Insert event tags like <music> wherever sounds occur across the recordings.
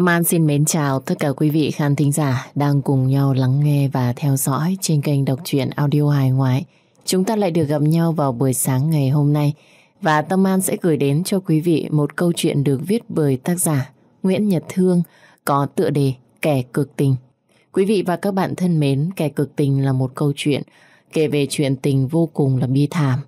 Tâm An xin mến chào tất cả quý vị khán thính giả đang cùng nhau lắng nghe và theo dõi trên kênh đọc truyện audio hài ngoại. Chúng ta lại được gặp nhau vào buổi sáng ngày hôm nay và Tâm An sẽ gửi đến cho quý vị một câu chuyện được viết bởi tác giả Nguyễn Nhật Thương có tựa đề Kẻ cực tình. Quý vị và các bạn thân mến, Kẻ cực tình là một câu chuyện kể về chuyện tình vô cùng là bi thảm.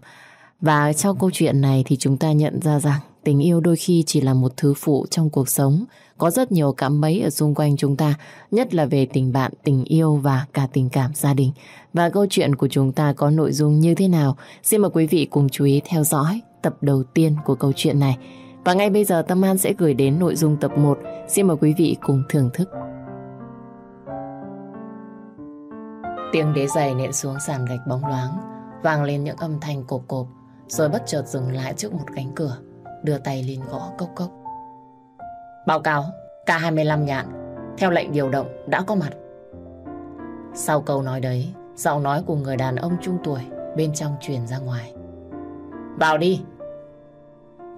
Và trong câu chuyện này thì chúng ta nhận ra rằng tình yêu đôi khi chỉ là một thứ phụ trong cuộc sống. Có rất nhiều cảm mấy ở xung quanh chúng ta, nhất là về tình bạn, tình yêu và cả tình cảm gia đình. Và câu chuyện của chúng ta có nội dung như thế nào? Xin mời quý vị cùng chú ý theo dõi tập đầu tiên của câu chuyện này. Và ngay bây giờ Tâm An sẽ gửi đến nội dung tập 1. Xin mời quý vị cùng thưởng thức. Tiếng đế giày nện xuống sàn gạch bóng loáng, vang lên những âm thanh cộp cộp, rồi bất chợt dừng lại trước một cánh cửa, đưa tay lên gõ cốc cốc. Báo cáo, K25 nhạn, theo lệnh điều động đã có mặt. Sau câu nói đấy, giọng nói của người đàn ông trung tuổi bên trong truyền ra ngoài. Vào đi!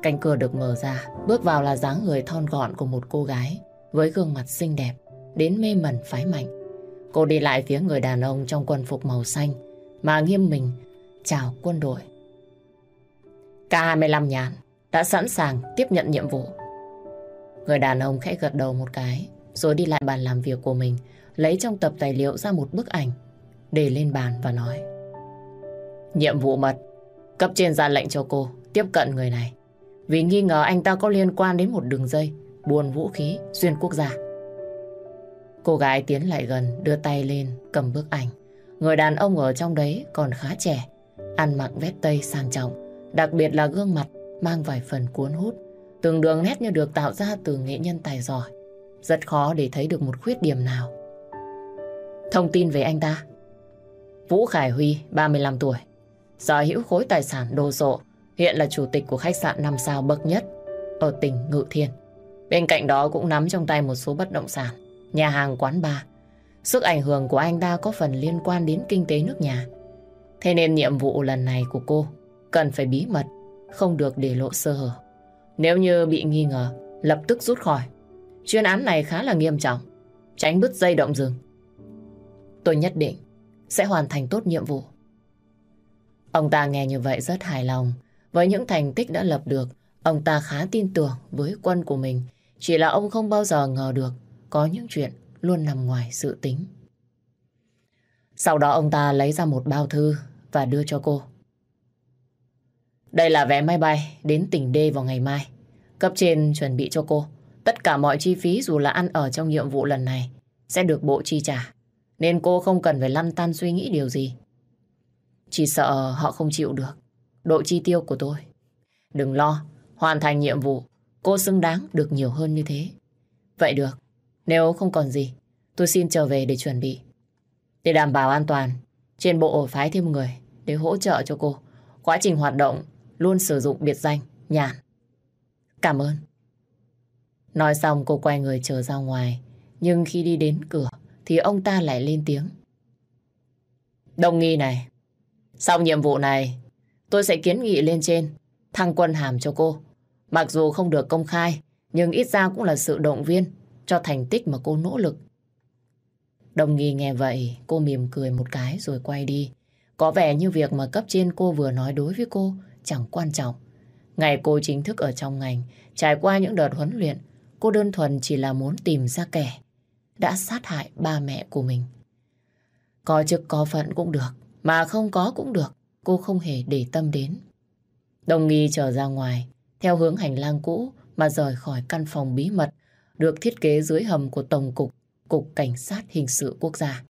Cánh cửa được mở ra, bước vào là dáng người thon gọn của một cô gái với gương mặt xinh đẹp, đến mê mẩn phái mạnh. Cô đi lại phía người đàn ông trong quân phục màu xanh mà nghiêm mình chào quân đội. K25 nhàn đã sẵn sàng tiếp nhận nhiệm vụ. Người đàn ông khẽ gật đầu một cái rồi đi lại bàn làm việc của mình lấy trong tập tài liệu ra một bức ảnh để lên bàn và nói Nhiệm vụ mật cấp trên ra lệnh cho cô tiếp cận người này vì nghi ngờ anh ta có liên quan đến một đường dây buôn vũ khí xuyên quốc gia. Cô gái tiến lại gần, đưa tay lên, cầm bức ảnh. Người đàn ông ở trong đấy còn khá trẻ, ăn mặc vét tây sang trọng, đặc biệt là gương mặt mang vài phần cuốn hút. Từng đường nét như được tạo ra từ nghệ nhân tài giỏi. Rất khó để thấy được một khuyết điểm nào. Thông tin về anh ta. Vũ Khải Huy, 35 tuổi. Sở hữu khối tài sản đồ sộ, hiện là chủ tịch của khách sạn 5 sao bậc nhất ở tỉnh Ngự Thiên. Bên cạnh đó cũng nắm trong tay một số bất động sản nhà hàng quán bar. Sức ảnh hưởng của anh ta có phần liên quan đến kinh tế nước nhà. Thế nên nhiệm vụ lần này của cô cần phải bí mật, không được để lộ sơ hở. Nếu như bị nghi ngờ, lập tức rút khỏi. Chuyên án này khá là nghiêm trọng, tránh bứt dây động rừng. Tôi nhất định sẽ hoàn thành tốt nhiệm vụ. Ông ta nghe như vậy rất hài lòng. Với những thành tích đã lập được, ông ta khá tin tưởng với quân của mình. Chỉ là ông không bao giờ ngờ được có những chuyện luôn nằm ngoài sự tính. Sau đó ông ta lấy ra một bao thư và đưa cho cô. Đây là vé máy bay đến tỉnh D vào ngày mai. Cấp trên chuẩn bị cho cô. Tất cả mọi chi phí dù là ăn ở trong nhiệm vụ lần này sẽ được bộ chi trả. Nên cô không cần phải lăn tăn suy nghĩ điều gì. Chỉ sợ họ không chịu được độ chi tiêu của tôi. Đừng lo, hoàn thành nhiệm vụ, cô xứng đáng được nhiều hơn như thế. Vậy được, nếu không còn gì, tôi xin trở về để chuẩn bị. Để đảm bảo an toàn, trên bộ phái thêm người để hỗ trợ cho cô. Quá trình hoạt động luôn sử dụng biệt danh nhàn. Cảm ơn. Nói xong cô quay người trở ra ngoài, nhưng khi đi đến cửa thì ông ta lại lên tiếng. Đồng nghi này, sau nhiệm vụ này, tôi sẽ kiến nghị lên trên, thăng quân hàm cho cô. Mặc dù không được công khai, nhưng ít ra cũng là sự động viên cho thành tích mà cô nỗ lực. Đồng nghi nghe vậy, cô mỉm cười một cái rồi quay đi. Có vẻ như việc mà cấp trên cô vừa nói đối với cô chẳng quan trọng. Ngày cô chính thức ở trong ngành, trải qua những đợt huấn luyện, cô đơn thuần chỉ là muốn tìm ra kẻ đã sát hại ba mẹ của mình. Có chức có phận cũng được, mà không có cũng được, cô không hề để tâm đến. Đồng nghi trở ra ngoài, theo hướng hành lang cũ mà rời khỏi căn phòng bí mật được thiết kế dưới hầm của Tổng cục, Cục Cảnh sát Hình sự Quốc gia.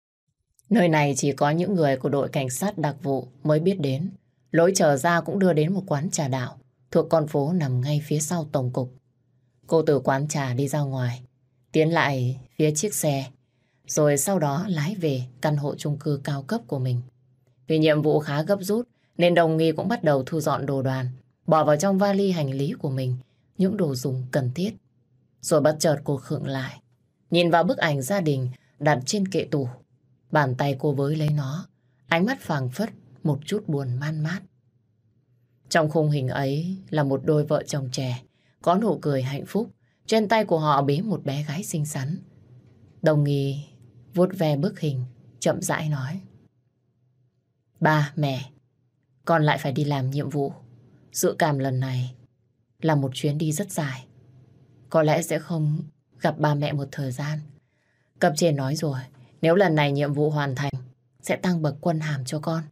Nơi này chỉ có những người của đội cảnh sát đặc vụ mới biết đến. Lối trở ra cũng đưa đến một quán trà đạo thuộc con phố nằm ngay phía sau Tổng cục. Cô từ quán trà đi ra ngoài, tiến lại phía chiếc xe, rồi sau đó lái về căn hộ chung cư cao cấp của mình. Vì nhiệm vụ khá gấp rút, nên đồng nghi cũng bắt đầu thu dọn đồ đoàn, bỏ vào trong vali hành lý của mình những đồ dùng cần thiết. Rồi bất chợt cô khựng lại. Nhìn vào bức ảnh gia đình đặt trên kệ tủ. Bàn tay cô với lấy nó. Ánh mắt phàng phất, một chút buồn man mát. Trong khung hình ấy là một đôi vợ chồng trẻ, có nụ cười hạnh phúc, trên tay của họ bế một bé gái xinh xắn. Đồng nghi vuốt ve bức hình, chậm rãi nói. Ba, mẹ, con lại phải đi làm nhiệm vụ. Dự cảm lần này là một chuyến đi rất dài. Có lẽ sẽ không gặp ba mẹ một thời gian. Cấp trên nói rồi, nếu lần này nhiệm vụ hoàn thành, sẽ tăng bậc quân hàm cho con.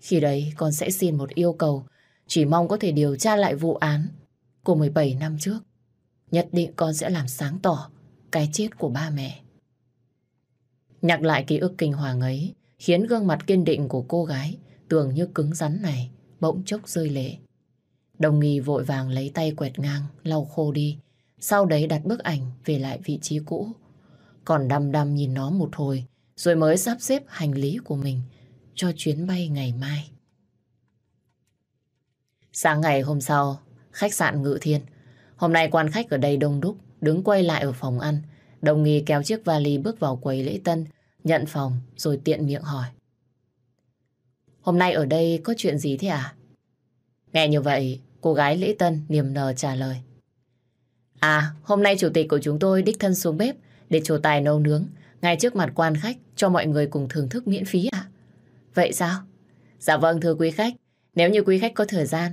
Khi đấy con sẽ xin một yêu cầu, chỉ mong có thể điều tra lại vụ án của 17 năm trước. Nhất định con sẽ làm sáng tỏ cái chết của ba mẹ. Nhắc lại ký ức kinh hoàng ấy, khiến gương mặt kiên định của cô gái tưởng như cứng rắn này bỗng chốc rơi lệ. Đồng nghi vội vàng lấy tay quẹt ngang, lau khô đi, sau đấy đặt bức ảnh về lại vị trí cũ. Còn đăm đăm nhìn nó một hồi, rồi mới sắp xếp hành lý của mình cho chuyến bay ngày mai. Sáng ngày hôm sau, khách sạn Ngự Thiên. Hôm nay quan khách ở đây đông đúc, đứng quay lại ở phòng ăn. Đồng nghi kéo chiếc vali bước vào quầy lễ tân, nhận phòng rồi tiện miệng hỏi. Hôm nay ở đây có chuyện gì thế à? Nghe như vậy, cô gái lễ tân niềm nở trả lời. À, hôm nay chủ tịch của chúng tôi đích thân xuống bếp để trổ tài nấu nướng ngay trước mặt quan khách cho mọi người cùng thưởng thức miễn phí à? Vậy sao? Dạ vâng thưa quý khách, nếu như quý khách có thời gian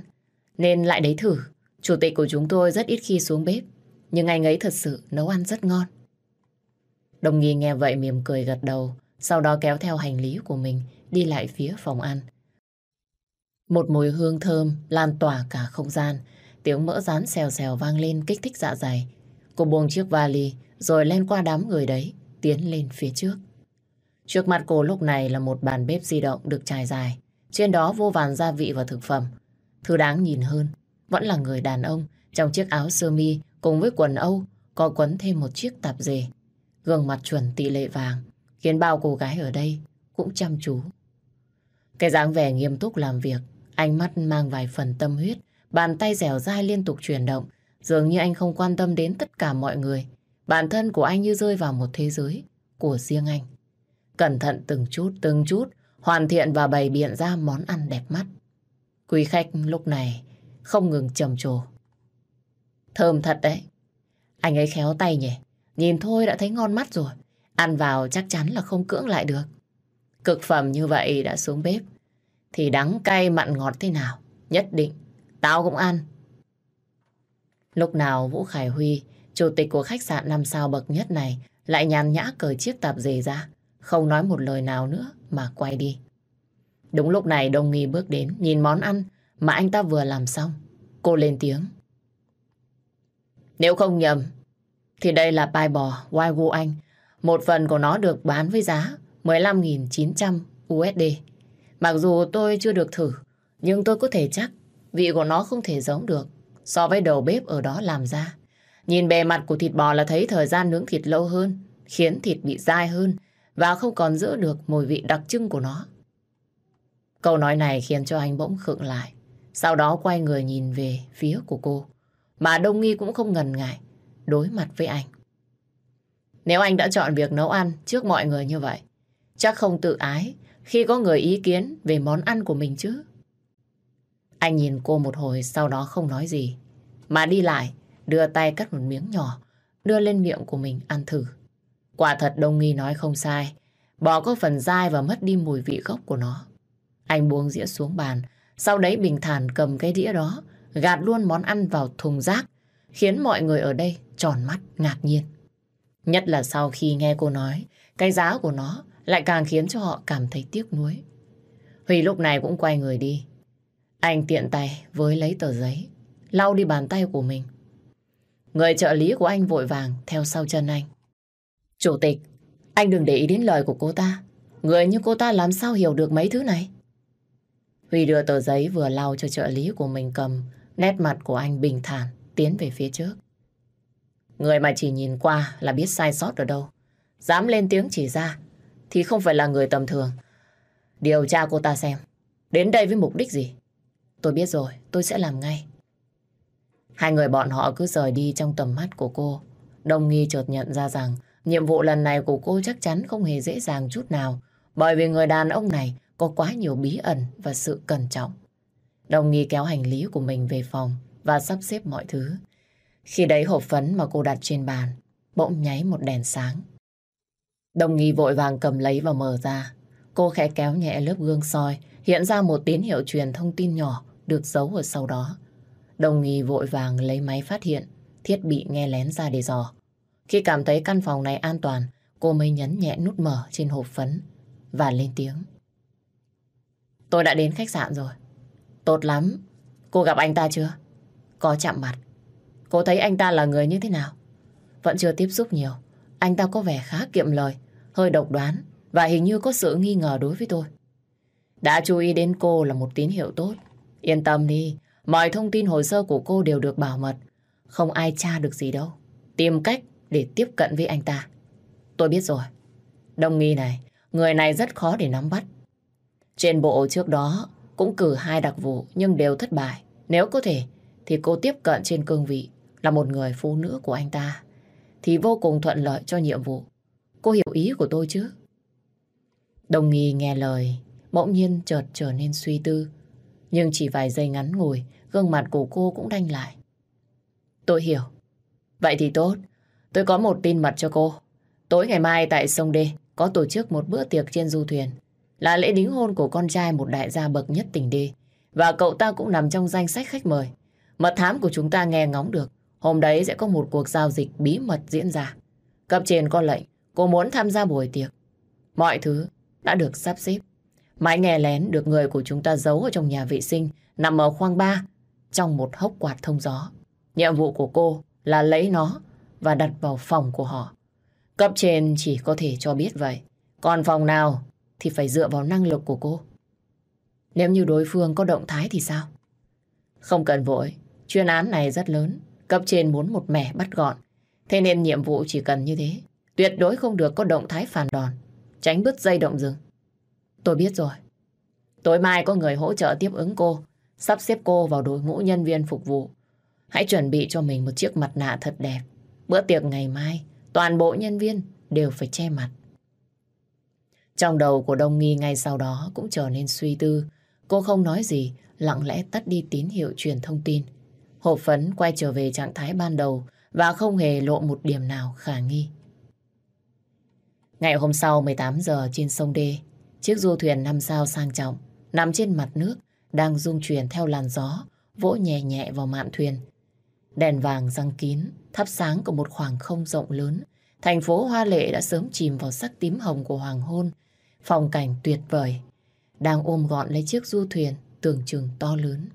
nên lại đấy thử. Chủ tịch của chúng tôi rất ít khi xuống bếp nhưng anh ấy thật sự nấu ăn rất ngon. Đồng nghi nghe vậy mỉm cười gật đầu sau đó kéo theo hành lý của mình đi lại phía phòng ăn. Một mùi hương thơm lan tỏa cả không gian Tiếng mỡ rán xèo xèo vang lên kích thích dạ dày. Cô buông chiếc vali rồi lên qua đám người đấy, tiến lên phía trước. Trước mặt cô lúc này là một bàn bếp di động được trải dài. Trên đó vô vàn gia vị và thực phẩm. Thứ đáng nhìn hơn vẫn là người đàn ông trong chiếc áo sơ mi cùng với quần Âu có quấn thêm một chiếc tạp dề. Gương mặt chuẩn tỷ lệ vàng khiến bao cô gái ở đây cũng chăm chú. Cái dáng vẻ nghiêm túc làm việc, ánh mắt mang vài phần tâm huyết Bàn tay dẻo dai liên tục chuyển động, dường như anh không quan tâm đến tất cả mọi người. Bản thân của anh như rơi vào một thế giới của riêng anh. Cẩn thận từng chút, từng chút, hoàn thiện và bày biện ra món ăn đẹp mắt. Quý khách lúc này không ngừng trầm trồ. Thơm thật đấy. Anh ấy khéo tay nhỉ. Nhìn thôi đã thấy ngon mắt rồi. Ăn vào chắc chắn là không cưỡng lại được. Cực phẩm như vậy đã xuống bếp. Thì đắng cay mặn ngọt thế nào? Nhất định Tao cũng ăn. Lúc nào Vũ Khải Huy, chủ tịch của khách sạn năm sao bậc nhất này, lại nhàn nhã cởi chiếc tạp dề ra, không nói một lời nào nữa mà quay đi. Đúng lúc này Đông Nghi bước đến, nhìn món ăn mà anh ta vừa làm xong. Cô lên tiếng. Nếu không nhầm, thì đây là bài bò Wagyu Anh. Một phần của nó được bán với giá 15.900 USD. Mặc dù tôi chưa được thử, nhưng tôi có thể chắc Vị của nó không thể giống được so với đầu bếp ở đó làm ra. Nhìn bề mặt của thịt bò là thấy thời gian nướng thịt lâu hơn, khiến thịt bị dai hơn và không còn giữ được mùi vị đặc trưng của nó. Câu nói này khiến cho anh bỗng khựng lại. Sau đó quay người nhìn về phía của cô. Mà Đông Nghi cũng không ngần ngại đối mặt với anh. Nếu anh đã chọn việc nấu ăn trước mọi người như vậy, chắc không tự ái khi có người ý kiến về món ăn của mình chứ. Anh nhìn cô một hồi sau đó không nói gì. Mà đi lại, đưa tay cắt một miếng nhỏ, đưa lên miệng của mình ăn thử. Quả thật Đông Nghi nói không sai. Bò có phần dai và mất đi mùi vị gốc của nó. Anh buông dĩa xuống bàn, sau đấy bình thản cầm cái đĩa đó, gạt luôn món ăn vào thùng rác, khiến mọi người ở đây tròn mắt ngạc nhiên. Nhất là sau khi nghe cô nói, cái giá của nó lại càng khiến cho họ cảm thấy tiếc nuối. Huy lúc này cũng quay người đi, anh tiện tay với lấy tờ giấy, lau đi bàn tay của mình. Người trợ lý của anh vội vàng theo sau chân anh. Chủ tịch, anh đừng để ý đến lời của cô ta. Người như cô ta làm sao hiểu được mấy thứ này? Huy đưa tờ giấy vừa lau cho trợ lý của mình cầm, nét mặt của anh bình thản, tiến về phía trước. Người mà chỉ nhìn qua là biết sai sót ở đâu. Dám lên tiếng chỉ ra, thì không phải là người tầm thường. Điều tra cô ta xem, đến đây với mục đích gì? Tôi biết rồi, tôi sẽ làm ngay. Hai người bọn họ cứ rời đi trong tầm mắt của cô. Đồng nghi chợt nhận ra rằng nhiệm vụ lần này của cô chắc chắn không hề dễ dàng chút nào bởi vì người đàn ông này có quá nhiều bí ẩn và sự cẩn trọng. Đồng nghi kéo hành lý của mình về phòng và sắp xếp mọi thứ. Khi đấy hộp phấn mà cô đặt trên bàn bỗng nháy một đèn sáng. Đồng nghi vội vàng cầm lấy và mở ra. Cô khẽ kéo nhẹ lớp gương soi, hiện ra một tín hiệu truyền thông tin nhỏ được giấu ở sau đó. Đồng nghi vội vàng lấy máy phát hiện, thiết bị nghe lén ra để dò. Khi cảm thấy căn phòng này an toàn, cô mới nhấn nhẹ nút mở trên hộp phấn và lên tiếng. Tôi đã đến khách sạn rồi. Tốt lắm. Cô gặp anh ta chưa? Có chạm mặt. Cô thấy anh ta là người như thế nào? Vẫn chưa tiếp xúc nhiều. Anh ta có vẻ khá kiệm lời, hơi độc đoán và hình như có sự nghi ngờ đối với tôi. Đã chú ý đến cô là một tín hiệu tốt. Yên tâm đi, mọi thông tin hồ sơ của cô đều được bảo mật. Không ai tra được gì đâu. Tìm cách để tiếp cận với anh ta. Tôi biết rồi. Đồng nghi này, người này rất khó để nắm bắt. Trên bộ trước đó cũng cử hai đặc vụ nhưng đều thất bại. Nếu có thể thì cô tiếp cận trên cương vị là một người phụ nữ của anh ta thì vô cùng thuận lợi cho nhiệm vụ. Cô hiểu ý của tôi chứ? Đồng nghi nghe lời, bỗng nhiên chợt trở nên suy tư. Nhưng chỉ vài giây ngắn ngủi, gương mặt của cô cũng đanh lại. Tôi hiểu. Vậy thì tốt. Tôi có một tin mật cho cô. Tối ngày mai tại sông Đê có tổ chức một bữa tiệc trên du thuyền. Là lễ đính hôn của con trai một đại gia bậc nhất tỉnh Đê. Và cậu ta cũng nằm trong danh sách khách mời. Mật thám của chúng ta nghe ngóng được. Hôm đấy sẽ có một cuộc giao dịch bí mật diễn ra. Cấp trên có lệnh, cô muốn tham gia buổi tiệc. Mọi thứ đã được sắp xếp. mãi nghe lén được người của chúng ta giấu ở trong nhà vệ sinh, nằm ở khoang ba trong một hốc quạt thông gió. Nhiệm vụ của cô là lấy nó và đặt vào phòng của họ. Cấp trên chỉ có thể cho biết vậy. Còn phòng nào thì phải dựa vào năng lực của cô. Nếu như đối phương có động thái thì sao? Không cần vội, chuyên án này rất lớn. Cấp trên muốn một mẻ bắt gọn. Thế nên nhiệm vụ chỉ cần như thế. Tuyệt đối không được có động thái phản đòn. Tránh bứt dây động rừng. Tôi biết rồi. Tối mai có người hỗ trợ tiếp ứng cô. Sắp xếp cô vào đội ngũ nhân viên phục vụ. Hãy chuẩn bị cho mình một chiếc mặt nạ thật đẹp. Bữa tiệc ngày mai, toàn bộ nhân viên đều phải che mặt. Trong đầu của Đông Nghi ngay sau đó cũng trở nên suy tư. Cô không nói gì, lặng lẽ tắt đi tín hiệu truyền thông tin. Hộp phấn quay trở về trạng thái ban đầu và không hề lộ một điểm nào khả nghi. Ngày hôm sau 18 giờ trên sông Đê, chiếc du thuyền năm sao sang trọng nằm trên mặt nước đang rung chuyển theo làn gió vỗ nhẹ nhẹ vào mạn thuyền. Đèn vàng răng kín, thắp sáng của một khoảng không rộng lớn. Thành phố Hoa Lệ đã sớm chìm vào sắc tím hồng của hoàng hôn. Phong cảnh tuyệt vời, đang ôm gọn lấy chiếc du thuyền tưởng chừng to lớn.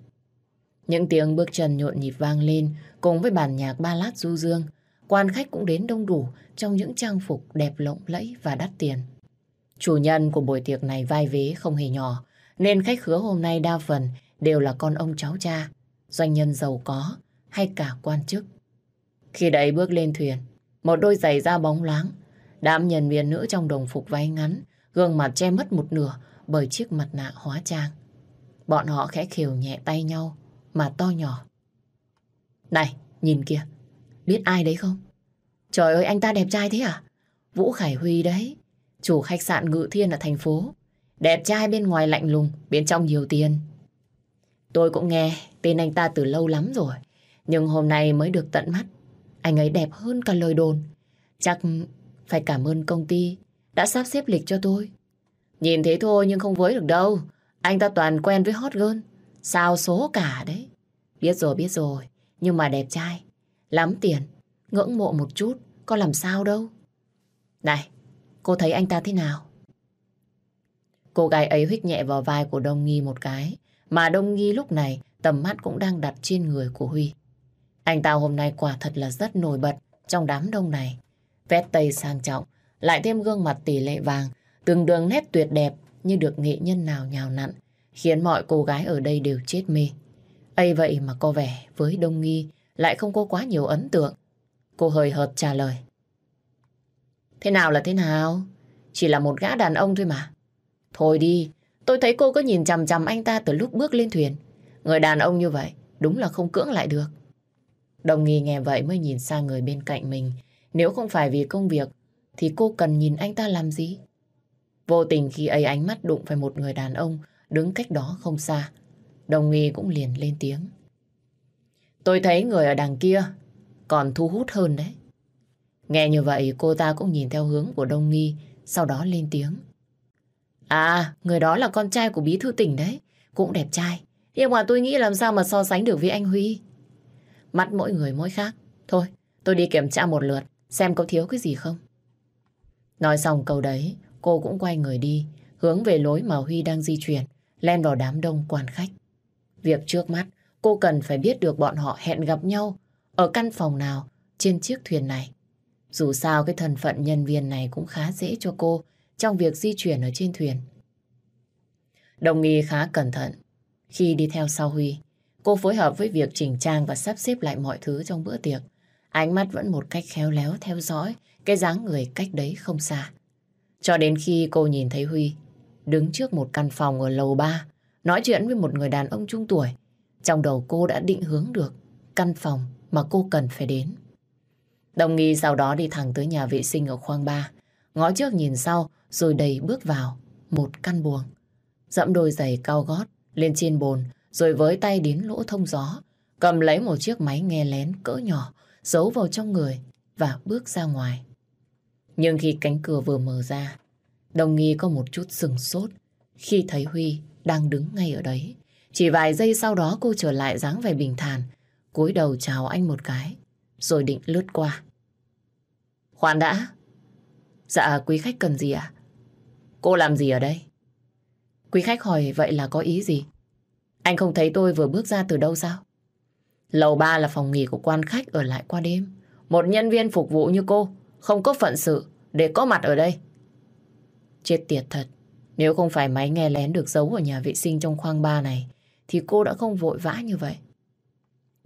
Những tiếng bước chân nhộn nhịp vang lên cùng với bản nhạc ba lát du dương. Quan khách cũng đến đông đủ trong những trang phục đẹp lộng lẫy và đắt tiền. Chủ nhân của buổi tiệc này vai vế không hề nhỏ, nên khách khứa hôm nay đa phần đều là con ông cháu cha, doanh nhân giàu có hay cả quan chức. Khi đấy bước lên thuyền, một đôi giày da bóng loáng, đám nhân viên nữ trong đồng phục váy ngắn, gương mặt che mất một nửa bởi chiếc mặt nạ hóa trang. Bọn họ khẽ khều nhẹ tay nhau, mà to nhỏ. Này, nhìn kìa, biết ai đấy không? Trời ơi, anh ta đẹp trai thế à? Vũ Khải Huy đấy, chủ khách sạn Ngự Thiên ở thành phố. Đẹp trai bên ngoài lạnh lùng, bên trong nhiều tiền. Tôi cũng nghe tên anh ta từ lâu lắm rồi, nhưng hôm nay mới được tận mắt. Anh ấy đẹp hơn cả lời đồn. Chắc phải cảm ơn công ty đã sắp xếp lịch cho tôi. Nhìn thế thôi nhưng không với được đâu. Anh ta toàn quen với hot girl. Sao số cả đấy. Biết rồi, biết rồi. Nhưng mà đẹp trai. Lắm tiền. Ngưỡng mộ một chút. Có làm sao đâu. Này, cô thấy anh ta thế nào? Cô gái ấy huyết nhẹ vào vai của Đông Nghi một cái. Mà Đông Nghi lúc này tầm mắt cũng đang đặt trên người của Huy. Anh ta hôm nay quả thật là rất nổi bật trong đám đông này. Vét tây sang trọng, lại thêm gương mặt tỷ lệ vàng, từng đường nét tuyệt đẹp như được nghệ nhân nào nhào nặn, khiến mọi cô gái ở đây đều chết mê. ấy vậy mà có vẻ với Đông Nghi lại không có quá nhiều ấn tượng. Cô hơi hợt trả lời. Thế nào là thế nào? Chỉ là một gã đàn ông thôi mà. Thôi đi, tôi thấy cô có nhìn chằm chằm anh ta từ lúc bước lên thuyền. Người đàn ông như vậy, đúng là không cưỡng lại được. Đồng nghi nghe vậy mới nhìn sang người bên cạnh mình. Nếu không phải vì công việc, thì cô cần nhìn anh ta làm gì? Vô tình khi ấy ánh mắt đụng phải một người đàn ông đứng cách đó không xa. Đồng nghi cũng liền lên tiếng. Tôi thấy người ở đằng kia còn thu hút hơn đấy. Nghe như vậy cô ta cũng nhìn theo hướng của Đông Nghi, sau đó lên tiếng. À, người đó là con trai của bí thư tỉnh đấy, cũng đẹp trai. Nhưng mà tôi nghĩ làm sao mà so sánh được với anh Huy. Mắt mỗi người mỗi khác. Thôi, tôi đi kiểm tra một lượt, xem có thiếu cái gì không. Nói xong câu đấy, cô cũng quay người đi, hướng về lối mà Huy đang di chuyển, len vào đám đông quan khách. Việc trước mắt, cô cần phải biết được bọn họ hẹn gặp nhau ở căn phòng nào trên chiếc thuyền này. Dù sao cái thân phận nhân viên này cũng khá dễ cho cô trong việc di chuyển ở trên thuyền. Đồng nghi khá cẩn thận. Khi đi theo sau Huy, cô phối hợp với việc chỉnh trang và sắp xếp lại mọi thứ trong bữa tiệc. Ánh mắt vẫn một cách khéo léo theo dõi cái dáng người cách đấy không xa. Cho đến khi cô nhìn thấy Huy đứng trước một căn phòng ở lầu 3 nói chuyện với một người đàn ông trung tuổi. Trong đầu cô đã định hướng được căn phòng mà cô cần phải đến. Đồng nghi sau đó đi thẳng tới nhà vệ sinh ở khoang 3, ngó trước nhìn sau rồi đầy bước vào một căn buồng. Dẫm đôi giày cao gót lên trên bồn rồi với tay đến lỗ thông gió, cầm lấy một chiếc máy nghe lén cỡ nhỏ, giấu vào trong người và bước ra ngoài. Nhưng khi cánh cửa vừa mở ra, đồng nghi có một chút sừng sốt khi thấy Huy đang đứng ngay ở đấy. Chỉ vài giây sau đó cô trở lại dáng vẻ bình thản, cúi đầu chào anh một cái, rồi định lướt qua. Khoan đã. Dạ, quý khách cần gì ạ? Cô làm gì ở đây? Quý khách hỏi vậy là có ý gì? Anh không thấy tôi vừa bước ra từ đâu sao? Lầu ba là phòng nghỉ của quan khách ở lại qua đêm. Một nhân viên phục vụ như cô, không có phận sự để có mặt ở đây. Chết tiệt thật. Nếu không phải máy nghe lén được giấu ở nhà vệ sinh trong khoang ba này, thì cô đã không vội vã như vậy.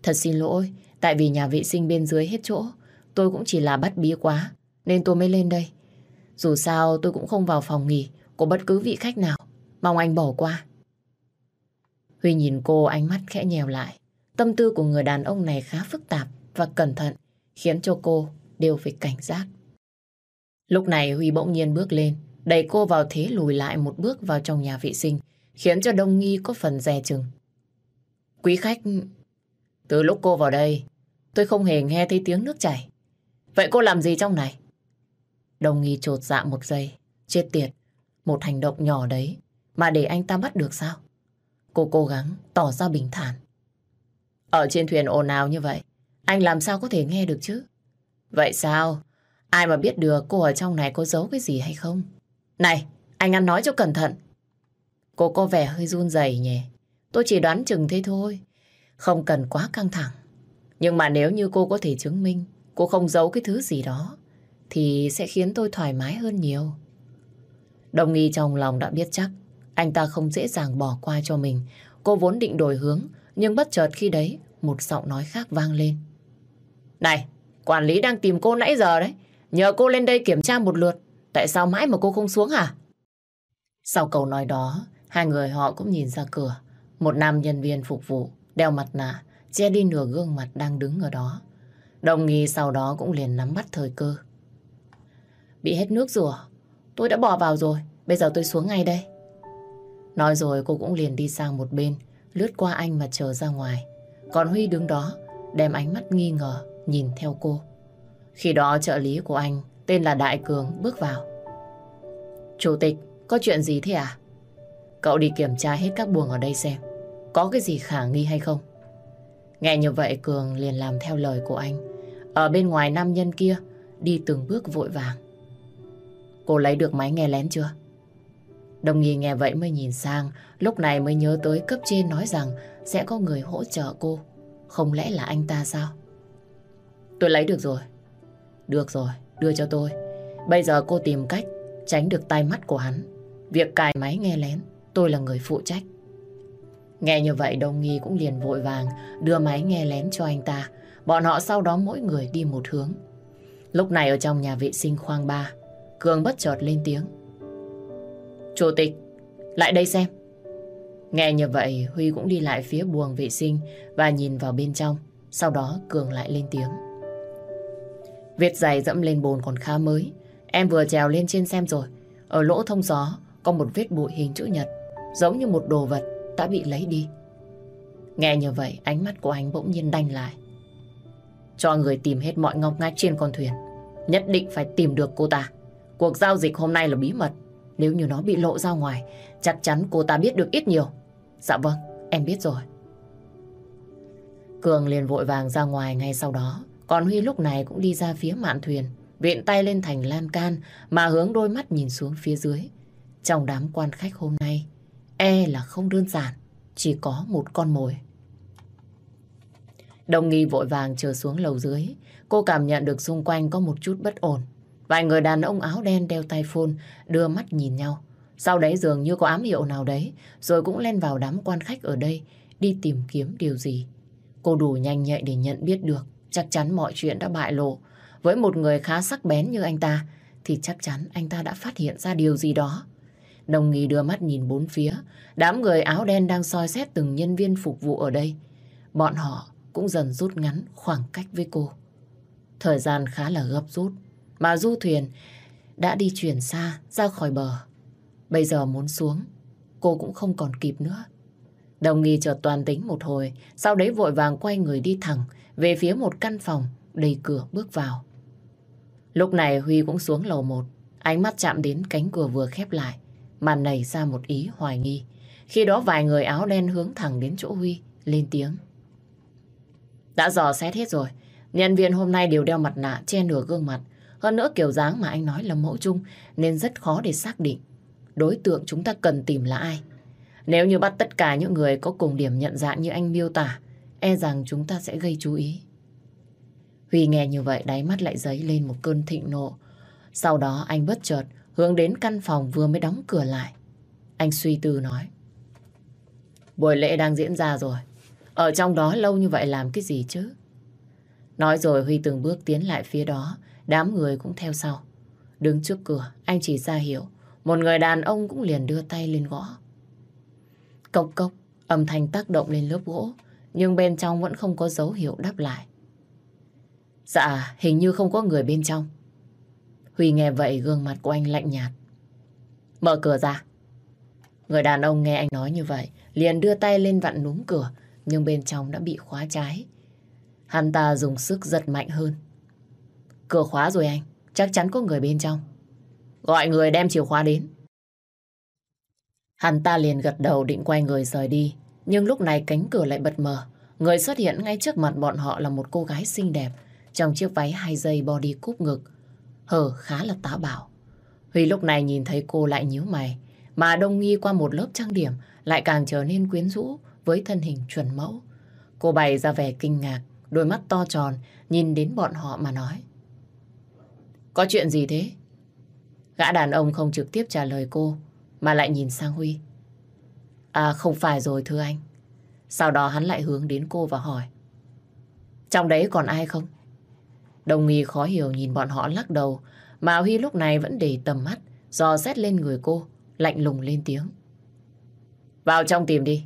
Thật xin lỗi, tại vì nhà vệ sinh bên dưới hết chỗ, tôi cũng chỉ là bắt bí quá, nên tôi mới lên đây. Dù sao tôi cũng không vào phòng nghỉ của bất cứ vị khách nào, mong anh bỏ qua. Huy nhìn cô ánh mắt khẽ nhèo lại. Tâm tư của người đàn ông này khá phức tạp và cẩn thận, khiến cho cô đều phải cảnh giác. Lúc này Huy bỗng nhiên bước lên, đẩy cô vào thế lùi lại một bước vào trong nhà vệ sinh, khiến cho Đông Nghi có phần dè chừng. Quý khách, từ lúc cô vào đây, tôi không hề nghe thấy tiếng nước chảy. Vậy cô làm gì trong này? Đông Nghi trột dạ một giây, chết tiệt, một hành động nhỏ đấy mà để anh ta bắt được sao? Cô cố gắng tỏ ra bình thản. Ở trên thuyền ồn ào như vậy, anh làm sao có thể nghe được chứ? Vậy sao? Ai mà biết được cô ở trong này có giấu cái gì hay không? Này, anh ăn nói cho cẩn thận. Cô có vẻ hơi run rẩy nhỉ. Tôi chỉ đoán chừng thế thôi. Không cần quá căng thẳng. Nhưng mà nếu như cô có thể chứng minh cô không giấu cái thứ gì đó thì sẽ khiến tôi thoải mái hơn nhiều. Đồng nghi trong lòng đã biết chắc anh ta không dễ dàng bỏ qua cho mình. Cô vốn định đổi hướng nhưng bất chợt khi đấy một giọng nói khác vang lên. Này, quản lý đang tìm cô nãy giờ đấy. Nhờ cô lên đây kiểm tra một lượt. Tại sao mãi mà cô không xuống hả? Sau câu nói đó, hai người họ cũng nhìn ra cửa. Một nam nhân viên phục vụ, đeo mặt nạ, che đi nửa gương mặt đang đứng ở đó. Đồng nghi sau đó cũng liền nắm bắt thời cơ. Bị hết nước rửa, tôi đã bỏ vào rồi, bây giờ tôi xuống ngay đây. Nói rồi cô cũng liền đi sang một bên, lướt qua anh mà chờ ra ngoài. Còn Huy đứng đó, đem ánh mắt nghi ngờ, nhìn theo cô. Khi đó trợ lý của anh tên là Đại Cường bước vào. Chủ tịch, có chuyện gì thế à? Cậu đi kiểm tra hết các buồng ở đây xem. Có cái gì khả nghi hay không? Nghe như vậy Cường liền làm theo lời của anh. Ở bên ngoài nam nhân kia đi từng bước vội vàng. Cô lấy được máy nghe lén chưa? Đồng nghi nghe vậy mới nhìn sang, lúc này mới nhớ tới cấp trên nói rằng sẽ có người hỗ trợ cô. Không lẽ là anh ta sao? Tôi lấy được rồi. Được rồi, đưa cho tôi. Bây giờ cô tìm cách tránh được tai mắt của hắn. Việc cài máy nghe lén, tôi là người phụ trách. Nghe như vậy đồng Nghi cũng liền vội vàng đưa máy nghe lén cho anh ta. Bọn họ sau đó mỗi người đi một hướng. Lúc này ở trong nhà vệ sinh khoang ba, Cường bất chợt lên tiếng. Chủ tịch, lại đây xem. Nghe như vậy, Huy cũng đi lại phía buồng vệ sinh và nhìn vào bên trong. Sau đó Cường lại lên tiếng. Việt giày dẫm lên bồn còn khá mới. Em vừa trèo lên trên xem rồi. Ở lỗ thông gió có một vết bụi hình chữ nhật, giống như một đồ vật đã bị lấy đi. Nghe như vậy, ánh mắt của anh bỗng nhiên đanh lại. cho người tìm hết mọi ngóc ngách trên con thuyền. Nhất định phải tìm được cô ta. Cuộc giao dịch hôm nay là bí mật. Nếu như nó bị lộ ra ngoài, chắc chắn cô ta biết được ít nhiều. Dạ vâng, em biết rồi. Cường liền vội vàng ra ngoài ngay sau đó. Còn Huy lúc này cũng đi ra phía mạn thuyền, viện tay lên thành lan can mà hướng đôi mắt nhìn xuống phía dưới. Trong đám quan khách hôm nay, e là không đơn giản, chỉ có một con mồi. Đồng nghi vội vàng chờ xuống lầu dưới. Cô cảm nhận được xung quanh có một chút bất ổn. Vài người đàn ông áo đen đeo tay phone đưa mắt nhìn nhau. Sau đấy dường như có ám hiệu nào đấy, rồi cũng len vào đám quan khách ở đây, đi tìm kiếm điều gì. Cô đủ nhanh nhạy để nhận biết được, chắc chắn mọi chuyện đã bại lộ. Với một người khá sắc bén như anh ta, thì chắc chắn anh ta đã phát hiện ra điều gì đó. Đồng nghi đưa mắt nhìn bốn phía, đám người áo đen đang soi xét từng nhân viên phục vụ ở đây. Bọn họ cũng dần rút ngắn khoảng cách với cô. Thời gian khá là gấp rút, mà du thuyền đã đi chuyển xa ra khỏi bờ. Bây giờ muốn xuống, cô cũng không còn kịp nữa. Đồng nghi chợt toàn tính một hồi, sau đấy vội vàng quay người đi thẳng về phía một căn phòng, đầy cửa bước vào. Lúc này Huy cũng xuống lầu một, ánh mắt chạm đến cánh cửa vừa khép lại, màn nảy ra một ý hoài nghi. Khi đó vài người áo đen hướng thẳng đến chỗ Huy, lên tiếng. Đã dò xét hết rồi, nhân viên hôm nay đều đeo mặt nạ che nửa gương mặt. Hơn nữa kiểu dáng mà anh nói là mẫu chung nên rất khó để xác định đối tượng chúng ta cần tìm là ai. Nếu như bắt tất cả những người có cùng điểm nhận dạng như anh miêu tả, e rằng chúng ta sẽ gây chú ý. Huy nghe như vậy đáy mắt lại dấy lên một cơn thịnh nộ. Sau đó anh bất chợt hướng đến căn phòng vừa mới đóng cửa lại. Anh suy tư nói. Buổi lễ đang diễn ra rồi. Ở trong đó lâu như vậy làm cái gì chứ? Nói rồi Huy từng bước tiến lại phía đó, đám người cũng theo sau. Đứng trước cửa, anh chỉ ra hiểu, một người đàn ông cũng liền đưa tay lên gõ. Cốc cốc, âm thanh tác động lên lớp gỗ, nhưng bên trong vẫn không có dấu hiệu đáp lại. Dạ, hình như không có người bên trong. Huy nghe vậy gương mặt của anh lạnh nhạt. Mở cửa ra. Người đàn ông nghe anh nói như vậy, liền đưa tay lên vặn núm cửa, nhưng bên trong đã bị khóa trái. Hắn ta dùng sức giật mạnh hơn. Cửa khóa rồi anh, chắc chắn có người bên trong. Gọi người đem chìa khóa đến. Hắn ta liền gật đầu định quay người rời đi, nhưng lúc này cánh cửa lại bật mở. Người xuất hiện ngay trước mặt bọn họ là một cô gái xinh đẹp, trong chiếc váy hai dây body cúp ngực, hở khá là táo bạo. Huy lúc này nhìn thấy cô lại nhíu mày, mà đông nghi qua một lớp trang điểm lại càng trở nên quyến rũ với thân hình chuẩn mẫu. Cô bày ra vẻ kinh ngạc, đôi mắt to tròn, nhìn đến bọn họ mà nói. Có chuyện gì thế? Gã đàn ông không trực tiếp trả lời cô, mà lại nhìn sang Huy. À không phải rồi thưa anh. Sau đó hắn lại hướng đến cô và hỏi. Trong đấy còn ai không? Đồng nghi khó hiểu nhìn bọn họ lắc đầu, mà Huy lúc này vẫn để tầm mắt, dò xét lên người cô, lạnh lùng lên tiếng. Vào trong tìm đi.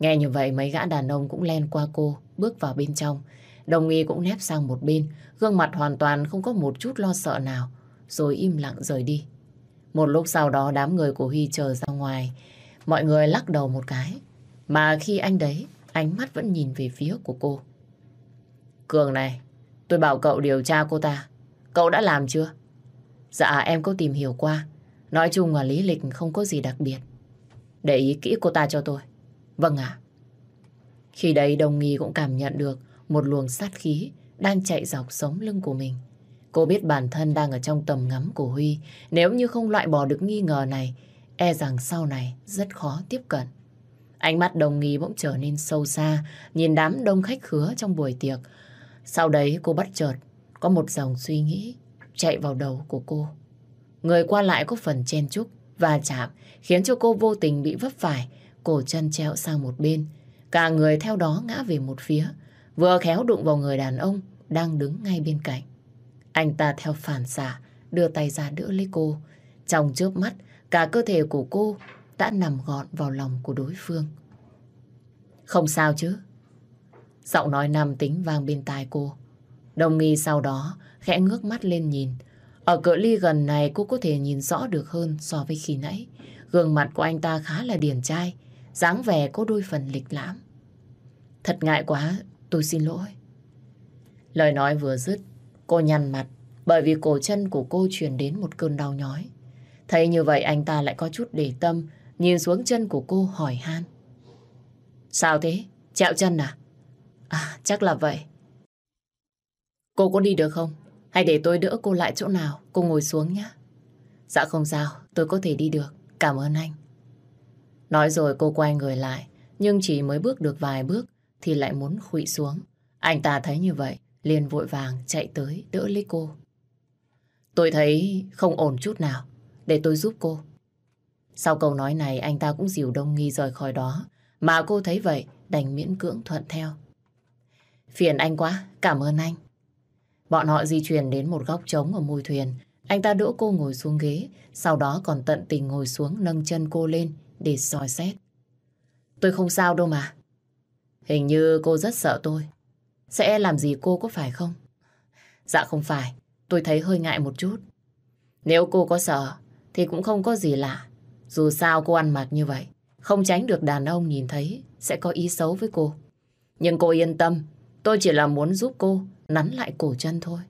Nghe như vậy mấy gã đàn ông cũng len qua cô, bước vào bên trong. Đồng nghi cũng nép sang một bên, gương mặt hoàn toàn không có một chút lo sợ nào, rồi im lặng rời đi. Một lúc sau đó đám người của Huy chờ ra ngoài, mọi người lắc đầu một cái. Mà khi anh đấy, ánh mắt vẫn nhìn về phía của cô. Cường này, tôi bảo cậu điều tra cô ta. Cậu đã làm chưa? Dạ em có tìm hiểu qua. Nói chung là lý lịch không có gì đặc biệt. Để ý kỹ cô ta cho tôi. Vâng ạ. Khi đấy đồng nghi cũng cảm nhận được một luồng sát khí đang chạy dọc sống lưng của mình. Cô biết bản thân đang ở trong tầm ngắm của Huy. Nếu như không loại bỏ được nghi ngờ này, e rằng sau này rất khó tiếp cận. Ánh mắt đồng nghi bỗng trở nên sâu xa, nhìn đám đông khách khứa trong buổi tiệc. Sau đấy cô bắt chợt, có một dòng suy nghĩ chạy vào đầu của cô. Người qua lại có phần chen chúc, và chạm, khiến cho cô vô tình bị vấp phải, cổ chân treo sang một bên. Cả người theo đó ngã về một phía, vừa khéo đụng vào người đàn ông đang đứng ngay bên cạnh. Anh ta theo phản xạ, đưa tay ra đỡ lấy cô. Trong chớp mắt, cả cơ thể của cô đã nằm gọn vào lòng của đối phương. Không sao chứ? Giọng nói nam tính vang bên tai cô. Đồng nghi sau đó khẽ ngước mắt lên nhìn. Ở cỡ ly gần này cô có thể nhìn rõ được hơn so với khi nãy. Gương mặt của anh ta khá là điển trai, dáng vẻ có đôi phần lịch lãm. Thật ngại quá, tôi xin lỗi. Lời nói vừa dứt, cô nhăn mặt bởi vì cổ chân của cô truyền đến một cơn đau nhói. Thấy như vậy anh ta lại có chút để tâm, nhìn xuống chân của cô hỏi han. Sao thế? Chẹo chân à? À, chắc là vậy. Cô có đi được không? Hay để tôi đỡ cô lại chỗ nào? Cô ngồi xuống nhé. Dạ không sao, tôi có thể đi được. Cảm ơn anh. Nói rồi cô quay người lại, nhưng chỉ mới bước được vài bước thì lại muốn khụy xuống. Anh ta thấy như vậy, liền vội vàng chạy tới đỡ lấy cô. Tôi thấy không ổn chút nào, để tôi giúp cô. Sau câu nói này anh ta cũng dìu đông nghi rời khỏi đó, mà cô thấy vậy đành miễn cưỡng thuận theo. Phiền anh quá, cảm ơn anh. Bọn họ di chuyển đến một góc trống ở môi thuyền. Anh ta đỡ cô ngồi xuống ghế, sau đó còn tận tình ngồi xuống nâng chân cô lên để soi xét. Tôi không sao đâu mà. Hình như cô rất sợ tôi. Sẽ làm gì cô có phải không? Dạ không phải, tôi thấy hơi ngại một chút. Nếu cô có sợ thì cũng không có gì lạ. Dù sao cô ăn mặc như vậy, không tránh được đàn ông nhìn thấy sẽ có ý xấu với cô. Nhưng cô yên tâm, tôi chỉ là muốn giúp cô nắn lại cổ chân thôi.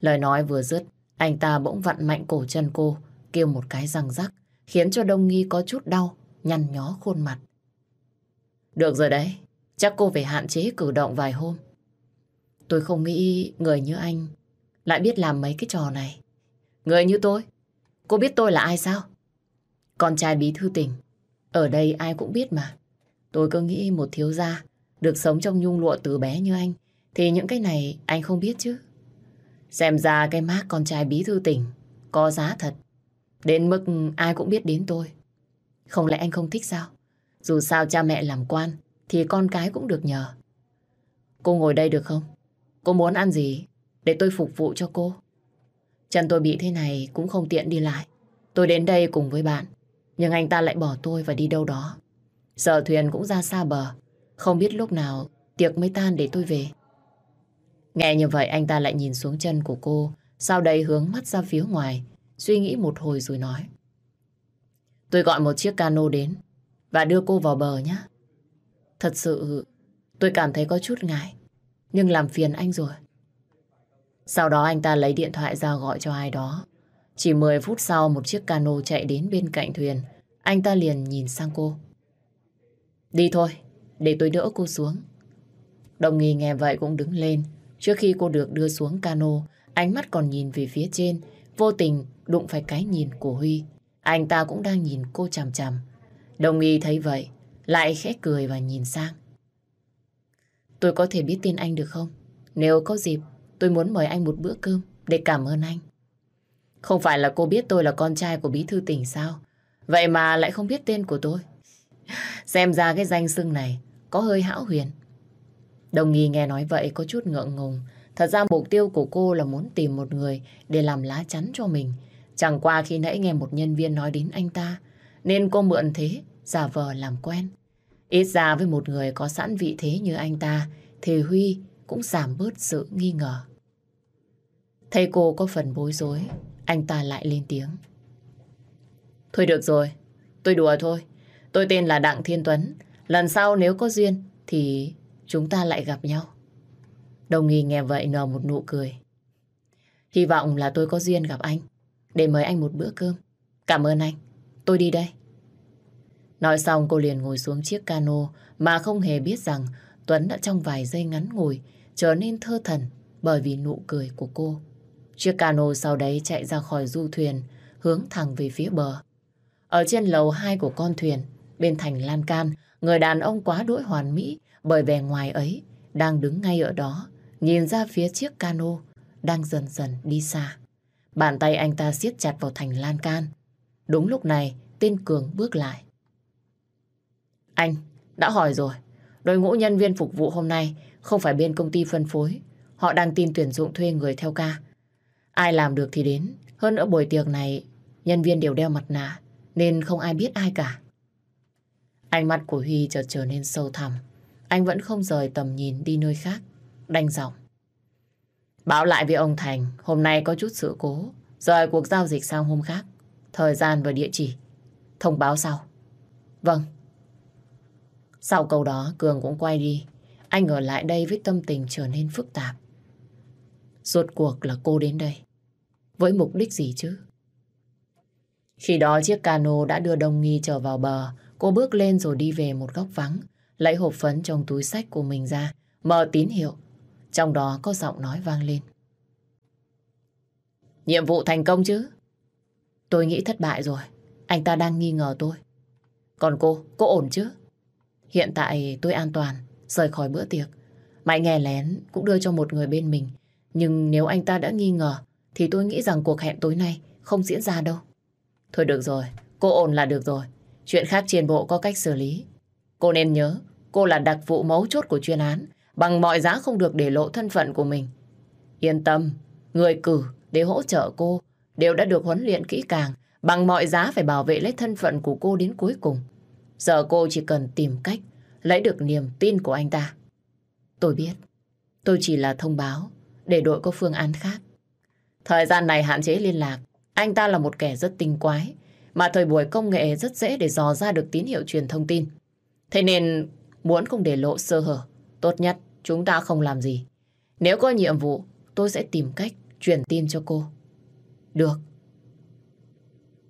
Lời nói vừa dứt, anh ta bỗng vặn mạnh cổ chân cô, kêu một cái răng rắc, khiến cho Đông Nghi có chút đau, nhăn nhó khuôn mặt. Được rồi đấy, chắc cô phải hạn chế cử động vài hôm. Tôi không nghĩ người như anh lại biết làm mấy cái trò này. Người như tôi, cô biết tôi là ai sao? Con trai bí thư tỉnh, ở đây ai cũng biết mà. Tôi cứ nghĩ một thiếu gia được sống trong nhung lụa từ bé như anh thì những cái này anh không biết chứ. Xem ra cái mác con trai bí thư tỉnh có giá thật. Đến mức ai cũng biết đến tôi. Không lẽ anh không thích sao? Dù sao cha mẹ làm quan thì con cái cũng được nhờ. Cô ngồi đây được không? Cô muốn ăn gì để tôi phục vụ cho cô? Chân tôi bị thế này cũng không tiện đi lại. Tôi đến đây cùng với bạn. Nhưng anh ta lại bỏ tôi và đi đâu đó. Giờ thuyền cũng ra xa bờ. Không biết lúc nào tiệc mới tan để tôi về. Nghe như vậy anh ta lại nhìn xuống chân của cô, sau đây hướng mắt ra phía ngoài, suy nghĩ một hồi rồi nói. Tôi gọi một chiếc cano đến và đưa cô vào bờ nhé. Thật sự tôi cảm thấy có chút ngại, nhưng làm phiền anh rồi. Sau đó anh ta lấy điện thoại ra gọi cho ai đó. Chỉ 10 phút sau một chiếc cano chạy đến bên cạnh thuyền, anh ta liền nhìn sang cô. Đi thôi, để tôi đỡ cô xuống. Đồng nghi nghe vậy cũng đứng lên, Trước khi cô được đưa xuống cano, ánh mắt còn nhìn về phía trên, vô tình đụng phải cái nhìn của Huy. Anh ta cũng đang nhìn cô chằm chằm. Đồng nghi thấy vậy, lại khẽ cười và nhìn sang. Tôi có thể biết tên anh được không? Nếu có dịp, tôi muốn mời anh một bữa cơm để cảm ơn anh. Không phải là cô biết tôi là con trai của bí thư tỉnh sao? Vậy mà lại không biết tên của tôi. Xem ra cái danh xưng này có hơi hão huyền. Đồng nghi nghe nói vậy có chút ngượng ngùng. Thật ra mục tiêu của cô là muốn tìm một người để làm lá chắn cho mình. Chẳng qua khi nãy nghe một nhân viên nói đến anh ta, nên cô mượn thế, giả vờ làm quen. Ít ra với một người có sẵn vị thế như anh ta, thì Huy cũng giảm bớt sự nghi ngờ. Thấy cô có phần bối rối, anh ta lại lên tiếng. Thôi được rồi, tôi đùa thôi. Tôi tên là Đặng Thiên Tuấn. Lần sau nếu có duyên thì chúng ta lại gặp nhau. Đồng nghi nghe vậy nở một nụ cười. Hy vọng là tôi có duyên gặp anh, để mời anh một bữa cơm. Cảm ơn anh, tôi đi đây. Nói xong cô liền ngồi xuống chiếc cano mà không hề biết rằng Tuấn đã trong vài giây ngắn ngủi trở nên thơ thần bởi vì nụ cười của cô. Chiếc cano sau đấy chạy ra khỏi du thuyền hướng thẳng về phía bờ. Ở trên lầu hai của con thuyền, bên thành lan can, người đàn ông quá đỗi hoàn mỹ bởi vẻ ngoài ấy đang đứng ngay ở đó, nhìn ra phía chiếc cano đang dần dần đi xa. Bàn tay anh ta siết chặt vào thành lan can. Đúng lúc này, tên Cường bước lại. Anh, đã hỏi rồi. Đội ngũ nhân viên phục vụ hôm nay không phải bên công ty phân phối. Họ đang tin tuyển dụng thuê người theo ca. Ai làm được thì đến. Hơn nữa buổi tiệc này, nhân viên đều đeo mặt nạ, nên không ai biết ai cả. Ánh mắt của Huy chợt trở nên sâu thẳm. Anh vẫn không rời tầm nhìn đi nơi khác. Đanh giọng. Báo lại với ông Thành, hôm nay có chút sự cố. Rời cuộc giao dịch sang hôm khác. Thời gian và địa chỉ. Thông báo sau. Vâng. Sau câu đó, Cường cũng quay đi. anh ở lại đây với tâm tình trở nên phức tạp. Rốt cuộc là cô đến đây. Với mục đích gì chứ? Khi đó chiếc cano đã đưa đồng Nghi trở vào bờ. Cô bước lên rồi đi về một góc vắng. Lấy hộp phấn trong túi sách của mình ra. Mở tín hiệu. Trong đó có giọng nói vang lên. Nhiệm vụ thành công chứ? Tôi nghĩ thất bại rồi. Anh ta đang nghi ngờ tôi. Còn cô, cô ổn chứ? Hiện tại tôi an toàn, rời khỏi bữa tiệc. Mãi nghe lén cũng đưa cho một người bên mình. Nhưng nếu anh ta đã nghi ngờ, thì tôi nghĩ rằng cuộc hẹn tối nay không diễn ra đâu. Thôi được rồi, cô ổn là được rồi. Chuyện khác trên bộ có cách xử lý. Cô nên nhớ, cô là đặc vụ mấu chốt của chuyên án. Bằng mọi giá không được để lộ thân phận của mình. Yên tâm, người cử để hỗ trợ cô đều đã được huấn luyện kỹ càng. Bằng mọi giá phải bảo vệ lấy thân phận của cô đến cuối cùng. Giờ cô chỉ cần tìm cách lấy được niềm tin của anh ta. Tôi biết, tôi chỉ là thông báo để đội có phương án khác. Thời gian này hạn chế liên lạc, anh ta là một kẻ rất tinh quái, mà thời buổi công nghệ rất dễ để dò ra được tín hiệu truyền thông tin. Thế nên muốn không để lộ sơ hở, tốt nhất chúng ta không làm gì. Nếu có nhiệm vụ, tôi sẽ tìm cách truyền tin cho cô. Được.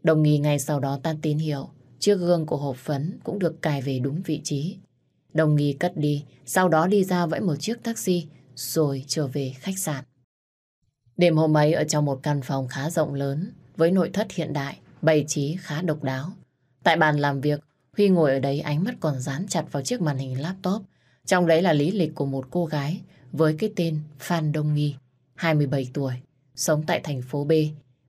Đồng nghi ngay sau đó tan tín hiệu, chiếc gương của hộp phấn cũng được cài về đúng vị trí. Đồng nghi cất đi, sau đó đi ra vẫy một chiếc taxi, rồi trở về khách sạn. Đêm hôm ấy ở trong một căn phòng khá rộng lớn, với nội thất hiện đại, bày trí khá độc đáo. Tại bàn làm việc, Huy ngồi ở đấy ánh mắt còn dán chặt vào chiếc màn hình laptop. Trong đấy là lý lịch của một cô gái với cái tên Phan Đông Nghi, 27 tuổi, sống tại thành phố B.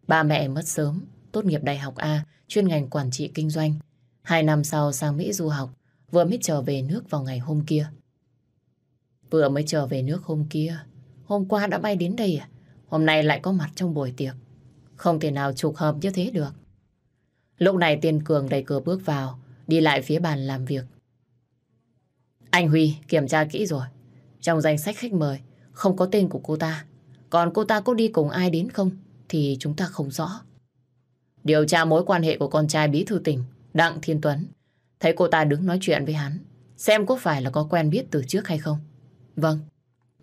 Ba mẹ mất sớm, tốt nghiệp đại học A, chuyên ngành quản trị kinh doanh. Hai năm sau sang Mỹ du học, vừa mới trở về nước vào ngày hôm kia. Vừa mới trở về nước hôm kia, hôm qua đã bay đến đây à? Hôm nay lại có mặt trong buổi tiệc. Không thể nào trùng hợp như thế được. Lúc này Tiên Cường đẩy cửa bước vào, đi lại phía bàn làm việc. Anh Huy kiểm tra kỹ rồi. Trong danh sách khách mời, không có tên của cô ta. Còn cô ta có đi cùng ai đến không, thì chúng ta không rõ. Điều tra mối quan hệ của con trai bí thư tỉnh, Đặng Thiên Tuấn. Thấy cô ta đứng nói chuyện với hắn, xem có phải là có quen biết từ trước hay không. Vâng,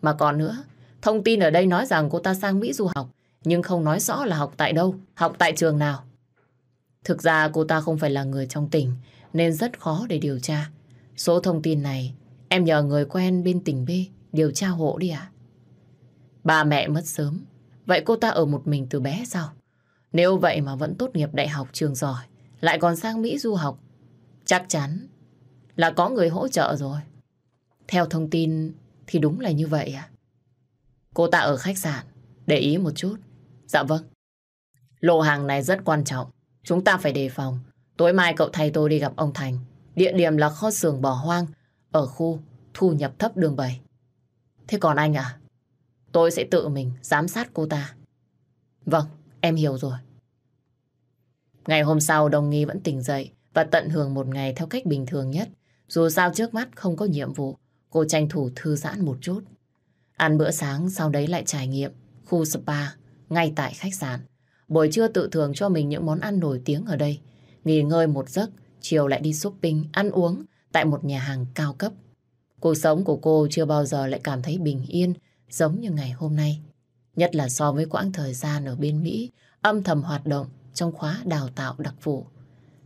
mà còn nữa, thông tin ở đây nói rằng cô ta sang Mỹ du học, nhưng không nói rõ là học tại đâu, học tại trường nào. Thực ra cô ta không phải là người trong tỉnh, nên rất khó để điều tra. Số thông tin này, em nhờ người quen bên tỉnh B điều tra hộ đi ạ. Ba mẹ mất sớm, vậy cô ta ở một mình từ bé sao? Nếu vậy mà vẫn tốt nghiệp đại học trường giỏi, lại còn sang Mỹ du học, chắc chắn là có người hỗ trợ rồi. Theo thông tin thì đúng là như vậy à? Cô ta ở khách sạn, để ý một chút. Dạ vâng. lộ hàng này rất quan trọng. Chúng ta phải đề phòng. Tối mai cậu thay tôi đi gặp ông Thành. Địa điểm là kho xưởng bỏ hoang ở khu thu nhập thấp đường 7. Thế còn anh à? Tôi sẽ tự mình giám sát cô ta. Vâng, em hiểu rồi. Ngày hôm sau đồng nghi vẫn tỉnh dậy và tận hưởng một ngày theo cách bình thường nhất. Dù sao trước mắt không có nhiệm vụ, cô tranh thủ thư giãn một chút. Ăn bữa sáng sau đấy lại trải nghiệm khu spa ngay tại khách sạn. Buổi trưa tự thưởng cho mình những món ăn nổi tiếng ở đây. Nghỉ ngơi một giấc, chiều lại đi shopping, ăn uống tại một nhà hàng cao cấp. Cuộc sống của cô chưa bao giờ lại cảm thấy bình yên giống như ngày hôm nay. Nhất là so với quãng thời gian ở bên Mỹ âm thầm hoạt động trong khóa đào tạo đặc vụ.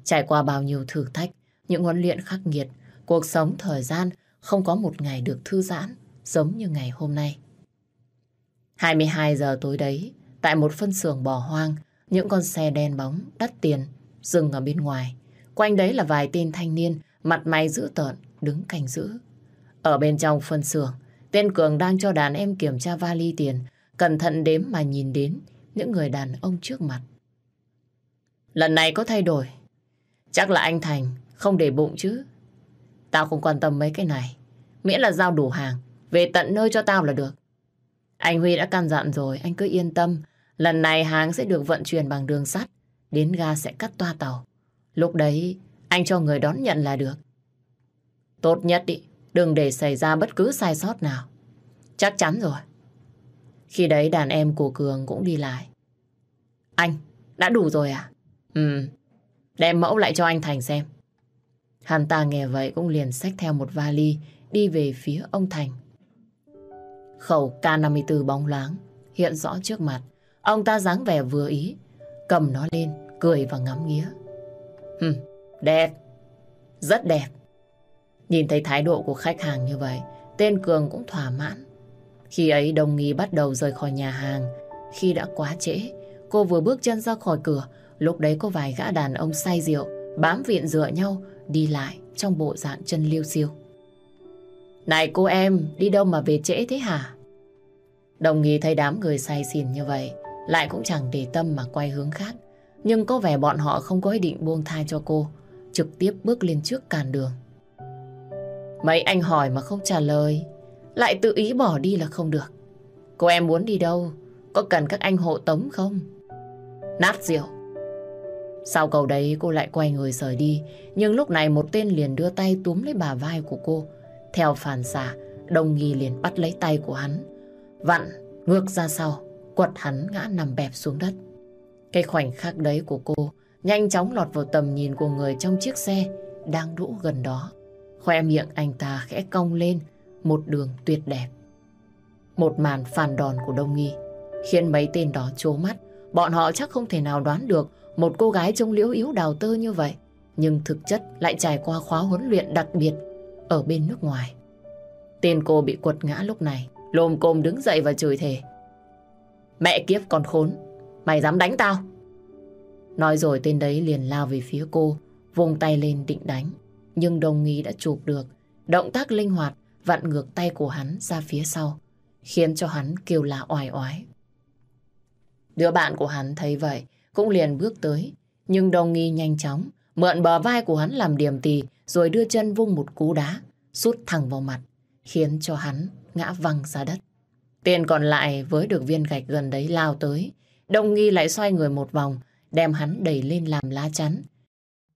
Trải qua bao nhiêu thử thách, những huấn luyện khắc nghiệt, cuộc sống thời gian không có một ngày được thư giãn giống như ngày hôm nay. 22 giờ tối đấy, tại một phân xưởng bỏ hoang, những con xe đen bóng, đắt tiền, dừng ở bên ngoài. Quanh đấy là vài tên thanh niên, mặt mày dữ tợn, đứng canh giữ. Ở bên trong phân xưởng, tên Cường đang cho đàn em kiểm tra vali tiền, cẩn thận đếm mà nhìn đến những người đàn ông trước mặt. Lần này có thay đổi. Chắc là anh Thành không để bụng chứ. Tao không quan tâm mấy cái này. Miễn là giao đủ hàng, về tận nơi cho tao là được. Anh Huy đã căn dặn rồi, anh cứ yên tâm. Lần này hàng sẽ được vận chuyển bằng đường sắt. Đến ga sẽ cắt toa tàu. Lúc đấy, anh cho người đón nhận là được. Tốt nhất đi, đừng để xảy ra bất cứ sai sót nào. Chắc chắn rồi. Khi đấy đàn em của Cường cũng đi lại. Anh, đã đủ rồi à? Ừ, đem mẫu lại cho anh Thành xem. Hắn ta nghe vậy cũng liền xách theo một vali đi về phía ông Thành. Khẩu K54 bóng loáng, hiện rõ trước mặt. Ông ta dáng vẻ vừa ý, cầm nó lên, cười và ngắm nghía. Hừm, đẹp, rất đẹp. Nhìn thấy thái độ của khách hàng như vậy, tên Cường cũng thỏa mãn. Khi ấy đồng nghi bắt đầu rời khỏi nhà hàng. Khi đã quá trễ, cô vừa bước chân ra khỏi cửa, lúc đấy có vài gã đàn ông say rượu, bám viện dựa nhau, đi lại trong bộ dạng chân liêu siêu. Này cô em, đi đâu mà về trễ thế hả? Đồng nghi thấy đám người say xỉn như vậy, lại cũng chẳng để tâm mà quay hướng khác. Nhưng có vẻ bọn họ không có ý định buông thai cho cô, trực tiếp bước lên trước càn đường. Mấy anh hỏi mà không trả lời, lại tự ý bỏ đi là không được. Cô em muốn đi đâu? Có cần các anh hộ tống không? Nát rượu. Sau cầu đấy cô lại quay người rời đi, nhưng lúc này một tên liền đưa tay túm lấy bà vai của cô. Theo phản xạ, đồng nghi liền bắt lấy tay của hắn. Vặn, ngược ra sau, quật hắn ngã nằm bẹp xuống đất. Cái khoảnh khắc đấy của cô nhanh chóng lọt vào tầm nhìn của người trong chiếc xe đang đỗ gần đó. Khoe miệng anh ta khẽ cong lên, một đường tuyệt đẹp. Một màn phản đòn của Đông Nghi khiến mấy tên đó trố mắt. Bọn họ chắc không thể nào đoán được một cô gái trông liễu yếu đào tơ như vậy, nhưng thực chất lại trải qua khóa huấn luyện đặc biệt ở bên nước ngoài. Tên cô bị quật ngã lúc này, lồm cồm đứng dậy và chửi thề. Mẹ kiếp còn khốn, mày dám đánh tao? Nói rồi tên đấy liền lao về phía cô, vùng tay lên định đánh. Nhưng đồng nghi đã chụp được, động tác linh hoạt vặn ngược tay của hắn ra phía sau, khiến cho hắn kêu la oai oái. Đứa bạn của hắn thấy vậy, cũng liền bước tới, nhưng đồng nghi nhanh chóng, mượn bờ vai của hắn làm điểm tì, rồi đưa chân vung một cú đá, sút thẳng vào mặt, khiến cho hắn ngã văng ra đất. Tiền còn lại với được viên gạch gần đấy lao tới, đồng nghi lại xoay người một vòng, đem hắn đẩy lên làm lá chắn.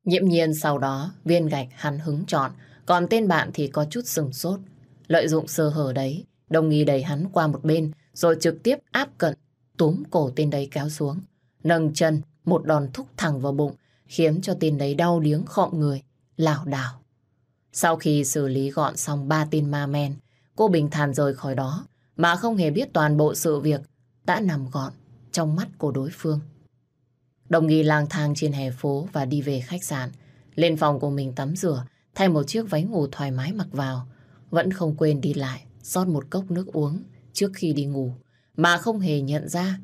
Nhiễm nhiên sau đó, viên gạch hắn hứng chọn, còn tên bạn thì có chút sừng sốt. Lợi dụng sơ hở đấy, đồng nghi đẩy hắn qua một bên, rồi trực tiếp áp cận, túm cổ tên đấy kéo xuống. Nâng chân, một đòn thúc thẳng vào bụng, khiến cho tên đấy đau điếng khọm người, lảo đảo. Sau khi xử lý gọn xong ba tên ma men, cô bình thản rời khỏi đó, mà không hề biết toàn bộ sự việc đã nằm gọn trong mắt của đối phương. Đồng nghi lang thang trên hè phố và đi về khách sạn, lên phòng của mình tắm rửa, thay một chiếc váy ngủ thoải mái mặc vào, vẫn không quên đi lại, rót một cốc nước uống trước khi đi ngủ, mà không hề nhận ra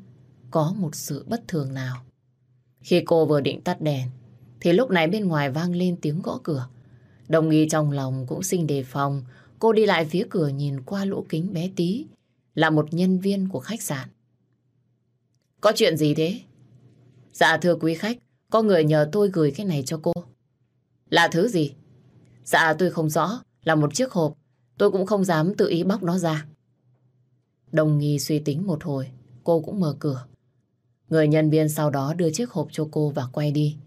có một sự bất thường nào. Khi cô vừa định tắt đèn, thì lúc này bên ngoài vang lên tiếng gõ cửa. Đồng nghi trong lòng cũng sinh đề phòng, cô đi lại phía cửa nhìn qua lỗ kính bé tí, là một nhân viên của khách sạn. Có chuyện gì thế? Dạ thưa quý khách, có người nhờ tôi gửi cái này cho cô. Là thứ gì? Dạ tôi không rõ, là một chiếc hộp. Tôi cũng không dám tự ý bóc nó ra. Đồng nghi suy tính một hồi, cô cũng mở cửa. Người nhân viên sau đó đưa chiếc hộp cho cô và quay đi.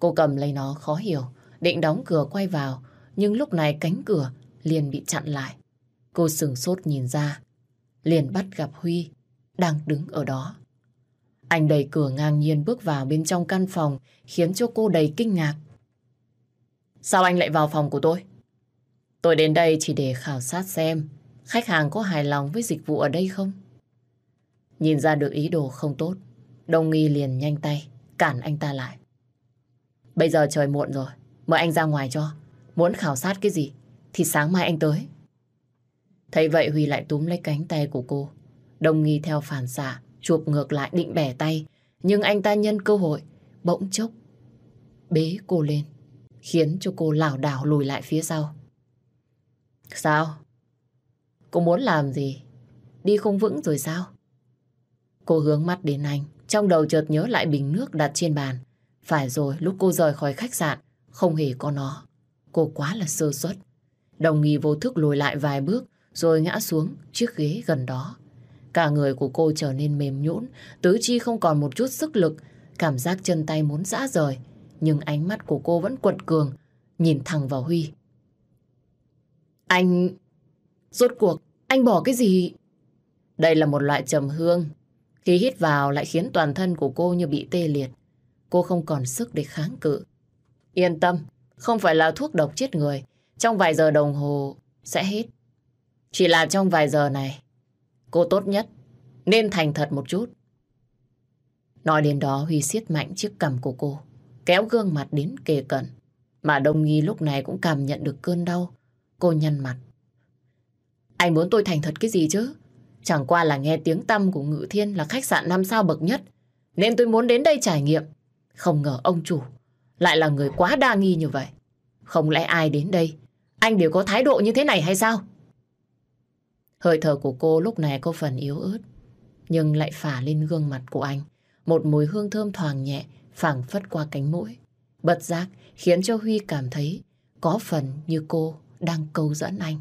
Cô cầm lấy nó khó hiểu, định đóng cửa quay vào, nhưng lúc này cánh cửa liền bị chặn lại. Cô sừng sốt nhìn ra, liền bắt gặp Huy đang đứng ở đó. Anh đẩy cửa ngang nhiên bước vào bên trong căn phòng khiến cho cô đầy kinh ngạc. Sao anh lại vào phòng của tôi? Tôi đến đây chỉ để khảo sát xem khách hàng có hài lòng với dịch vụ ở đây không? Nhìn ra được ý đồ không tốt, Đông Nghi liền nhanh tay, cản anh ta lại. Bây giờ trời muộn rồi, mời anh ra ngoài cho. Muốn khảo sát cái gì thì sáng mai anh tới. Thấy vậy Huy lại túm lấy cánh tay của cô. Đông Nghi theo phản xạ, chụp ngược lại định bẻ tay. Nhưng anh ta nhân cơ hội, bỗng chốc, bế cô lên, khiến cho cô lảo đảo lùi lại phía sau. Sao? Cô muốn làm gì? Đi không vững rồi sao? Cô hướng mắt đến anh, trong đầu chợt nhớ lại bình nước đặt trên bàn. Phải rồi, lúc cô rời khỏi khách sạn, không hề có nó. Cô quá là sơ suất. Đồng nghi vô thức lùi lại vài bước, rồi ngã xuống chiếc ghế gần đó. Cả người của cô trở nên mềm nhũn, tứ chi không còn một chút sức lực, cảm giác chân tay muốn rã rời. Nhưng ánh mắt của cô vẫn quật cường, nhìn thẳng vào Huy. Anh... Rốt cuộc, anh bỏ cái gì? Đây là một loại trầm hương. Khi hít vào lại khiến toàn thân của cô như bị tê liệt. Cô không còn sức để kháng cự. Yên tâm, không phải là thuốc độc chết người. Trong vài giờ đồng hồ sẽ hết. Chỉ là trong vài giờ này, cô tốt nhất nên thành thật một chút. Nói đến đó Huy siết mạnh chiếc cằm của cô, kéo gương mặt đến kề cận. Mà Đông Nghi lúc này cũng cảm nhận được cơn đau. Cô nhăn mặt. Anh muốn tôi thành thật cái gì chứ? Chẳng qua là nghe tiếng tăm của Ngự Thiên là khách sạn năm sao bậc nhất. Nên tôi muốn đến đây trải nghiệm. Không ngờ ông chủ lại là người quá đa nghi như vậy. Không lẽ ai đến đây, anh đều có thái độ như thế này hay sao? Hơi thở của cô lúc này có phần yếu ớt, nhưng lại phả lên gương mặt của anh. Một mùi hương thơm thoảng nhẹ phảng phất qua cánh mũi. Bật giác khiến cho Huy cảm thấy có phần như cô đang câu dẫn anh.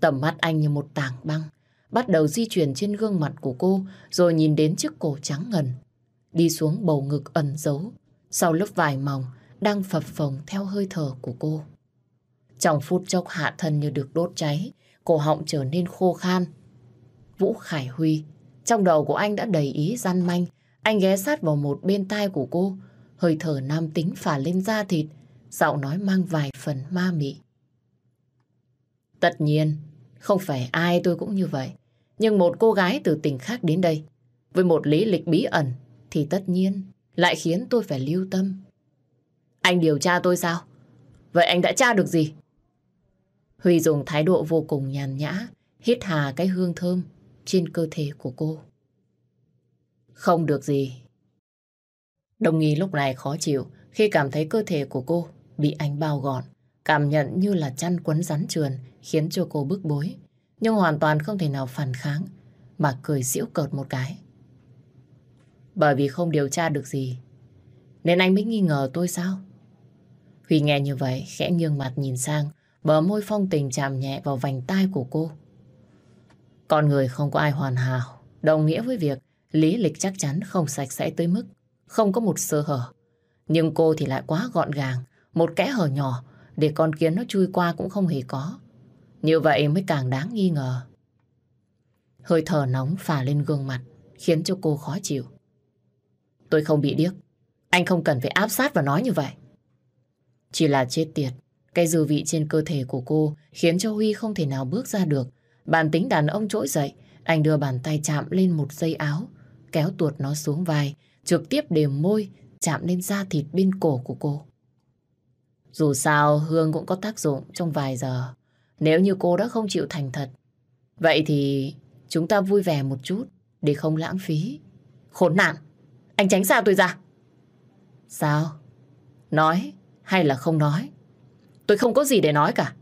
Tầm mắt anh như một tảng băng, bắt đầu di chuyển trên gương mặt của cô rồi nhìn đến chiếc cổ trắng ngần. Đi xuống bầu ngực ẩn giấu, sau lớp vải mỏng đang phập phồng theo hơi thở của cô. Trong phút chốc hạ thân như được đốt cháy, cổ họng trở nên khô khan. Vũ Khải Huy, trong đầu của anh đã đầy ý gian manh, anh ghé sát vào một bên tai của cô, hơi thở nam tính phả lên da thịt, giọng nói mang vài phần ma mị. Tất nhiên, không phải ai tôi cũng như vậy. Nhưng một cô gái từ tỉnh khác đến đây, với một lý lịch bí ẩn, thì tất nhiên lại khiến tôi phải lưu tâm. Anh điều tra tôi sao? Vậy anh đã tra được gì? Huy dùng thái độ vô cùng nhàn nhã, hít hà cái hương thơm trên cơ thể của cô. Không được gì. Đồng nghi lúc này khó chịu khi cảm thấy cơ thể của cô bị anh bao gọn, cảm nhận như là chăn quấn rắn trườn khiến cho cô bức bối, nhưng hoàn toàn không thể nào phản kháng mà cười xỉu cợt một cái. Bởi vì không điều tra được gì nên anh mới nghi ngờ tôi sao? Huy nghe như vậy khẽ nhương mặt nhìn sang bờ môi phong tình chạm nhẹ vào vành tai của cô. Con người không có ai hoàn hảo đồng nghĩa với việc lý lịch chắc chắn không sạch sẽ tới mức không có một sơ hở. Nhưng cô thì lại quá gọn gàng, một kẽ hở nhỏ để con kiến nó chui qua cũng không hề có. Như vậy mới càng đáng nghi ngờ. Hơi thở nóng phả lên gương mặt, khiến cho cô khó chịu. Tôi không bị điếc. Anh không cần phải áp sát và nói như vậy. Chỉ là chết tiệt. Cái dư vị trên cơ thể của cô khiến cho Huy không thể nào bước ra được. Bản tính đàn ông trỗi dậy, anh đưa bàn tay chạm lên một dây áo, kéo tuột nó xuống vai, trực tiếp đềm môi, chạm lên da thịt bên cổ của cô. Dù sao, Hương cũng có tác dụng trong vài giờ. Nếu như cô đã không chịu thành thật, vậy thì chúng ta vui vẻ một chút để không lãng phí. Khốn nạn! Anh tránh xa tôi ra! Sao? Nói hay là không nói? Tôi không có gì để nói cả.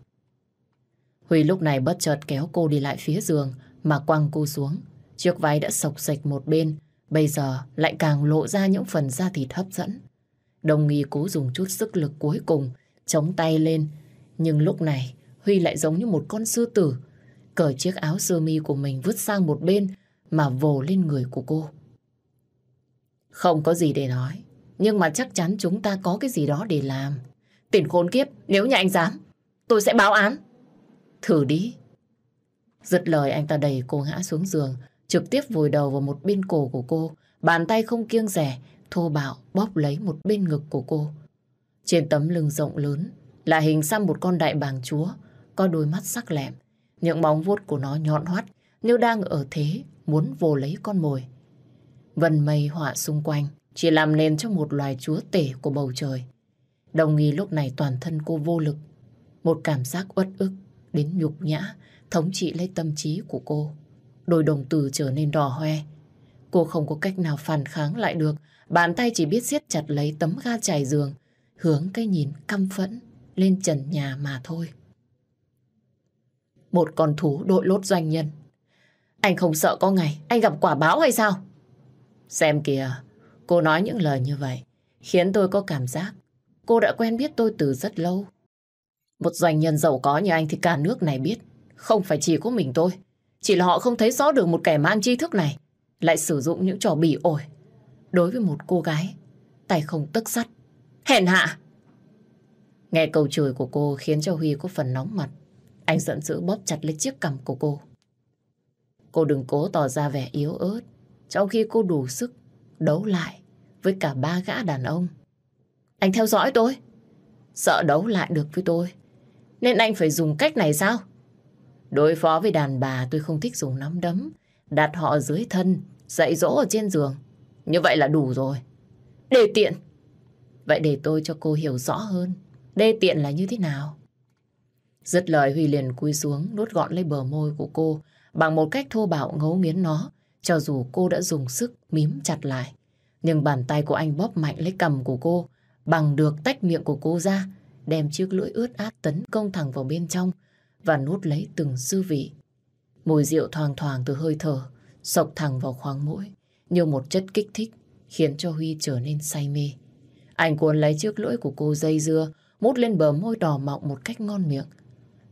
Huy lúc này bất chợt kéo cô đi lại phía giường mà quăng cô xuống. Chiếc váy đã sộc sạch một bên, bây giờ lại càng lộ ra những phần da thịt hấp dẫn. Đồng nghi cố dùng chút sức lực cuối cùng, chống tay lên. Nhưng lúc này, Huy lại giống như một con sư tử, cởi chiếc áo sơ mi của mình vứt sang một bên mà vồ lên người của cô. Không có gì để nói, nhưng mà chắc chắn chúng ta có cái gì đó để làm. Tiền khốn kiếp, nếu như anh dám, tôi sẽ báo án. Thử đi. Giật lời anh ta đẩy cô ngã xuống giường, trực tiếp vùi đầu vào một bên cổ của cô, bàn tay không kiêng rẻ, thô bạo bóp lấy một bên ngực của cô. Trên tấm lưng rộng lớn là hình xăm một con đại bàng chúa, có đôi mắt sắc lẹm. Những móng vuốt của nó nhọn hoắt như đang ở thế muốn vô lấy con mồi. Vần mây họa xung quanh chỉ làm nên cho một loài chúa tể của bầu trời. Đồng nghi lúc này toàn thân cô vô lực. Một cảm giác uất ức đến nhục nhã thống trị lấy tâm trí của cô. Đôi đồng tử trở nên đỏ hoe. Cô không có cách nào phản kháng lại được. Bàn tay chỉ biết siết chặt lấy tấm ga trải giường, hướng cái nhìn căm phẫn lên trần nhà mà thôi. Một con thú đội lốt doanh nhân. Anh không sợ có ngày anh gặp quả báo hay sao? Xem kìa, cô nói những lời như vậy khiến tôi có cảm giác cô đã quen biết tôi từ rất lâu. Một doanh nhân giàu có như anh thì cả nước này biết. Không phải chỉ có mình tôi. Chỉ là họ không thấy rõ được một kẻ mang tri thức này lại sử dụng những trò bỉ ổi đối với một cô gái tay không tức sắt. Hèn hạ! Nghe câu chửi của cô khiến cho Huy có phần nóng mặt. Anh giận dữ bóp chặt lấy chiếc cằm của cô. Cô đừng cố tỏ ra vẻ yếu ớt trong khi cô đủ sức đấu lại với cả ba gã đàn ông. Anh theo dõi tôi. Sợ đấu lại được với tôi. Nên anh phải dùng cách này sao? Đối phó với đàn bà tôi không thích dùng nắm đấm, đặt họ dưới thân, dạy dỗ ở trên giường. Như vậy là đủ rồi. Đề tiện. Vậy để tôi cho cô hiểu rõ hơn. Đê tiện là như thế nào? Dứt lời Huy liền cúi xuống, nuốt gọn lấy bờ môi của cô bằng một cách thô bạo ngấu nghiến nó, cho dù cô đã dùng sức mím chặt lại. Nhưng bàn tay của anh bóp mạnh lấy cầm của cô, bằng được tách miệng của cô ra, đem chiếc lưỡi ướt át tấn công thẳng vào bên trong và nuốt lấy từng dư vị. Mùi rượu thoang thoảng từ hơi thở, sộc thẳng vào khoang mũi, như một chất kích thích, khiến cho Huy trở nên say mê. Anh cuốn lấy chiếc lưỡi của cô dây dưa, mút lên bờ môi đỏ mọng một cách ngon miệng.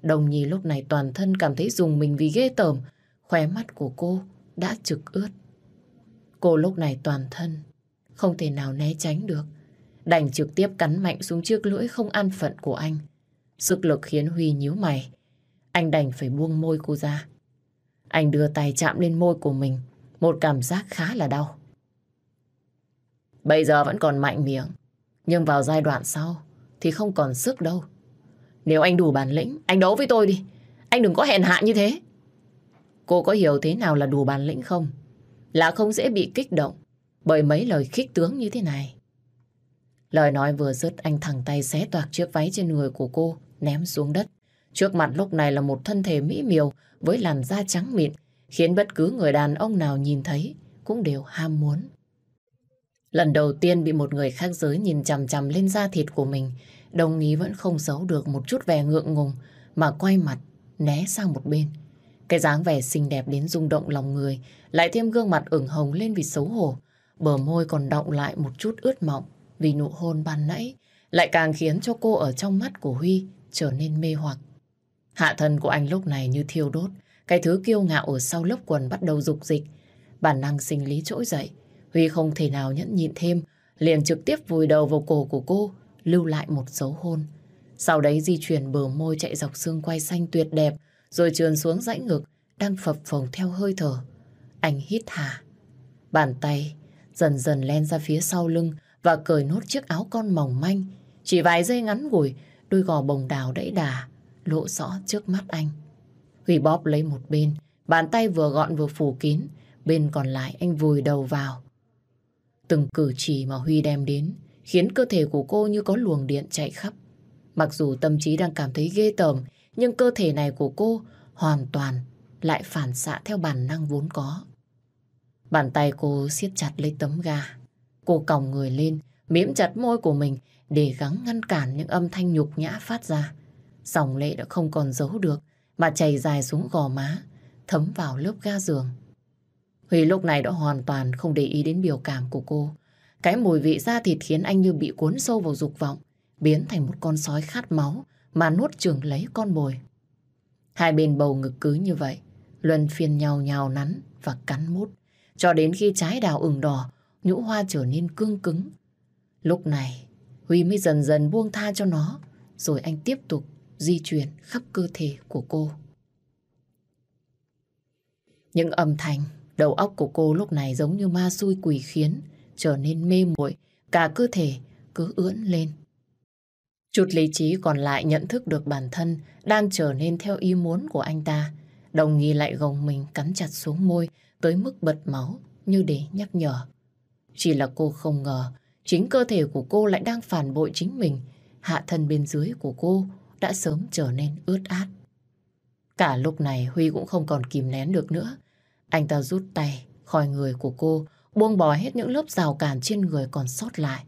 Đồng nhi lúc này toàn thân cảm thấy dùng mình vì ghê tởm, khóe mắt của cô đã trực ướt. Cô lúc này toàn thân, không thể nào né tránh được. Đành trực tiếp cắn mạnh xuống chiếc lưỡi không an phận của anh. Sức lực khiến Huy nhíu mày. Anh đành phải buông môi cô ra. Anh đưa tay chạm lên môi của mình, một cảm giác khá là đau. Bây giờ vẫn còn mạnh miệng, nhưng vào giai đoạn sau thì không còn sức đâu. Nếu anh đủ bản lĩnh, anh đấu với tôi đi. Anh đừng có hèn hạ như thế. Cô có hiểu thế nào là đủ bản lĩnh không? Là không dễ bị kích động bởi mấy lời khích tướng như thế này. Lời nói vừa dứt anh thẳng tay xé toạc chiếc váy trên người của cô ném xuống đất. Trước mặt lúc này là một thân thể mỹ miều với làn da trắng mịn khiến bất cứ người đàn ông nào nhìn thấy cũng đều ham muốn. Lần đầu tiên bị một người khác giới nhìn chằm chằm lên da thịt của mình, đồng ý vẫn không giấu được một chút vẻ ngượng ngùng mà quay mặt, né sang một bên. Cái dáng vẻ xinh đẹp đến rung động lòng người, lại thêm gương mặt ửng hồng lên vì xấu hổ. Bờ môi còn động lại một chút ướt mọng vì nụ hôn ban nãy, lại càng khiến cho cô ở trong mắt của Huy trở nên mê hoặc. Hạ thân của anh lúc này như thiêu đốt, cái thứ kiêu ngạo ở sau lớp quần bắt đầu dục dịch. Bản năng sinh lý trỗi dậy, Huy không thể nào nhẫn nhịn thêm, liền trực tiếp vùi đầu vào cổ của cô, lưu lại một dấu hôn. Sau đấy di chuyển bờ môi chạy dọc xương quay xanh tuyệt đẹp, rồi trườn xuống dãy ngực, đang phập phồng theo hơi thở. Anh hít hà. Bàn tay dần dần len ra phía sau lưng và cởi nốt chiếc áo con mỏng manh. Chỉ vài giây ngắn ngủi, đôi gò bồng đào đẫy đà, lộ rõ trước mắt anh. Huy bóp lấy một bên, bàn tay vừa gọn vừa phủ kín, bên còn lại anh vùi đầu vào. Từng cử chỉ mà Huy đem đến khiến cơ thể của cô như có luồng điện chạy khắp. Mặc dù tâm trí đang cảm thấy ghê tởm, nhưng cơ thể này của cô hoàn toàn lại phản xạ theo bản năng vốn có. Bàn tay cô siết chặt lấy tấm ga. Cô còng người lên, miễm chặt môi của mình để gắng ngăn cản những âm thanh nhục nhã phát ra. Dòng lệ đã không còn giấu được mà chảy dài xuống gò má, thấm vào lớp ga giường. Huy lúc này đã hoàn toàn không để ý đến biểu cảm của cô. Cái mùi vị da thịt khiến anh như bị cuốn sâu vào dục vọng, biến thành một con sói khát máu mà nuốt chửng lấy con mồi. Hai bên bầu ngực cứ như vậy, luân phiên nhau nhào nắn và cắn mút, cho đến khi trái đào ửng đỏ, nhũ hoa trở nên cương cứng. Lúc này, Huy mới dần dần buông tha cho nó, rồi anh tiếp tục di chuyển khắp cơ thể của cô. Những âm thanh, đầu óc của cô lúc này giống như ma xui quỷ khiến, trở nên mê muội, cả cơ thể cứ ưỡn lên. Chút lý trí còn lại nhận thức được bản thân đang trở nên theo ý muốn của anh ta. Đồng nghi lại gồng mình cắn chặt xuống môi tới mức bật máu như để nhắc nhở. Chỉ là cô không ngờ chính cơ thể của cô lại đang phản bội chính mình. Hạ thân bên dưới của cô đã sớm trở nên ướt át. Cả lúc này Huy cũng không còn kìm nén được nữa. Anh ta rút tay khỏi người của cô, buông bỏ hết những lớp rào cản trên người còn sót lại.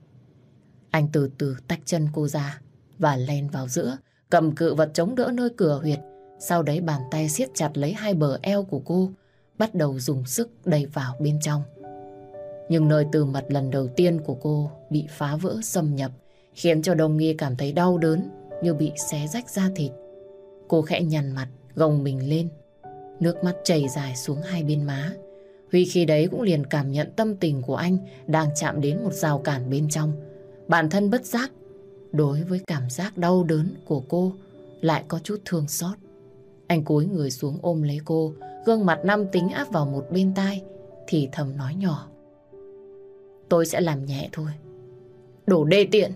Anh từ từ tách chân cô ra và len vào giữa, cầm cự vật chống đỡ nơi cửa huyệt. Sau đấy bàn tay siết chặt lấy hai bờ eo của cô, bắt đầu dùng sức đẩy vào bên trong. Nhưng nơi từ mật lần đầu tiên của cô bị phá vỡ xâm nhập, khiến cho đồng nghi cảm thấy đau đớn như bị xé rách da thịt. Cô khẽ nhằn mặt, gồng mình lên. Nước mắt chảy dài xuống hai bên má. Huy khi đấy cũng liền cảm nhận tâm tình của anh đang chạm đến một rào cản bên trong. Bản thân bất giác, đối với cảm giác đau đớn của cô lại có chút thương xót. Anh cúi người xuống ôm lấy cô, gương mặt năm tính áp vào một bên tai, thì thầm nói nhỏ. Tôi sẽ làm nhẹ thôi. Đổ đê tiện.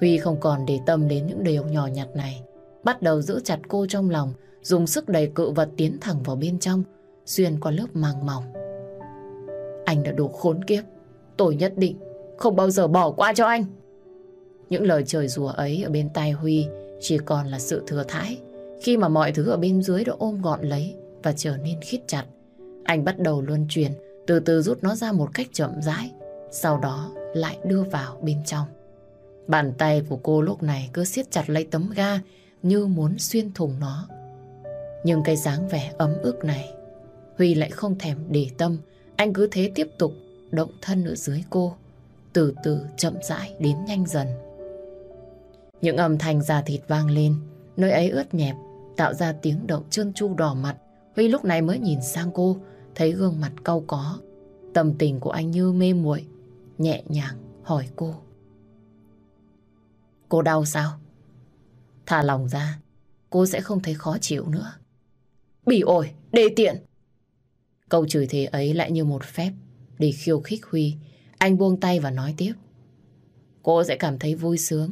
Huy không còn để tâm đến những điều nhỏ nhặt này. Bắt đầu giữ chặt cô trong lòng, dùng sức đẩy cự vật tiến thẳng vào bên trong, xuyên qua lớp màng mỏng. Anh đã đủ khốn kiếp, tôi nhất định không bao giờ bỏ qua cho anh. Những lời trời rùa ấy ở bên tai Huy chỉ còn là sự thừa thãi khi mà mọi thứ ở bên dưới đã ôm gọn lấy và trở nên khít chặt. Anh bắt đầu luân chuyển, từ từ rút nó ra một cách chậm rãi, sau đó lại đưa vào bên trong. Bàn tay của cô lúc này cứ siết chặt lấy tấm ga như muốn xuyên thủng nó. Nhưng cái dáng vẻ ấm ức này, Huy lại không thèm để tâm, anh cứ thế tiếp tục động thân ở dưới cô, từ từ chậm rãi đến nhanh dần. Những âm thanh da thịt vang lên, nơi ấy ướt nhẹp, tạo ra tiếng động trơn tru đỏ mặt. Huy lúc này mới nhìn sang cô, thấy gương mặt cau có. Tâm tình của anh như mê muội, nhẹ nhàng hỏi cô. Cô đau sao? Thả lòng ra, cô sẽ không thấy khó chịu nữa. Bỉ ổi, đê tiện. Câu chửi thế ấy lại như một phép để khiêu khích Huy. Anh buông tay và nói tiếp. Cô sẽ cảm thấy vui sướng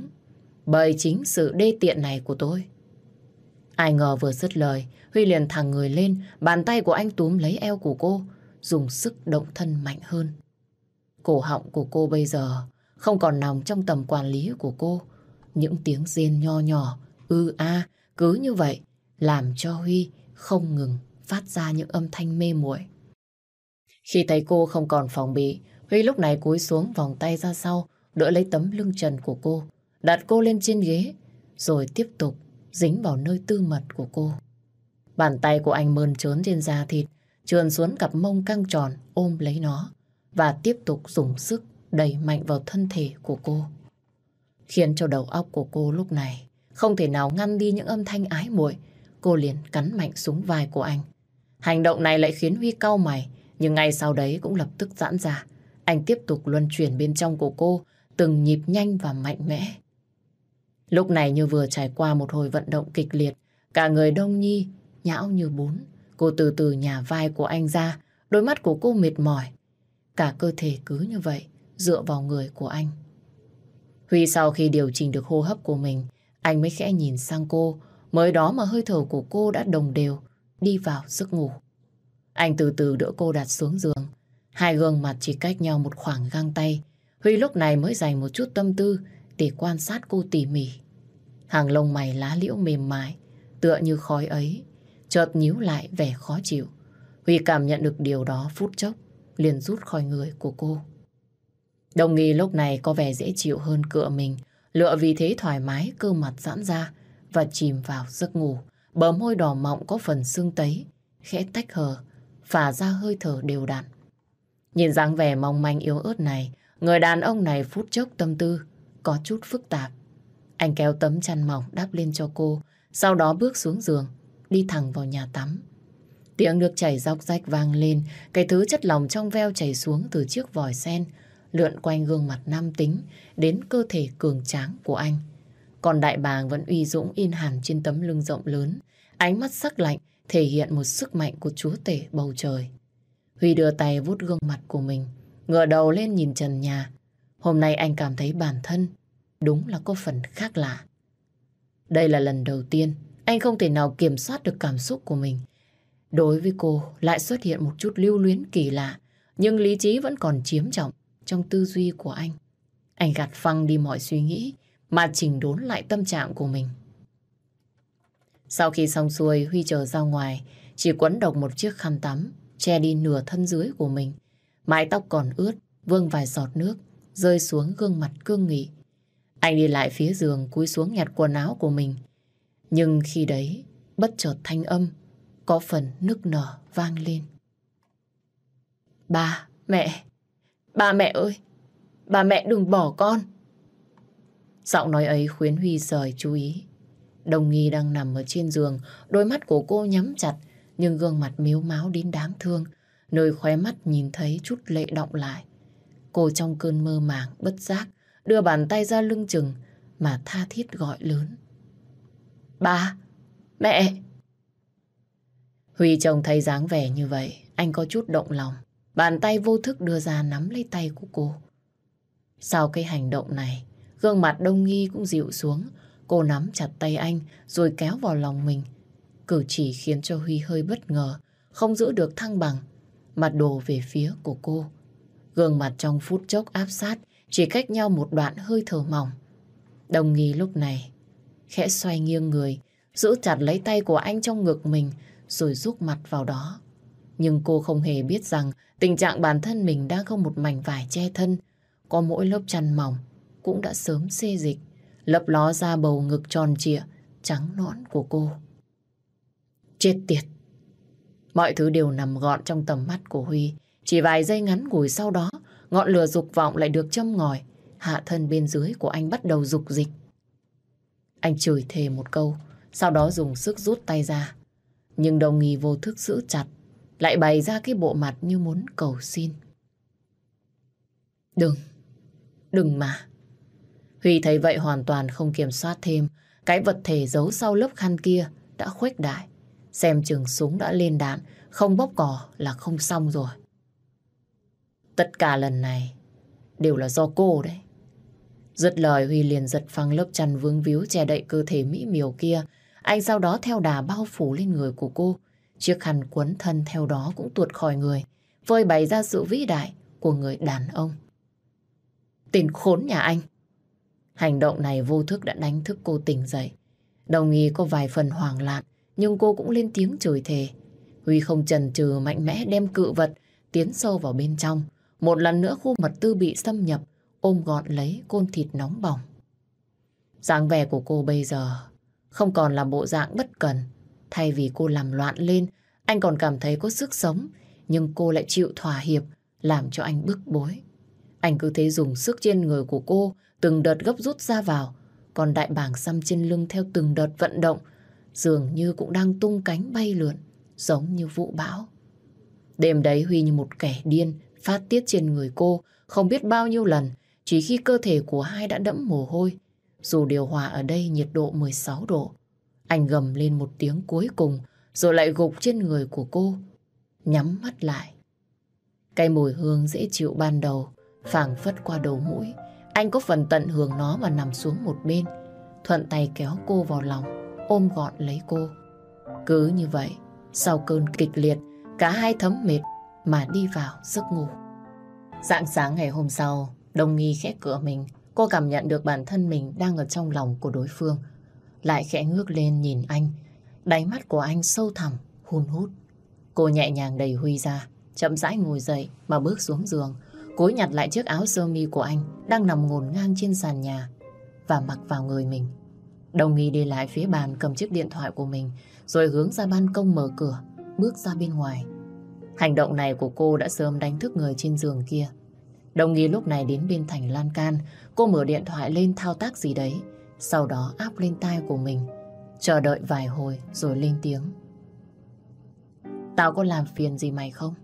bởi chính sự đê tiện này của tôi. Ai ngờ vừa dứt lời, Huy liền thẳng người lên, bàn tay của anh túm lấy eo của cô, dùng sức động thân mạnh hơn. Cổ họng của cô bây giờ không còn nằm trong tầm quản lý của cô. Những tiếng rên nho nhỏ, ư a, cứ như vậy, làm cho Huy không ngừng phát ra những âm thanh mê muội. Khi thấy cô không còn phòng bị, Huy lúc này cúi xuống vòng tay ra sau, đỡ lấy tấm lưng trần của cô, đặt cô lên trên ghế, rồi tiếp tục dính vào nơi tư mật của cô. Bàn tay của anh mơn trớn trên da thịt, trườn xuống cặp mông căng tròn ôm lấy nó và tiếp tục dùng sức đẩy mạnh vào thân thể của cô. Khiến cho đầu óc của cô lúc này không thể nào ngăn đi những âm thanh ái muội, cô liền cắn mạnh xuống vai của anh. Hành động này lại khiến Huy cau mày, nhưng ngay sau đấy cũng lập tức giãn ra. Anh tiếp tục luân chuyển bên trong của cô, từng nhịp nhanh và mạnh mẽ. Lúc này như vừa trải qua một hồi vận động kịch liệt, cả người đông nhi, nhão như bún. Cô từ từ nhà vai của anh ra, đôi mắt của cô mệt mỏi. Cả cơ thể cứ như vậy, dựa vào người của anh. Huy sau khi điều chỉnh được hô hấp của mình, anh mới khẽ nhìn sang cô, mới đó mà hơi thở của cô đã đồng đều, đi vào giấc ngủ. Anh từ từ đỡ cô đặt xuống giường, hai gương mặt chỉ cách nhau một khoảng găng tay. Huy lúc này mới dành một chút tâm tư để quan sát cô tỉ mỉ. Hàng lông mày lá liễu mềm mại, tựa như khói ấy, chợt nhíu lại vẻ khó chịu. Huy cảm nhận được điều đó phút chốc, liền rút khỏi người của cô. Đồng nghi lúc này có vẻ dễ chịu hơn cựa mình, lựa vì thế thoải mái, cơ mặt giãn ra và chìm vào giấc ngủ. Bờ môi đỏ mọng có phần sưng tấy, khẽ tách hờ, phả ra hơi thở đều đặn. Nhìn dáng vẻ mong manh yếu ớt này, người đàn ông này phút chốc tâm tư, có chút phức tạp. Anh kéo tấm chăn mỏng đắp lên cho cô, sau đó bước xuống giường, đi thẳng vào nhà tắm. Tiếng nước chảy dọc rách vang lên, cái thứ chất lỏng trong veo chảy xuống từ chiếc vòi sen, lượn quanh gương mặt nam tính đến cơ thể cường tráng của anh. Còn đại bàng vẫn uy dũng in hẳn trên tấm lưng rộng lớn, ánh mắt sắc lạnh thể hiện một sức mạnh của chúa tể bầu trời. Huy đưa tay vuốt gương mặt của mình, ngửa đầu lên nhìn trần nhà. Hôm nay anh cảm thấy bản thân đúng là có phần khác lạ. Đây là lần đầu tiên anh không thể nào kiểm soát được cảm xúc của mình. Đối với cô lại xuất hiện một chút lưu luyến kỳ lạ, nhưng lý trí vẫn còn chiếm trọng trong tư duy của anh. Anh gạt phăng đi mọi suy nghĩ mà chỉnh đốn lại tâm trạng của mình. Sau khi xong xuôi, Huy chờ ra ngoài, chỉ quấn độc một chiếc khăn tắm, che đi nửa thân dưới của mình. Mái tóc còn ướt, vương vài giọt nước, rơi xuống gương mặt cương nghị. Anh đi lại phía giường, cúi xuống nhặt quần áo của mình. Nhưng khi đấy, bất chợt thanh âm, có phần nức nở vang lên. Ba, mẹ, ba mẹ ơi, ba mẹ đừng bỏ con. Giọng nói ấy khuyến Huy rời chú ý. Đồng nghi đang nằm ở trên giường, đôi mắt của cô nhắm chặt, nhưng gương mặt miếu máu đến đáng thương, nơi khóe mắt nhìn thấy chút lệ động lại. Cô trong cơn mơ màng, bất giác, đưa bàn tay ra lưng chừng mà tha thiết gọi lớn. Ba! Mẹ! Huy chồng thấy dáng vẻ như vậy, anh có chút động lòng. Bàn tay vô thức đưa ra nắm lấy tay của cô. Sau cái hành động này, gương mặt đông nghi cũng dịu xuống. Cô nắm chặt tay anh rồi kéo vào lòng mình. Cử chỉ khiến cho Huy hơi bất ngờ, không giữ được thăng bằng, mặt đổ về phía của cô. Gương mặt trong phút chốc áp sát, chỉ cách nhau một đoạn hơi thở mỏng. Đồng nghi lúc này, khẽ xoay nghiêng người, giữ chặt lấy tay của anh trong ngực mình, rồi rút mặt vào đó. Nhưng cô không hề biết rằng tình trạng bản thân mình đang không một mảnh vải che thân, có mỗi lớp chăn mỏng cũng đã sớm xê dịch, lấp ló ra bầu ngực tròn trịa, trắng nõn của cô. Chết tiệt! Mọi thứ đều nằm gọn trong tầm mắt của Huy. Chỉ vài giây ngắn ngủi sau đó, ngọn lửa dục vọng lại được châm ngòi. Hạ thân bên dưới của anh bắt đầu dục dịch. Anh chửi thề một câu, sau đó dùng sức rút tay ra. Nhưng đồng nghi vô thức giữ chặt, lại bày ra cái bộ mặt như muốn cầu xin. Đừng, đừng mà. Huy thấy vậy hoàn toàn không kiểm soát thêm. Cái vật thể giấu sau lớp khăn kia đã khuếch đại. Xem chừng súng đã lên đạn, không bóp cò là không xong rồi. Tất cả lần này đều là do cô đấy. Dứt lời Huy liền giật phăng lớp chăn vương víu che đậy cơ thể mỹ miều kia. Anh sau đó theo đà bao phủ lên người của cô. Chiếc khăn quấn thân theo đó cũng tuột khỏi người, vơi bày ra sự vĩ đại của người đàn ông. Tên khốn nhà anh! Hành động này vô thức đã đánh thức cô tỉnh dậy. Đồng ý có vài phần hoảng loạn, nhưng cô cũng lên tiếng chửi thề. Huy không chần chừ mạnh mẽ đem cự vật tiến sâu vào bên trong. Một lần nữa khu mật tư bị xâm nhập, ôm gọn lấy côn thịt nóng bỏng. dáng vẻ của cô bây giờ không còn là bộ dạng bất cần. Thay vì cô làm loạn lên, anh còn cảm thấy có sức sống, nhưng cô lại chịu thỏa hiệp, làm cho anh bức bối. Anh cứ thế dùng sức trên người của cô, từng đợt gấp rút ra vào, còn đại bảng xăm trên lưng theo từng đợt vận động, dường như cũng đang tung cánh bay lượn, giống như vụ bão. Đêm đấy Huy như một kẻ điên, phát tiết trên người cô, không biết bao nhiêu lần, chỉ khi cơ thể của hai đã đẫm mồ hôi. Dù điều hòa ở đây nhiệt độ 16 độ, anh gầm lên một tiếng cuối cùng, rồi lại gục trên người của cô, nhắm mắt lại. Cái mùi hương dễ chịu ban đầu, phảng phất qua đầu mũi. Anh có phần tận hưởng nó và nằm xuống một bên, thuận tay kéo cô vào lòng ôm gọn lấy cô. Cứ như vậy, sau cơn kịch liệt, cả hai thấm mệt mà đi vào giấc ngủ. Dạng sáng ngày hôm sau, đồng Nghi khẽ cửa mình, cô cảm nhận được bản thân mình đang ở trong lòng của đối phương. Lại khẽ ngước lên nhìn anh, đáy mắt của anh sâu thẳm, hun hút. Cô nhẹ nhàng đẩy Huy ra, chậm rãi ngồi dậy mà bước xuống giường, cúi nhặt lại chiếc áo sơ mi của anh đang nằm ngổn ngang trên sàn nhà và mặc vào người mình. Đồng nghi đi lại phía bàn cầm chiếc điện thoại của mình rồi hướng ra ban công mở cửa, bước ra bên ngoài. Hành động này của cô đã sớm đánh thức người trên giường kia. Đồng nghi lúc này đến bên thành lan can, cô mở điện thoại lên thao tác gì đấy, sau đó áp lên tai của mình, chờ đợi vài hồi rồi lên tiếng. Tao có làm phiền gì mày không?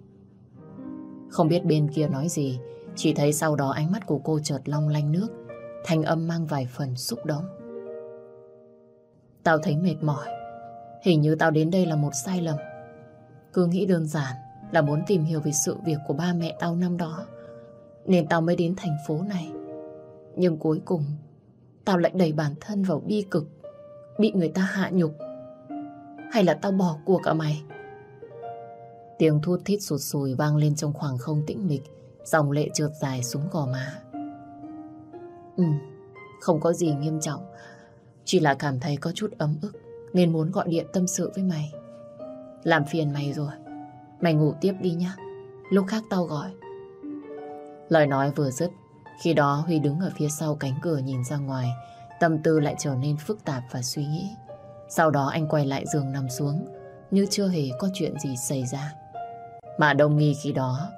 Không biết bên kia nói gì, chỉ thấy sau đó ánh mắt của cô chợt long lanh nước, thanh âm mang vài phần xúc động. Tao thấy mệt mỏi. Hình như tao đến đây là một sai lầm. Cứ nghĩ đơn giản là muốn tìm hiểu về sự việc của ba mẹ tao năm đó. Nên tao mới đến thành phố này. Nhưng cuối cùng, tao lại đẩy bản thân vào bi cực. Bị người ta hạ nhục. Hay là tao bỏ cuộc cả mày? Tiếng thút thít sụt sùi vang lên trong khoảng không tĩnh mịch. Dòng lệ trượt dài xuống gò má. Ừ, không có gì nghiêm trọng. Chỉ là cảm thấy có chút ấm ức Nên muốn gọi điện tâm sự với mày Làm phiền mày rồi Mày ngủ tiếp đi nhá Lúc khác tao gọi Lời nói vừa dứt Khi đó Huy đứng ở phía sau cánh cửa nhìn ra ngoài Tâm tư lại trở nên phức tạp và suy nghĩ Sau đó anh quay lại giường nằm xuống Như chưa hề có chuyện gì xảy ra mà đồng nghi khi đó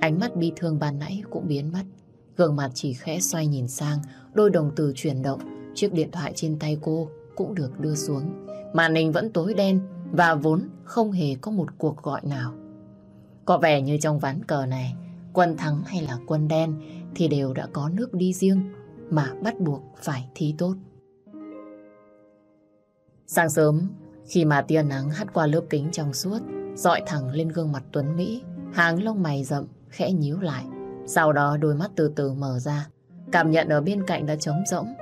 Ánh mắt bi thương ban nãy cũng biến mất Gương mặt chỉ khẽ xoay nhìn sang Đôi đồng từ chuyển động Chiếc điện thoại trên tay cô cũng được đưa xuống. Màn hình vẫn tối đen và vốn không hề có một cuộc gọi nào. Có vẻ như trong ván cờ này, quân thắng hay là quân đen thì đều đã có nước đi riêng mà bắt buộc phải thi tốt. Sáng sớm, khi mà tia nắng hắt qua lớp kính trong suốt, dọi thẳng lên gương mặt Tuấn Mỹ, hàng lông mày rậm, khẽ nhíu lại. Sau đó đôi mắt từ từ mở ra, cảm nhận ở bên cạnh đã trống rỗng,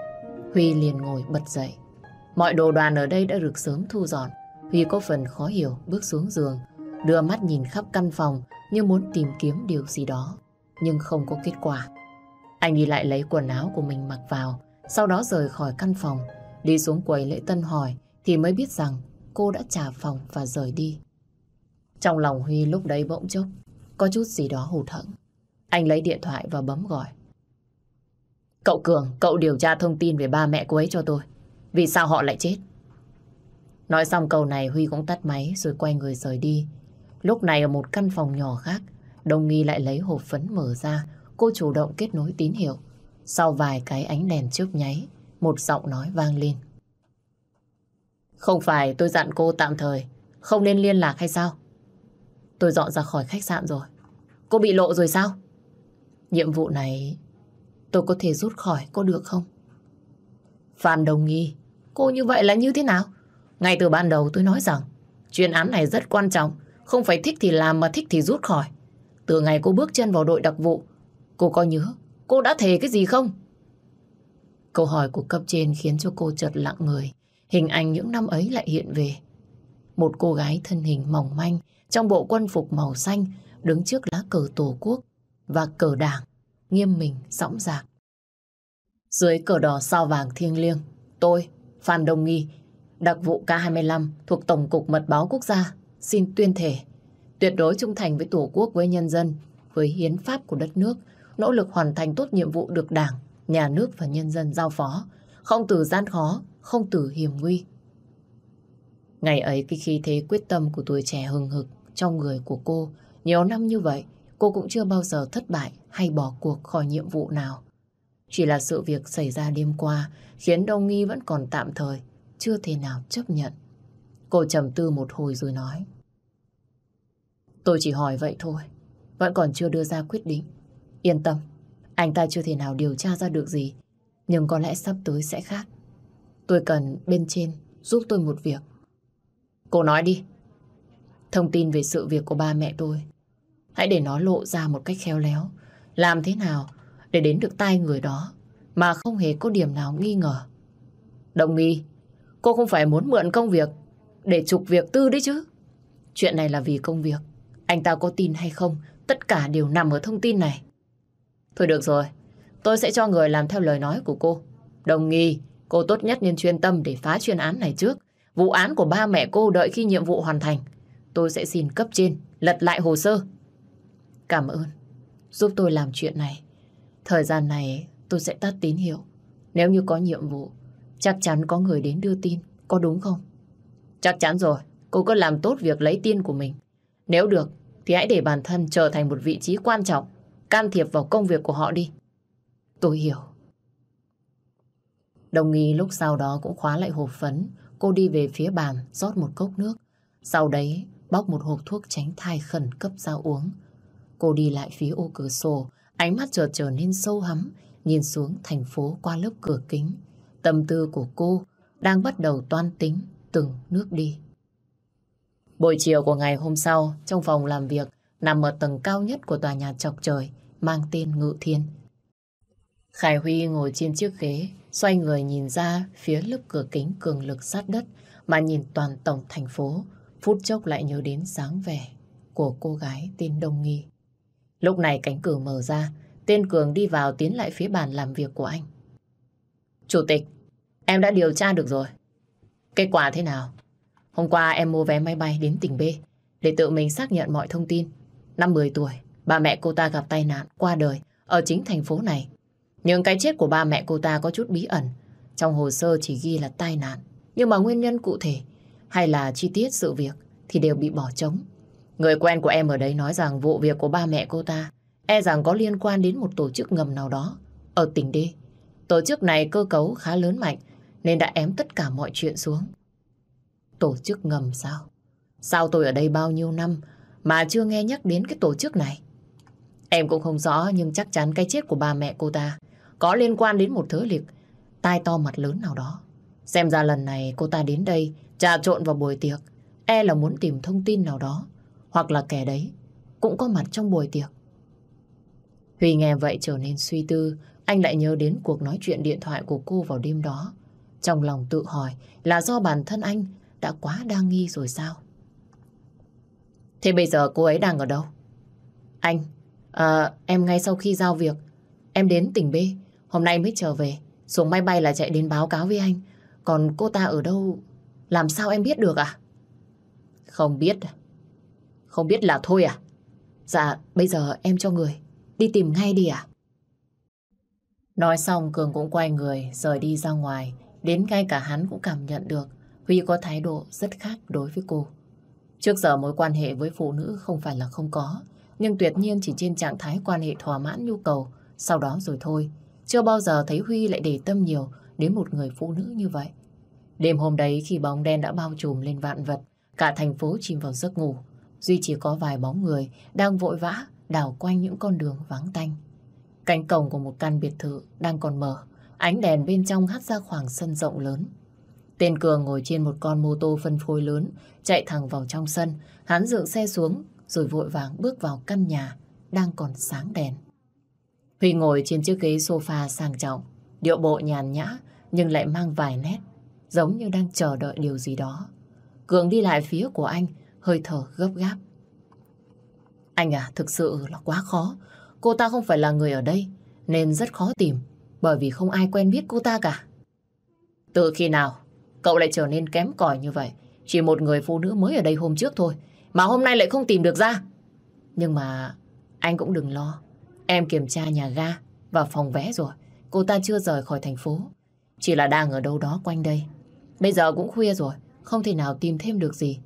Huy liền ngồi bật dậy. Mọi đồ đoàn ở đây đã được sớm thu dọn. Huy có phần khó hiểu bước xuống giường, đưa mắt nhìn khắp căn phòng như muốn tìm kiếm điều gì đó, nhưng không có kết quả. Anh đi lại lấy quần áo của mình mặc vào, sau đó rời khỏi căn phòng, đi xuống quầy lễ tân hỏi thì mới biết rằng cô đã trả phòng và rời đi. Trong lòng Huy lúc đấy bỗng chốc, có chút gì đó hụt hẫng. Anh lấy điện thoại và bấm gọi. Cậu Cường, cậu điều tra thông tin về ba mẹ cô ấy cho tôi. Vì sao họ lại chết? Nói xong câu này Huy cũng tắt máy rồi quay người rời đi. Lúc này ở một căn phòng nhỏ khác, Đông Nghi lại lấy hộp phấn mở ra. Cô chủ động kết nối tín hiệu. Sau vài cái ánh đèn chớp nháy, một giọng nói vang lên. Không phải tôi dặn cô tạm thời, không nên liên lạc hay sao? Tôi dọn ra khỏi khách sạn rồi. Cô bị lộ rồi sao? Nhiệm vụ này tôi có thể rút khỏi, cô được không? Phan Đồng Nghi, cô như vậy là như thế nào? Ngay từ ban đầu tôi nói rằng chuyên án này rất quan trọng, không phải thích thì làm mà thích thì rút khỏi. Từ ngày cô bước chân vào đội đặc vụ, cô có nhớ cô đã thề cái gì không? Câu hỏi của cấp trên khiến cho cô chợt lặng người. Hình ảnh những năm ấy lại hiện về. Một cô gái thân hình mỏng manh trong bộ quân phục màu xanh đứng trước lá cờ tổ quốc và cờ đảng, nghiêm mình, sõng dạc. Dưới cờ đỏ sao vàng thiêng liêng, tôi, Phan Đông Nghi, đặc vụ K25 thuộc Tổng cục Mật báo Quốc gia, xin tuyên thể tuyệt đối trung thành với Tổ quốc với nhân dân, với hiến pháp của đất nước, nỗ lực hoàn thành tốt nhiệm vụ được Đảng, Nhà nước và nhân dân giao phó, không từ gian khó, không từ hiểm nguy. Ngày ấy cái khi thế quyết tâm của tuổi trẻ hừng hực trong người của cô, nhiều năm như vậy, cô cũng chưa bao giờ thất bại hay bỏ cuộc khỏi nhiệm vụ nào. Chỉ là sự việc xảy ra đêm qua khiến Đông Nghi vẫn còn tạm thời, chưa thể nào chấp nhận. Cô trầm tư một hồi rồi nói. Tôi chỉ hỏi vậy thôi, vẫn còn chưa đưa ra quyết định. Yên tâm, anh ta chưa thể nào điều tra ra được gì, nhưng có lẽ sắp tới sẽ khác. Tôi cần bên trên giúp tôi một việc. Cô nói đi. Thông tin về sự việc của ba mẹ tôi. Hãy để nó lộ ra một cách khéo léo. Làm thế nào để đến được tai người đó mà không hề có điểm nào nghi ngờ. Đồng ý. Cô không phải muốn mượn công việc để trục việc tư đấy chứ. Chuyện này là vì công việc. Anh ta có tin hay không, tất cả đều nằm ở thông tin này. Thôi được rồi, tôi sẽ cho người làm theo lời nói của cô. Đồng nghi, cô tốt nhất nên chuyên tâm để phá chuyên án này trước. Vụ án của ba mẹ cô đợi khi nhiệm vụ hoàn thành. Tôi sẽ xin cấp trên, lật lại hồ sơ. Cảm ơn, giúp tôi làm chuyện này. Thời gian này tôi sẽ tắt tín hiệu. Nếu như có nhiệm vụ, chắc chắn có người đến đưa tin, có đúng không? Chắc chắn rồi, cô cứ làm tốt việc lấy tin của mình. Nếu được, thì hãy để bản thân trở thành một vị trí quan trọng, can thiệp vào công việc của họ đi. Tôi hiểu. Đồng nghi lúc sau đó cũng khóa lại hộp phấn, cô đi về phía bàn rót một cốc nước. Sau đấy bóc một hộp thuốc tránh thai khẩn cấp ra uống. Cô đi lại phía ô cửa sổ, ánh mắt chợt trở nên sâu hắm, nhìn xuống thành phố qua lớp cửa kính. Tâm tư của cô đang bắt đầu toan tính từng nước đi. Buổi chiều của ngày hôm sau, trong phòng làm việc, nằm ở tầng cao nhất của tòa nhà chọc trời, mang tên Ngự Thiên. Khải Huy ngồi trên chiếc ghế, xoay người nhìn ra phía lớp cửa kính cường lực sát đất mà nhìn toàn tổng thành phố, phút chốc lại nhớ đến dáng vẻ của cô gái tên Đông Nghi. Lúc này cánh cửa mở ra, tên Cường đi vào tiến lại phía bàn làm việc của anh. Chủ tịch, em đã điều tra được rồi. Kết quả thế nào? Hôm qua em mua vé máy bay đến tỉnh B để tự mình xác nhận mọi thông tin. Năm 10 tuổi, ba mẹ cô ta gặp tai nạn, qua đời ở chính thành phố này. Nhưng cái chết của ba mẹ cô ta có chút bí ẩn. Trong hồ sơ chỉ ghi là tai nạn. Nhưng mà nguyên nhân cụ thể hay là chi tiết sự việc thì đều bị bỏ trống. Người quen của em ở đấy nói rằng vụ việc của ba mẹ cô ta e rằng có liên quan đến một tổ chức ngầm nào đó ở tỉnh D. Tổ chức này cơ cấu khá lớn mạnh nên đã ém tất cả mọi chuyện xuống. Tổ chức ngầm sao? Sao tôi ở đây bao nhiêu năm mà chưa nghe nhắc đến cái tổ chức này? Em cũng không rõ nhưng chắc chắn cái chết của ba mẹ cô ta có liên quan đến một thứ liệt, tai to mặt lớn nào đó. Xem ra lần này cô ta đến đây trà trộn vào buổi tiệc e là muốn tìm thông tin nào đó hoặc là kẻ đấy cũng có mặt trong buổi tiệc. Huy nghe vậy trở nên suy tư anh lại nhớ đến cuộc nói chuyện điện thoại của cô vào đêm đó. Trong lòng tự hỏi là do bản thân anh đã quá đa nghi rồi sao? Thế bây giờ cô ấy đang ở đâu? Anh, à, em ngay sau khi giao việc, em đến tỉnh B, hôm nay mới trở về. Xuống máy bay là chạy đến báo cáo với anh. Còn cô ta ở đâu, làm sao em biết được à? Không biết. Không biết là thôi à? Dạ, bây giờ em cho người. Đi tìm ngay đi à? Nói xong Cường cũng quay người rời đi ra ngoài. Đến ngay cả hắn cũng cảm nhận được Huy có thái độ rất khác đối với cô. Trước giờ mối quan hệ với phụ nữ không phải là không có, nhưng tuyệt nhiên chỉ trên trạng thái quan hệ thỏa mãn nhu cầu, sau đó rồi thôi. Chưa bao giờ thấy Huy lại để tâm nhiều đến một người phụ nữ như vậy. Đêm hôm đấy khi bóng đen đã bao trùm lên vạn vật, cả thành phố chìm vào giấc ngủ. Duy chỉ có vài bóng người đang vội vã đảo quanh những con đường vắng tanh. Cánh cổng của một căn biệt thự đang còn mở, ánh đèn bên trong hắt ra khoảng sân rộng lớn. Tên Cường ngồi trên một con mô tô phân phối lớn, chạy thẳng vào trong sân. Hắn dựng xe xuống, rồi vội vàng bước vào căn nhà, đang còn sáng đèn. Huy ngồi trên chiếc ghế sofa sang trọng, điệu bộ nhàn nhã, nhưng lại mang vài nét, giống như đang chờ đợi điều gì đó. Cường đi lại phía của anh, hơi thở gấp gáp. Anh à, thực sự là quá khó. Cô ta không phải là người ở đây, nên rất khó tìm, bởi vì không ai quen biết cô ta cả. Từ khi nào cậu lại trở nên kém cỏi như vậy? Chỉ một người phụ nữ mới ở đây hôm trước thôi, mà hôm nay lại không tìm được ra. Nhưng mà anh cũng đừng lo. Em kiểm tra nhà ga và phòng vé rồi. Cô ta chưa rời khỏi thành phố. Chỉ là đang ở đâu đó quanh đây. Bây giờ cũng khuya rồi, không thể nào tìm thêm được gì.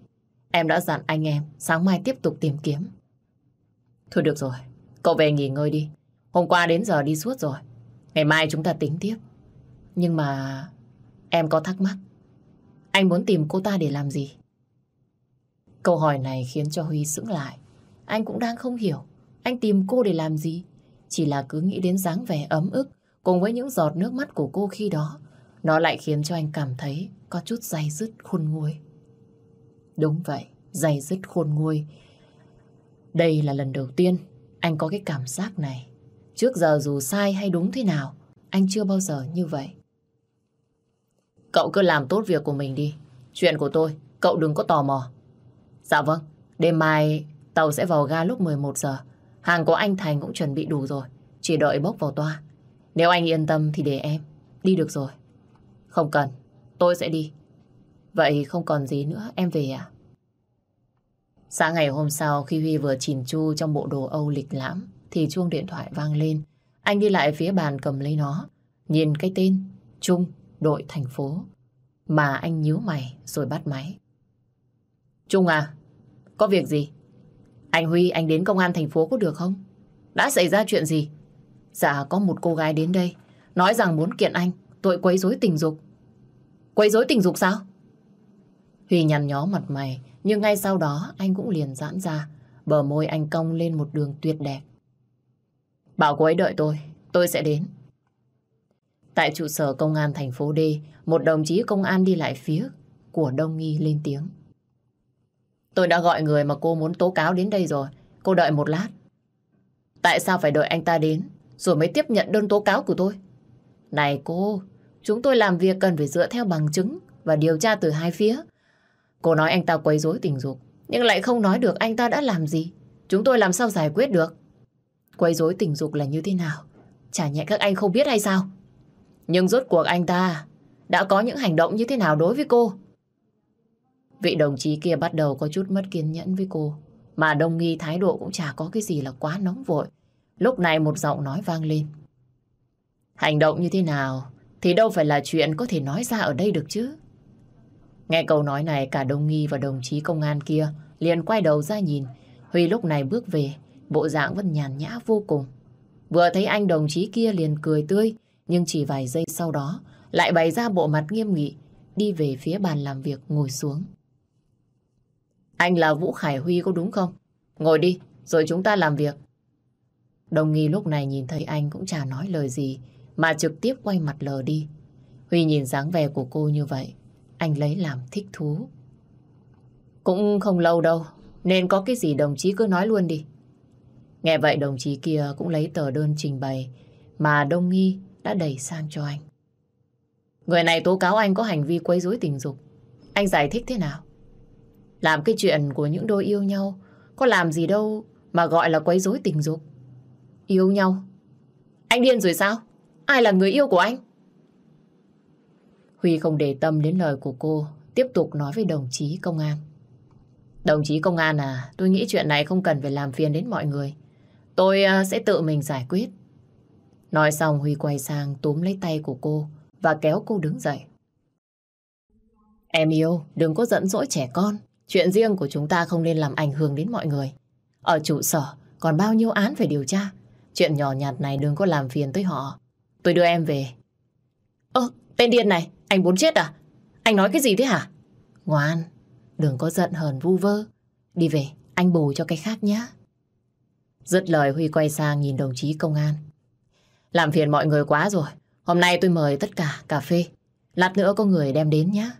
Em đã dặn anh em sáng mai tiếp tục tìm kiếm. Thôi được rồi, cậu về nghỉ ngơi đi. Hôm qua đến giờ đi suốt rồi. Ngày mai chúng ta tính tiếp. Nhưng mà em có thắc mắc. Anh muốn tìm cô ta để làm gì? Câu hỏi này khiến cho Huy sững lại. Anh cũng đang không hiểu. Anh tìm cô để làm gì? Chỉ là cứ nghĩ đến dáng vẻ ấm ức cùng với những giọt nước mắt của cô khi đó. Nó lại khiến cho anh cảm thấy có chút dày dứt khôn nguôi. Đúng vậy, dày dứt khôn nguôi. Đây là lần đầu tiên anh có cái cảm giác này. Trước giờ dù sai hay đúng thế nào, anh chưa bao giờ như vậy. Cậu cứ làm tốt việc của mình đi. Chuyện của tôi, cậu đừng có tò mò. Dạ vâng, đêm mai tàu sẽ vào ga lúc 11 giờ. Hàng của anh Thành cũng chuẩn bị đủ rồi. Chỉ đợi bốc vào toa. Nếu anh yên tâm thì để em. Đi được rồi. Không cần, tôi sẽ đi. Vậy không còn gì nữa, em về à? Sáng ngày hôm sau khi Huy vừa chìm chu trong bộ đồ Âu lịch lãm thì chuông điện thoại vang lên. Anh đi lại phía bàn cầm lấy nó. Nhìn cái tên Trung đội thành phố mà anh nhíu mày rồi bắt máy. Trung à, có việc gì? Anh Huy, anh đến công an thành phố có được không? Đã xảy ra chuyện gì? Dạ, có một cô gái đến đây, nói rằng muốn kiện anh, tội quấy rối tình dục. Quấy rối tình dục sao? Huy nhăn nhó mặt mày, nhưng ngay sau đó anh cũng liền giãn ra, bờ môi anh cong lên một đường tuyệt đẹp. Bảo cô ấy đợi tôi, tôi sẽ đến. Tại trụ sở công an thành phố D, một đồng chí công an đi lại phía của Đông Nghi lên tiếng. Tôi đã gọi người mà cô muốn tố cáo đến đây rồi. Cô đợi một lát. Tại sao phải đợi anh ta đến rồi mới tiếp nhận đơn tố cáo của tôi? Này cô, chúng tôi làm việc cần phải dựa theo bằng chứng và điều tra từ hai phía. Cô nói anh ta quấy rối tình dục, nhưng lại không nói được anh ta đã làm gì. Chúng tôi làm sao giải quyết được? Quấy rối tình dục là như thế nào? Chả nhẹ các anh không biết hay sao? Nhưng rốt cuộc anh ta đã có những hành động như thế nào đối với cô? Vị đồng chí kia bắt đầu có chút mất kiên nhẫn với cô. Mà đông nghi thái độ cũng chả có cái gì là quá nóng vội. Lúc này một giọng nói vang lên. Hành động như thế nào thì đâu phải là chuyện có thể nói ra ở đây được chứ. Nghe câu nói này cả đồng nghi và đồng chí công an kia liền quay đầu ra nhìn. Huy lúc này bước về, bộ dạng vẫn nhàn nhã vô cùng. Vừa thấy anh đồng chí kia liền cười tươi, nhưng chỉ vài giây sau đó lại bày ra bộ mặt nghiêm nghị, đi về phía bàn làm việc ngồi xuống. Anh là Vũ Khải Huy có đúng không? Ngồi đi, rồi chúng ta làm việc. Đồng nghi lúc này nhìn thấy anh cũng chả nói lời gì, mà trực tiếp quay mặt lờ đi. Huy nhìn dáng vẻ của cô như vậy, anh lấy làm thích thú. Cũng không lâu đâu, nên có cái gì đồng chí cứ nói luôn đi. Nghe vậy đồng chí kia cũng lấy tờ đơn trình bày mà Đông Nghi đã đẩy sang cho anh. Người này tố cáo anh có hành vi quấy rối tình dục. Anh giải thích thế nào? Làm cái chuyện của những đôi yêu nhau có làm gì đâu mà gọi là quấy rối tình dục. Yêu nhau? Anh điên rồi sao? Ai là người yêu của anh? Huy không để tâm đến lời của cô, tiếp tục nói với đồng chí công an. Đồng chí công an à, tôi nghĩ chuyện này không cần phải làm phiền đến mọi người. Tôi à, sẽ tự mình giải quyết. Nói xong Huy quay sang túm lấy tay của cô và kéo cô đứng dậy. Em yêu, đừng có giận dỗi trẻ con. Chuyện riêng của chúng ta không nên làm ảnh hưởng đến mọi người. Ở trụ sở còn bao nhiêu án phải điều tra. Chuyện nhỏ nhặt này đừng có làm phiền tới họ. Tôi đưa em về. Ơ, tên điên này, anh muốn chết à? Anh nói cái gì thế hả? Ngoan, đừng có giận hờn vu vơ. Đi về, anh bù cho cái khác nhé. Dứt lời Huy quay sang nhìn đồng chí công an. Làm phiền mọi người quá rồi. Hôm nay tôi mời tất cả cà phê. Lát nữa có người đem đến nhé.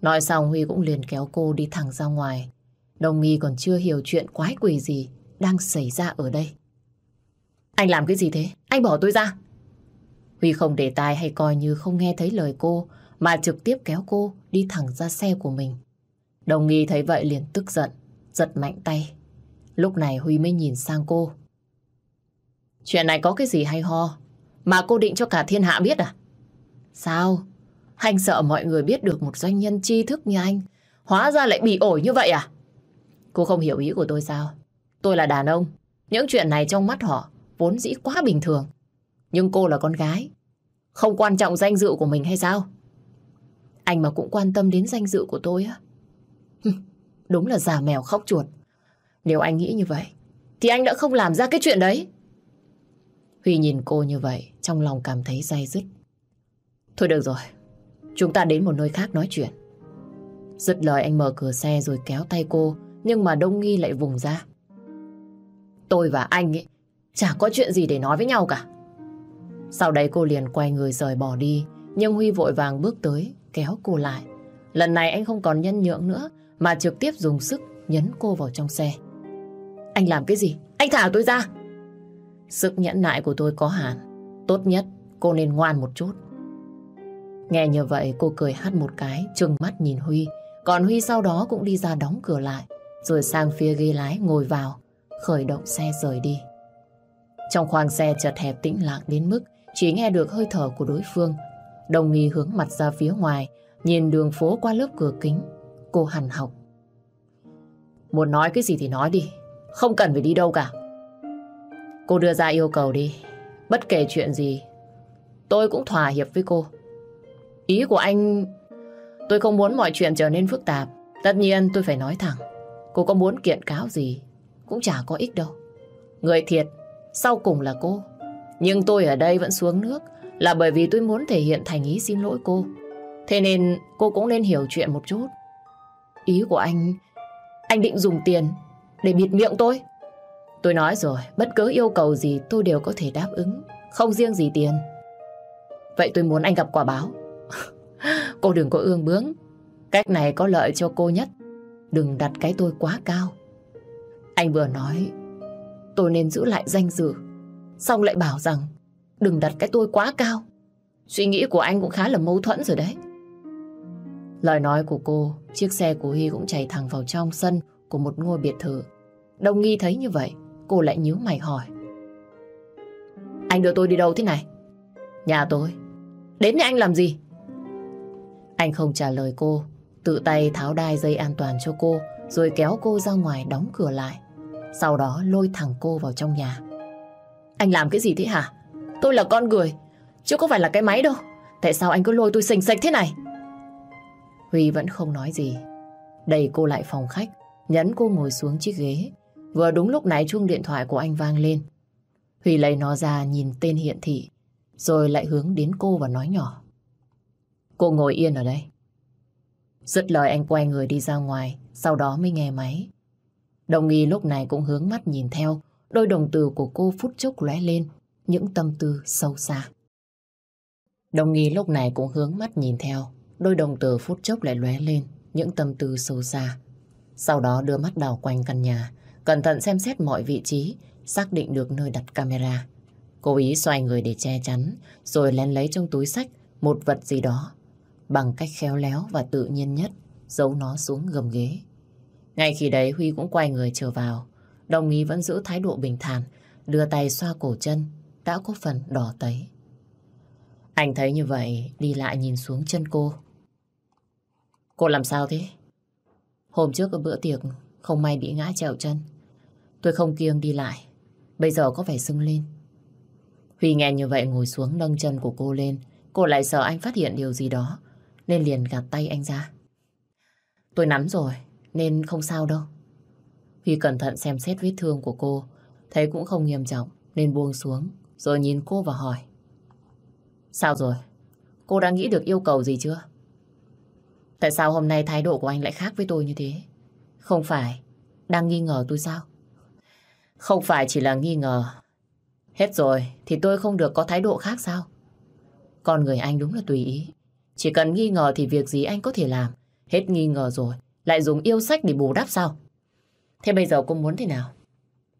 Nói xong Huy cũng liền kéo cô đi thẳng ra ngoài. Đồng nghi còn chưa hiểu chuyện quái quỷ gì đang xảy ra ở đây. Anh làm cái gì thế? Anh bỏ tôi ra. Huy không để tai hay coi như không nghe thấy lời cô mà trực tiếp kéo cô đi thẳng ra xe của mình. Đồng nghi thấy vậy liền tức giận, giật mạnh tay. Lúc này Huy mới nhìn sang cô. Chuyện này có cái gì hay ho mà cô định cho cả thiên hạ biết à? Sao? Anh sợ mọi người biết được một doanh nhân tri thức như anh hóa ra lại bị ổi như vậy à? Cô không hiểu ý của tôi sao? Tôi là đàn ông. Những chuyện này trong mắt họ vốn dĩ quá bình thường. Nhưng cô là con gái. Không quan trọng danh dự của mình hay sao? Anh mà cũng quan tâm đến danh dự của tôi á. Đúng là già mèo khóc chuột. Nếu anh nghĩ như vậy, thì anh đã không làm ra cái chuyện đấy. Huy nhìn cô như vậy, trong lòng cảm thấy day dứt. Thôi được rồi, chúng ta đến một nơi khác nói chuyện. Dứt lời anh mở cửa xe rồi kéo tay cô, nhưng mà Đông Nghi lại vùng ra. Tôi và anh ấy, chả có chuyện gì để nói với nhau cả. Sau đấy cô liền quay người rời bỏ đi, nhưng Huy vội vàng bước tới, kéo cô lại. Lần này anh không còn nhân nhượng nữa, mà trực tiếp dùng sức nhấn cô vào trong xe. Anh làm cái gì? Anh thả tôi ra! Sức nhẫn nại của tôi có hạn. Tốt nhất cô nên ngoan một chút. Nghe như vậy cô cười hắt một cái, trừng mắt nhìn Huy. Còn Huy sau đó cũng đi ra đóng cửa lại, rồi sang phía ghế lái ngồi vào, khởi động xe rời đi. Trong khoang xe chợt hẹp tĩnh lặng đến mức chỉ nghe được hơi thở của đối phương. Đồng nghi hướng mặt ra phía ngoài, nhìn đường phố qua lớp cửa kính. Cô hằn học. Muốn nói cái gì thì nói đi, không cần phải đi đâu cả. Cô đưa ra yêu cầu đi. Bất kể chuyện gì, tôi cũng thỏa hiệp với cô. Ý của anh... Tôi không muốn mọi chuyện trở nên phức tạp. Tất nhiên tôi phải nói thẳng. Cô có muốn kiện cáo gì, cũng chả có ích đâu. Người thiệt, sau cùng là cô. Nhưng tôi ở đây vẫn xuống nước là bởi vì tôi muốn thể hiện thành ý xin lỗi cô. Thế nên cô cũng nên hiểu chuyện một chút. Ý của anh, anh định dùng tiền để bịt miệng tôi. Tôi nói rồi, bất cứ yêu cầu gì tôi đều có thể đáp ứng, không riêng gì tiền. Vậy tôi muốn anh gặp quả báo. <laughs> cô đừng có ương bướng. Cách này có lợi cho cô nhất. Đừng đặt cái tôi quá cao. Anh vừa nói tôi nên giữ lại danh dự. Xong lại bảo rằng đừng đặt cái tôi quá cao. Suy nghĩ của anh cũng khá là mâu thuẫn rồi đấy. Lời nói của cô, chiếc xe của Huy cũng chạy thẳng vào trong sân của một ngôi biệt thự. Đông Nghi thấy như vậy, Cô lại nhíu mày hỏi. Anh đưa tôi đi đâu thế này? Nhà tôi. Đến nhà anh làm gì? Anh không trả lời cô, tự tay tháo đai dây an toàn cho cô, rồi kéo cô ra ngoài đóng cửa lại. Sau đó lôi thẳng cô vào trong nhà. Anh làm cái gì thế hả? Tôi là con người, chứ có phải là cái máy đâu. Tại sao anh cứ lôi tôi sình sạch thế này? Huy vẫn không nói gì. Đẩy cô lại phòng khách, nhấn cô ngồi xuống chiếc ghế, Vừa đúng lúc này chuông điện thoại của anh vang lên. Huy lấy nó ra nhìn tên hiện thị, rồi lại hướng đến cô và nói nhỏ. Cô ngồi yên ở đây. Dứt lời anh quay người đi ra ngoài, sau đó mới nghe máy. Đồng nghi lúc này cũng hướng mắt nhìn theo, đôi đồng từ của cô phút chốc lóe lên, những tâm tư sâu xa. Đồng nghi lúc này cũng hướng mắt nhìn theo, đôi đồng từ phút chốc lại lóe lên, những tâm tư sâu xa. Sau đó đưa mắt đảo quanh căn nhà, Cẩn thận xem xét mọi vị trí, xác định được nơi đặt camera. Cố ý xoay người để che chắn, rồi lén lấy trong túi sách một vật gì đó. bằng cách khéo léo và tự nhiên nhất, giấu nó xuống gầm ghế. Ngay khi đấy Huy cũng quay người trở vào. Đồng ý vẫn giữ thái độ bình thản, đưa tay xoa cổ chân, đã có phần đỏ tấy. Anh thấy như vậy, đi lại nhìn xuống chân cô. Cô làm sao thế? Hôm trước ở bữa tiệc, không may bị ngã trèo chân. Tôi không kiêng đi lại, bây giờ có vẻ sưng lên. Huy nghe như vậy ngồi xuống nâng chân của cô lên, cô lại sợ anh phát hiện điều gì đó, nên liền gạt tay anh ra. Tôi nắm rồi, nên không sao đâu. Huy cẩn thận xem xét vết thương của cô, thấy cũng không nghiêm trọng, nên buông xuống, rồi nhìn cô và hỏi. Sao rồi? Cô đã nghĩ được yêu cầu gì chưa? Tại sao hôm nay thái độ của anh lại khác với tôi như thế? Không phải đang nghi ngờ tôi sao? Không phải chỉ là nghi ngờ. Hết rồi thì tôi không được có thái độ khác sao? Con người anh đúng là tùy ý. Chỉ cần nghi ngờ thì việc gì anh có thể làm. Hết nghi ngờ rồi, lại dùng yêu sách để bù đắp sao? Thế bây giờ cô muốn thế nào?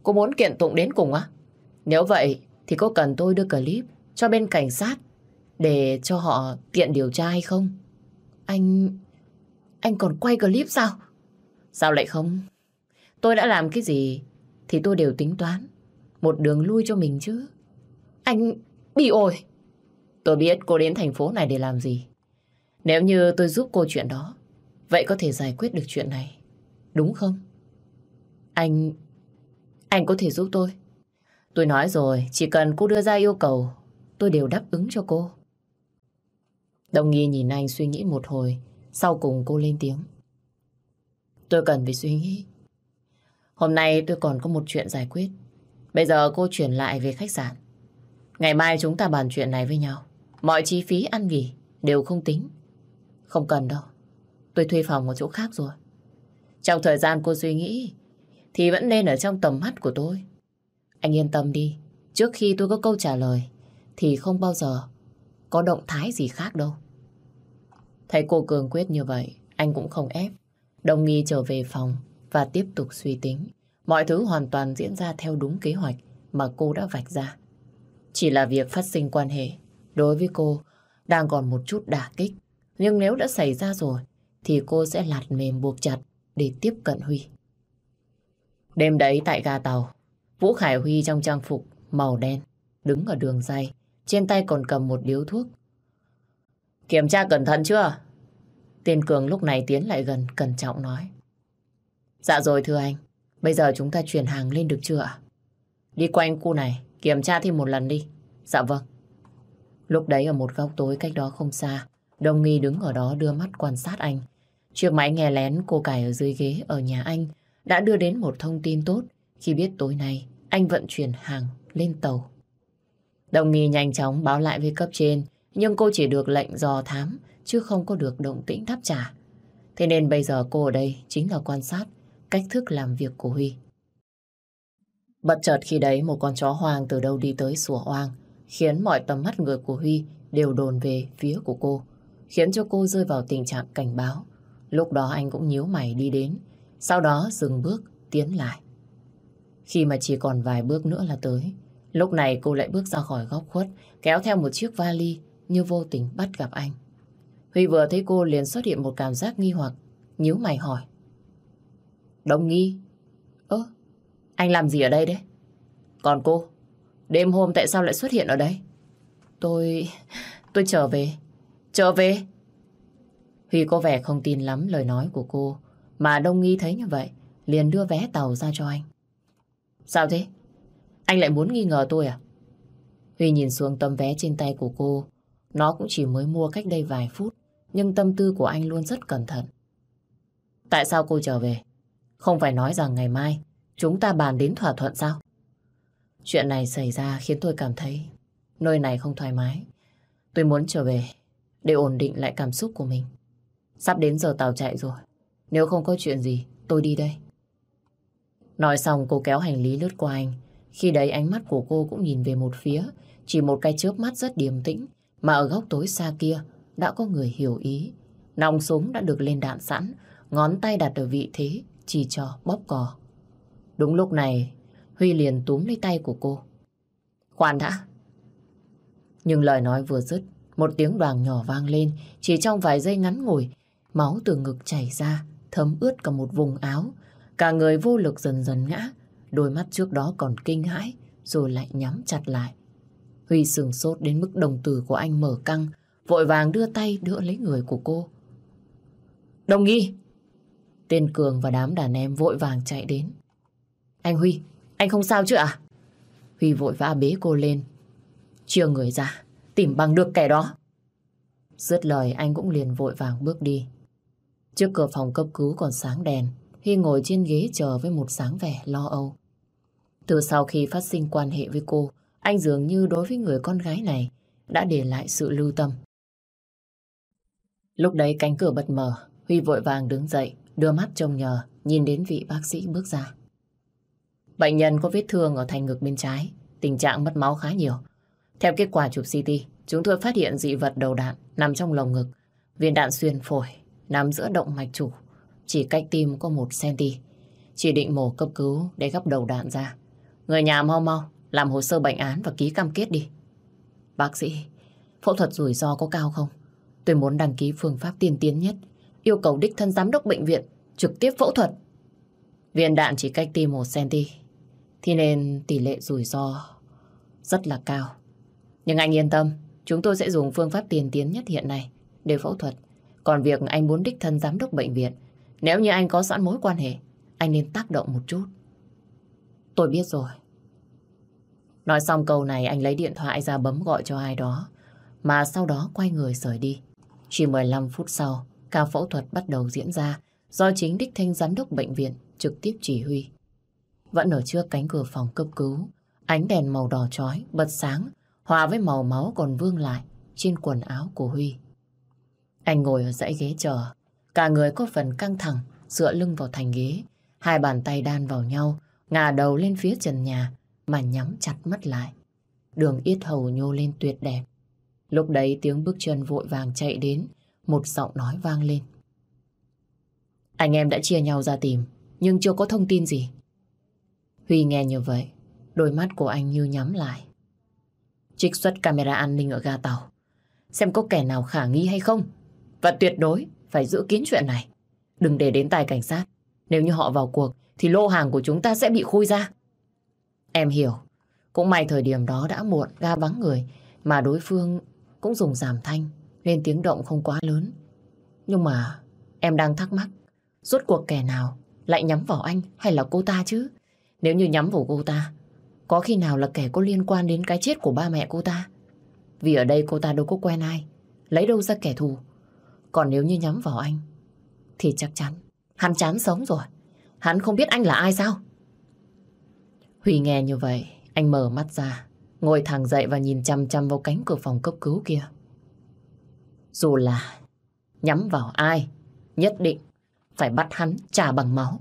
Cô muốn kiện tụng đến cùng á? Nếu vậy thì có cần tôi đưa clip cho bên cảnh sát để cho họ tiện điều tra hay không? Anh... anh còn quay clip sao? Sao lại không? Tôi đã làm cái gì thì tôi đều tính toán. Một đường lui cho mình chứ. Anh... bị ổi. Tôi biết cô đến thành phố này để làm gì. Nếu như tôi giúp cô chuyện đó, vậy có thể giải quyết được chuyện này. Đúng không? Anh... Anh có thể giúp tôi. Tôi nói rồi, chỉ cần cô đưa ra yêu cầu, tôi đều đáp ứng cho cô. Đồng nghi nhìn anh suy nghĩ một hồi, sau cùng cô lên tiếng. Tôi cần phải suy nghĩ. Hôm nay tôi còn có một chuyện giải quyết. Bây giờ cô chuyển lại về khách sạn. Ngày mai chúng ta bàn chuyện này với nhau. Mọi chi phí ăn nghỉ đều không tính. Không cần đâu. Tôi thuê phòng ở chỗ khác rồi. Trong thời gian cô suy nghĩ thì vẫn nên ở trong tầm mắt của tôi. Anh yên tâm đi. Trước khi tôi có câu trả lời thì không bao giờ có động thái gì khác đâu. Thấy cô cường quyết như vậy, anh cũng không ép. Đồng nghi trở về phòng và tiếp tục suy tính. Mọi thứ hoàn toàn diễn ra theo đúng kế hoạch mà cô đã vạch ra. Chỉ là việc phát sinh quan hệ đối với cô đang còn một chút đả kích. Nhưng nếu đã xảy ra rồi thì cô sẽ lạt mềm buộc chặt để tiếp cận Huy. Đêm đấy tại ga tàu, Vũ Khải Huy trong trang phục màu đen, đứng ở đường dây, trên tay còn cầm một điếu thuốc. Kiểm tra cẩn thận chưa? Tên Cường lúc này tiến lại gần, cẩn trọng nói. Dạ rồi thưa anh, bây giờ chúng ta chuyển hàng lên được chưa ạ? Đi quanh khu này, kiểm tra thêm một lần đi. Dạ vâng. Lúc đấy ở một góc tối cách đó không xa, Đông Nghi đứng ở đó đưa mắt quan sát anh. Chiếc máy nghe lén cô cài ở dưới ghế ở nhà anh đã đưa đến một thông tin tốt khi biết tối nay anh vận chuyển hàng lên tàu. Đồng nghi nhanh chóng báo lại với cấp trên, nhưng cô chỉ được lệnh dò thám, chứ không có được động tĩnh đáp trả. Thế nên bây giờ cô ở đây chính là quan sát cách thức làm việc của Huy. Bất chợt khi đấy một con chó hoang từ đâu đi tới sủa oang, khiến mọi tầm mắt người của Huy đều đồn về phía của cô, khiến cho cô rơi vào tình trạng cảnh báo. Lúc đó anh cũng nhíu mày đi đến, sau đó dừng bước, tiến lại. Khi mà chỉ còn vài bước nữa là tới, lúc này cô lại bước ra khỏi góc khuất, kéo theo một chiếc vali như vô tình bắt gặp anh. Huy vừa thấy cô liền xuất hiện một cảm giác nghi hoặc, nhíu mày hỏi. Đồng nghi? Ơ, anh làm gì ở đây đấy? Còn cô, đêm hôm tại sao lại xuất hiện ở đây? Tôi... tôi trở về. Trở về? Huy có vẻ không tin lắm lời nói của cô, mà Đông Nghi thấy như vậy, liền đưa vé tàu ra cho anh. Sao thế? Anh lại muốn nghi ngờ tôi à? Huy nhìn xuống tấm vé trên tay của cô. Nó cũng chỉ mới mua cách đây vài phút, nhưng tâm tư của anh luôn rất cẩn thận. Tại sao cô trở về? Không phải nói rằng ngày mai chúng ta bàn đến thỏa thuận sao? Chuyện này xảy ra khiến tôi cảm thấy nơi này không thoải mái. Tôi muốn trở về để ổn định lại cảm xúc của mình. Sắp đến giờ tàu chạy rồi. Nếu không có chuyện gì, tôi đi đây. Nói xong cô kéo hành lý lướt qua anh. Khi đấy ánh mắt của cô cũng nhìn về một phía. Chỉ một cái chớp mắt rất điềm tĩnh. Mà ở góc tối xa kia đã có người hiểu ý. Nòng súng đã được lên đạn sẵn. Ngón tay đặt ở vị thế chỉ cho bóp cò. Đúng lúc này Huy liền túm lấy tay của cô. Khoan đã. Nhưng lời nói vừa dứt Một tiếng đoàn nhỏ vang lên, chỉ trong vài giây ngắn ngủi, máu từ ngực chảy ra, thấm ướt cả một vùng áo. Cả người vô lực dần dần ngã, đôi mắt trước đó còn kinh hãi, rồi lại nhắm chặt lại. Huy sừng sốt đến mức đồng tử của anh mở căng, vội vàng đưa tay đỡ lấy người của cô. Đồng nghi! Tên Cường và đám đàn em vội vàng chạy đến. Anh Huy, anh không sao chứ à? Huy vội vã bế cô lên. Chia người ra, tìm bằng được kẻ đó. Dứt lời anh cũng liền vội vàng bước đi. Trước cửa phòng cấp cứu còn sáng đèn, Huy ngồi trên ghế chờ với một sáng vẻ lo âu. Từ sau khi phát sinh quan hệ với cô, anh dường như đối với người con gái này đã để lại sự lưu tâm. Lúc đấy cánh cửa bật mở, Huy vội vàng đứng dậy, đưa mắt trông nhờ, nhìn đến vị bác sĩ bước ra. Bệnh nhân có vết thương ở thành ngực bên trái, tình trạng mất máu khá nhiều. Theo kết quả chụp CT, chúng tôi phát hiện dị vật đầu đạn nằm trong lồng ngực, viên đạn xuyên phổi, nằm giữa động mạch chủ, chỉ cách tim có 1 cm. Chỉ định mổ cấp cứu để gấp đầu đạn ra. Người nhà mau mau, làm hồ sơ bệnh án và ký cam kết đi. Bác sĩ, phẫu thuật rủi ro có cao không? Tôi muốn đăng ký phương pháp tiên tiến nhất, yêu cầu đích thân giám đốc bệnh viện trực tiếp phẫu thuật. Viên đạn chỉ cách tim 1 cm, thì nên tỷ lệ rủi ro rất là cao. Nhưng anh yên tâm, chúng tôi sẽ dùng phương pháp tiên tiến nhất hiện nay để phẫu thuật. Còn việc anh muốn đích thân giám đốc bệnh viện, nếu như anh có sẵn mối quan hệ, anh nên tác động một chút. Tôi biết rồi. Nói xong câu này anh lấy điện thoại ra bấm gọi cho ai đó, mà sau đó quay người rời đi. Chỉ 15 phút sau, ca phẫu thuật bắt đầu diễn ra do chính đích thanh giám đốc bệnh viện trực tiếp chỉ huy. Vẫn ở trước cánh cửa phòng cấp cứu, ánh đèn màu đỏ chói bật sáng, hòa với màu máu còn vương lại trên quần áo của Huy. Anh ngồi ở dãy ghế chờ, cả người có phần căng thẳng, dựa lưng vào thành ghế, hai bàn tay đan vào nhau, ngả đầu lên phía trần nhà mà nhắm chặt mắt lại. Đường yết hầu nhô lên tuyệt đẹp. Lúc đấy tiếng bước chân vội vàng chạy đến, một giọng nói vang lên. Anh em đã chia nhau ra tìm, nhưng chưa có thông tin gì. Huy nghe như vậy, đôi mắt của anh như nhắm lại. Trích xuất camera an ninh ở ga tàu, xem có kẻ nào khả nghi hay không. Và tuyệt đối phải giữ kín chuyện này. Đừng để đến tay cảnh sát. Nếu như họ vào cuộc, thì lô hàng của chúng ta sẽ bị khui ra. Em hiểu. Cũng may thời điểm đó đã muộn, ga vắng người, mà đối phương cũng dùng giảm thanh, nên tiếng động không quá lớn. Nhưng mà em đang thắc mắc, rốt cuộc kẻ nào lại nhắm vào anh hay là cô ta chứ? Nếu như nhắm vào cô ta, có khi nào là kẻ có liên quan đến cái chết của ba mẹ cô ta? Vì ở đây cô ta đâu có quen ai, lấy đâu ra kẻ thù. Còn nếu như nhắm vào anh, thì chắc chắn hắn chán sống rồi. Hắn không biết anh là ai sao? Huy nghe như vậy, anh mở mắt ra, ngồi thẳng dậy và nhìn chăm chăm vào cánh cửa phòng cấp cứu kia. Dù là nhắm vào ai, nhất định phải bắt hắn trả bằng máu.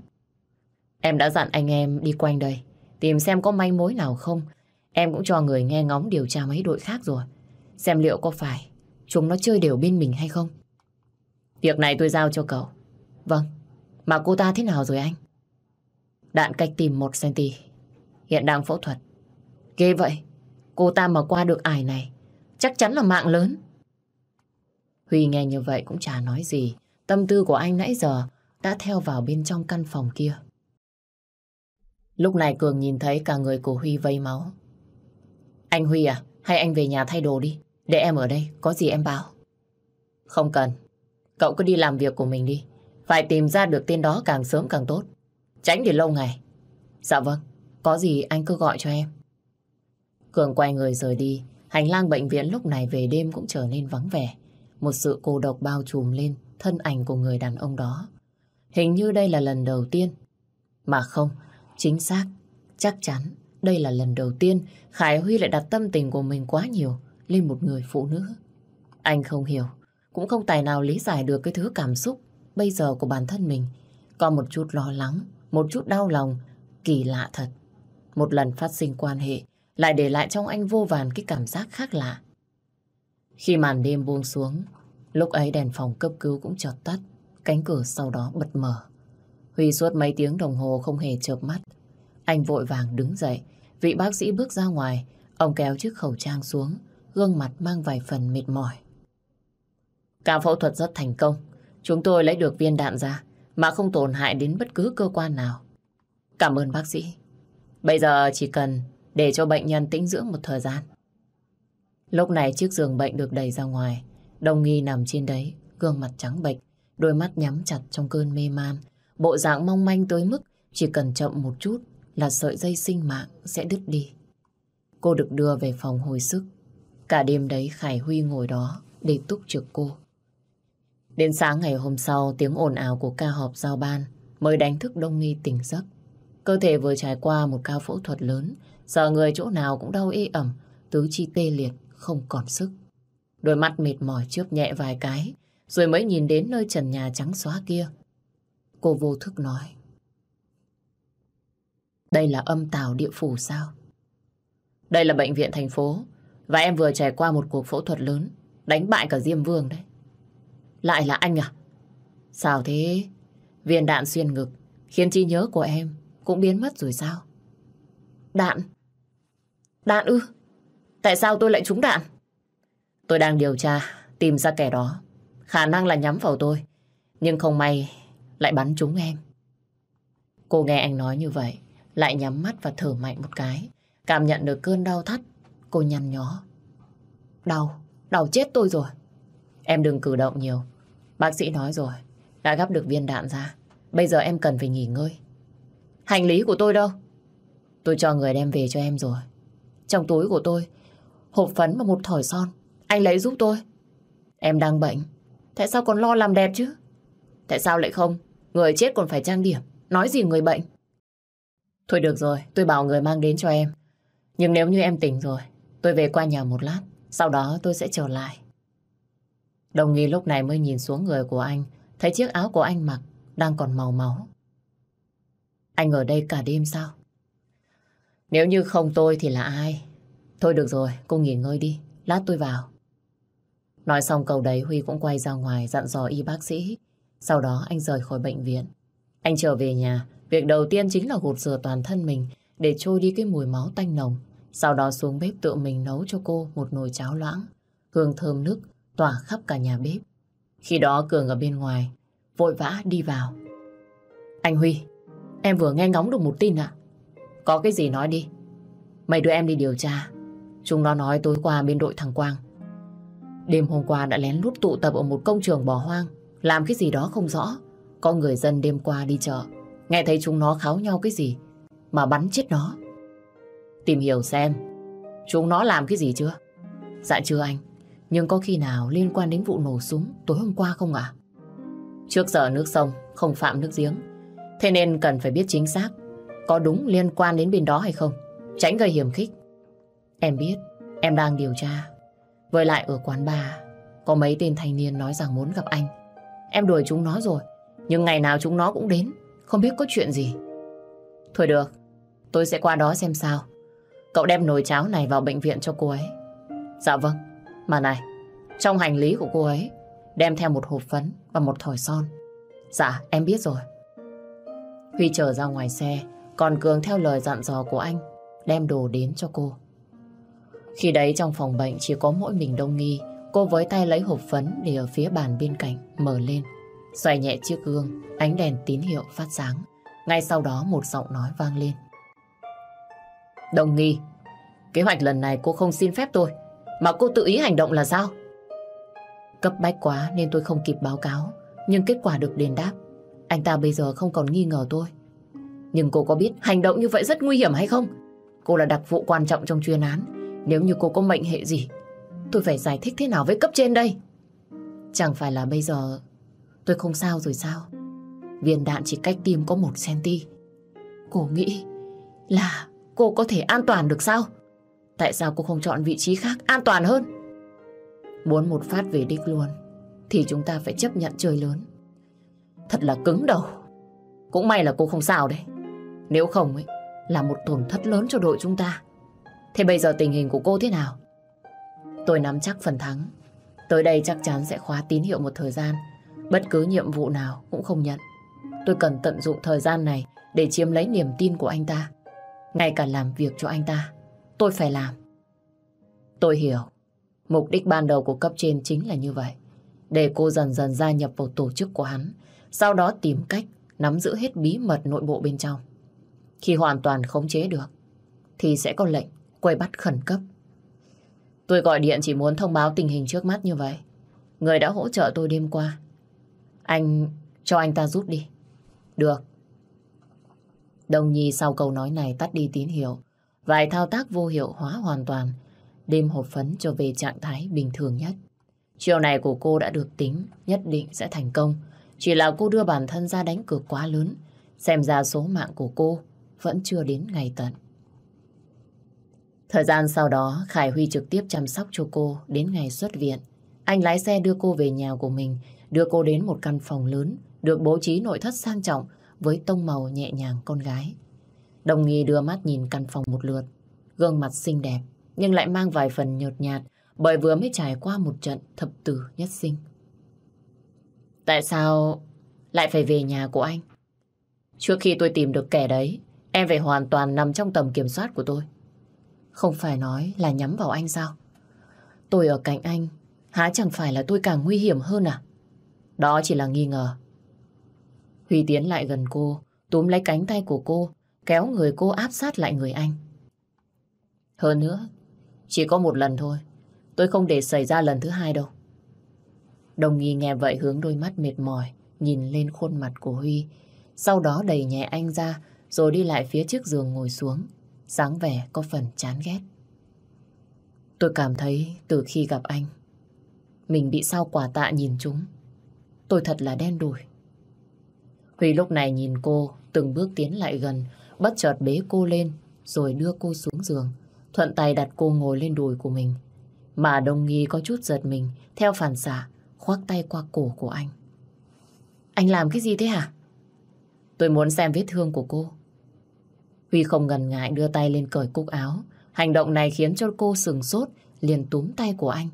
Em đã dặn anh em đi quanh đây, tìm xem có manh mối nào không. Em cũng cho người nghe ngóng điều tra mấy đội khác rồi. Xem liệu có phải chúng nó chơi đều bên mình hay không. Việc này tôi giao cho cậu. Vâng, mà cô ta thế nào rồi anh? Đạn cách tìm 1cm. Hiện đang phẫu thuật. Ghê vậy, cô ta mà qua được ải này, chắc chắn là mạng lớn. Huy nghe như vậy cũng chả nói gì. Tâm tư của anh nãy giờ đã theo vào bên trong căn phòng kia. Lúc này Cường nhìn thấy cả người của Huy vây máu. Anh Huy à, hay anh về nhà thay đồ đi. Để em ở đây, có gì em bảo. Không cần. Cậu cứ đi làm việc của mình đi. Phải tìm ra được tên đó càng sớm càng tốt. Tránh để lâu ngày. Dạ vâng, có gì anh cứ gọi cho em. Cường quay người rời đi. Hành lang bệnh viện lúc này về đêm cũng trở nên vắng vẻ. Một sự cô độc bao trùm lên thân ảnh của người đàn ông đó. Hình như đây là lần đầu tiên. Mà không, chính xác, chắc chắn đây là lần đầu tiên Khải Huy lại đặt tâm tình của mình quá nhiều lên một người phụ nữ. Anh không hiểu, cũng không tài nào lý giải được cái thứ cảm xúc bây giờ của bản thân mình. Có một chút lo lắng, một chút đau lòng, kỳ lạ thật. Một lần phát sinh quan hệ lại để lại trong anh vô vàn cái cảm giác khác lạ. Khi màn đêm buông xuống, lúc ấy đèn phòng cấp cứu cũng chợt tắt, cánh cửa sau đó bật mở. Huy suốt mấy tiếng đồng hồ không hề chợp mắt. Anh vội vàng đứng dậy, vị bác sĩ bước ra ngoài, ông kéo chiếc khẩu trang xuống, gương mặt mang vài phần mệt mỏi. Ca phẫu thuật rất thành công. Chúng tôi lấy được viên đạn ra mà không tổn hại đến bất cứ cơ quan nào. Cảm ơn bác sĩ. Bây giờ chỉ cần để cho bệnh nhân tĩnh dưỡng một thời gian. Lúc này chiếc giường bệnh được đẩy ra ngoài. Đồng nghi nằm trên đấy, gương mặt trắng bệch, đôi mắt nhắm chặt trong cơn mê man. Bộ dạng mong manh tới mức chỉ cần chậm một chút là sợi dây sinh mạng sẽ đứt đi. Cô được đưa về phòng hồi sức. Cả đêm đấy Khải Huy ngồi đó để túc trực cô. Đến sáng ngày hôm sau, tiếng ồn ào của ca họp giao ban mới đánh thức Đông Nghi tỉnh giấc. Cơ thể vừa trải qua một ca phẫu thuật lớn, giờ người chỗ nào cũng đau y ẩm, tứ chi tê liệt, không còn sức. Đôi mắt mệt mỏi chớp nhẹ vài cái, rồi mới nhìn đến nơi trần nhà trắng xóa kia. Cô vô thức nói. Đây là âm tào địa phủ sao? Đây là bệnh viện thành phố, và em vừa trải qua một cuộc phẫu thuật lớn, đánh bại cả Diêm Vương đấy. Lại là anh à? Sao thế? Viên đạn xuyên ngực, khiến trí nhớ của em cũng biến mất rồi sao? Đạn? Đạn ư? Tại sao tôi lại trúng đạn? Tôi đang điều tra, tìm ra kẻ đó. Khả năng là nhắm vào tôi. Nhưng không may lại bắn trúng em. Cô nghe anh nói như vậy, lại nhắm mắt và thở mạnh một cái. Cảm nhận được cơn đau thắt, cô nhăn nhó. Đau, đau chết tôi rồi. Em đừng cử động nhiều. Bác sĩ nói rồi, đã gắp được viên đạn ra. Bây giờ em cần phải nghỉ ngơi. Hành lý của tôi đâu? Tôi cho người đem về cho em rồi. Trong túi của tôi, hộp phấn và một thỏi son. Anh lấy giúp tôi. Em đang bệnh. Tại sao còn lo làm đẹp chứ? Tại sao lại không? Người chết còn phải trang điểm. Nói gì người bệnh? Thôi được rồi, tôi bảo người mang đến cho em. Nhưng nếu như em tỉnh rồi, tôi về qua nhà một lát. Sau đó tôi sẽ trở lại. Đồng nghi lúc này mới nhìn xuống người của anh, thấy chiếc áo của anh mặc đang còn màu máu. Anh ở đây cả đêm sao? Nếu như không tôi thì là ai? Thôi được rồi, cô nghỉ ngơi đi, lát tôi vào. Nói xong câu đấy Huy cũng quay ra ngoài dặn dò y bác sĩ. Sau đó anh rời khỏi bệnh viện. Anh trở về nhà, việc đầu tiên chính là gột rửa toàn thân mình để trôi đi cái mùi máu tanh nồng. Sau đó xuống bếp tự mình nấu cho cô một nồi cháo loãng. Hương thơm nức tỏa khắp cả nhà bếp. Khi đó Cường ở bên ngoài, vội vã đi vào. Anh Huy, em vừa nghe ngóng được một tin ạ. Có cái gì nói đi. Mấy đứa em đi điều tra. Chúng nó nói tối qua bên đội thằng Quang. Đêm hôm qua đã lén lút tụ tập ở một công trường bỏ hoang. Làm cái gì đó không rõ. Có người dân đêm qua đi chợ. Nghe thấy chúng nó kháo nhau cái gì. Mà bắn chết nó. Tìm hiểu xem. Chúng nó làm cái gì chưa? Dạ chưa anh. Nhưng có khi nào liên quan đến vụ nổ súng tối hôm qua không ạ? Trước giờ nước sông không phạm nước giếng. Thế nên cần phải biết chính xác có đúng liên quan đến bên đó hay không. Tránh gây hiểm khích. Em biết, em đang điều tra. Với lại ở quán bar, có mấy tên thanh niên nói rằng muốn gặp anh. Em đuổi chúng nó rồi, nhưng ngày nào chúng nó cũng đến, không biết có chuyện gì. Thôi được, tôi sẽ qua đó xem sao. Cậu đem nồi cháo này vào bệnh viện cho cô ấy. Dạ vâng. Mà này, trong hành lý của cô ấy đem theo một hộp phấn và một thỏi son. Dạ, em biết rồi. Huy trở ra ngoài xe, còn Cường theo lời dặn dò của anh, đem đồ đến cho cô. Khi đấy trong phòng bệnh chỉ có mỗi mình Đông Nghi, cô với tay lấy hộp phấn để ở phía bàn bên cạnh, mở lên. Xoay nhẹ chiếc gương, ánh đèn tín hiệu phát sáng. Ngay sau đó một giọng nói vang lên. Đông Nghi, kế hoạch lần này cô không xin phép tôi, mà cô tự ý hành động là sao? Cấp bách quá nên tôi không kịp báo cáo, nhưng kết quả được đền đáp. Anh ta bây giờ không còn nghi ngờ tôi. Nhưng cô có biết hành động như vậy rất nguy hiểm hay không? Cô là đặc vụ quan trọng trong chuyên án. Nếu như cô có mệnh hệ gì, tôi phải giải thích thế nào với cấp trên đây? Chẳng phải là bây giờ tôi không sao rồi sao? Viên đạn chỉ cách tim có một cm. Cô nghĩ là cô có thể an toàn được sao? Tại sao cô không chọn vị trí khác an toàn hơn? Muốn một phát về đích luôn thì chúng ta phải chấp nhận chơi lớn. Thật là cứng đầu. Cũng may là cô không sao đấy. Nếu không ấy, là một tổn thất lớn cho đội chúng ta. Thế bây giờ tình hình của cô thế nào? Tôi nắm chắc phần thắng. Tới đây chắc chắn sẽ khóa tín hiệu một thời gian. Bất cứ nhiệm vụ nào cũng không nhận. Tôi cần tận dụng thời gian này để chiếm lấy niềm tin của anh ta. Ngay cả làm việc cho anh ta. Tôi phải làm. Tôi hiểu. Mục đích ban đầu của cấp trên chính là như vậy. để cô dần dần gia nhập vào tổ chức của hắn, sau đó tìm cách nắm giữ hết bí mật nội bộ bên trong. Khi hoàn toàn khống chế được, thì sẽ có lệnh quay bắt khẩn cấp. Tôi gọi điện chỉ muốn thông báo tình hình trước mắt như vậy. Người đã hỗ trợ tôi đêm qua. Anh cho anh ta rút đi. Được. Đồng Nhi sau câu nói này tắt đi tín hiệu. Vài thao tác vô hiệu hóa hoàn toàn. Đêm hộp phấn cho về trạng thái bình thường nhất. Chiều này của cô đã được tính, nhất định sẽ thành công. Chỉ là cô đưa bản thân ra đánh cược quá lớn. Xem ra số mạng của cô vẫn chưa đến ngày tận. Thời gian sau đó, Khải Huy trực tiếp chăm sóc cho cô đến ngày xuất viện. Anh lái xe đưa cô về nhà của mình, đưa cô đến một căn phòng lớn, được bố trí nội thất sang trọng với tông màu nhẹ nhàng con gái. Đồng nghi đưa mắt nhìn căn phòng một lượt, gương mặt xinh đẹp, nhưng lại mang vài phần nhợt nhạt bởi vừa mới trải qua một trận thập tử nhất sinh. Tại sao lại phải về nhà của anh? Trước khi tôi tìm được kẻ đấy, em phải hoàn toàn nằm trong tầm kiểm soát của tôi. Không phải nói là nhắm vào anh sao? Tôi ở cạnh anh, há chẳng phải là tôi càng nguy hiểm hơn à? Đó chỉ là nghi ngờ. Huy tiến lại gần cô, túm lấy cánh tay của cô, kéo người cô áp sát lại người anh. Hơn nữa, chỉ có một lần thôi. Tôi không để xảy ra lần thứ hai đâu. Đồng nghi nghe vậy hướng đôi mắt mệt mỏi, nhìn lên khuôn mặt của Huy. Sau đó đẩy nhẹ anh ra, rồi đi lại phía trước giường ngồi xuống dáng vẻ có phần chán ghét. Tôi cảm thấy từ khi gặp anh, mình bị sao quả tạ nhìn chúng. Tôi thật là đen đủi. Huy lúc này nhìn cô, từng bước tiến lại gần, bất chợt bế cô lên, rồi đưa cô xuống giường. Thuận tay đặt cô ngồi lên đùi của mình. Mà đồng nghi có chút giật mình, theo phản xạ, khoác tay qua cổ của anh. Anh làm cái gì thế hả? Tôi muốn xem vết thương của cô. Huy không ngần ngại đưa tay lên cởi cúc áo. Hành động này khiến cho cô sừng sốt, liền túm tay của anh.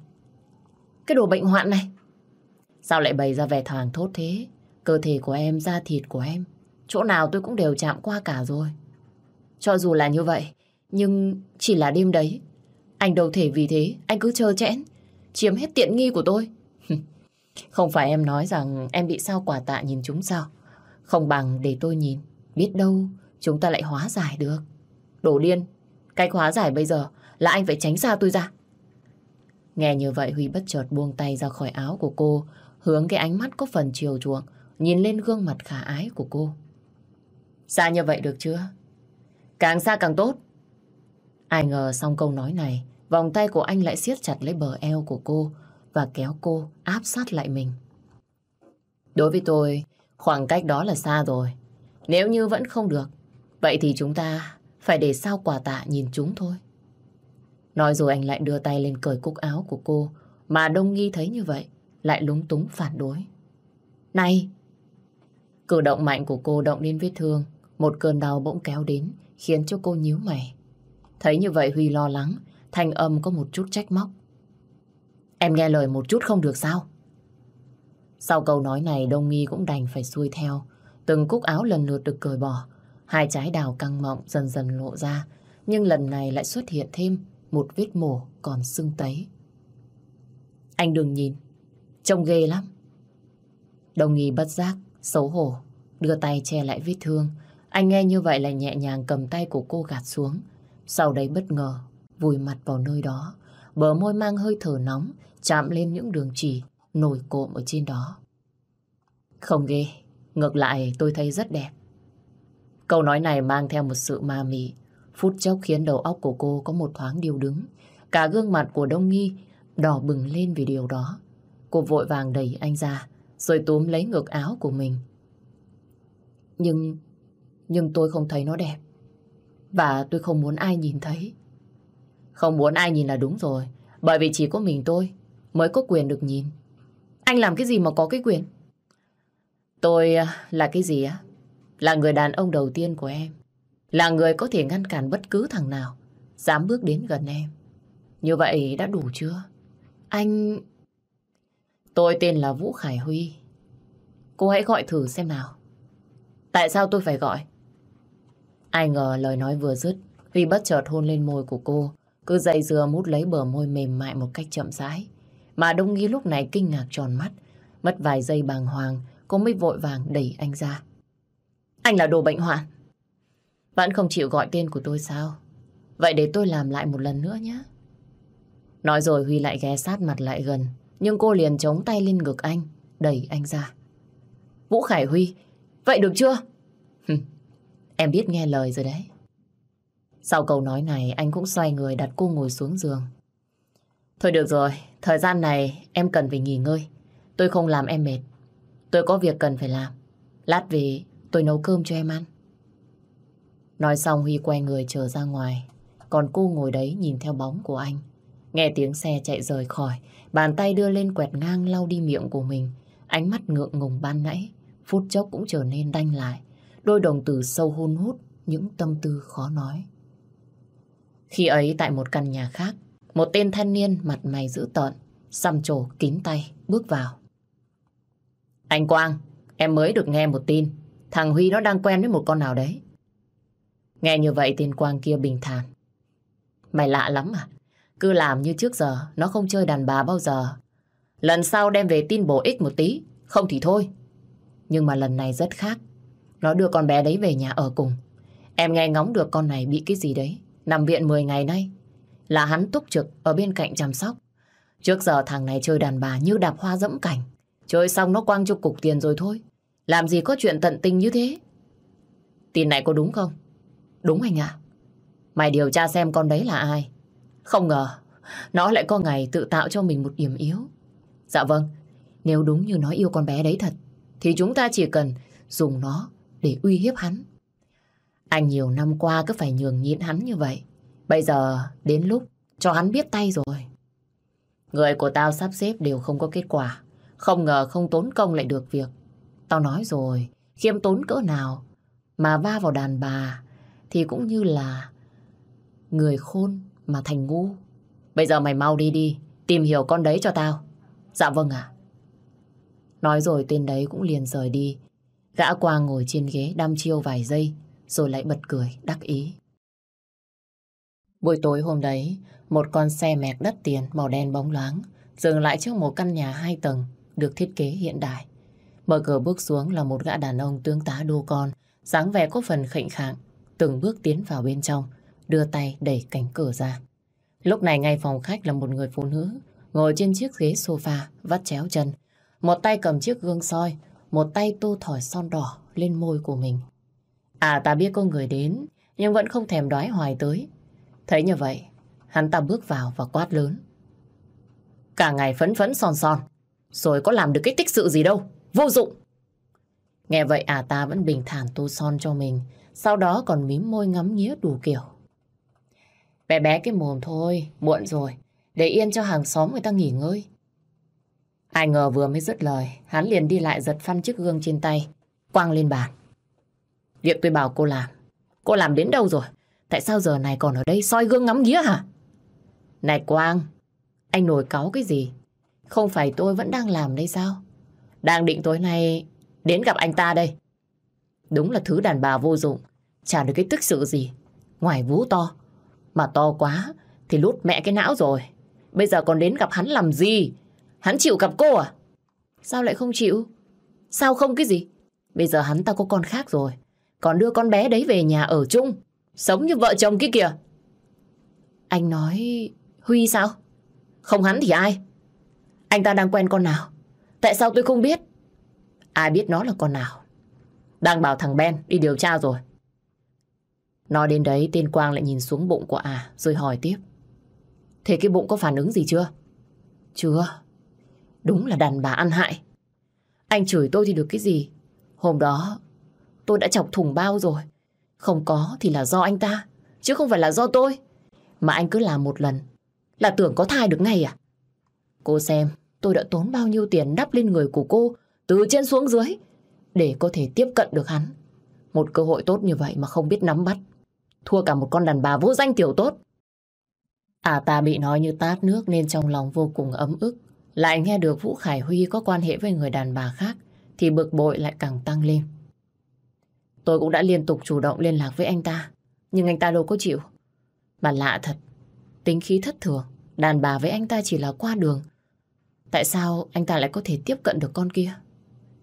Cái đồ bệnh hoạn này! Sao lại bày ra vẻ thoảng thốt thế? Cơ thể của em, da thịt của em, chỗ nào tôi cũng đều chạm qua cả rồi. Cho dù là như vậy, nhưng chỉ là đêm đấy. Anh đâu thể vì thế, anh cứ trơ chẽn, chiếm hết tiện nghi của tôi. <laughs> Không phải em nói rằng em bị sao quả tạ nhìn chúng sao? Không bằng để tôi nhìn, biết đâu chúng ta lại hóa giải được. Đổ điên, cách hóa giải bây giờ là anh phải tránh xa tôi ra. Nghe như vậy Huy bất chợt buông tay ra khỏi áo của cô, hướng cái ánh mắt có phần chiều chuộng, nhìn lên gương mặt khả ái của cô. Xa như vậy được chưa? Càng xa càng tốt. Ai ngờ xong câu nói này, vòng tay của anh lại siết chặt lấy bờ eo của cô và kéo cô áp sát lại mình. Đối với tôi, khoảng cách đó là xa rồi. Nếu như vẫn không được, Vậy thì chúng ta phải để sao quả tạ nhìn chúng thôi. Nói rồi anh lại đưa tay lên cởi cúc áo của cô, mà Đông Nghi thấy như vậy, lại lúng túng phản đối. Này! Cử động mạnh của cô động đến vết thương, một cơn đau bỗng kéo đến, khiến cho cô nhíu mày. Thấy như vậy Huy lo lắng, thanh âm có một chút trách móc. Em nghe lời một chút không được sao? Sau câu nói này Đông Nghi cũng đành phải xuôi theo. Từng cúc áo lần lượt được cởi bỏ, Hai trái đào căng mọng dần dần lộ ra, nhưng lần này lại xuất hiện thêm một vết mổ còn sưng tấy. Anh đừng nhìn, trông ghê lắm. Đồng nghi bất giác, xấu hổ, đưa tay che lại vết thương. Anh nghe như vậy là nhẹ nhàng cầm tay của cô gạt xuống. Sau đấy bất ngờ, vùi mặt vào nơi đó. Bờ môi mang hơi thở nóng, chạm lên những đường chỉ, nổi cộm ở trên đó. Không ghê, ngược lại tôi thấy rất đẹp. Câu nói này mang theo một sự ma mị, phút chốc khiến đầu óc của cô có một thoáng điều đứng. Cả gương mặt của Đông Nghi đỏ bừng lên vì điều đó. Cô vội vàng đẩy anh ra, rồi túm lấy ngược áo của mình. Nhưng, nhưng tôi không thấy nó đẹp. Và tôi không muốn ai nhìn thấy. Không muốn ai nhìn là đúng rồi, bởi vì chỉ có mình tôi mới có quyền được nhìn. Anh làm cái gì mà có cái quyền? Tôi à, là cái gì á? Là người đàn ông đầu tiên của em. Là người có thể ngăn cản bất cứ thằng nào dám bước đến gần em. Như vậy đã đủ chưa? Anh... Tôi tên là Vũ Khải Huy. Cô hãy gọi thử xem nào. Tại sao tôi phải gọi? Ai ngờ lời nói vừa dứt, Huy bất chợt hôn lên môi của cô, cứ dây dừa mút lấy bờ môi mềm mại một cách chậm rãi. Mà Đông Nghi lúc này kinh ngạc tròn mắt, Mất vài giây bàng hoàng, cô mới vội vàng đẩy anh ra. Anh là đồ bệnh hoạn. Vẫn không chịu gọi tên của tôi sao? Vậy để tôi làm lại một lần nữa nhé. Nói rồi Huy lại ghé sát mặt lại gần, nhưng cô liền chống tay lên ngực anh, đẩy anh ra. Vũ Khải Huy, vậy được chưa? Em biết nghe lời rồi đấy. Sau câu nói này, anh cũng xoay người đặt cô ngồi xuống giường. Thôi được rồi, thời gian này em cần phải nghỉ ngơi. Tôi không làm em mệt. Tôi có việc cần phải làm. Lát về tôi nấu cơm cho em ăn. Nói xong Huy quay người trở ra ngoài. Còn cô ngồi đấy nhìn theo bóng của anh. Nghe tiếng xe chạy rời khỏi, bàn tay đưa lên quẹt ngang lau đi miệng của mình. Ánh mắt ngượng ngùng ban nãy, phút chốc cũng trở nên đanh lại. Đôi đồng tử sâu hôn hút những tâm tư khó nói. Khi ấy tại một căn nhà khác, một tên thanh niên mặt mày dữ tợn, xăm trổ kín tay, bước vào. Anh Quang, em mới được nghe một tin. Thằng Huy nó đang quen với một con nào đấy. Nghe như vậy tên Quang kia bình thản. Mày lạ lắm à? Cứ làm như trước giờ, nó không chơi đàn bà bao giờ. Lần sau đem về tin bổ ích một tí, không thì thôi. Nhưng mà lần này rất khác. Nó đưa con bé đấy về nhà ở cùng. Em nghe ngóng được con này bị cái gì đấy. Nằm viện 10 ngày nay. Là hắn túc trực ở bên cạnh chăm sóc. Trước giờ thằng này chơi đàn bà như đạp hoa dẫm cảnh. Chơi xong nó quăng cho cục tiền rồi thôi. Làm gì có chuyện tận tình như thế? Tin này có đúng không? Đúng anh ạ. Mày điều tra xem con đấy là ai. Không ngờ, nó lại có ngày tự tạo cho mình một điểm yếu. Dạ vâng, nếu đúng như nó yêu con bé đấy thật, thì chúng ta chỉ cần dùng nó để uy hiếp hắn. Anh nhiều năm qua cứ phải nhường nhịn hắn như vậy. Bây giờ đến lúc cho hắn biết tay rồi. Người của tao sắp xếp đều không có kết quả. Không ngờ không tốn công lại được việc. Tao nói rồi, khiêm tốn cỡ nào mà va vào đàn bà thì cũng như là người khôn mà thành ngu. Bây giờ mày mau đi đi, tìm hiểu con đấy cho tao. Dạ vâng ạ. Nói rồi tên đấy cũng liền rời đi. Gã qua ngồi trên ghế đăm chiêu vài giây, rồi lại bật cười, đắc ý. Buổi tối hôm đấy, một con xe mẹt đất tiền màu đen bóng loáng dừng lại trước một căn nhà hai tầng được thiết kế hiện đại. Mở cửa bước xuống là một gã đàn ông tướng tá đô con, dáng vẻ có phần khệnh khạng, từng bước tiến vào bên trong, đưa tay đẩy cánh cửa ra. Lúc này ngay phòng khách là một người phụ nữ, ngồi trên chiếc ghế sofa, vắt chéo chân. Một tay cầm chiếc gương soi, một tay tô thỏi son đỏ lên môi của mình. À ta biết có người đến, nhưng vẫn không thèm đoái hoài tới. Thấy như vậy, hắn ta bước vào và quát lớn. Cả ngày phấn phấn son son, rồi có làm được cái tích sự gì đâu, vô dụng. Nghe vậy à ta vẫn bình thản tô son cho mình, sau đó còn mím môi ngắm nghía đủ kiểu. Bé bé cái mồm thôi, muộn rồi, để yên cho hàng xóm người ta nghỉ ngơi. Ai ngờ vừa mới dứt lời, hắn liền đi lại giật phăn chiếc gương trên tay, quăng lên bàn. Việc tôi bảo cô làm, cô làm đến đâu rồi? Tại sao giờ này còn ở đây soi gương ngắm nghía hả? Này Quang, anh nổi cáu cái gì? Không phải tôi vẫn đang làm đây sao? Đang định tối nay đến gặp anh ta đây. Đúng là thứ đàn bà vô dụng, chả được cái tức sự gì. Ngoài vú to, mà to quá thì lút mẹ cái não rồi. Bây giờ còn đến gặp hắn làm gì? Hắn chịu gặp cô à? Sao lại không chịu? Sao không cái gì? Bây giờ hắn ta có con khác rồi. Còn đưa con bé đấy về nhà ở chung. Sống như vợ chồng kia kìa. Anh nói, Huy sao? Không hắn thì ai? Anh ta đang quen con nào? Tại sao tôi không biết? Ai biết nó là con nào? Đang bảo thằng Ben đi điều tra rồi. Nói đến đấy tên Quang lại nhìn xuống bụng của à rồi hỏi tiếp. Thế cái bụng có phản ứng gì chưa? Chưa. Đúng là đàn bà ăn hại. Anh chửi tôi thì được cái gì? Hôm đó tôi đã chọc thùng bao rồi. Không có thì là do anh ta, chứ không phải là do tôi. Mà anh cứ làm một lần là tưởng có thai được ngay à? Cô xem tôi đã tốn bao nhiêu tiền đắp lên người của cô từ trên xuống dưới để có thể tiếp cận được hắn. Một cơ hội tốt như vậy mà không biết nắm bắt. Thua cả một con đàn bà vô danh tiểu tốt. À ta bị nói như tát nước nên trong lòng vô cùng ấm ức. Lại nghe được Vũ Khải Huy có quan hệ với người đàn bà khác thì bực bội lại càng tăng lên. Tôi cũng đã liên tục chủ động liên lạc với anh ta nhưng anh ta đâu có chịu. Mà lạ thật, tính khí thất thường, đàn bà với anh ta chỉ là qua đường. Tại sao anh ta lại có thể tiếp cận được con kia?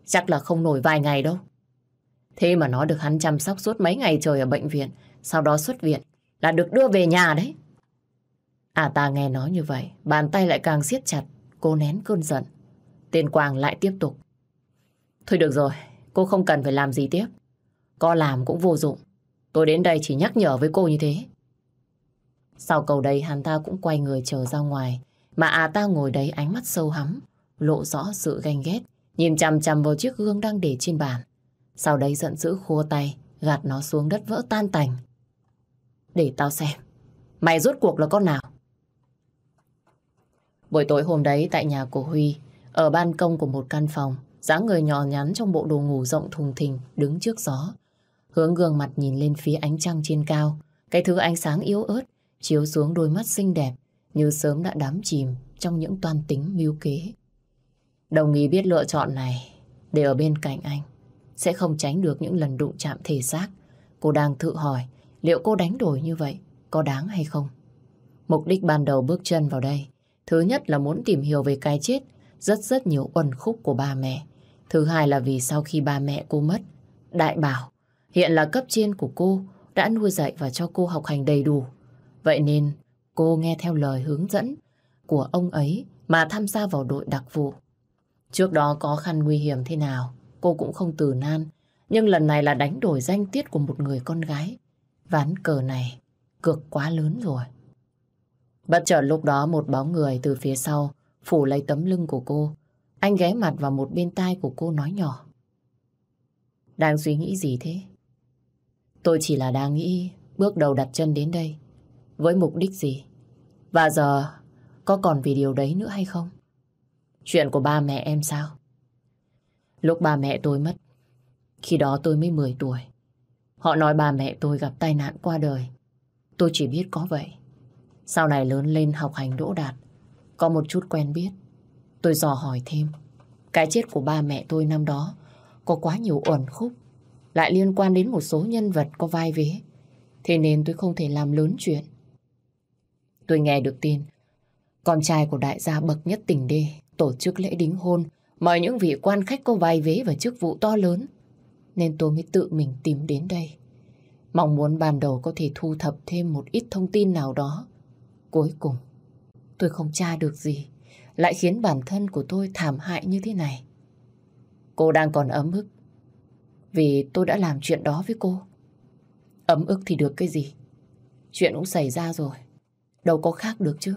Chắc là không nổi vài ngày đâu. Thế mà nó được hắn chăm sóc suốt mấy ngày trời ở bệnh viện, sau đó xuất viện là được đưa về nhà đấy. À ta nghe nói như vậy, bàn tay lại càng siết chặt, cô nén cơn giận. Tên Quang lại tiếp tục. Thôi được rồi, cô không cần phải làm gì tiếp. Có làm cũng vô dụng. Tôi đến đây chỉ nhắc nhở với cô như thế. Sau cầu đây hắn ta cũng quay người trở ra ngoài. Mà à ta ngồi đấy ánh mắt sâu hắm, lộ rõ sự ganh ghét, nhìn chằm chằm vào chiếc gương đang để trên bàn. Sau đấy giận dữ khua tay, gạt nó xuống đất vỡ tan tành. Để tao xem, mày rốt cuộc là con nào? Buổi tối hôm đấy tại nhà của Huy, ở ban công của một căn phòng, dáng người nhỏ nhắn trong bộ đồ ngủ rộng thùng thình đứng trước gió. Hướng gương mặt nhìn lên phía ánh trăng trên cao, cái thứ ánh sáng yếu ớt chiếu xuống đôi mắt xinh đẹp như sớm đã đắm chìm trong những toan tính mưu kế. Đồng ý biết lựa chọn này để ở bên cạnh anh sẽ không tránh được những lần đụng chạm thể xác. Cô đang tự hỏi liệu cô đánh đổi như vậy có đáng hay không? Mục đích ban đầu bước chân vào đây thứ nhất là muốn tìm hiểu về cái chết rất rất nhiều uẩn khúc của ba mẹ. Thứ hai là vì sau khi ba mẹ cô mất, Đại Bảo hiện là cấp trên của cô đã nuôi dạy và cho cô học hành đầy đủ. Vậy nên cô nghe theo lời hướng dẫn của ông ấy mà tham gia vào đội đặc vụ. Trước đó có khăn nguy hiểm thế nào, cô cũng không từ nan. Nhưng lần này là đánh đổi danh tiết của một người con gái. Ván cờ này cược quá lớn rồi. Bất chợt lúc đó một bóng người từ phía sau phủ lấy tấm lưng của cô. Anh ghé mặt vào một bên tai của cô nói nhỏ. Đang suy nghĩ gì thế? Tôi chỉ là đang nghĩ bước đầu đặt chân đến đây. Với mục đích gì? Và giờ có còn vì điều đấy nữa hay không? Chuyện của ba mẹ em sao? Lúc ba mẹ tôi mất, khi đó tôi mới 10 tuổi. Họ nói ba mẹ tôi gặp tai nạn qua đời. Tôi chỉ biết có vậy. Sau này lớn lên học hành đỗ đạt, có một chút quen biết. Tôi dò hỏi thêm, cái chết của ba mẹ tôi năm đó có quá nhiều uẩn khúc, lại liên quan đến một số nhân vật có vai vế. Thế nên tôi không thể làm lớn chuyện. Tôi nghe được tin, con trai của đại gia bậc nhất tỉnh đê tổ chức lễ đính hôn, mời những vị quan khách có vai vế và chức vụ to lớn. Nên tôi mới tự mình tìm đến đây. Mong muốn ban đầu có thể thu thập thêm một ít thông tin nào đó. Cuối cùng, tôi không tra được gì, lại khiến bản thân của tôi thảm hại như thế này. Cô đang còn ấm ức, vì tôi đã làm chuyện đó với cô. Ấm ức thì được cái gì? Chuyện cũng xảy ra rồi, đâu có khác được chứ.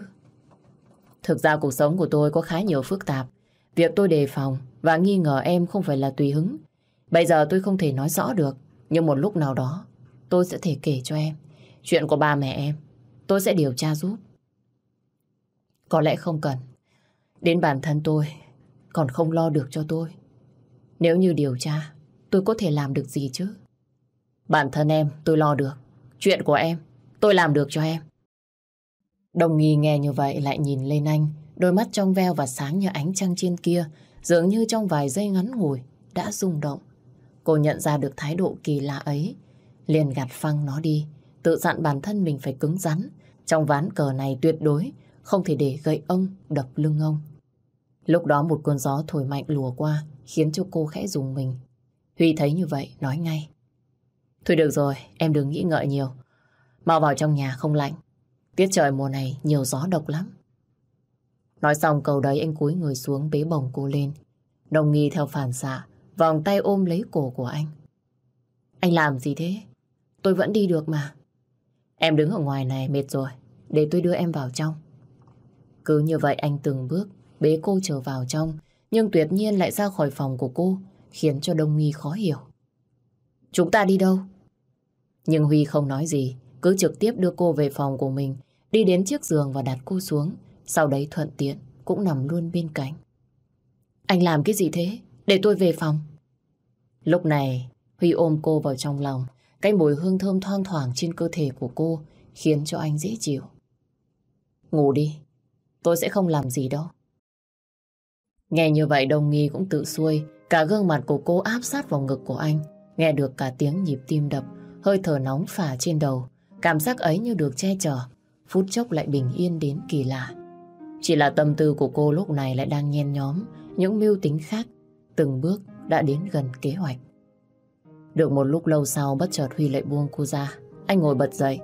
Thực ra cuộc sống của tôi có khá nhiều phức tạp. Việc tôi đề phòng và nghi ngờ em không phải là tùy hứng. Bây giờ tôi không thể nói rõ được, nhưng một lúc nào đó tôi sẽ thể kể cho em. Chuyện của ba mẹ em, tôi sẽ điều tra giúp. Có lẽ không cần. Đến bản thân tôi còn không lo được cho tôi. Nếu như điều tra, tôi có thể làm được gì chứ? Bản thân em tôi lo được. Chuyện của em, tôi làm được cho em. Đồng nghi nghe như vậy lại nhìn lên anh, đôi mắt trong veo và sáng như ánh trăng trên kia, dường như trong vài giây ngắn ngủi đã rung động. Cô nhận ra được thái độ kỳ lạ ấy, liền gạt phăng nó đi, tự dặn bản thân mình phải cứng rắn. Trong ván cờ này tuyệt đối không thể để gậy ông đập lưng ông. Lúc đó một cơn gió thổi mạnh lùa qua, khiến cho cô khẽ dùng mình. Huy thấy như vậy, nói ngay. Thôi được rồi, em đừng nghĩ ngợi nhiều. Mau vào trong nhà không lạnh. Tiết trời mùa này nhiều gió độc lắm. Nói xong câu đấy anh cúi người xuống bế bổng cô lên. Đồng nghi theo phản xạ, vòng tay ôm lấy cổ của anh. Anh làm gì thế? Tôi vẫn đi được mà. Em đứng ở ngoài này mệt rồi, để tôi đưa em vào trong. Cứ như vậy anh từng bước bế cô trở vào trong, nhưng tuyệt nhiên lại ra khỏi phòng của cô, khiến cho Đông Nghi khó hiểu. Chúng ta đi đâu? Nhưng Huy không nói gì, cứ trực tiếp đưa cô về phòng của mình, đi đến chiếc giường và đặt cô xuống, sau đấy thuận tiện cũng nằm luôn bên cạnh. Anh làm cái gì thế? Để tôi về phòng. Lúc này, Huy ôm cô vào trong lòng, cái mùi hương thơm thoang thoảng trên cơ thể của cô khiến cho anh dễ chịu. Ngủ đi, tôi sẽ không làm gì đâu. Nghe như vậy đồng nghi cũng tự xuôi, cả gương mặt của cô áp sát vào ngực của anh, nghe được cả tiếng nhịp tim đập, hơi thở nóng phả trên đầu. Cảm giác ấy như được che chở, phút chốc lại bình yên đến kỳ lạ. Chỉ là tâm tư của cô lúc này lại đang nhen nhóm những mưu tính khác, từng bước đã đến gần kế hoạch. Được một lúc lâu sau bất chợt Huy lại buông cô ra. Anh ngồi bật dậy.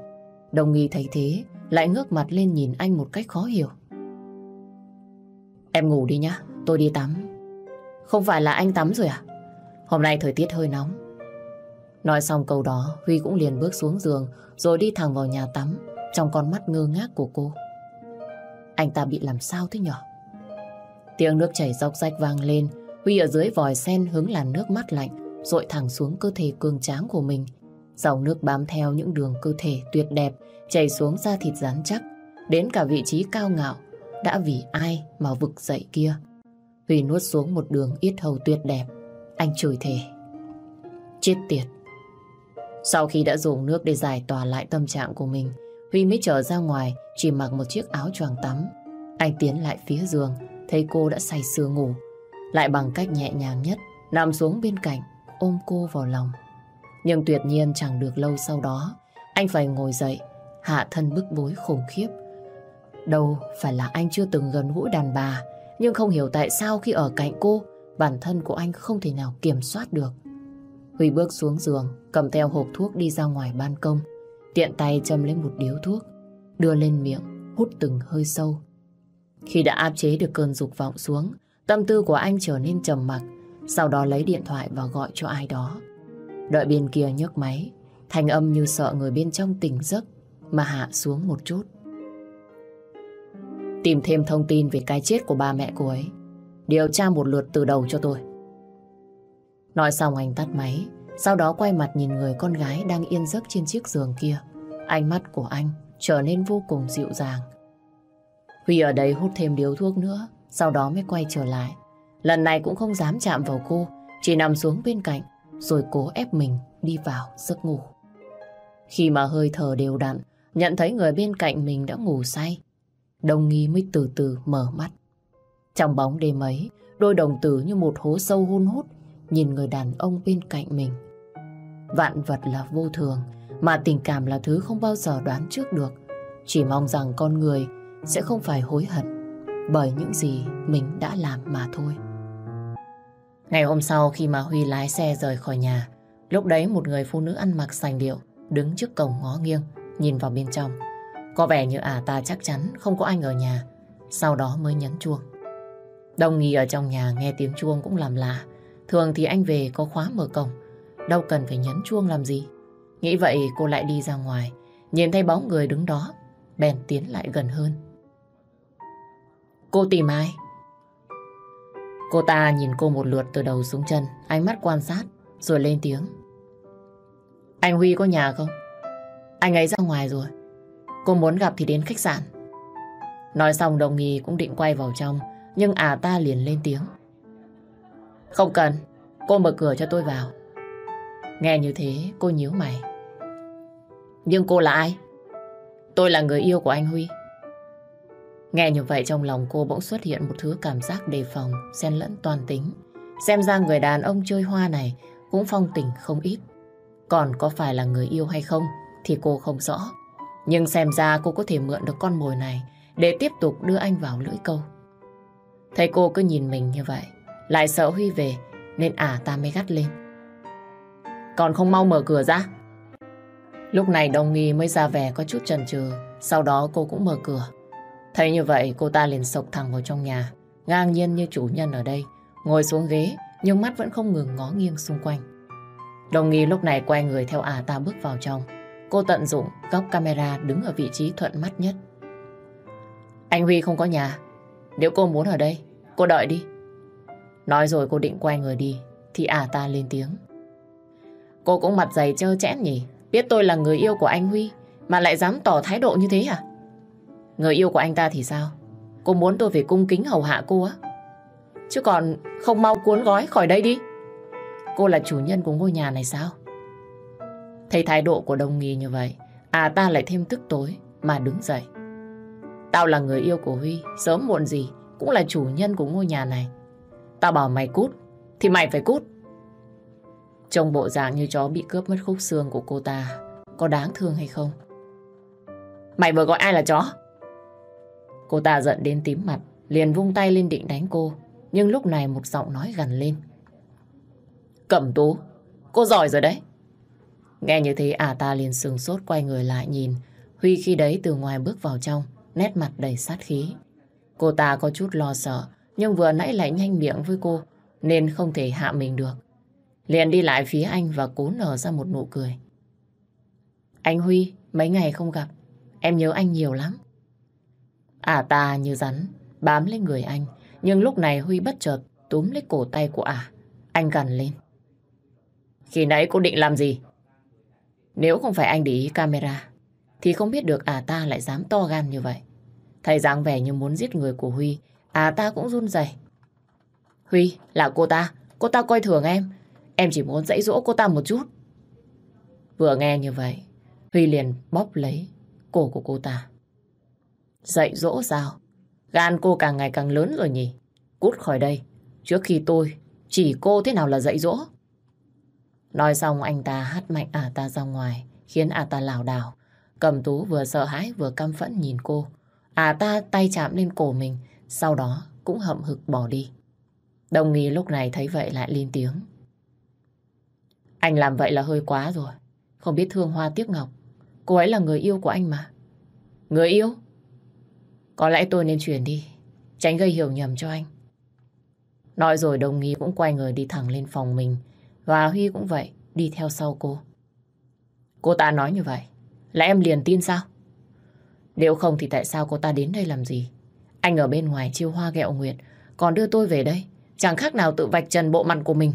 Đồng nghi thấy thế, lại ngước mặt lên nhìn anh một cách khó hiểu. Em ngủ đi nhá, tôi đi tắm. Không phải là anh tắm rồi à? Hôm nay thời tiết hơi nóng. Nói xong câu đó, Huy cũng liền bước xuống giường rồi đi thẳng vào nhà tắm trong con mắt ngơ ngác của cô. Anh ta bị làm sao thế nhỏ? Tiếng nước chảy róc rách vang lên, Huy ở dưới vòi sen hứng làn nước mắt lạnh, rội thẳng xuống cơ thể cường tráng của mình. Dòng nước bám theo những đường cơ thể tuyệt đẹp, chảy xuống da thịt rắn chắc, đến cả vị trí cao ngạo, đã vì ai mà vực dậy kia. Huy nuốt xuống một đường yết hầu tuyệt đẹp, anh chửi thề. Chết tiệt! Sau khi đã dùng nước để giải tỏa lại tâm trạng của mình, Huy mới trở ra ngoài, chỉ mặc một chiếc áo choàng tắm. Anh tiến lại phía giường, thấy cô đã say sưa ngủ. Lại bằng cách nhẹ nhàng nhất, nằm xuống bên cạnh, ôm cô vào lòng. Nhưng tuyệt nhiên chẳng được lâu sau đó, anh phải ngồi dậy, hạ thân bức bối khủng khiếp. Đâu phải là anh chưa từng gần gũi đàn bà, nhưng không hiểu tại sao khi ở cạnh cô, bản thân của anh không thể nào kiểm soát được. Huy bước xuống giường, cầm theo hộp thuốc đi ra ngoài ban công, tiện tay châm lấy một điếu thuốc, đưa lên miệng, hút từng hơi sâu. Khi đã áp chế được cơn dục vọng xuống, tâm tư của anh trở nên trầm mặc, sau đó lấy điện thoại và gọi cho ai đó. Đợi bên kia nhấc máy, thành âm như sợ người bên trong tỉnh giấc mà hạ xuống một chút. Tìm thêm thông tin về cái chết của ba mẹ cô ấy. Điều tra một lượt từ đầu cho tôi. Nói xong anh tắt máy, sau đó quay mặt nhìn người con gái đang yên giấc trên chiếc giường kia. Ánh mắt của anh trở nên vô cùng dịu dàng. Huy ở đây hút thêm điếu thuốc nữa, sau đó mới quay trở lại. Lần này cũng không dám chạm vào cô, chỉ nằm xuống bên cạnh, rồi cố ép mình đi vào giấc ngủ. Khi mà hơi thở đều đặn, nhận thấy người bên cạnh mình đã ngủ say, đồng Nghi mới từ từ mở mắt. Trong bóng đêm ấy, đôi đồng tử như một hố sâu hun hút, nhìn người đàn ông bên cạnh mình. Vạn vật là vô thường, mà tình cảm là thứ không bao giờ đoán trước được. Chỉ mong rằng con người sẽ không phải hối hận bởi những gì mình đã làm mà thôi. Ngày hôm sau khi mà Huy lái xe rời khỏi nhà, lúc đấy một người phụ nữ ăn mặc sành điệu đứng trước cổng ngó nghiêng, nhìn vào bên trong. Có vẻ như à ta chắc chắn không có anh ở nhà, sau đó mới nhấn chuông. Đồng nghi ở trong nhà nghe tiếng chuông cũng làm lạ. Thường thì anh về có khóa mở cổng, đâu cần phải nhấn chuông làm gì. Nghĩ vậy cô lại đi ra ngoài, nhìn thấy bóng người đứng đó, bèn tiến lại gần hơn. Cô tìm ai? Cô ta nhìn cô một lượt từ đầu xuống chân, ánh mắt quan sát, rồi lên tiếng. Anh Huy có nhà không? Anh ấy ra ngoài rồi. Cô muốn gặp thì đến khách sạn. Nói xong đồng nghi cũng định quay vào trong, nhưng à ta liền lên tiếng. Không cần, cô mở cửa cho tôi vào. Nghe như thế, cô nhíu mày. Nhưng cô là ai? Tôi là người yêu của anh Huy. Nghe như vậy trong lòng cô bỗng xuất hiện một thứ cảm giác đề phòng, xen lẫn toàn tính. Xem ra người đàn ông chơi hoa này cũng phong tình không ít. Còn có phải là người yêu hay không thì cô không rõ. Nhưng xem ra cô có thể mượn được con mồi này để tiếp tục đưa anh vào lưỡi câu. Thấy cô cứ nhìn mình như vậy, lại sợ Huy về nên ả ta mới gắt lên. Còn không mau mở cửa ra. Lúc này đồng nghi mới ra vẻ có chút chần chừ, sau đó cô cũng mở cửa. Thấy như vậy cô ta liền sộc thẳng vào trong nhà, ngang nhiên như chủ nhân ở đây, ngồi xuống ghế nhưng mắt vẫn không ngừng ngó nghiêng xung quanh. Đồng nghi lúc này quay người theo ả ta bước vào trong. Cô tận dụng góc camera đứng ở vị trí thuận mắt nhất. Anh Huy không có nhà. Nếu cô muốn ở đây, cô đợi đi. Nói rồi cô định quay người đi, thì ả ta lên tiếng. Cô cũng mặt dày trơ chẽn nhỉ, biết tôi là người yêu của anh Huy, mà lại dám tỏ thái độ như thế à? Người yêu của anh ta thì sao? Cô muốn tôi phải cung kính hầu hạ cô á? Chứ còn không mau cuốn gói khỏi đây đi. Cô là chủ nhân của ngôi nhà này sao? Thấy thái độ của đồng nghi như vậy, à ta lại thêm tức tối mà đứng dậy. Tao là người yêu của Huy, sớm muộn gì cũng là chủ nhân của ngôi nhà này. Tao bảo mày cút, thì mày phải cút. Trông bộ dạng như chó bị cướp mất khúc xương của cô ta, có đáng thương hay không? Mày vừa gọi ai là chó? Cô ta giận đến tím mặt, liền vung tay lên định đánh cô. Nhưng lúc này một giọng nói gần lên. Cẩm tú, cô giỏi rồi đấy. Nghe như thế à ta liền sừng sốt quay người lại nhìn. Huy khi đấy từ ngoài bước vào trong, nét mặt đầy sát khí. Cô ta có chút lo sợ, nhưng vừa nãy lại nhanh miệng với cô, nên không thể hạ mình được. Liền đi lại phía anh và cố nở ra một nụ cười. Anh Huy, mấy ngày không gặp, em nhớ anh nhiều lắm. À ta như rắn, bám lên người anh, nhưng lúc này Huy bất chợt túm lấy cổ tay của ả. À. Anh gần lên. Khi nãy cô định làm gì? Nếu không phải anh để ý camera, thì không biết được à ta lại dám to gan như vậy. Thấy dáng vẻ như muốn giết người của Huy, à ta cũng run rẩy. Huy, là cô ta, cô ta coi thường em. Em chỉ muốn dạy dỗ cô ta một chút. Vừa nghe như vậy, Huy liền bóp lấy cổ của cô ta. Dạy dỗ sao? Gan cô càng ngày càng lớn rồi nhỉ? Cút khỏi đây, trước khi tôi chỉ cô thế nào là dạy dỗ. Nói xong anh ta hắt mạnh ả ta ra ngoài, khiến ả ta lảo đảo. Cầm tú vừa sợ hãi vừa căm phẫn nhìn cô. Ả ta tay chạm lên cổ mình, sau đó cũng hậm hực bỏ đi. Đồng nghi lúc này thấy vậy lại lên tiếng. Anh làm vậy là hơi quá rồi. Không biết thương hoa tiếc ngọc. Cô ấy là người yêu của anh mà. Người yêu? Có lẽ tôi nên chuyển đi. Tránh gây hiểu nhầm cho anh. Nói rồi đồng ý cũng quay người đi thẳng lên phòng mình. Và Huy cũng vậy, đi theo sau cô. Cô ta nói như vậy, là em liền tin sao? Nếu không thì tại sao cô ta đến đây làm gì? Anh ở bên ngoài chiêu hoa gẹo nguyệt, còn đưa tôi về đây, chẳng khác nào tự vạch trần bộ mặt của mình.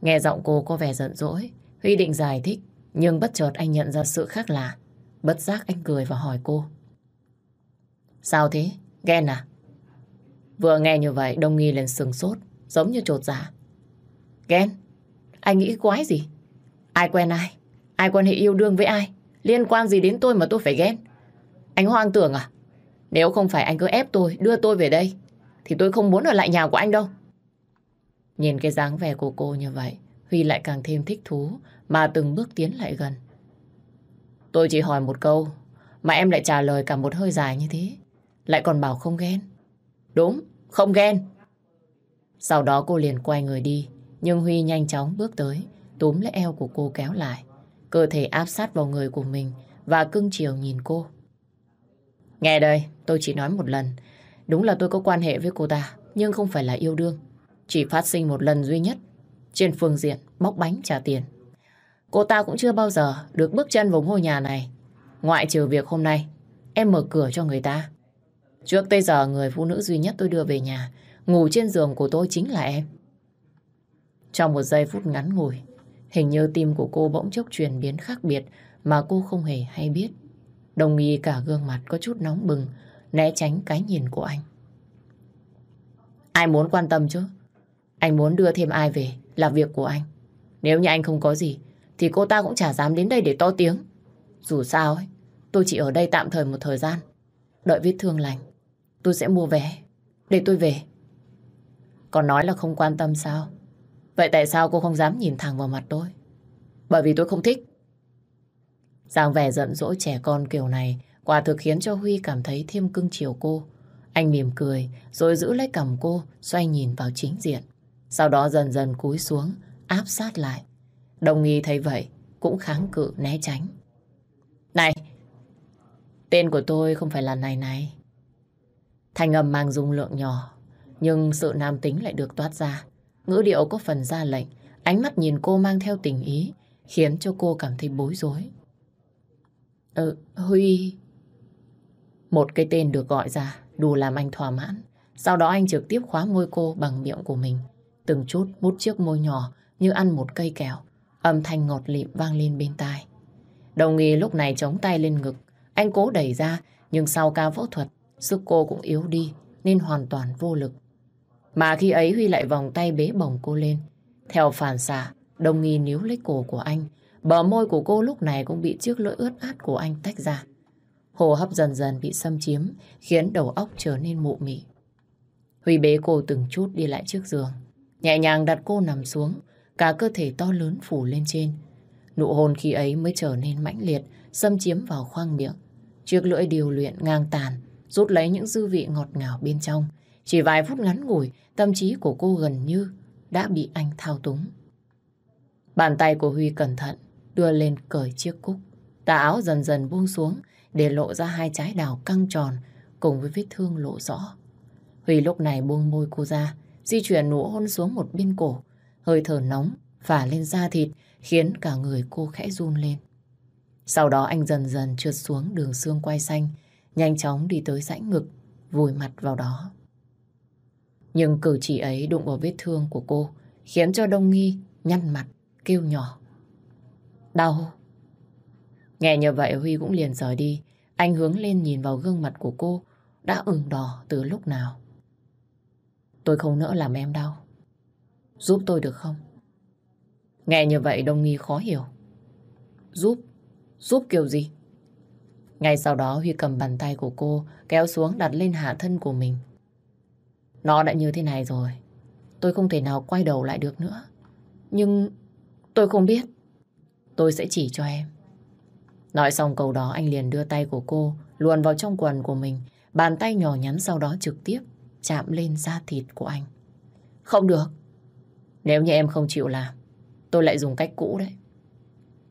Nghe giọng cô có vẻ giận dỗi, Huy định giải thích, nhưng bất chợt anh nhận ra sự khác lạ. Bất giác anh cười và hỏi cô. Sao thế? Ghen à? Vừa nghe như vậy, Đông Nghi lên sừng sốt, giống như trột dạ. Ghen? Anh nghĩ quái gì? Ai quen ai? Ai quan hệ yêu đương với ai? Liên quan gì đến tôi mà tôi phải ghen? Anh hoang tưởng à? Nếu không phải anh cứ ép tôi, đưa tôi về đây, thì tôi không muốn ở lại nhà của anh đâu. Nhìn cái dáng vẻ của cô như vậy, Huy lại càng thêm thích thú mà từng bước tiến lại gần. Tôi chỉ hỏi một câu, mà em lại trả lời cả một hơi dài như thế. Lại còn bảo không ghen. Đúng, không ghen. Sau đó cô liền quay người đi, nhưng Huy nhanh chóng bước tới, túm lấy eo của cô kéo lại. Cơ thể áp sát vào người của mình và cưng chiều nhìn cô. Nghe đây, tôi chỉ nói một lần. Đúng là tôi có quan hệ với cô ta, nhưng không phải là yêu đương. Chỉ phát sinh một lần duy nhất trên phương diện bóc bánh trả tiền. Cô ta cũng chưa bao giờ được bước chân vào ngôi nhà này. Ngoại trừ việc hôm nay, em mở cửa cho người ta. Trước tới giờ người phụ nữ duy nhất tôi đưa về nhà, ngủ trên giường của tôi chính là em. Trong một giây phút ngắn ngủi, hình như tim của cô bỗng chốc chuyển biến khác biệt mà cô không hề hay biết. Đồng ý cả gương mặt có chút nóng bừng, né tránh cái nhìn của anh. Ai muốn quan tâm chứ? Anh muốn đưa thêm ai về là việc của anh. Nếu như anh không có gì, thì cô ta cũng chả dám đến đây để to tiếng. Dù sao ấy, tôi chỉ ở đây tạm thời một thời gian. Đợi vết thương lành, tôi sẽ mua vé để tôi về. Còn nói là không quan tâm sao? Vậy tại sao cô không dám nhìn thẳng vào mặt tôi? Bởi vì tôi không thích. Giang vẻ giận dỗi trẻ con kiểu này, quả thực khiến cho Huy cảm thấy thêm cưng chiều cô. Anh mỉm cười, rồi giữ lấy cầm cô, xoay nhìn vào chính diện. Sau đó dần dần cúi xuống, áp sát lại. Đồng nghi thấy vậy, cũng kháng cự né tránh. Này! Tên của tôi không phải là này này. Thành âm mang dung lượng nhỏ nhưng sự nam tính lại được toát ra. Ngữ điệu có phần ra lệnh, ánh mắt nhìn cô mang theo tình ý, khiến cho cô cảm thấy bối rối. Ừ, Huy... Một cái tên được gọi ra, đủ làm anh thỏa mãn. Sau đó anh trực tiếp khóa môi cô bằng miệng của mình. Từng chút mút chiếc môi nhỏ như ăn một cây kẹo. Âm thanh ngọt lịm vang lên bên tai. Đồng nghi lúc này chống tay lên ngực. Anh cố đẩy ra, nhưng sau ca phẫu thuật, sức cô cũng yếu đi, nên hoàn toàn vô lực. Mà khi ấy Huy lại vòng tay bế bổng cô lên. Theo phản xạ, đồng nghi níu lấy cổ của anh. Bờ môi của cô lúc này cũng bị chiếc lưỡi ướt át của anh tách ra. Hồ hấp dần dần bị xâm chiếm, khiến đầu óc trở nên mụ mị. Huy bế cô từng chút đi lại trước giường. Nhẹ nhàng đặt cô nằm xuống, cả cơ thể to lớn phủ lên trên. Nụ hôn khi ấy mới trở nên mãnh liệt, xâm chiếm vào khoang miệng. Chiếc lưỡi điều luyện ngang tàn, rút lấy những dư vị ngọt ngào bên trong. Chỉ vài phút ngắn ngủi, tâm trí của cô gần như đã bị anh thao túng. Bàn tay của Huy cẩn thận đưa lên cởi chiếc cúc. Tà áo dần dần buông xuống để lộ ra hai trái đào căng tròn cùng với vết thương lộ rõ. Huy lúc này buông môi cô ra, di chuyển nụ hôn xuống một bên cổ. Hơi thở nóng phả lên da thịt khiến cả người cô khẽ run lên. Sau đó anh dần dần trượt xuống đường xương quay xanh, nhanh chóng đi tới rãnh ngực, vùi mặt vào đó. Nhưng cử chỉ ấy đụng vào vết thương của cô, khiến cho Đông Nghi nhăn mặt, kêu nhỏ. Đau. Nghe như vậy Huy cũng liền rời đi. Anh hướng lên nhìn vào gương mặt của cô, đã ửng đỏ từ lúc nào. Tôi không nỡ làm em đau. Giúp tôi được không? Nghe như vậy Đông Nghi khó hiểu. Giúp? Giúp kiểu gì? Ngay sau đó Huy cầm bàn tay của cô kéo xuống đặt lên hạ thân của mình. Nó đã như thế này rồi. Tôi không thể nào quay đầu lại được nữa. Nhưng tôi không biết. Tôi sẽ chỉ cho em. Nói xong câu đó anh liền đưa tay của cô luồn vào trong quần của mình. Bàn tay nhỏ nhắn sau đó trực tiếp chạm lên da thịt của anh. Không được. Nếu như em không chịu làm, tôi lại dùng cách cũ đấy.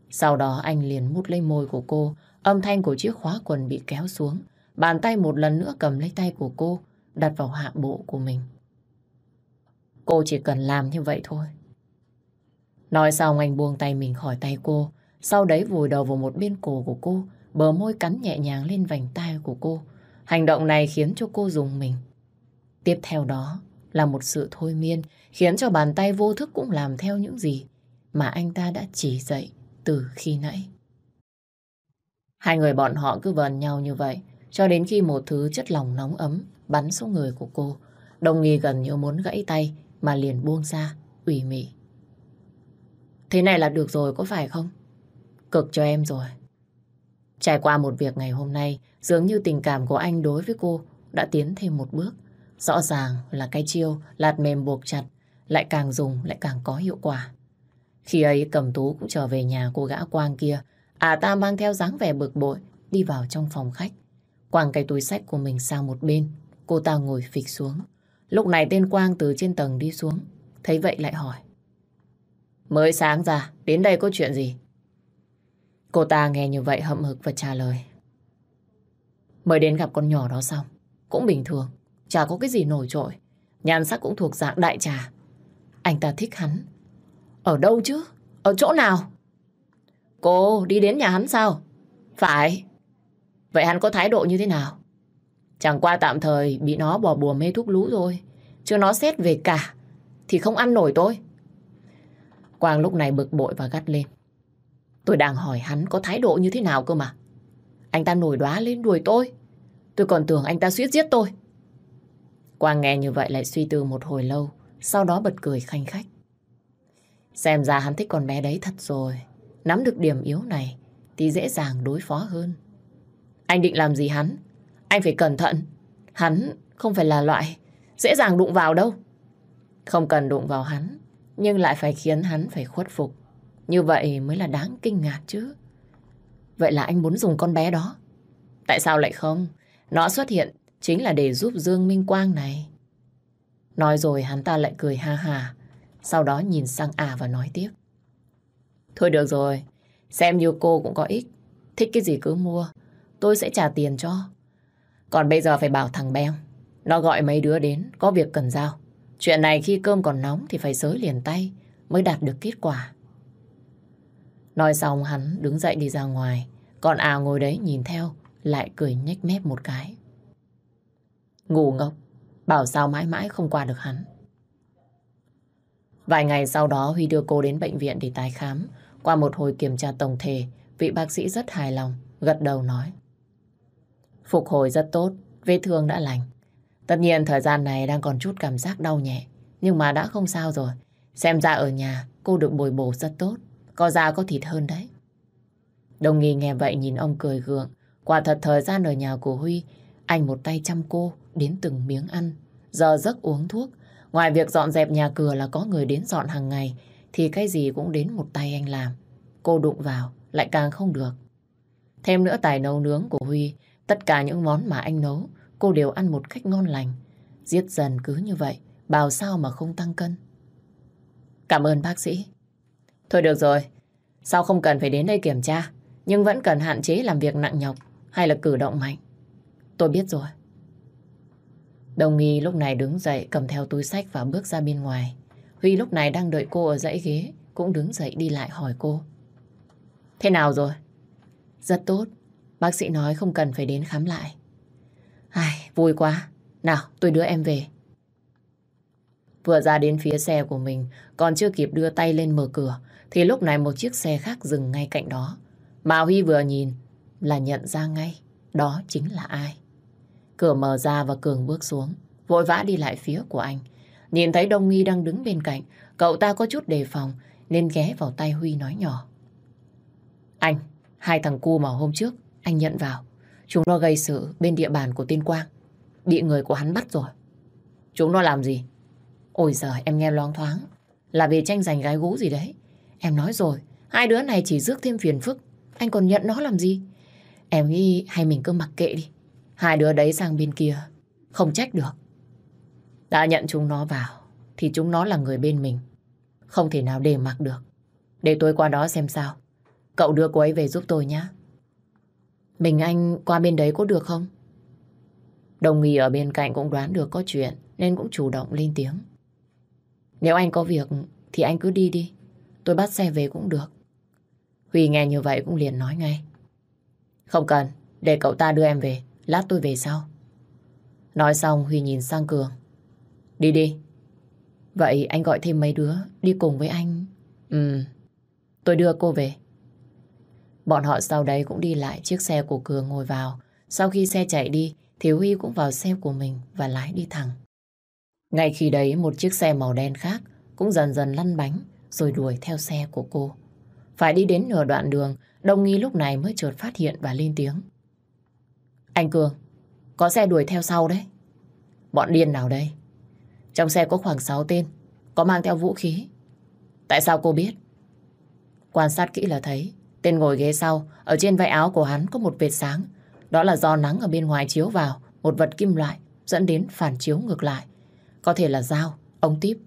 Sau đó anh liền mút lấy môi của cô, âm thanh của chiếc khóa quần bị kéo xuống. Bàn tay một lần nữa cầm lấy tay của cô, đặt vào hạ bộ của mình. Cô chỉ cần làm như vậy thôi. Nói xong anh buông tay mình khỏi tay cô, sau đấy vùi đầu vào một bên cổ của cô, bờ môi cắn nhẹ nhàng lên vành tay của cô. Hành động này khiến cho cô dùng mình. Tiếp theo đó là một sự thôi miên, khiến cho bàn tay vô thức cũng làm theo những gì mà anh ta đã chỉ dạy từ khi nãy. Hai người bọn họ cứ vờn nhau như vậy, cho đến khi một thứ chất lòng nóng ấm bắn xuống người của cô. Đồng nghi gần như muốn gãy tay mà liền buông ra, ủy mị. Thế này là được rồi có phải không? Cực cho em rồi. Trải qua một việc ngày hôm nay, dường như tình cảm của anh đối với cô đã tiến thêm một bước. Rõ ràng là cái chiêu lạt mềm buộc chặt, lại càng dùng lại càng có hiệu quả. Khi ấy cầm tú cũng trở về nhà cô gã quang kia, à ta mang theo dáng vẻ bực bội, đi vào trong phòng khách. quàng cái túi sách của mình sang một bên, cô ta ngồi phịch xuống. Lúc này tên Quang từ trên tầng đi xuống, thấy vậy lại hỏi. Mới sáng ra, đến đây có chuyện gì? Cô ta nghe như vậy hậm hực và trả lời. Mới đến gặp con nhỏ đó xong, cũng bình thường, chả có cái gì nổi trội. Nhan sắc cũng thuộc dạng đại trà. Anh ta thích hắn. Ở đâu chứ? Ở chỗ nào? Cô đi đến nhà hắn sao? Phải. Vậy hắn có thái độ như thế nào? Chẳng qua tạm thời bị nó bỏ bùa mê thuốc lú rồi. Chứ nó xét về cả thì không ăn nổi tôi. Quang lúc này bực bội và gắt lên. Tôi đang hỏi hắn có thái độ như thế nào cơ mà. Anh ta nổi đoá lên đuổi tôi. Tôi còn tưởng anh ta suýt giết tôi. Quang nghe như vậy lại suy tư một hồi lâu, sau đó bật cười khanh khách. Xem ra hắn thích con bé đấy thật rồi. Nắm được điểm yếu này thì dễ dàng đối phó hơn. Anh định làm gì hắn? Anh phải cẩn thận. Hắn không phải là loại dễ dàng đụng vào đâu. Không cần đụng vào hắn, nhưng lại phải khiến hắn phải khuất phục. Như vậy mới là đáng kinh ngạc chứ. Vậy là anh muốn dùng con bé đó. Tại sao lại không? Nó xuất hiện chính là để giúp Dương Minh Quang này. Nói rồi hắn ta lại cười ha hà. Sau đó nhìn sang à và nói tiếp. Thôi được rồi, xem như cô cũng có ích. Thích cái gì cứ mua, tôi sẽ trả tiền cho. Còn bây giờ phải bảo thằng Beng. Nó gọi mấy đứa đến, có việc cần giao. Chuyện này khi cơm còn nóng thì phải sới liền tay mới đạt được kết quả. Nói xong hắn đứng dậy đi ra ngoài, còn à ngồi đấy nhìn theo, lại cười nhếch mép một cái. Ngủ ngốc, bảo sao mãi mãi không qua được hắn. Vài ngày sau đó Huy đưa cô đến bệnh viện để tái khám. Qua một hồi kiểm tra tổng thể, vị bác sĩ rất hài lòng, gật đầu nói. Phục hồi rất tốt, vết thương đã lành. Tất nhiên thời gian này đang còn chút cảm giác đau nhẹ, nhưng mà đã không sao rồi. Xem ra ở nhà cô được bồi bổ rất tốt, có da có thịt hơn đấy. Đồng nghi nghe vậy nhìn ông cười gượng. Quả thật thời gian ở nhà của Huy, anh một tay chăm cô đến từng miếng ăn, giờ giấc uống thuốc. Ngoài việc dọn dẹp nhà cửa là có người đến dọn hàng ngày, thì cái gì cũng đến một tay anh làm. Cô đụng vào, lại càng không được. Thêm nữa tài nấu nướng của Huy, tất cả những món mà anh nấu, cô đều ăn một cách ngon lành. Giết dần cứ như vậy, bảo sao mà không tăng cân. Cảm ơn bác sĩ. Thôi được rồi, sao không cần phải đến đây kiểm tra, nhưng vẫn cần hạn chế làm việc nặng nhọc hay là cử động mạnh. Tôi biết rồi. Đồng nghi lúc này đứng dậy cầm theo túi sách và bước ra bên ngoài. Huy lúc này đang đợi cô ở dãy ghế, cũng đứng dậy đi lại hỏi cô. Thế nào rồi? Rất tốt. Bác sĩ nói không cần phải đến khám lại. Ai, vui quá. Nào, tôi đưa em về. Vừa ra đến phía xe của mình, còn chưa kịp đưa tay lên mở cửa, thì lúc này một chiếc xe khác dừng ngay cạnh đó. Mà Huy vừa nhìn là nhận ra ngay, đó chính là ai. Cửa mở ra và Cường bước xuống, vội vã đi lại phía của anh. Nhìn thấy Đông Nghi đang đứng bên cạnh, cậu ta có chút đề phòng nên ghé vào tay Huy nói nhỏ. Anh, hai thằng cu mà hôm trước anh nhận vào, chúng nó gây sự bên địa bàn của Tiên Quang. Bị người của hắn bắt rồi. Chúng nó làm gì? Ôi giời, em nghe loáng thoáng. Là về tranh giành gái gú gì đấy. Em nói rồi, hai đứa này chỉ rước thêm phiền phức. Anh còn nhận nó làm gì? Em nghĩ hay mình cứ mặc kệ đi. Hai đứa đấy sang bên kia, không trách được. Đã nhận chúng nó vào, thì chúng nó là người bên mình. Không thể nào để mặc được. Để tôi qua đó xem sao. Cậu đưa cô ấy về giúp tôi nhé. Mình anh qua bên đấy có được không? Đồng nghi ở bên cạnh cũng đoán được có chuyện nên cũng chủ động lên tiếng. Nếu anh có việc thì anh cứ đi đi. Tôi bắt xe về cũng được. Huy nghe như vậy cũng liền nói ngay. Không cần, để cậu ta đưa em về. Lát tôi về sau. Nói xong Huy nhìn sang Cường. Đi đi. Vậy anh gọi thêm mấy đứa đi cùng với anh. Ừ, tôi đưa cô về. Bọn họ sau đấy cũng đi lại chiếc xe của Cường ngồi vào. Sau khi xe chạy đi thì Huy cũng vào xe của mình và lái đi thẳng. Ngay khi đấy một chiếc xe màu đen khác cũng dần dần lăn bánh rồi đuổi theo xe của cô. Phải đi đến nửa đoạn đường, Đông Nghi lúc này mới chợt phát hiện và lên tiếng. Anh Cường, có xe đuổi theo sau đấy. Bọn điên nào đây? Trong xe có khoảng 6 tên, có mang theo vũ khí. Tại sao cô biết? Quan sát kỹ là thấy, tên ngồi ghế sau, ở trên vai áo của hắn có một vệt sáng. Đó là do nắng ở bên ngoài chiếu vào, một vật kim loại, dẫn đến phản chiếu ngược lại. Có thể là dao, ống tiếp,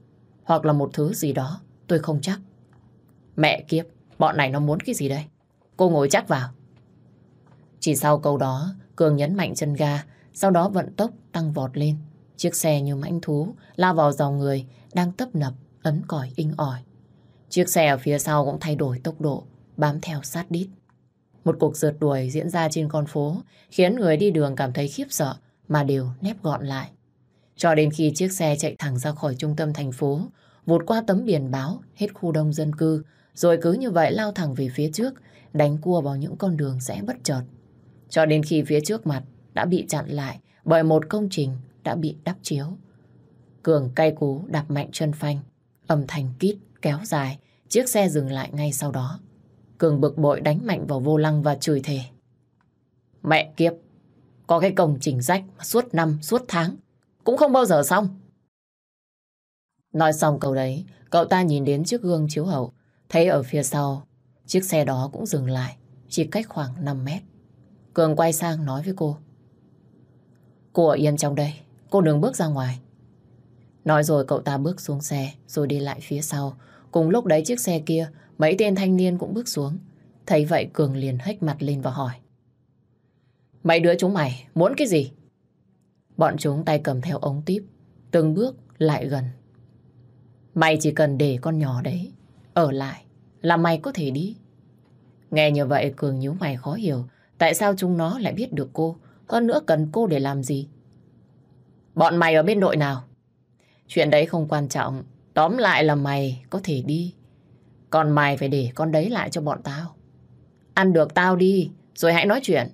hoặc là một thứ gì đó, tôi không chắc. Mẹ kiếp, bọn này nó muốn cái gì đây? Cô ngồi chắc vào. Chỉ sau câu đó, Cường nhấn mạnh chân ga, sau đó vận tốc tăng vọt lên. Chiếc xe như mãnh thú lao vào dòng người đang tấp nập, ấn còi inh ỏi. Chiếc xe ở phía sau cũng thay đổi tốc độ, bám theo sát đít. Một cuộc rượt đuổi diễn ra trên con phố khiến người đi đường cảm thấy khiếp sợ mà đều nép gọn lại. Cho đến khi chiếc xe chạy thẳng ra khỏi trung tâm thành phố, vụt qua tấm biển báo hết khu đông dân cư, rồi cứ như vậy lao thẳng về phía trước, đánh cua vào những con đường rẽ bất chợt. Cho đến khi phía trước mặt đã bị chặn lại bởi một công trình đã bị đắp chiếu. Cường cay cú đạp mạnh chân phanh, âm thanh kít kéo dài, chiếc xe dừng lại ngay sau đó. Cường bực bội đánh mạnh vào vô lăng và chửi thề. Mẹ kiếp, có cái công chỉnh rách suốt năm, suốt tháng, cũng không bao giờ xong. Nói xong câu đấy, cậu ta nhìn đến chiếc gương chiếu hậu, thấy ở phía sau, chiếc xe đó cũng dừng lại, chỉ cách khoảng 5 mét. Cường quay sang nói với cô. Cô ở yên trong đây, cô đừng bước ra ngoài. Nói rồi cậu ta bước xuống xe, rồi đi lại phía sau. Cùng lúc đấy chiếc xe kia, mấy tên thanh niên cũng bước xuống. Thấy vậy Cường liền hách mặt lên và hỏi. Mấy đứa chúng mày, muốn cái gì? Bọn chúng tay cầm theo ống tiếp, từng bước lại gần. Mày chỉ cần để con nhỏ đấy, ở lại, là mày có thể đi. Nghe như vậy Cường nhíu mày khó hiểu, Tại sao chúng nó lại biết được cô? Hơn nữa cần cô để làm gì? Bọn mày ở bên đội nào? Chuyện đấy không quan trọng. Tóm lại là mày có thể đi. Còn mày phải để con đấy lại cho bọn tao. Ăn được tao đi, rồi hãy nói chuyện.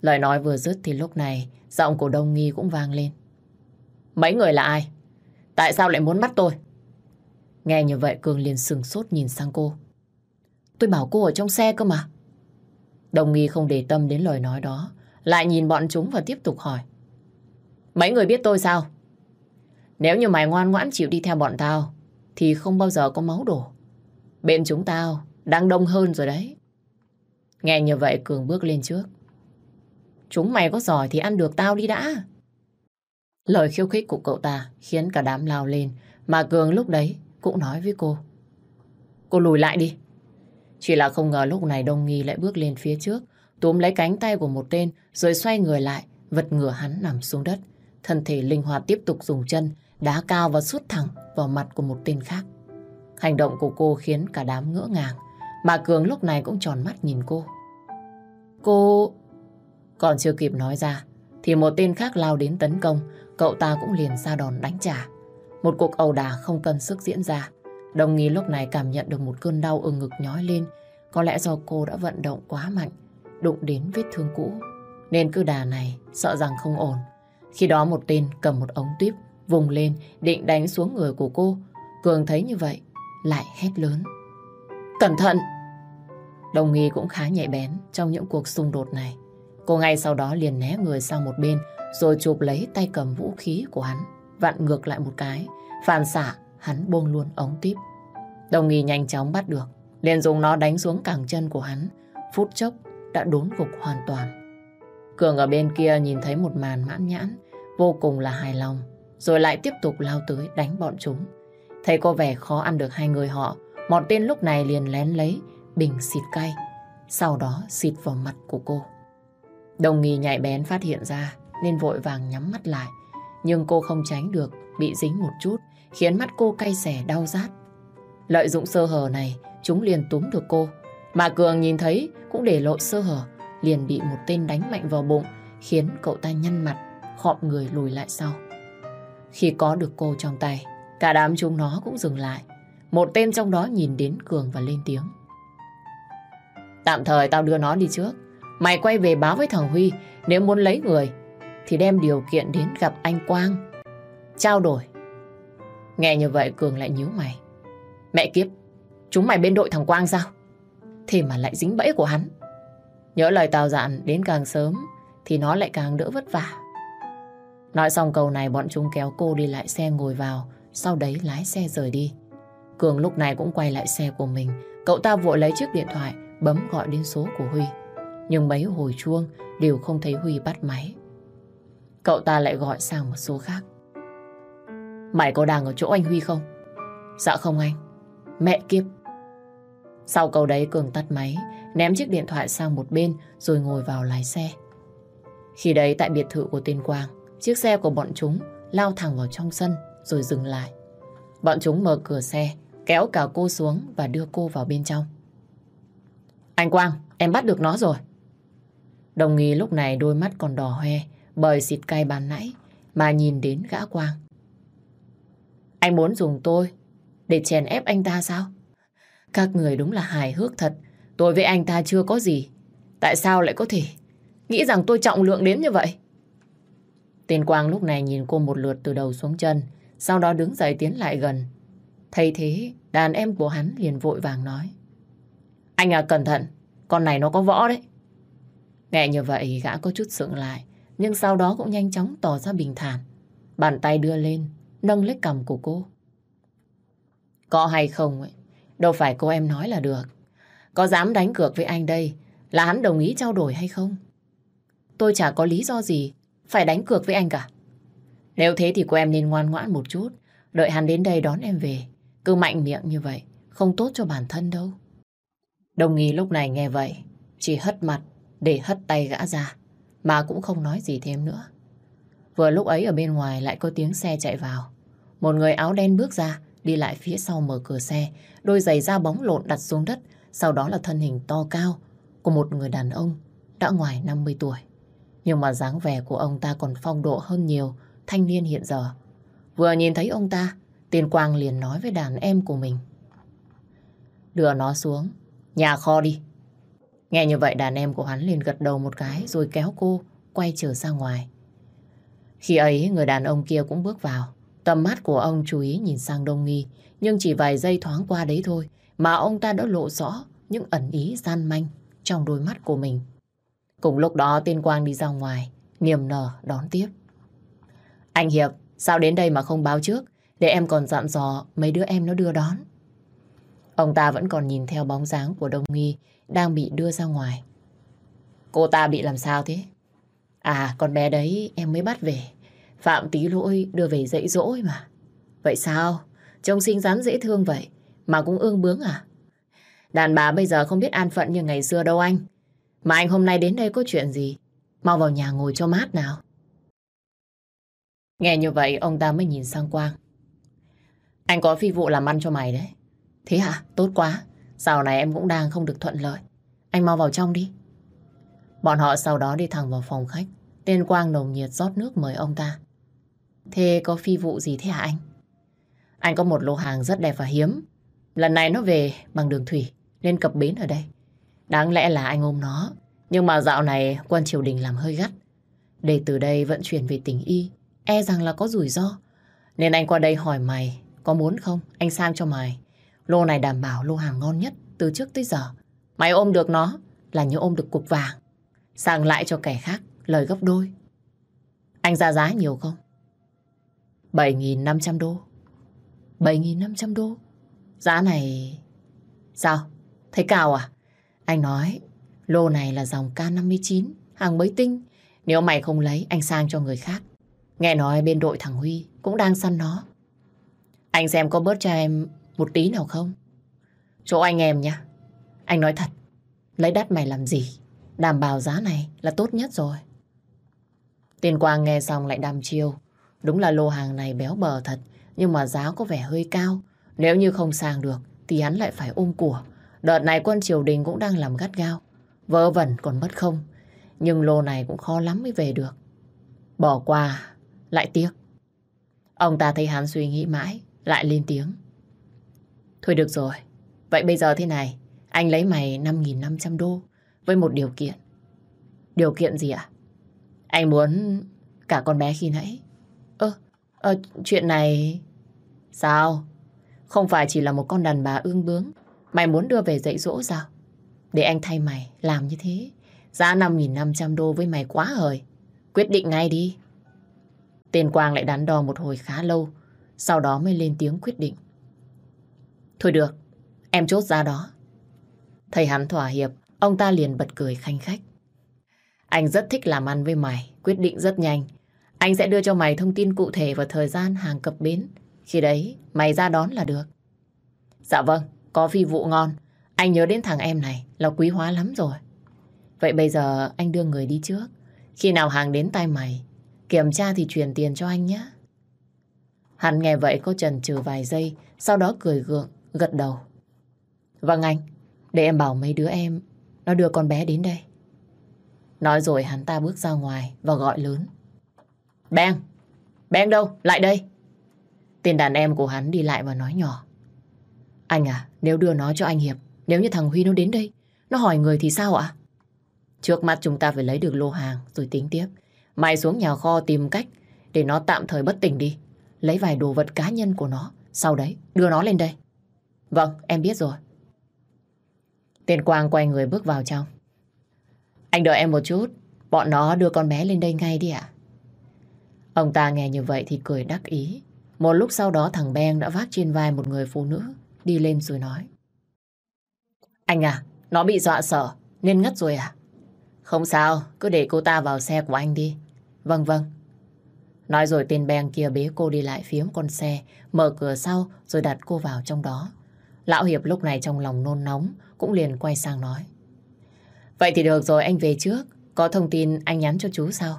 Lời nói vừa dứt thì lúc này giọng của Đông Nghi cũng vang lên. Mấy người là ai? Tại sao lại muốn bắt tôi? Nghe như vậy Cường liền sừng sốt nhìn sang cô. Tôi bảo cô ở trong xe cơ mà. Đồng nghi không để tâm đến lời nói đó, lại nhìn bọn chúng và tiếp tục hỏi. Mấy người biết tôi sao? Nếu như mày ngoan ngoãn chịu đi theo bọn tao, thì không bao giờ có máu đổ. Bên chúng tao đang đông hơn rồi đấy. Nghe như vậy Cường bước lên trước. Chúng mày có giỏi thì ăn được tao đi đã. Lời khiêu khích của cậu ta khiến cả đám lao lên, mà Cường lúc đấy cũng nói với cô. Cô lùi lại đi. Chỉ là không ngờ lúc này Đông Nghi lại bước lên phía trước, túm lấy cánh tay của một tên rồi xoay người lại, vật ngửa hắn nằm xuống đất. Thân thể linh hoạt tiếp tục dùng chân, đá cao và sút thẳng vào mặt của một tên khác. Hành động của cô khiến cả đám ngỡ ngàng, mà Cường lúc này cũng tròn mắt nhìn cô. Cô... Còn chưa kịp nói ra, thì một tên khác lao đến tấn công, cậu ta cũng liền ra đòn đánh trả. Một cuộc ẩu đả không cân sức diễn ra. Đồng nghi lúc này cảm nhận được một cơn đau ở ngực nhói lên. Có lẽ do cô đã vận động quá mạnh, đụng đến vết thương cũ. Nên cứ đà này sợ rằng không ổn. Khi đó một tên cầm một ống tuyếp vùng lên định đánh xuống người của cô. Cường thấy như vậy, lại hét lớn. Cẩn thận! Đồng nghi cũng khá nhạy bén trong những cuộc xung đột này. Cô ngay sau đó liền né người sang một bên rồi chụp lấy tay cầm vũ khí của hắn, vặn ngược lại một cái. Phản xạ, hắn buông luôn ống tuyếp Đồng nghi nhanh chóng bắt được, liền dùng nó đánh xuống cẳng chân của hắn. Phút chốc đã đốn gục hoàn toàn. Cường ở bên kia nhìn thấy một màn mãn nhãn, vô cùng là hài lòng, rồi lại tiếp tục lao tới đánh bọn chúng. Thấy có vẻ khó ăn được hai người họ, một tên lúc này liền lén lấy bình xịt cay, sau đó xịt vào mặt của cô. Đồng nghi nhạy bén phát hiện ra nên vội vàng nhắm mắt lại. Nhưng cô không tránh được, bị dính một chút, khiến mắt cô cay xẻ đau rát. Lợi dụng sơ hở này, chúng liền túm được cô. Mà Cường nhìn thấy cũng để lộ sơ hở, liền bị một tên đánh mạnh vào bụng, khiến cậu ta nhăn mặt, khọm người lùi lại sau. Khi có được cô trong tay, cả đám chúng nó cũng dừng lại. Một tên trong đó nhìn đến Cường và lên tiếng. Tạm thời tao đưa nó đi trước. Mày quay về báo với thằng Huy, nếu muốn lấy người, thì đem điều kiện đến gặp anh Quang. Trao đổi. Nghe như vậy Cường lại nhíu mày. Mẹ kiếp, chúng mày bên đội thằng Quang sao? Thế mà lại dính bẫy của hắn. Nhớ lời tao dặn đến càng sớm thì nó lại càng đỡ vất vả. Nói xong câu này bọn chúng kéo cô đi lại xe ngồi vào, sau đấy lái xe rời đi. Cường lúc này cũng quay lại xe của mình. Cậu ta vội lấy chiếc điện thoại, bấm gọi đến số của Huy. Nhưng mấy hồi chuông đều không thấy Huy bắt máy. Cậu ta lại gọi sang một số khác. Mày có đang ở chỗ anh Huy không? Dạ không anh. Mẹ kiếp. Sau câu đấy Cường tắt máy, ném chiếc điện thoại sang một bên rồi ngồi vào lái xe. Khi đấy tại biệt thự của tên Quang, chiếc xe của bọn chúng lao thẳng vào trong sân rồi dừng lại. Bọn chúng mở cửa xe, kéo cả cô xuống và đưa cô vào bên trong. Anh Quang, em bắt được nó rồi. Đồng nghi lúc này đôi mắt còn đỏ hoe bởi xịt cay bàn nãy mà nhìn đến gã Quang. Anh muốn dùng tôi để chèn ép anh ta sao? Các người đúng là hài hước thật. Tôi với anh ta chưa có gì. Tại sao lại có thể nghĩ rằng tôi trọng lượng đến như vậy? Tên Quang lúc này nhìn cô một lượt từ đầu xuống chân, sau đó đứng dậy tiến lại gần. Thấy thế, đàn em của hắn liền vội vàng nói. Anh à cẩn thận, con này nó có võ đấy. Nghe như vậy gã có chút sượng lại, nhưng sau đó cũng nhanh chóng tỏ ra bình thản. Bàn tay đưa lên, nâng lấy cầm của cô. Có hay không ấy, đâu phải cô em nói là được. Có dám đánh cược với anh đây là hắn đồng ý trao đổi hay không? Tôi chả có lý do gì phải đánh cược với anh cả. Nếu thế thì cô em nên ngoan ngoãn một chút, đợi hắn đến đây đón em về. Cứ mạnh miệng như vậy, không tốt cho bản thân đâu. Đồng nghi lúc này nghe vậy, chỉ hất mặt để hất tay gã ra, mà cũng không nói gì thêm nữa. Vừa lúc ấy ở bên ngoài lại có tiếng xe chạy vào. Một người áo đen bước ra, đi lại phía sau mở cửa xe, đôi giày da bóng lộn đặt xuống đất, sau đó là thân hình to cao của một người đàn ông đã ngoài 50 tuổi. Nhưng mà dáng vẻ của ông ta còn phong độ hơn nhiều thanh niên hiện giờ. Vừa nhìn thấy ông ta, Tiên Quang liền nói với đàn em của mình. Đưa nó xuống, nhà kho đi. Nghe như vậy đàn em của hắn liền gật đầu một cái rồi kéo cô quay trở ra ngoài. Khi ấy người đàn ông kia cũng bước vào. Tầm mắt của ông chú ý nhìn sang Đông Nghi nhưng chỉ vài giây thoáng qua đấy thôi mà ông ta đã lộ rõ những ẩn ý gian manh trong đôi mắt của mình. Cùng lúc đó tên Quang đi ra ngoài niềm nở đón tiếp. Anh Hiệp, sao đến đây mà không báo trước để em còn dặn dò mấy đứa em nó đưa đón. Ông ta vẫn còn nhìn theo bóng dáng của Đông Nghi đang bị đưa ra ngoài. Cô ta bị làm sao thế? À, con bé đấy em mới bắt về. Phạm tí lỗi đưa về dạy dỗ mà. Vậy sao? Trông xinh rắn dễ thương vậy, mà cũng ương bướng à? Đàn bà bây giờ không biết an phận như ngày xưa đâu anh. Mà anh hôm nay đến đây có chuyện gì? Mau vào nhà ngồi cho mát nào. Nghe như vậy, ông ta mới nhìn sang Quang. Anh có phi vụ làm ăn cho mày đấy. Thế hả? Tốt quá. Dạo này em cũng đang không được thuận lợi. Anh mau vào trong đi. Bọn họ sau đó đi thẳng vào phòng khách. Tên Quang nồng nhiệt rót nước mời ông ta. Thế có phi vụ gì thế hả anh? Anh có một lô hàng rất đẹp và hiếm. Lần này nó về bằng đường thủy, nên cập bến ở đây. Đáng lẽ là anh ôm nó, nhưng mà dạo này quan triều đình làm hơi gắt. Để từ đây vận chuyển về tỉnh Y, e rằng là có rủi ro. Nên anh qua đây hỏi mày, có muốn không? Anh sang cho mày. Lô này đảm bảo lô hàng ngon nhất từ trước tới giờ. Mày ôm được nó là như ôm được cục vàng. Sang lại cho kẻ khác lời gấp đôi. Anh ra giá nhiều không? 7.500 đô. 7.500 đô? Giá này... Sao? Thấy cao à? Anh nói, lô này là dòng K59, hàng mới tinh. Nếu mày không lấy, anh sang cho người khác. Nghe nói bên đội thằng Huy cũng đang săn nó. Anh xem có bớt cho em một tí nào không? Chỗ anh em nha. Anh nói thật, lấy đắt mày làm gì? Đảm bảo giá này là tốt nhất rồi. Tiên Quang nghe xong lại đàm chiêu. Đúng là lô hàng này béo bờ thật, nhưng mà giá có vẻ hơi cao. Nếu như không sang được, thì hắn lại phải ôm của. Đợt này quân triều đình cũng đang làm gắt gao. Vớ vẩn còn mất không. Nhưng lô này cũng khó lắm mới về được. Bỏ qua, lại tiếc. Ông ta thấy hắn suy nghĩ mãi, lại lên tiếng. Thôi được rồi, vậy bây giờ thế này, anh lấy mày 5.500 đô với một điều kiện. Điều kiện gì ạ? Anh muốn cả con bé khi nãy. Ơ, ờ, chuyện này... Sao? Không phải chỉ là một con đàn bà ương bướng. Mày muốn đưa về dạy dỗ sao? Để anh thay mày làm như thế. Giá 5.500 đô với mày quá hời. Quyết định ngay đi. Tên Quang lại đắn đo một hồi khá lâu. Sau đó mới lên tiếng quyết định. Thôi được, em chốt ra đó. Thầy hắn thỏa hiệp, ông ta liền bật cười khanh khách. Anh rất thích làm ăn với mày, quyết định rất nhanh. Anh sẽ đưa cho mày thông tin cụ thể và thời gian hàng cập bến. Khi đấy, mày ra đón là được. Dạ vâng, có phi vụ ngon. Anh nhớ đến thằng em này là quý hóa lắm rồi. Vậy bây giờ anh đưa người đi trước. Khi nào hàng đến tay mày, kiểm tra thì chuyển tiền cho anh nhé. Hắn nghe vậy cô trần trừ vài giây, sau đó cười gượng, gật đầu. Vâng anh, để em bảo mấy đứa em nó đưa con bé đến đây. Nói rồi hắn ta bước ra ngoài và gọi lớn. Bang, bang đâu? Lại đây! Tên đàn em của hắn đi lại và nói nhỏ. Anh à, nếu đưa nó cho anh Hiệp, nếu như thằng Huy nó đến đây, nó hỏi người thì sao ạ? Trước mắt chúng ta phải lấy được lô hàng rồi tính tiếp. Mày xuống nhà kho tìm cách để nó tạm thời bất tỉnh đi. Lấy vài đồ vật cá nhân của nó, sau đấy đưa nó lên đây. Vâng, em biết rồi. Tên Quang quay người bước vào trong. Anh đợi em một chút, bọn nó đưa con bé lên đây ngay đi ạ. Ông ta nghe như vậy thì cười đắc ý. Một lúc sau đó thằng Ben đã vác trên vai một người phụ nữ, đi lên rồi nói. Anh à, nó bị dọa sợ, nên ngất rồi à? Không sao, cứ để cô ta vào xe của anh đi. Vâng vâng. Nói rồi tên Ben kia bế cô đi lại phía con xe, mở cửa sau rồi đặt cô vào trong đó. Lão Hiệp lúc này trong lòng nôn nóng, cũng liền quay sang nói. Vậy thì được rồi anh về trước. Có thông tin anh nhắn cho chú sao?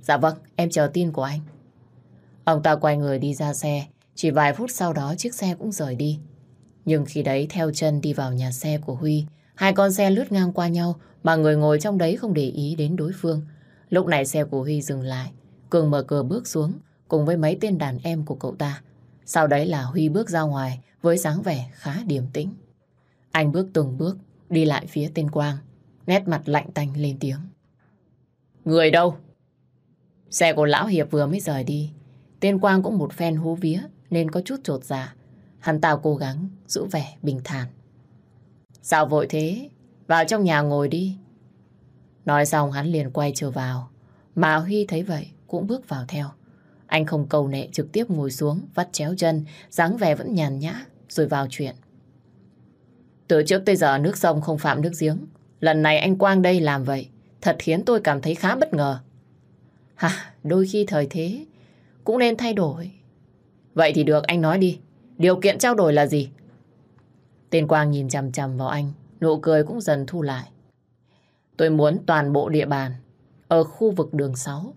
Dạ vâng, em chờ tin của anh. Ông ta quay người đi ra xe. Chỉ vài phút sau đó chiếc xe cũng rời đi. Nhưng khi đấy theo chân đi vào nhà xe của Huy, hai con xe lướt ngang qua nhau mà người ngồi trong đấy không để ý đến đối phương. Lúc này xe của Huy dừng lại. Cường mở cửa bước xuống cùng với mấy tên đàn em của cậu ta. Sau đấy là Huy bước ra ngoài với dáng vẻ khá điềm tĩnh. Anh bước từng bước đi lại phía tên Quang nét mặt lạnh tanh lên tiếng. Người đâu? Xe của Lão Hiệp vừa mới rời đi. Tiên Quang cũng một phen hú vía nên có chút trột dạ. Hắn ta cố gắng giữ vẻ bình thản. Sao vội thế? Vào trong nhà ngồi đi. Nói xong hắn liền quay trở vào. Mà Huy thấy vậy cũng bước vào theo. Anh không cầu nệ trực tiếp ngồi xuống, vắt chéo chân, dáng vẻ vẫn nhàn nhã, rồi vào chuyện. Từ trước tới giờ nước sông không phạm nước giếng. Lần này anh Quang đây làm vậy, thật khiến tôi cảm thấy khá bất ngờ. Hả, đôi khi thời thế cũng nên thay đổi. Vậy thì được, anh nói đi. Điều kiện trao đổi là gì? Tên Quang nhìn chằm chằm vào anh, nụ cười cũng dần thu lại. Tôi muốn toàn bộ địa bàn ở khu vực đường 6.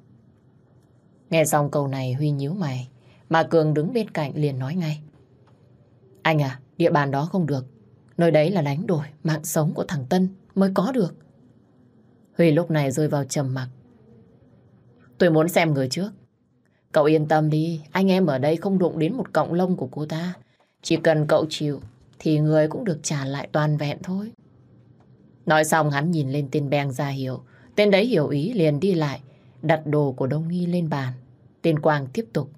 Nghe xong câu này Huy nhíu mày, mà Cường đứng bên cạnh liền nói ngay. Anh à, địa bàn đó không được. Nơi đấy là đánh đổi mạng sống của thằng Tân mới có được. Huy lúc này rơi vào trầm mặc. Tôi muốn xem người trước. Cậu yên tâm đi, anh em ở đây không đụng đến một cọng lông của cô ta. Chỉ cần cậu chịu, thì người cũng được trả lại toàn vẹn thôi. Nói xong hắn nhìn lên tên beng ra hiểu. Tên đấy hiểu ý liền đi lại, đặt đồ của Đông Nghi lên bàn. Tên Quang tiếp tục.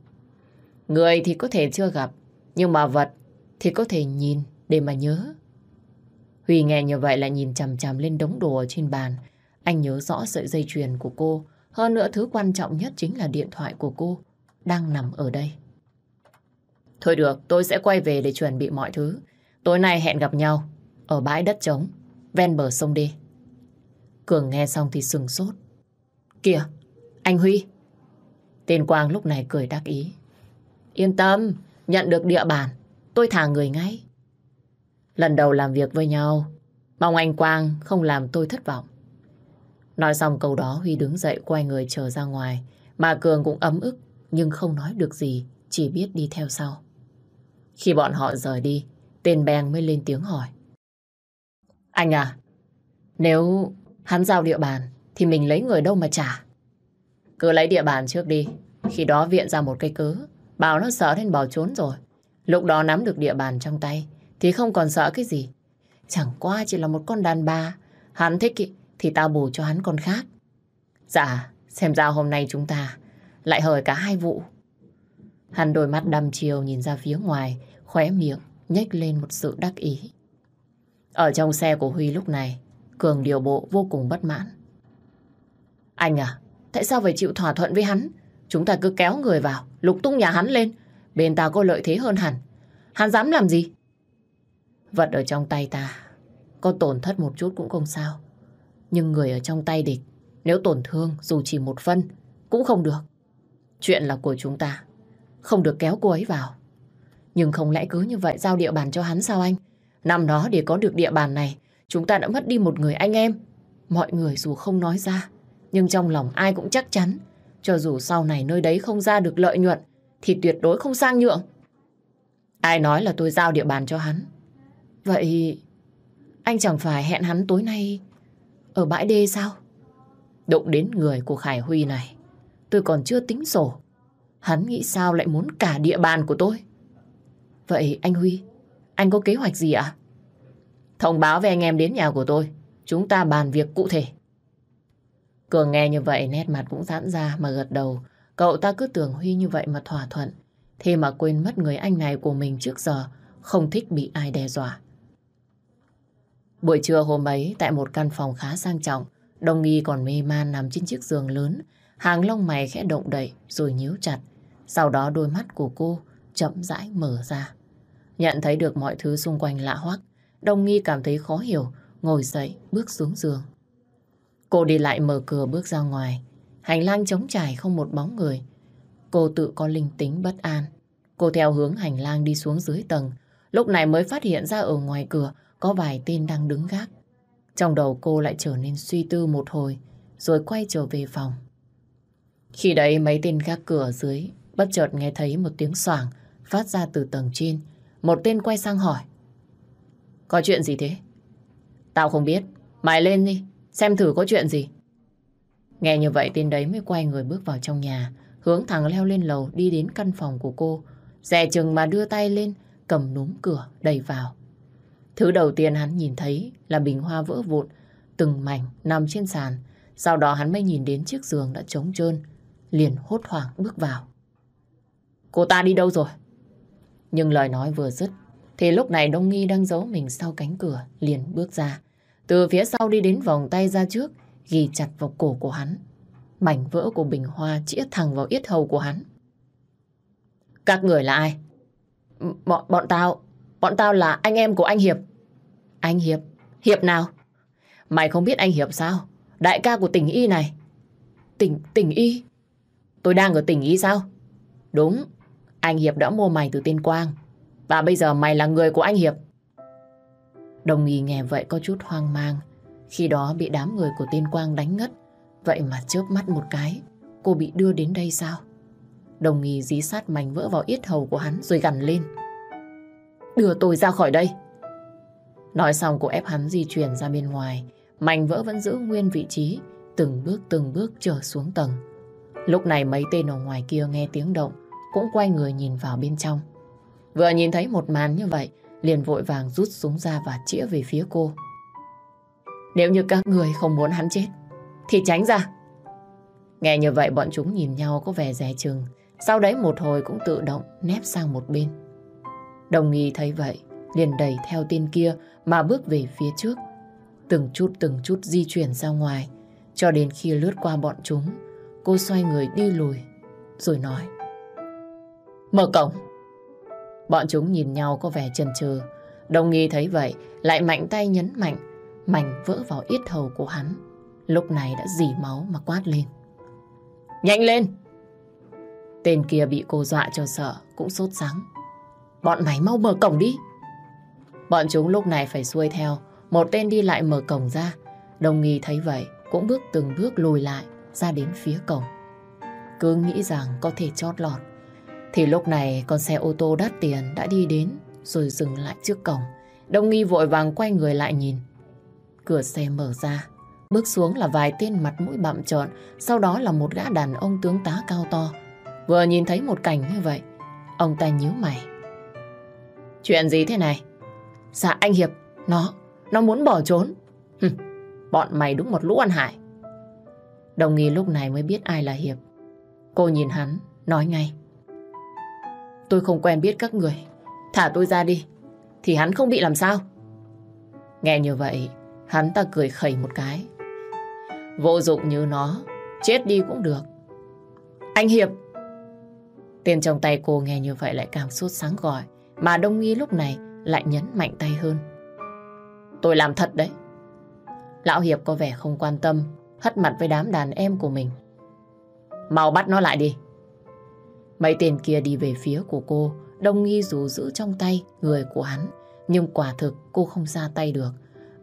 Người thì có thể chưa gặp, nhưng mà vật thì có thể nhìn để mà nhớ. Huy nghe như vậy lại nhìn chằm chằm lên đống đồ ở trên bàn. Anh nhớ rõ sợi dây chuyền của cô. Hơn nữa thứ quan trọng nhất chính là điện thoại của cô đang nằm ở đây. Thôi được, tôi sẽ quay về để chuẩn bị mọi thứ. Tối nay hẹn gặp nhau ở bãi đất trống, ven bờ sông đi. Cường nghe xong thì sừng sốt. Kìa, anh Huy. Tên Quang lúc này cười đắc ý. Yên tâm, nhận được địa bàn, tôi thả người ngay. Lần đầu làm việc với nhau, mong anh Quang không làm tôi thất vọng. Nói xong câu đó Huy đứng dậy quay người chờ ra ngoài, mà Cường cũng ấm ức nhưng không nói được gì, chỉ biết đi theo sau. Khi bọn họ rời đi, tên Beng mới lên tiếng hỏi. Anh à, nếu hắn giao địa bàn thì mình lấy người đâu mà trả? Cứ lấy địa bàn trước đi, khi đó viện ra một cây cớ, bảo nó sợ nên bỏ trốn rồi. Lúc đó nắm được địa bàn trong tay thì không còn sợ cái gì. Chẳng qua chỉ là một con đàn bà, hắn thích ý, thì tao bù cho hắn con khác. Dạ, xem ra hôm nay chúng ta lại hời cả hai vụ. Hắn đôi mắt đăm chiều nhìn ra phía ngoài, khóe miệng nhếch lên một sự đắc ý. Ở trong xe của Huy lúc này, Cường điều bộ vô cùng bất mãn. Anh à, tại sao phải chịu thỏa thuận với hắn? Chúng ta cứ kéo người vào, lục tung nhà hắn lên. Bên ta có lợi thế hơn hẳn. Hắn dám làm gì? Vật ở trong tay ta, có tổn thất một chút cũng không sao. Nhưng người ở trong tay địch, nếu tổn thương dù chỉ một phân, cũng không được. Chuyện là của chúng ta, không được kéo cô ấy vào. Nhưng không lẽ cứ như vậy giao địa bàn cho hắn sao anh? Năm đó để có được địa bàn này, chúng ta đã mất đi một người anh em. Mọi người dù không nói ra, nhưng trong lòng ai cũng chắc chắn, cho dù sau này nơi đấy không ra được lợi nhuận, thì tuyệt đối không sang nhượng. Ai nói là tôi giao địa bàn cho hắn? Vậy anh chẳng phải hẹn hắn tối nay ở bãi đê sao? Đụng đến người của Khải Huy này, tôi còn chưa tính sổ. Hắn nghĩ sao lại muốn cả địa bàn của tôi? Vậy anh Huy, anh có kế hoạch gì ạ? Thông báo với anh em đến nhà của tôi. Chúng ta bàn việc cụ thể. Cường nghe như vậy nét mặt cũng giãn ra mà gật đầu. Cậu ta cứ tưởng Huy như vậy mà thỏa thuận. Thế mà quên mất người anh này của mình trước giờ không thích bị ai đe dọa. Buổi trưa hôm ấy, tại một căn phòng khá sang trọng, Đông Nghi còn mê man nằm trên chiếc giường lớn. Hàng lông mày khẽ động đậy rồi nhíu chặt. Sau đó đôi mắt của cô chậm rãi mở ra. Nhận thấy được mọi thứ xung quanh lạ hoắc, Đông Nghi cảm thấy khó hiểu, ngồi dậy, bước xuống giường. Cô đi lại mở cửa bước ra ngoài. Hành lang trống trải không một bóng người. Cô tự có linh tính bất an. Cô theo hướng hành lang đi xuống dưới tầng. Lúc này mới phát hiện ra ở ngoài cửa có vài tên đang đứng gác. Trong đầu cô lại trở nên suy tư một hồi, rồi quay trở về phòng. Khi đấy mấy tên gác cửa dưới bất chợt nghe thấy một tiếng xoảng phát ra từ tầng trên. Một tên quay sang hỏi. Có chuyện gì thế? Tao không biết. Mày lên đi, xem thử có chuyện gì. Nghe như vậy tên đấy mới quay người bước vào trong nhà, hướng thẳng leo lên lầu đi đến căn phòng của cô. Dè chừng mà đưa tay lên, cầm núm cửa đẩy vào. Thứ đầu tiên hắn nhìn thấy là bình hoa vỡ vụn, từng mảnh nằm trên sàn. Sau đó hắn mới nhìn đến chiếc giường đã trống trơn, liền hốt hoảng bước vào. Cô ta đi đâu rồi? Nhưng lời nói vừa dứt, thì lúc này Đông Nghi đang giấu mình sau cánh cửa, liền bước ra. Từ phía sau đi đến vòng tay ra trước, ghi chặt vào cổ của hắn. Mảnh vỡ của bình hoa chĩa thẳng vào yết hầu của hắn. Các người là ai? Bọn, bọn tao, bọn tao là anh em của anh Hiệp. Anh Hiệp? Hiệp nào? Mày không biết anh Hiệp sao? Đại ca của tỉnh Y này. Tỉnh, tỉnh Y? Tôi đang ở tỉnh ý sao? Đúng, anh Hiệp đã mua mày từ tên Quang. Và bây giờ mày là người của anh Hiệp. Đồng ý nghe vậy có chút hoang mang. Khi đó bị đám người của tên Quang đánh ngất. Vậy mà chớp mắt một cái, cô bị đưa đến đây sao? Đồng nghi dí sát mảnh vỡ vào yết hầu của hắn rồi gằn lên. Đưa tôi ra khỏi đây. Nói xong cô ép hắn di chuyển ra bên ngoài. Mảnh vỡ vẫn giữ nguyên vị trí, từng bước từng bước trở xuống tầng. Lúc này mấy tên ở ngoài kia nghe tiếng động, cũng quay người nhìn vào bên trong. Vừa nhìn thấy một màn như vậy, liền vội vàng rút súng ra và chĩa về phía cô. Nếu như các người không muốn hắn chết, thì tránh ra. Nghe như vậy bọn chúng nhìn nhau có vẻ rẻ chừng, sau đấy một hồi cũng tự động nép sang một bên. Đồng nghi thấy vậy, liền đẩy theo tên kia mà bước về phía trước. Từng chút từng chút di chuyển ra ngoài, cho đến khi lướt qua bọn chúng, cô xoay người đi lùi, rồi nói. Mở cổng. Bọn chúng nhìn nhau có vẻ chần chừ. Đồng nghi thấy vậy, lại mạnh tay nhấn mạnh, mảnh vỡ vào yết hầu của hắn. Lúc này đã dì máu mà quát lên. Nhanh lên! Tên kia bị cô dọa cho sợ, cũng sốt sắng. Bọn mày mau mở cổng đi! Bọn chúng lúc này phải xuôi theo, một tên đi lại mở cổng ra. Đồng nghi thấy vậy, cũng bước từng bước lùi lại, ra đến phía cổng. Cứ nghĩ rằng có thể chót lọt, thì lúc này con xe ô tô đắt tiền đã đi đến rồi dừng lại trước cổng. Đông nghi vội vàng quay người lại nhìn. Cửa xe mở ra. Bước xuống là vài tên mặt mũi bặm trợn, sau đó là một gã đàn ông tướng tá cao to. Vừa nhìn thấy một cảnh như vậy, ông ta nhíu mày. Chuyện gì thế này? Dạ anh Hiệp, nó, nó muốn bỏ trốn. Hừm, bọn mày đúng một lũ ăn hại. Đồng nghi lúc này mới biết ai là Hiệp. Cô nhìn hắn, nói ngay. Tôi không quen biết các người. Thả tôi ra đi. Thì hắn không bị làm sao. Nghe như vậy, hắn ta cười khẩy một cái. Vô dụng như nó, chết đi cũng được. Anh Hiệp! Tiền trong tay cô nghe như vậy lại càng sốt sáng gọi. Mà Đông Nghi lúc này lại nhấn mạnh tay hơn. Tôi làm thật đấy. Lão Hiệp có vẻ không quan tâm, hất mặt với đám đàn em của mình. Mau bắt nó lại đi. Mấy tên kia đi về phía của cô, Đông Nghi dù giữ trong tay người của hắn, nhưng quả thực cô không ra tay được.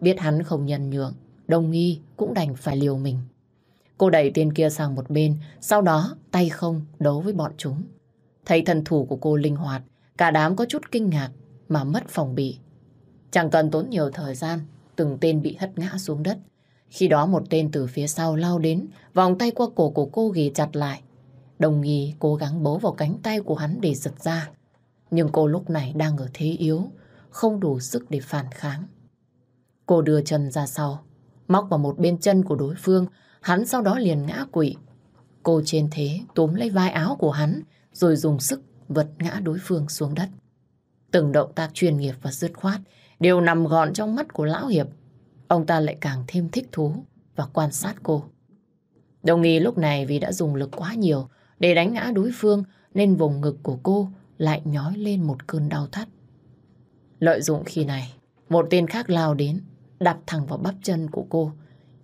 Biết hắn không nhân nhượng, Đông Nghi cũng đành phải liều mình. Cô đẩy tên kia sang một bên, sau đó tay không đấu với bọn chúng. Thấy thần thủ của cô linh hoạt, cả đám có chút kinh ngạc mà mất phòng bị. Chẳng cần tốn nhiều thời gian, từng tên bị hất ngã xuống đất. Khi đó một tên từ phía sau lao đến, vòng tay qua cổ của cô ghì chặt lại. Đồng nghi cố gắng bấu vào cánh tay của hắn để giật ra. Nhưng cô lúc này đang ở thế yếu, không đủ sức để phản kháng. Cô đưa chân ra sau, móc vào một bên chân của đối phương, hắn sau đó liền ngã quỵ. Cô trên thế túm lấy vai áo của hắn, rồi dùng sức vật ngã đối phương xuống đất. Từng động tác chuyên nghiệp và dứt khoát đều nằm gọn trong mắt của Lão Hiệp. Ông ta lại càng thêm thích thú và quan sát cô. Đồng nghi lúc này vì đã dùng lực quá nhiều để đánh ngã đối phương nên vùng ngực của cô lại nhói lên một cơn đau thắt. Lợi dụng khi này, một tên khác lao đến, đạp thẳng vào bắp chân của cô,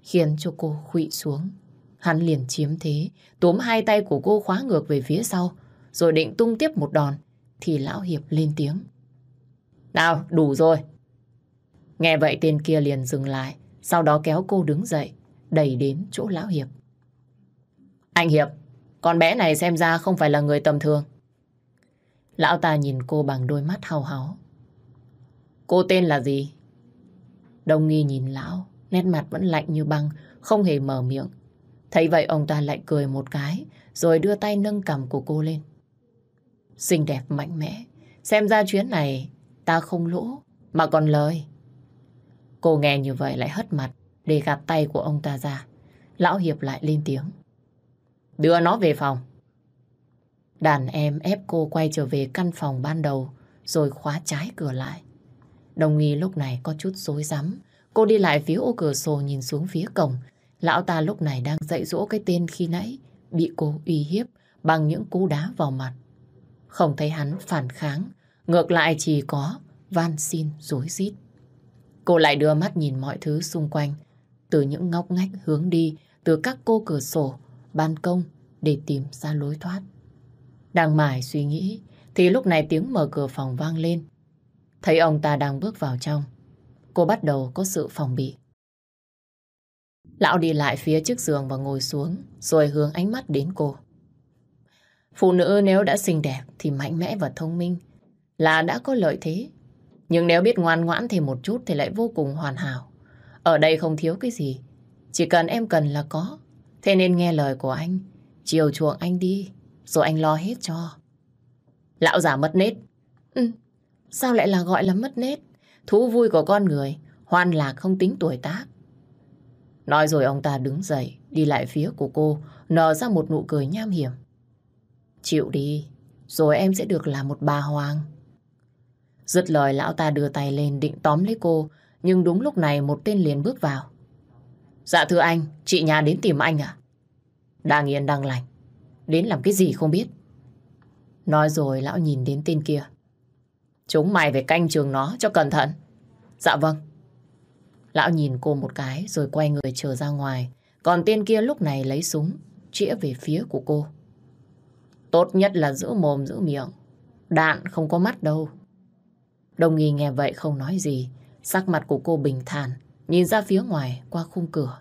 khiến cho cô khụy xuống. Hắn liền chiếm thế, túm hai tay của cô khóa ngược về phía sau, rồi định tung tiếp một đòn, thì lão Hiệp lên tiếng. Nào, đủ rồi. Nghe vậy tên kia liền dừng lại, sau đó kéo cô đứng dậy, đẩy đến chỗ lão Hiệp. Anh Hiệp, con bé này xem ra không phải là người tầm thường. Lão ta nhìn cô bằng đôi mắt hào háo. Cô tên là gì? Đông nghi nhìn lão, nét mặt vẫn lạnh như băng, không hề mở miệng. Thấy vậy ông ta lại cười một cái, rồi đưa tay nâng cầm của cô lên. Xinh đẹp mạnh mẽ, xem ra chuyến này ta không lỗ, mà còn lời. Cô nghe như vậy lại hất mặt, để gạt tay của ông ta ra. Lão Hiệp lại lên tiếng. Đưa nó về phòng. Đàn em ép cô quay trở về căn phòng ban đầu rồi khóa trái cửa lại. Đồng nghi lúc này có chút rối rắm. Cô đi lại phía ô cửa sổ nhìn xuống phía cổng. Lão ta lúc này đang dạy dỗ cái tên khi nãy bị cô uy hiếp bằng những cú đá vào mặt. Không thấy hắn phản kháng, ngược lại chỉ có van xin rối rít. Cô lại đưa mắt nhìn mọi thứ xung quanh, từ những ngóc ngách hướng đi, từ các cô cửa sổ ban công để tìm ra lối thoát. Đang mải suy nghĩ thì lúc này tiếng mở cửa phòng vang lên. Thấy ông ta đang bước vào trong, cô bắt đầu có sự phòng bị. Lão đi lại phía trước giường và ngồi xuống, rồi hướng ánh mắt đến cô. Phụ nữ nếu đã xinh đẹp thì mạnh mẽ và thông minh là đã có lợi thế. Nhưng nếu biết ngoan ngoãn thì một chút thì lại vô cùng hoàn hảo. Ở đây không thiếu cái gì. Chỉ cần em cần là có. Thế nên nghe lời của anh, chiều chuộng anh đi, rồi anh lo hết cho. Lão già mất nết. Ừ, sao lại là gọi là mất nết? Thú vui của con người, hoan lạc không tính tuổi tác. Nói rồi ông ta đứng dậy, đi lại phía của cô, nở ra một nụ cười nham hiểm. Chịu đi, rồi em sẽ được là một bà hoàng. Dứt lời lão ta đưa tay lên định tóm lấy cô, nhưng đúng lúc này một tên liền bước vào. Dạ thưa anh, chị nhà đến tìm anh à? Đang yên đang lành. Đến làm cái gì không biết. Nói rồi lão nhìn đến tên kia. Chúng mày phải canh trường nó cho cẩn thận. Dạ vâng. Lão nhìn cô một cái rồi quay người trở ra ngoài. Còn tên kia lúc này lấy súng, chĩa về phía của cô. Tốt nhất là giữ mồm giữ miệng. Đạn không có mắt đâu. Đồng nghi nghe vậy không nói gì. Sắc mặt của cô bình thản, nhìn ra phía ngoài qua khung cửa.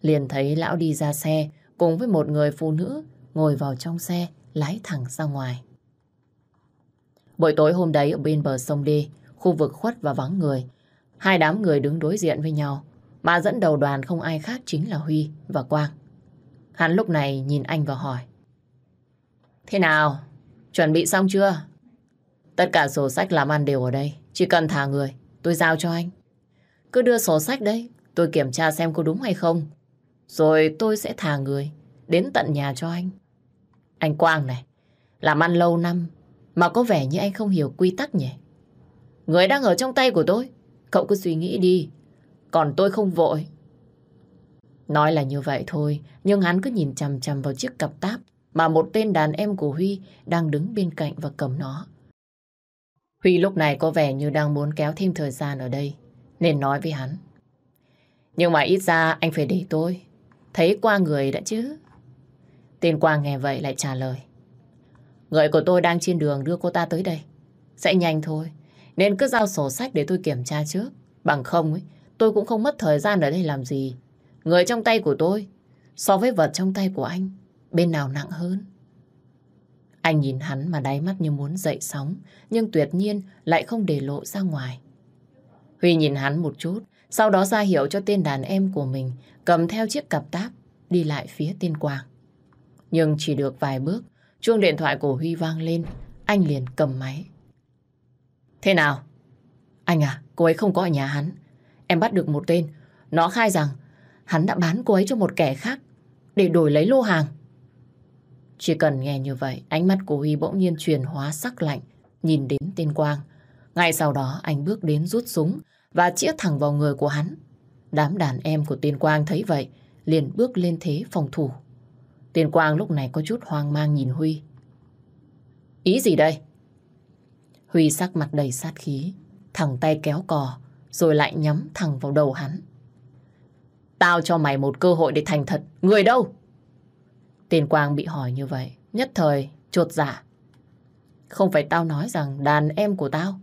Liền thấy lão đi ra xe cùng với một người phụ nữ ngồi vào trong xe lái thẳng ra ngoài. Buổi tối hôm đấy ở bên bờ sông Đê, khu vực khuất và vắng người, hai đám người đứng đối diện với nhau, mà dẫn đầu đoàn không ai khác chính là Huy và Quang. Hắn lúc này nhìn anh và hỏi. Thế nào? Chuẩn bị xong chưa? Tất cả sổ sách làm ăn đều ở đây. Chỉ cần thả người, tôi giao cho anh. Cứ đưa sổ sách đấy, tôi kiểm tra xem có đúng hay không. Rồi tôi sẽ thả người, đến tận nhà cho anh. Anh Quang này, làm ăn lâu năm, mà có vẻ như anh không hiểu quy tắc nhỉ. Người đang ở trong tay của tôi, cậu cứ suy nghĩ đi. Còn tôi không vội. Nói là như vậy thôi, nhưng hắn cứ nhìn chằm chằm vào chiếc cặp táp mà một tên đàn em của Huy đang đứng bên cạnh và cầm nó. Huy lúc này có vẻ như đang muốn kéo thêm thời gian ở đây, nên nói với hắn. Nhưng mà ít ra anh phải để tôi, thấy qua người đã chứ. Tên Quang nghe vậy lại trả lời. Người của tôi đang trên đường đưa cô ta tới đây. Sẽ nhanh thôi, nên cứ giao sổ sách để tôi kiểm tra trước. Bằng không, ấy, tôi cũng không mất thời gian ở đây làm gì. Người trong tay của tôi, so với vật trong tay của anh, bên nào nặng hơn? Anh nhìn hắn mà đáy mắt như muốn dậy sóng, nhưng tuyệt nhiên lại không để lộ ra ngoài. Huy nhìn hắn một chút, sau đó ra hiệu cho tên đàn em của mình cầm theo chiếc cặp táp đi lại phía tên Quang. Nhưng chỉ được vài bước, chuông điện thoại của Huy vang lên, anh liền cầm máy. Thế nào? Anh à, cô ấy không có ở nhà hắn. Em bắt được một tên, nó khai rằng hắn đã bán cô ấy cho một kẻ khác để đổi lấy lô hàng. Chỉ cần nghe như vậy, ánh mắt của Huy bỗng nhiên chuyển hóa sắc lạnh, nhìn đến tên Quang. Ngay sau đó anh bước đến rút súng và chĩa thẳng vào người của hắn. Đám đàn em của tên Quang thấy vậy, liền bước lên thế phòng thủ. Tên Quang lúc này có chút hoang mang nhìn Huy. Ý gì đây? Huy sắc mặt đầy sát khí, thẳng tay kéo cò, rồi lại nhắm thẳng vào đầu hắn. Tao cho mày một cơ hội để thành thật. Người đâu? Tên Quang bị hỏi như vậy, nhất thời chuột dạ. Không phải tao nói rằng đàn em của tao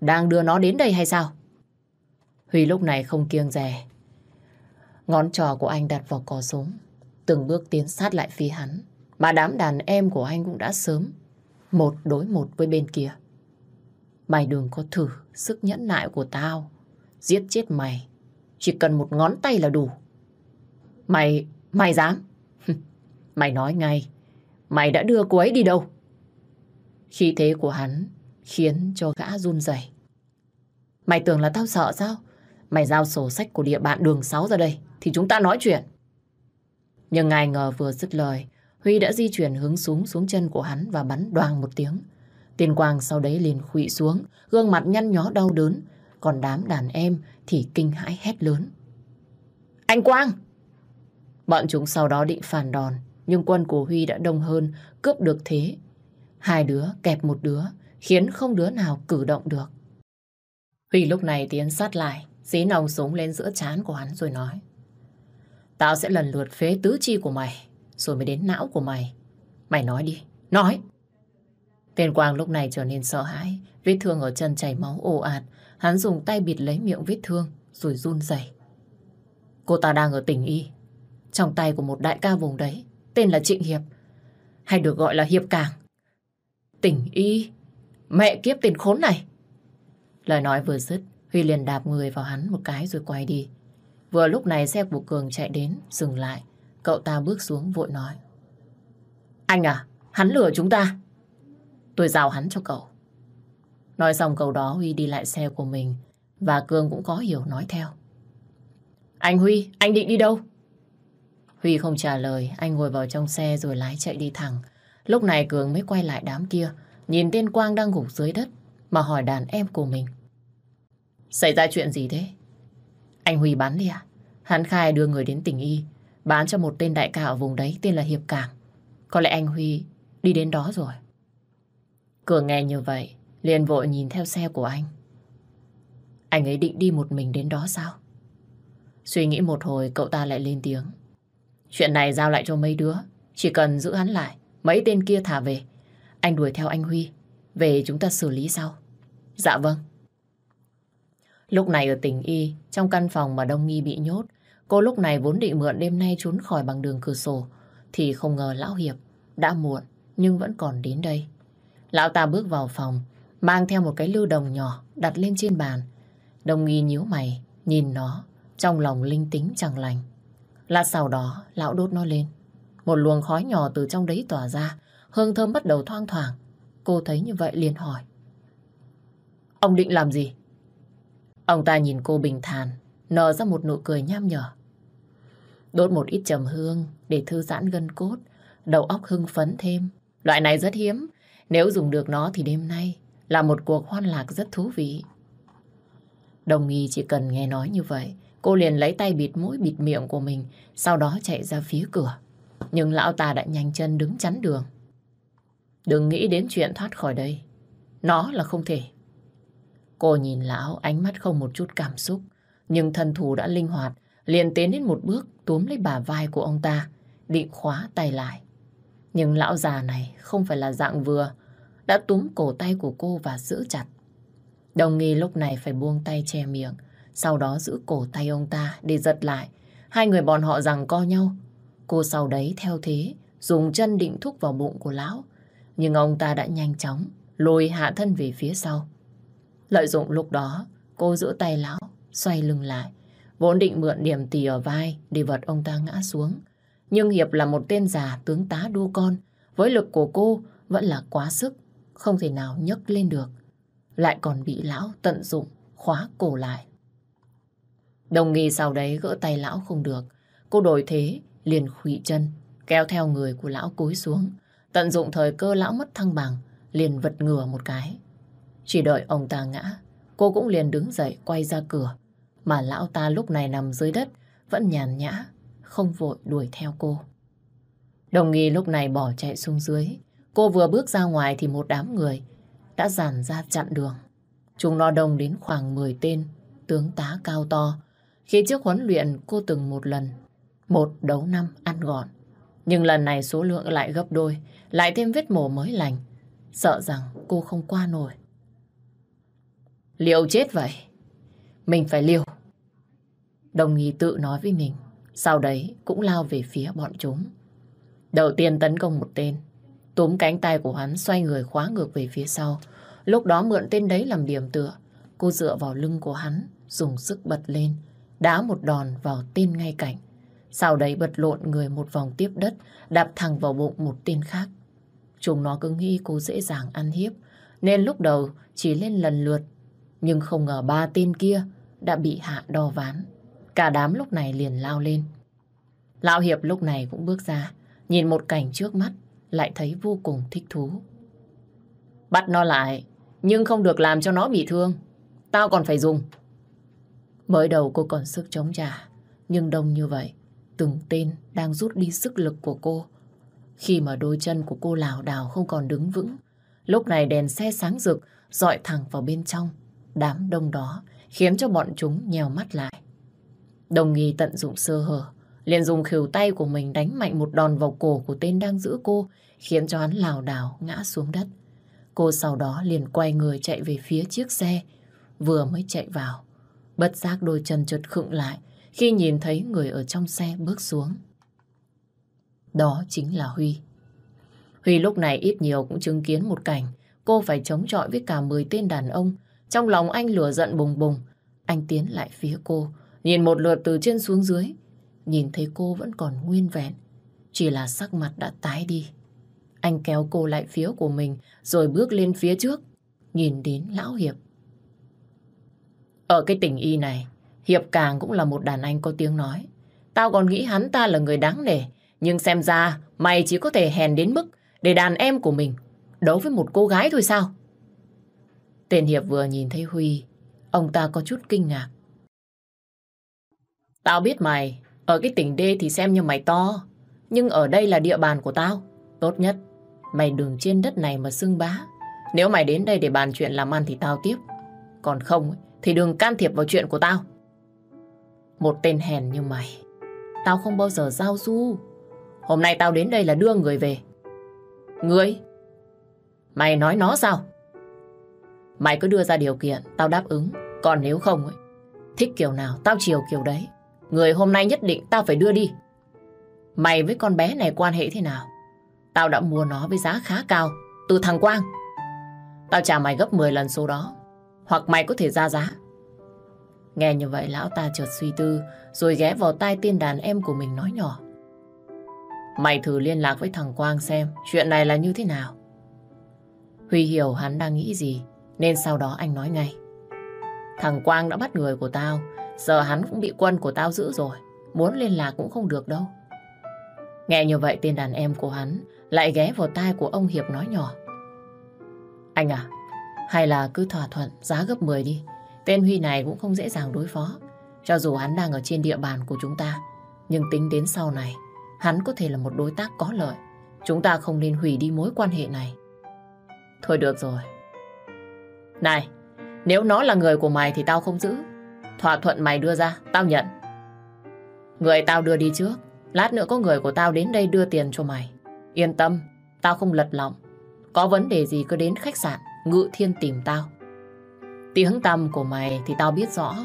đang đưa nó đến đây hay sao? Huy lúc này không kiêng rè. Ngón trò của anh đặt vào cò súng, từng bước tiến sát lại phía hắn. Mà đám đàn em của anh cũng đã sớm một đối một với bên kia. Mày đừng có thử sức nhẫn nại của tao. Giết chết mày. Chỉ cần một ngón tay là đủ. Mày, mày dám? Mày nói ngay, mày đã đưa cô ấy đi đâu? khi thế của hắn khiến cho gã run rẩy. Mày tưởng là tao sợ sao? Mày giao sổ sách của địa bạn đường 6 ra đây thì chúng ta nói chuyện. Nhưng ai ngờ vừa dứt lời, Huy đã di chuyển hướng súng xuống chân của hắn và bắn đoàng một tiếng. tiên quang sau đấy liền khụy xuống, gương mặt nhăn nhó đau đớn, còn đám đàn em thì kinh hãi hét lớn. Anh Quang! Bọn chúng sau đó định phản đòn, nhưng quân của Huy đã đông hơn, cướp được thế. Hai đứa kẹp một đứa, khiến không đứa nào cử động được. Huy lúc này tiến sát lại, dí nòng súng lên giữa trán của hắn rồi nói. Tao sẽ lần lượt phế tứ chi của mày, rồi mới đến não của mày. Mày nói đi, nói. Tên Quang lúc này trở nên sợ hãi, vết thương ở chân chảy máu ồ ạt. Hắn dùng tay bịt lấy miệng vết thương, rồi run rẩy. Cô ta đang ở tỉnh Y, trong tay của một đại ca vùng đấy, tên là Trịnh Hiệp, hay được gọi là Hiệp Càng, Tỉnh Y, mẹ kiếp tiền khốn này. Lời nói vừa dứt, Huy liền đạp người vào hắn một cái rồi quay đi. Vừa lúc này xe của Cường chạy đến, dừng lại. Cậu ta bước xuống vội nói. Anh à, hắn lừa chúng ta. Tôi giao hắn cho cậu. Nói xong câu đó Huy đi lại xe của mình và Cường cũng có hiểu nói theo. Anh Huy, anh định đi đâu? Huy không trả lời, anh ngồi vào trong xe rồi lái chạy đi thẳng. Lúc này Cường mới quay lại đám kia, nhìn tên Quang đang gục dưới đất mà hỏi đàn em của mình. Xảy ra chuyện gì thế? Anh Huy bán đi à? Hắn khai đưa người đến tỉnh Y, bán cho một tên đại ca ở vùng đấy tên là Hiệp Cảng. Có lẽ anh Huy đi đến đó rồi. Cường nghe như vậy, liền vội nhìn theo xe của anh. Anh ấy định đi một mình đến đó sao? Suy nghĩ một hồi cậu ta lại lên tiếng. Chuyện này giao lại cho mấy đứa. Chỉ cần giữ hắn lại, mấy tên kia thả về. Anh đuổi theo anh Huy. Về chúng ta xử lý sau. Dạ vâng. Lúc này ở tỉnh Y, trong căn phòng mà Đông Nghi bị nhốt, cô lúc này vốn định mượn đêm nay trốn khỏi bằng đường cửa sổ, thì không ngờ Lão Hiệp đã muộn nhưng vẫn còn đến đây. Lão ta bước vào phòng, mang theo một cái lưu đồng nhỏ đặt lên trên bàn. Đông Nghi nhíu mày, nhìn nó, trong lòng linh tính chẳng lành. Lát sau đó, lão đốt nó lên. Một luồng khói nhỏ từ trong đấy tỏa ra, hương thơm bắt đầu thoang thoảng. Cô thấy như vậy liền hỏi. Ông định làm gì? Ông ta nhìn cô bình thản, nở ra một nụ cười nham nhở. Đốt một ít trầm hương để thư giãn gân cốt, đầu óc hưng phấn thêm. Loại này rất hiếm, nếu dùng được nó thì đêm nay là một cuộc hoan lạc rất thú vị. Đồng nghi chỉ cần nghe nói như vậy, cô liền lấy tay bịt mũi bịt miệng của mình, sau đó chạy ra phía cửa. Nhưng lão ta đã nhanh chân đứng chắn đường. Đừng nghĩ đến chuyện thoát khỏi đây. Nó là không thể. Cô nhìn lão ánh mắt không một chút cảm xúc, nhưng thân thủ đã linh hoạt, liền tiến đến một bước túm lấy bả vai của ông ta, định khóa tay lại. Nhưng lão già này không phải là dạng vừa, đã túm cổ tay của cô và giữ chặt. Đồng nghi lúc này phải buông tay che miệng, sau đó giữ cổ tay ông ta để giật lại. Hai người bọn họ rằng co nhau. Cô sau đấy theo thế, dùng chân định thúc vào bụng của lão. Nhưng ông ta đã nhanh chóng lùi hạ thân về phía sau. Lợi dụng lúc đó, cô giữ tay lão, xoay lưng lại. Vốn định mượn điểm tì ở vai để vật ông ta ngã xuống. Nhưng Hiệp là một tên già tướng tá đua con. Với lực của cô vẫn là quá sức, không thể nào nhấc lên được. Lại còn bị lão tận dụng, khóa cổ lại. Đồng nghi sau đấy gỡ tay lão không được. Cô đổi thế, liền khủy chân, kéo theo người của lão cúi xuống. Tận dụng thời cơ lão mất thăng bằng, liền vật ngửa một cái. Chỉ đợi ông ta ngã, cô cũng liền đứng dậy quay ra cửa. Mà lão ta lúc này nằm dưới đất, vẫn nhàn nhã, không vội đuổi theo cô. Đồng nghi lúc này bỏ chạy xuống dưới. Cô vừa bước ra ngoài thì một đám người đã dàn ra chặn đường. Chúng nó đông đến khoảng 10 tên, tướng tá cao to. Khi trước huấn luyện cô từng một lần, một đấu năm ăn gọn. Nhưng lần này số lượng lại gấp đôi, lại thêm vết mổ mới lành. Sợ rằng cô không qua nổi. Liều chết vậy. Mình phải liều. Đồng nghi tự nói với mình. Sau đấy cũng lao về phía bọn chúng. Đầu tiên tấn công một tên. Túm cánh tay của hắn xoay người khóa ngược về phía sau. Lúc đó mượn tên đấy làm điểm tựa. Cô dựa vào lưng của hắn, dùng sức bật lên, đá một đòn vào tên ngay cạnh. Sau đấy bật lộn người một vòng tiếp đất, đạp thẳng vào bụng một tên khác. Chúng nó cứ nghĩ cô dễ dàng ăn hiếp, nên lúc đầu chỉ lên lần lượt. Nhưng không ngờ ba tên kia đã bị hạ đo ván. Cả đám lúc này liền lao lên. Lão Hiệp lúc này cũng bước ra, nhìn một cảnh trước mắt, lại thấy vô cùng thích thú. Bắt nó lại, nhưng không được làm cho nó bị thương. Tao còn phải dùng. Mới đầu cô còn sức chống trả, nhưng đông như vậy, từng tên đang rút đi sức lực của cô. Khi mà đôi chân của cô lảo đảo không còn đứng vững, lúc này đèn xe sáng rực dọi thẳng vào bên trong. Đám đông đó khiến cho bọn chúng nhèo mắt lại. Đồng nghi tận dụng sơ hở, liền dùng khều tay của mình đánh mạnh một đòn vào cổ của tên đang giữ cô, khiến cho hắn lảo đảo ngã xuống đất. Cô sau đó liền quay người chạy về phía chiếc xe, vừa mới chạy vào. Bất giác đôi chân chợt khựng lại khi nhìn thấy người ở trong xe bước xuống. Đó chính là Huy. Huy lúc này ít nhiều cũng chứng kiến một cảnh cô phải chống chọi với cả 10 tên đàn ông. Trong lòng anh lửa giận bùng bùng. Anh tiến lại phía cô, nhìn một lượt từ trên xuống dưới. Nhìn thấy cô vẫn còn nguyên vẹn, chỉ là sắc mặt đã tái đi. Anh kéo cô lại phía của mình rồi bước lên phía trước, nhìn đến Lão Hiệp. Ở cái tỉnh y này, Hiệp Càng cũng là một đàn anh có tiếng nói. Tao còn nghĩ hắn ta là người đáng nể, nhưng xem ra mày chỉ có thể hèn đến mức để đàn em của mình đấu với một cô gái thôi sao? Tên Hiệp vừa nhìn thấy Huy, ông ta có chút kinh ngạc. Tao biết mày, ở cái tỉnh D thì xem như mày to, nhưng ở đây là địa bàn của tao. Tốt nhất, mày đừng trên đất này mà xưng bá. Nếu mày đến đây để bàn chuyện làm ăn thì tao tiếp. Còn không, thì đừng can thiệp vào chuyện của tao. Một tên hèn như mày, tao không bao giờ giao du. Hôm nay tao đến đây là đưa người về. Ngươi, Mày nói nó sao? Mày cứ đưa ra điều kiện, tao đáp ứng. Còn nếu không, ấy, thích kiểu nào, tao chiều kiểu đấy. Người hôm nay nhất định tao phải đưa đi. Mày với con bé này quan hệ thế nào? Tao đã mua nó với giá khá cao, từ thằng Quang. Tao trả mày gấp 10 lần số đó. Hoặc mày có thể ra giá. Nghe như vậy lão ta chợt suy tư, rồi ghé vào tai tiên đàn em của mình nói nhỏ. Mày thử liên lạc với thằng Quang xem chuyện này là như thế nào. Huy hiểu hắn đang nghĩ gì, nên sau đó anh nói ngay. Thằng Quang đã bắt người của tao, giờ hắn cũng bị quân của tao giữ rồi. Muốn liên lạc cũng không được đâu. Nghe như vậy tên đàn em của hắn lại ghé vào tai của ông Hiệp nói nhỏ. Anh à, hay là cứ thỏa thuận giá gấp 10 đi. Tên Huy này cũng không dễ dàng đối phó. Cho dù hắn đang ở trên địa bàn của chúng ta, nhưng tính đến sau này, hắn có thể là một đối tác có lợi. Chúng ta không nên hủy đi mối quan hệ này. Thôi được rồi. Này, nếu nó là người của mày thì tao không giữ. Thỏa thuận mày đưa ra, tao nhận. Người tao đưa đi trước. Lát nữa có người của tao đến đây đưa tiền cho mày. Yên tâm, tao không lật lọng. Có vấn đề gì cứ đến khách sạn, ngự thiên tìm tao. Tiếng tâm của mày thì tao biết rõ.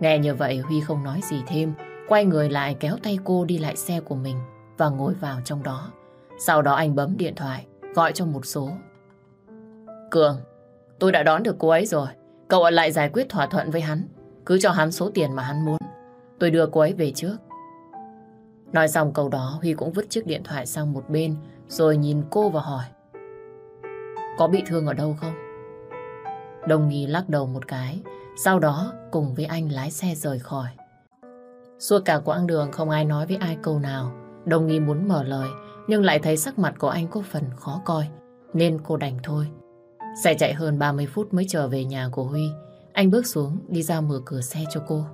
Nghe như vậy Huy không nói gì thêm, quay người lại kéo tay cô đi lại xe của mình và ngồi vào trong đó. Sau đó anh bấm điện thoại, gọi cho một số. Cường, tôi đã đón được cô ấy rồi. Cậu ở lại giải quyết thỏa thuận với hắn. Cứ cho hắn số tiền mà hắn muốn. Tôi đưa cô ấy về trước. Nói xong câu đó, Huy cũng vứt chiếc điện thoại sang một bên, rồi nhìn cô và hỏi. Có bị thương ở đâu không? Đồng nghi lắc đầu một cái, sau đó cùng với anh lái xe rời khỏi. Suốt cả quãng đường không ai nói với ai câu nào. Đồng nghi muốn mở lời, nhưng lại thấy sắc mặt của anh có phần khó coi, nên cô đành thôi. Xe chạy hơn 30 phút mới trở về nhà của Huy. Anh bước xuống, đi ra mở cửa xe cho cô.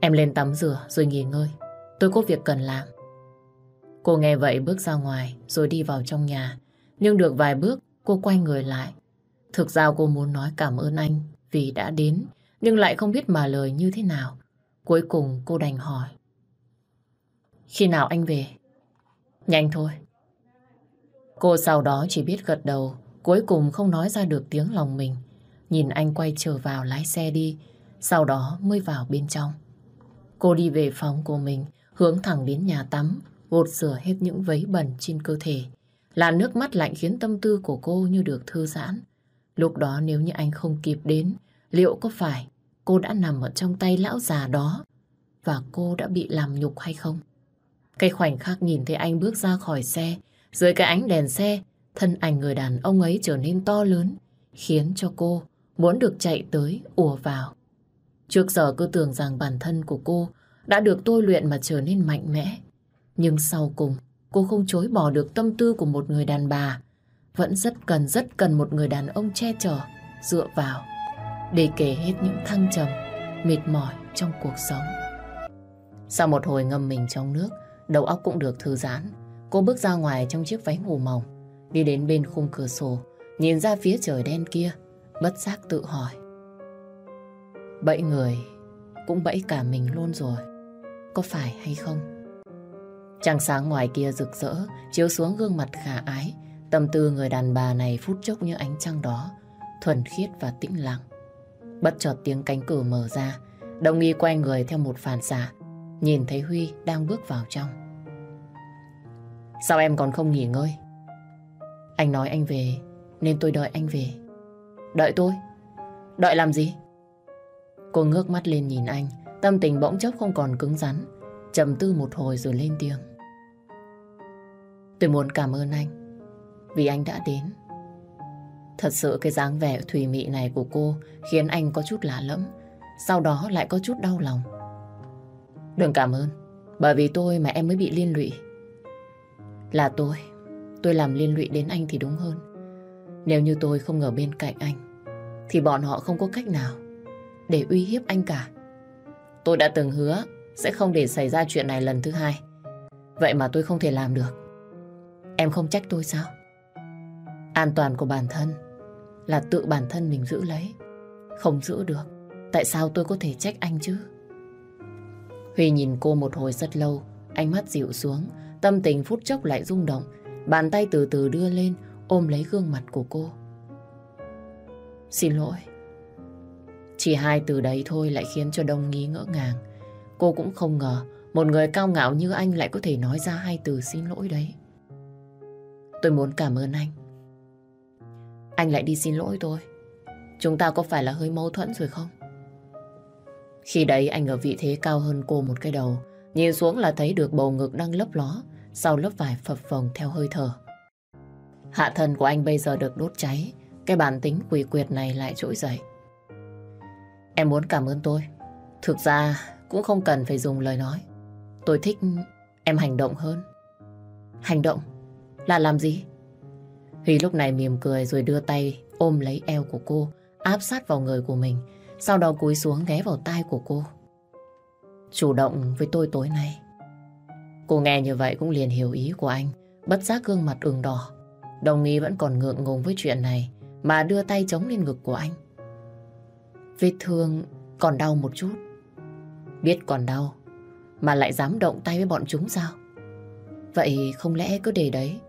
Em lên tắm rửa rồi nghỉ ngơi. Tôi có việc cần làm. Cô nghe vậy bước ra ngoài rồi đi vào trong nhà. Nhưng được vài bước cô quay người lại. Thực ra cô muốn nói cảm ơn anh vì đã đến nhưng lại không biết mà lời như thế nào. Cuối cùng cô đành hỏi. Khi nào anh về? Nhanh thôi. Cô sau đó chỉ biết gật đầu, cuối cùng không nói ra được tiếng lòng mình. Nhìn anh quay trở vào lái xe đi, sau đó mới vào bên trong. Cô đi về phòng của mình, hướng thẳng đến nhà tắm, gột rửa hết những vấy bẩn trên cơ thể là nước mắt lạnh khiến tâm tư của cô như được thư giãn. Lúc đó nếu như anh không kịp đến, liệu có phải cô đã nằm ở trong tay lão già đó và cô đã bị làm nhục hay không? Cái khoảnh khắc nhìn thấy anh bước ra khỏi xe, dưới cái ánh đèn xe, thân ảnh người đàn ông ấy trở nên to lớn, khiến cho cô muốn được chạy tới, ùa vào. Trước giờ cứ tưởng rằng bản thân của cô đã được tôi luyện mà trở nên mạnh mẽ. Nhưng sau cùng, cô không chối bỏ được tâm tư của một người đàn bà. Vẫn rất cần, rất cần một người đàn ông che chở, dựa vào, để kể hết những thăng trầm, mệt mỏi trong cuộc sống. Sau một hồi ngâm mình trong nước, đầu óc cũng được thư giãn. Cô bước ra ngoài trong chiếc váy ngủ mỏng, đi đến bên khung cửa sổ, nhìn ra phía trời đen kia, bất giác tự hỏi. Bẫy người cũng bẫy cả mình luôn rồi. có phải hay không? Trăng sáng ngoài kia rực rỡ, chiếu xuống gương mặt khả ái. Tâm tư người đàn bà này phút chốc như ánh trăng đó, thuần khiết và tĩnh lặng. Bất chợt tiếng cánh cửa mở ra, đồng nghi quay người theo một phản xạ, nhìn thấy Huy đang bước vào trong. Sao em còn không nghỉ ngơi? Anh nói anh về, nên tôi đợi anh về. Đợi tôi? Đợi làm gì? Cô ngước mắt lên nhìn anh, tâm tình bỗng chốc không còn cứng rắn, trầm tư một hồi rồi lên tiếng. Tôi muốn cảm ơn anh vì anh đã đến. Thật sự cái dáng vẻ thùy mị này của cô khiến anh có chút lạ lẫm, sau đó lại có chút đau lòng. Đừng cảm ơn, bởi vì tôi mà em mới bị liên lụy. Là tôi, tôi làm liên lụy đến anh thì đúng hơn. Nếu như tôi không ở bên cạnh anh, thì bọn họ không có cách nào để uy hiếp anh cả. Tôi đã từng hứa sẽ không để xảy ra chuyện này lần thứ hai. Vậy mà tôi không thể làm được. Em không trách tôi sao? An toàn của bản thân là tự bản thân mình giữ lấy. Không giữ được, tại sao tôi có thể trách anh chứ? Huy nhìn cô một hồi rất lâu, ánh mắt dịu xuống, tâm tình phút chốc lại rung động, bàn tay từ từ đưa lên, ôm lấy gương mặt của cô. Xin lỗi. Chỉ hai từ đấy thôi lại khiến cho Đông Nghi ngỡ ngàng. Cô cũng không ngờ một người cao ngạo như anh lại có thể nói ra hai từ xin lỗi đấy. Tôi muốn cảm ơn anh. Anh lại đi xin lỗi tôi. Chúng ta có phải là hơi mâu thuẫn rồi không? Khi đấy anh ở vị thế cao hơn cô một cái đầu, nhìn xuống là thấy được bầu ngực đang lấp ló, sau lớp vải phập phồng theo hơi thở. Hạ thần của anh bây giờ được đốt cháy, cái bản tính quỷ quyệt này lại trỗi dậy. Em muốn cảm ơn tôi. Thực ra cũng không cần phải dùng lời nói. Tôi thích em hành động hơn. Hành động? Là làm gì? Huy lúc này mỉm cười rồi đưa tay ôm lấy eo của cô, áp sát vào người của mình, sau đó cúi xuống ghé vào tai của cô. Chủ động với tôi tối nay. Cô nghe như vậy cũng liền hiểu ý của anh, bất giác gương mặt ửng đỏ. Đồng ý vẫn còn ngượng ngùng với chuyện này, mà đưa tay chống lên ngực của anh. Vết thương còn đau một chút. Biết còn đau, mà lại dám động tay với bọn chúng sao? Vậy không lẽ cứ để đấy,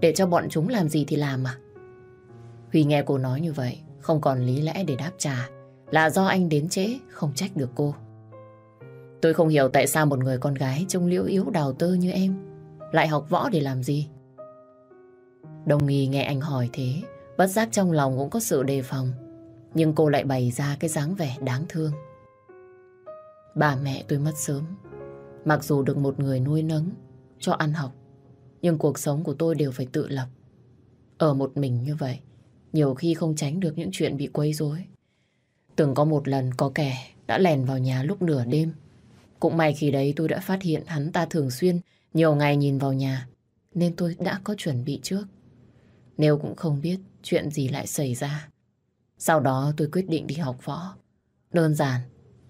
để cho bọn chúng làm gì thì làm à? Huy nghe cô nói như vậy, không còn lý lẽ để đáp trả. Là do anh đến trễ, không trách được cô. Tôi không hiểu tại sao một người con gái trông liễu yếu đào tơ như em lại học võ để làm gì. Đồng nghi nghe anh hỏi thế, bất giác trong lòng cũng có sự đề phòng. Nhưng cô lại bày ra cái dáng vẻ đáng thương. Bà mẹ tôi mất sớm. Mặc dù được một người nuôi nấng, cho ăn học, nhưng cuộc sống của tôi đều phải tự lập. Ở một mình như vậy, nhiều khi không tránh được những chuyện bị quấy rối. Từng có một lần có kẻ đã lèn vào nhà lúc nửa đêm. Cũng may khi đấy tôi đã phát hiện hắn ta thường xuyên nhiều ngày nhìn vào nhà, nên tôi đã có chuẩn bị trước. Nếu cũng không biết chuyện gì lại xảy ra. Sau đó tôi quyết định đi học võ. Đơn giản,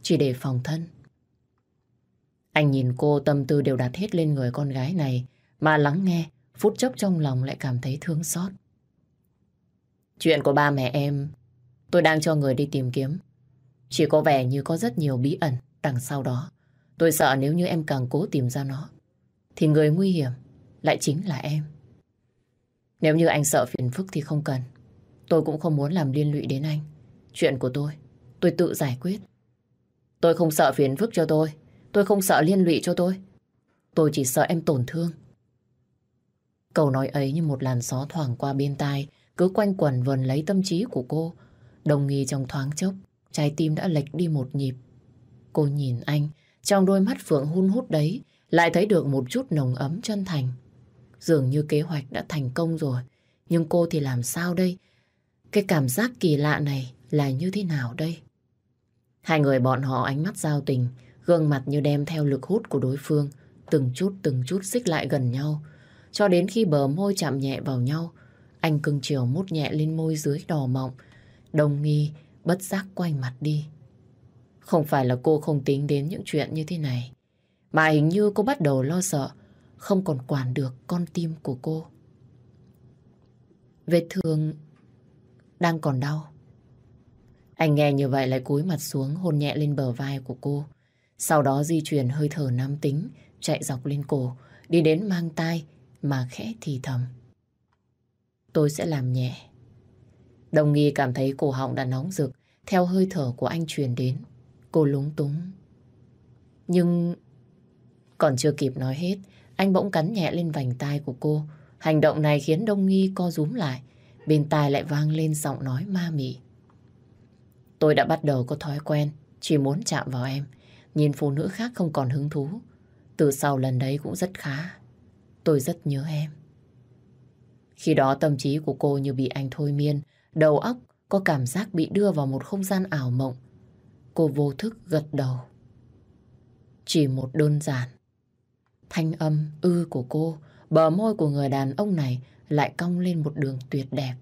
chỉ để phòng thân. Anh nhìn cô tâm tư đều đặt hết lên người con gái này, mà lắng nghe, phút chốc trong lòng lại cảm thấy thương xót. Chuyện của ba mẹ em, tôi đang cho người đi tìm kiếm. Chỉ có vẻ như có rất nhiều bí ẩn đằng sau đó. Tôi sợ nếu như em càng cố tìm ra nó, thì người nguy hiểm lại chính là em. Nếu như anh sợ phiền phức thì không cần. Tôi cũng không muốn làm liên lụy đến anh. Chuyện của tôi, tôi tự giải quyết. Tôi không sợ phiền phức cho tôi. Tôi không sợ liên lụy cho tôi. Tôi chỉ sợ em tổn thương. Câu nói ấy như một làn gió thoảng qua bên tai, cứ quanh quẩn vần lấy tâm trí của cô. Đồng nghi trong thoáng chốc, trái tim đã lệch đi một nhịp. Cô nhìn anh, trong đôi mắt phượng hun hút đấy, lại thấy được một chút nồng ấm chân thành. Dường như kế hoạch đã thành công rồi, nhưng cô thì làm sao đây? Cái cảm giác kỳ lạ này là như thế nào đây? Hai người bọn họ ánh mắt giao tình, gương mặt như đem theo lực hút của đối phương, từng chút từng chút xích lại gần nhau, cho đến khi bờ môi chạm nhẹ vào nhau, anh cưng chiều mút nhẹ lên môi dưới đỏ mọng, đồng nghi, bất giác quay mặt đi. Không phải là cô không tính đến những chuyện như thế này, mà hình như cô bắt đầu lo sợ, không còn quản được con tim của cô. Vết thương đang còn đau. Anh nghe như vậy lại cúi mặt xuống hôn nhẹ lên bờ vai của cô. Sau đó di chuyển hơi thở nam tính, chạy dọc lên cổ, đi đến mang tai mà khẽ thì thầm. Tôi sẽ làm nhẹ. Đồng nghi cảm thấy cổ họng đã nóng rực, theo hơi thở của anh truyền đến. Cô lúng túng. Nhưng... Còn chưa kịp nói hết, anh bỗng cắn nhẹ lên vành tai của cô. Hành động này khiến Đông Nghi co rúm lại. Bên tai lại vang lên giọng nói ma mị. Tôi đã bắt đầu có thói quen, chỉ muốn chạm vào em. Nhìn phụ nữ khác không còn hứng thú. Từ sau lần đấy cũng rất khá. Tôi rất nhớ em. Khi đó tâm trí của cô như bị anh thôi miên, đầu óc có cảm giác bị đưa vào một không gian ảo mộng. Cô vô thức gật đầu. Chỉ một đơn giản. Thanh âm ư của cô, bờ môi của người đàn ông này lại cong lên một đường tuyệt đẹp.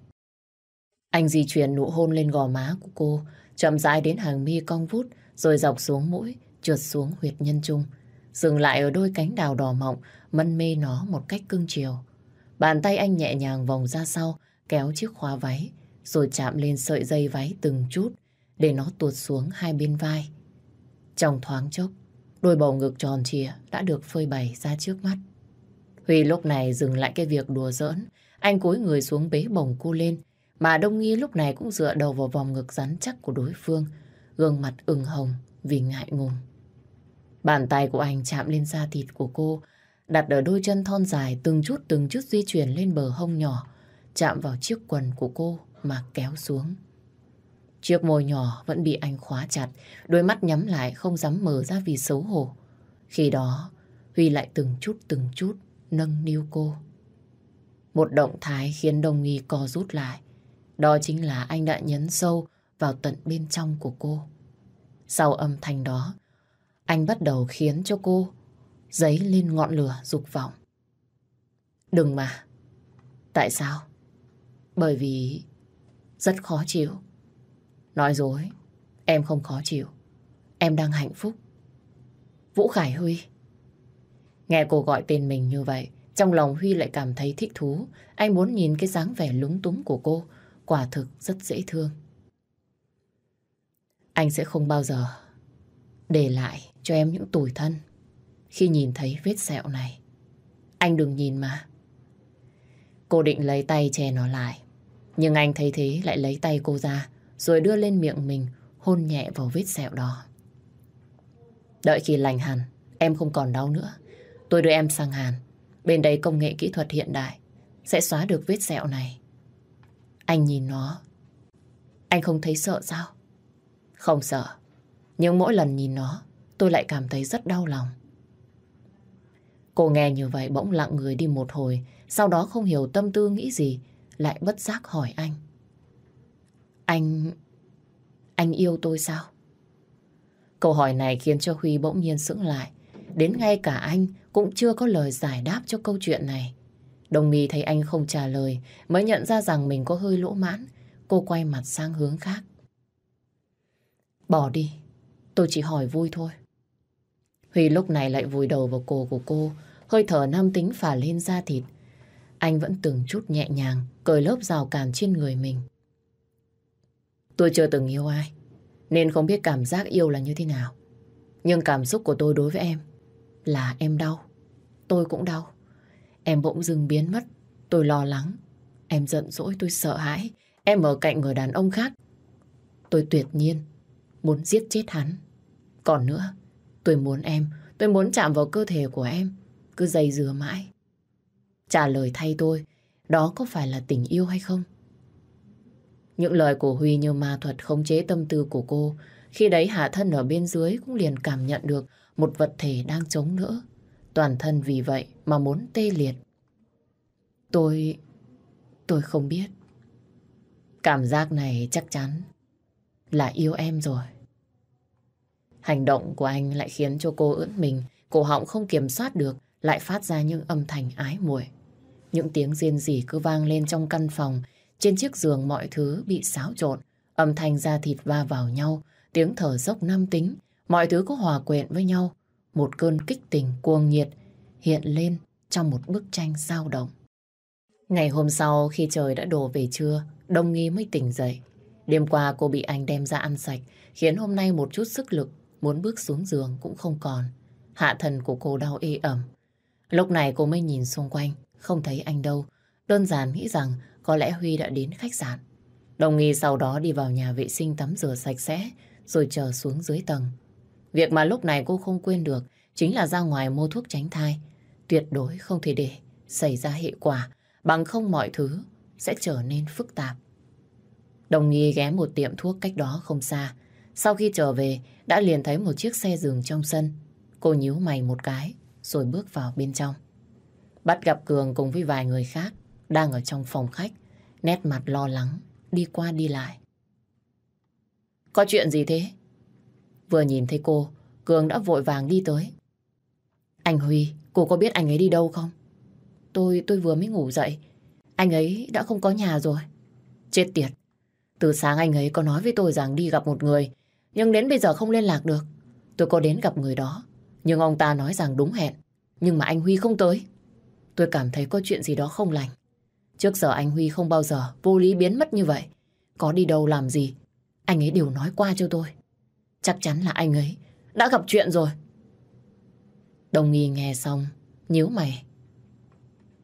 Anh di chuyển nụ hôn lên gò má của cô, chậm rãi đến hàng mi cong vút, rồi dọc xuống mũi, trượt xuống huyệt nhân trung, dừng lại ở đôi cánh đào đỏ mọng, mân mê nó một cách cưng chiều. Bàn tay anh nhẹ nhàng vòng ra sau, kéo chiếc khóa váy, rồi chạm lên sợi dây váy từng chút, để nó tuột xuống hai bên vai. Trong thoáng chốc, đôi bầu ngực tròn trìa đã được phơi bày ra trước mắt. Huy lúc này dừng lại cái việc đùa giỡn, anh cúi người xuống bế bồng cô lên, mà Đông Nghi lúc này cũng dựa đầu vào vòng ngực rắn chắc của đối phương, gương mặt ửng hồng vì ngại ngùng. Bàn tay của anh chạm lên da thịt của cô, đặt ở đôi chân thon dài từng chút từng chút di chuyển lên bờ hông nhỏ, chạm vào chiếc quần của cô mà kéo xuống. Chiếc môi nhỏ vẫn bị anh khóa chặt, đôi mắt nhắm lại không dám mở ra vì xấu hổ. Khi đó, Huy lại từng chút từng chút nâng niu cô. Một động thái khiến đồng Nghi co rút lại. Đó chính là anh đã nhấn sâu vào tận bên trong của cô. Sau âm thanh đó, anh bắt đầu khiến cho cô dấy lên ngọn lửa dục vọng. Đừng mà. Tại sao? Bởi vì rất khó chịu. Nói dối, em không khó chịu. Em đang hạnh phúc. Vũ Khải Huy. Nghe cô gọi tên mình như vậy, trong lòng Huy lại cảm thấy thích thú. Anh muốn nhìn cái dáng vẻ lúng túng của cô, quả thực rất dễ thương. Anh sẽ không bao giờ để lại cho em những tủi thân khi nhìn thấy vết sẹo này. Anh đừng nhìn mà. Cô định lấy tay che nó lại. Nhưng anh thấy thế lại lấy tay cô ra rồi đưa lên miệng mình hôn nhẹ vào vết sẹo đó. Đợi khi lành hẳn, em không còn đau nữa. Tôi đưa em sang Hàn. Bên đây công nghệ kỹ thuật hiện đại sẽ xóa được vết sẹo này. Anh nhìn nó. Anh không thấy sợ sao? Không sợ. Nhưng mỗi lần nhìn nó, tôi lại cảm thấy rất đau lòng. Cô nghe như vậy bỗng lặng người đi một hồi, sau đó không hiểu tâm tư nghĩ gì, lại bất giác hỏi anh. Anh... anh yêu tôi sao? Câu hỏi này khiến cho Huy bỗng nhiên sững lại. Đến ngay cả anh cũng chưa có lời giải đáp cho câu chuyện này. Đồng nghi thấy anh không trả lời mới nhận ra rằng mình có hơi lỗ mãn. Cô quay mặt sang hướng khác. Bỏ đi, tôi chỉ hỏi vui thôi. Huy lúc này lại vùi đầu vào cổ của cô, hơi thở nam tính phả lên da thịt. Anh vẫn từng chút nhẹ nhàng, cởi lớp rào cản trên người mình. Tôi chưa từng yêu ai, nên không biết cảm giác yêu là như thế nào. Nhưng cảm xúc của tôi đối với em là em đau. Tôi cũng đau. Em bỗng dưng biến mất. Tôi lo lắng. Em giận dỗi tôi sợ hãi. Em ở cạnh người đàn ông khác. Tôi tuyệt nhiên muốn giết chết hắn. Còn nữa, tôi muốn em, tôi muốn chạm vào cơ thể của em, cứ dây dừa mãi. Trả lời thay tôi, đó có phải là tình yêu hay không? Những lời của Huy như ma thuật khống chế tâm tư của cô. Khi đấy hạ thân ở bên dưới cũng liền cảm nhận được một vật thể đang chống nữa Toàn thân vì vậy mà muốn tê liệt. Tôi... tôi không biết. Cảm giác này chắc chắn là yêu em rồi. Hành động của anh lại khiến cho cô ưỡn mình, cổ họng không kiểm soát được, lại phát ra những âm thanh ái muội. Những tiếng riêng rỉ cứ vang lên trong căn phòng, trên chiếc giường mọi thứ bị xáo trộn, âm thanh da thịt va vào nhau, tiếng thở dốc nam tính, mọi thứ có hòa quyện với nhau. Một cơn kích tình cuồng nhiệt hiện lên trong một bức tranh dao động. Ngày hôm sau khi trời đã đổ về trưa, Đông Nghi mới tỉnh dậy. Đêm qua cô bị anh đem ra ăn sạch, khiến hôm nay một chút sức lực muốn bước xuống giường cũng không còn. Hạ thần của cô đau ê ẩm. Lúc này cô mới nhìn xung quanh, không thấy anh đâu. Đơn giản nghĩ rằng có lẽ Huy đã đến khách sạn. Đồng nghi sau đó đi vào nhà vệ sinh tắm rửa sạch sẽ, rồi chờ xuống dưới tầng. Việc mà lúc này cô không quên được chính là ra ngoài mua thuốc tránh thai. Tuyệt đối không thể để xảy ra hệ quả, bằng không mọi thứ sẽ trở nên phức tạp. Đồng nghi ghé một tiệm thuốc cách đó không xa. Sau khi trở về, đã liền thấy một chiếc xe giường trong sân. Cô nhíu mày một cái, rồi bước vào bên trong. Bắt gặp Cường cùng với vài người khác, đang ở trong phòng khách, nét mặt lo lắng, đi qua đi lại. Có chuyện gì thế? Vừa nhìn thấy cô, Cường đã vội vàng đi tới. Anh Huy, cô có biết anh ấy đi đâu không? Tôi, tôi vừa mới ngủ dậy. Anh ấy đã không có nhà rồi. Chết tiệt. Từ sáng anh ấy có nói với tôi rằng đi gặp một người, nhưng đến bây giờ không liên lạc được. Tôi có đến gặp người đó, nhưng ông ta nói rằng đúng hẹn. Nhưng mà anh Huy không tới. Tôi cảm thấy có chuyện gì đó không lành. Trước giờ anh Huy không bao giờ vô lý biến mất như vậy. Có đi đâu làm gì, anh ấy đều nói qua cho tôi. Chắc chắn là anh ấy đã gặp chuyện rồi. Đồng nghi nghe xong, nhíu mày.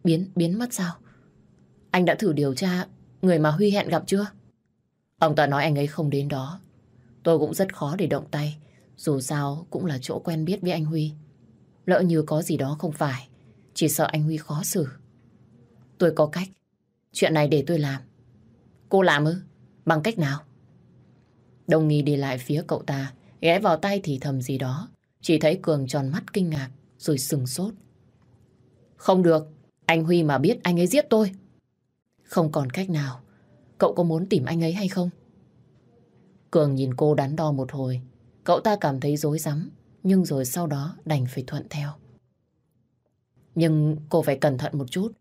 Biến, biến mất sao? Anh đã thử điều tra người mà Huy hẹn gặp chưa? Ông ta nói anh ấy không đến đó. Tôi cũng rất khó để động tay. Dù sao cũng là chỗ quen biết với anh Huy. Lỡ như có gì đó không phải. Chỉ sợ anh Huy khó xử. Tôi có cách. Chuyện này để tôi làm. Cô làm ư? Bằng cách nào? Đồng nghi đi lại phía cậu ta, ghé vào tay thì thầm gì đó. Chỉ thấy Cường tròn mắt kinh ngạc, rồi sừng sốt. Không được, anh Huy mà biết anh ấy giết tôi. Không còn cách nào. Cậu có muốn tìm anh ấy hay không? Cường nhìn cô đắn đo một hồi. Cậu ta cảm thấy dối rắm, nhưng rồi sau đó đành phải thuận theo. Nhưng cô phải cẩn thận một chút.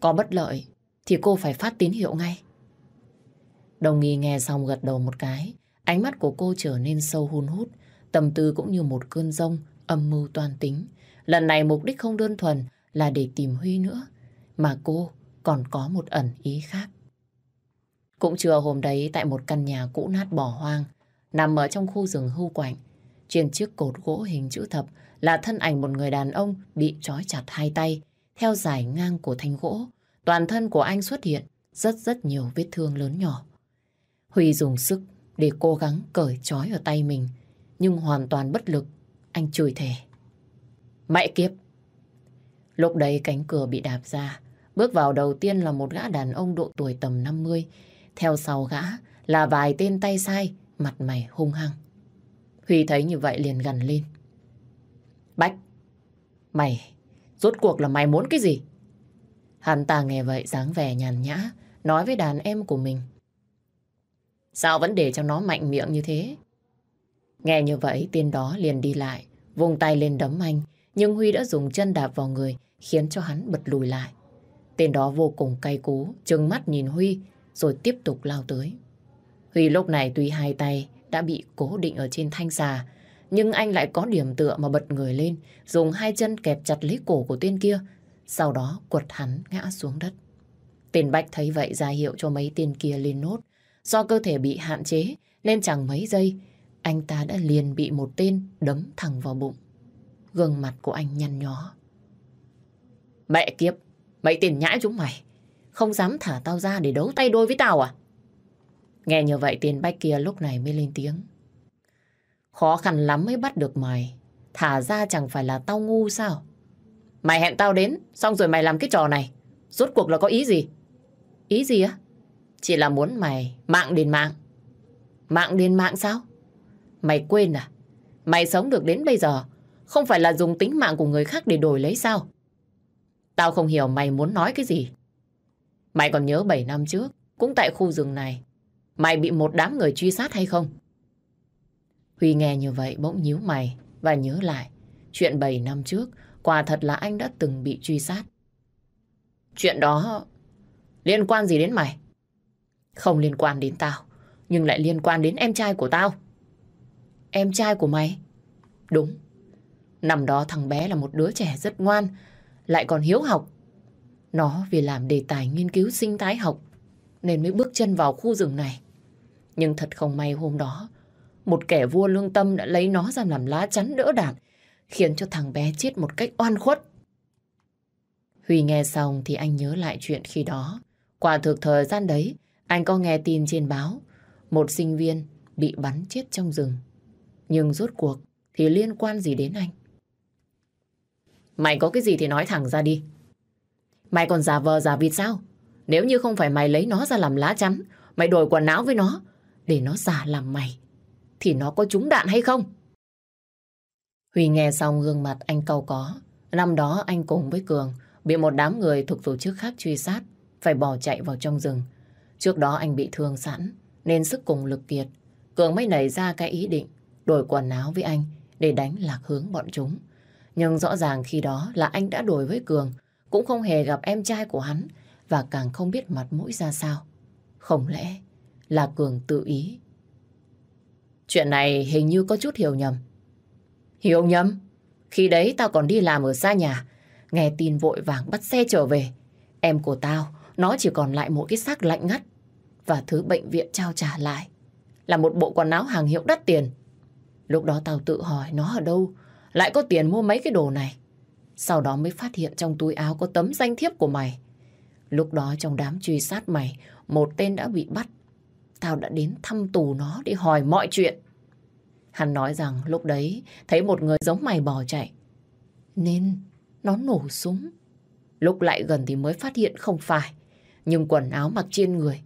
Có bất lợi thì cô phải phát tín hiệu ngay. Đồng nghi nghe xong gật đầu một cái. Ánh mắt của cô trở nên sâu hun hút. Tâm tư cũng như một cơn rông, âm mưu toan tính. Lần này mục đích không đơn thuần là để tìm Huy nữa. Mà cô còn có một ẩn ý khác. Cũng trưa hôm đấy tại một căn nhà cũ nát bỏ hoang, nằm ở trong khu rừng hưu quạnh. Trên chiếc cột gỗ hình chữ thập là thân ảnh một người đàn ông bị trói chặt hai tay, theo dài ngang của thanh gỗ. Toàn thân của anh xuất hiện rất rất nhiều vết thương lớn nhỏ. Huy dùng sức để cố gắng cởi trói ở tay mình, nhưng hoàn toàn bất lực. Anh chửi thề. Mẹ kiếp! Lúc đấy cánh cửa bị đạp ra. Bước vào đầu tiên là một gã đàn ông độ tuổi tầm 50. Theo sau gã là vài tên tay sai, mặt mày hung hăng. Huy thấy như vậy liền gần lên. Bách, mày, rốt cuộc là mày muốn cái gì? Hắn ta nghe vậy dáng vẻ nhàn nhã, nói với đàn em của mình. Sao vẫn để cho nó mạnh miệng như thế? Nghe như vậy, tên đó liền đi lại, vùng tay lên đấm anh, nhưng Huy đã dùng chân đạp vào người, khiến cho hắn bật lùi lại. Tên đó vô cùng cay cú, trừng mắt nhìn Huy, rồi tiếp tục lao tới. Huy lúc này tuy hai tay đã bị cố định ở trên thanh xà, nhưng anh lại có điểm tựa mà bật người lên, dùng hai chân kẹp chặt lấy cổ của tên kia, sau đó quật hắn ngã xuống đất. Tên Bách thấy vậy ra hiệu cho mấy tên kia lên nốt. Do cơ thể bị hạn chế nên chẳng mấy giây, anh ta đã liền bị một tên đấm thẳng vào bụng. Gương mặt của anh nhăn nhó. Mẹ kiếp, mấy tên nhãi chúng mày, không dám thả tao ra để đấu tay đôi với tao à? Nghe như vậy tiền Bách kia lúc này mới lên tiếng. Khó khăn lắm mới bắt được mày. Thả ra chẳng phải là tao ngu sao? Mày hẹn tao đến, xong rồi mày làm cái trò này. Rốt cuộc là có ý gì? Ý gì á? Chỉ là muốn mày mạng đến mạng. Mạng đến mạng sao? Mày quên à? Mày sống được đến bây giờ không phải là dùng tính mạng của người khác để đổi lấy sao? Tao không hiểu mày muốn nói cái gì. Mày còn nhớ 7 năm trước, cũng tại khu rừng này, mày bị một đám người truy sát hay không? Huy nghe như vậy bỗng nhíu mày và nhớ lại. Chuyện 7 năm trước, quả thật là anh đã từng bị truy sát. Chuyện đó liên quan gì đến mày? Không liên quan đến tao, nhưng lại liên quan đến em trai của tao. Em trai của mày? Đúng. Năm đó thằng bé là một đứa trẻ rất ngoan, lại còn hiếu học. Nó vì làm đề tài nghiên cứu sinh thái học nên mới bước chân vào khu rừng này. Nhưng thật không may hôm đó, một kẻ vua lương tâm đã lấy nó ra làm lá chắn đỡ đạn, khiến cho thằng bé chết một cách oan khuất. Huy nghe xong thì anh nhớ lại chuyện khi đó. Quả thực thời gian đấy, anh có nghe tin trên báo, một sinh viên bị bắn chết trong rừng. Nhưng rốt cuộc thì liên quan gì đến anh? Mày có cái gì thì nói thẳng ra đi. Mày còn giả vờ giả vịt sao? Nếu như không phải mày lấy nó ra làm lá chắn, mày đổi quần áo với nó, để nó giả làm mày, thì nó có trúng đạn hay không? Huy nghe xong gương mặt anh cau có. Năm đó anh cùng với Cường bị một đám người thuộc tổ chức khác truy sát, phải bỏ chạy vào trong rừng. Trước đó anh bị thương sẵn, nên sức cùng lực kiệt. Cường mới nảy ra cái ý định đổi quần áo với anh để đánh lạc hướng bọn chúng. Nhưng rõ ràng khi đó là anh đã đổi với Cường, cũng không hề gặp em trai của hắn và càng không biết mặt mũi ra sao. Không lẽ là Cường tự ý? Chuyện này hình như có chút hiểu nhầm. Hiểu nhầm? Khi đấy tao còn đi làm ở xa nhà, nghe tin vội vàng bắt xe trở về. Em của tao, nó chỉ còn lại một cái xác lạnh ngắt và thứ bệnh viện trao trả lại là một bộ quần áo hàng hiệu đắt tiền. Lúc đó tao tự hỏi nó ở đâu lại có tiền mua mấy cái đồ này. Sau đó mới phát hiện trong túi áo có tấm danh thiếp của mày. Lúc đó trong đám truy sát mày, một tên đã bị bắt. Tao đã đến thăm tù nó để hỏi mọi chuyện. Hắn nói rằng lúc đấy thấy một người giống mày bỏ chạy. Nên nó nổ súng. Lúc lại gần thì mới phát hiện không phải. Nhưng quần áo mặc trên người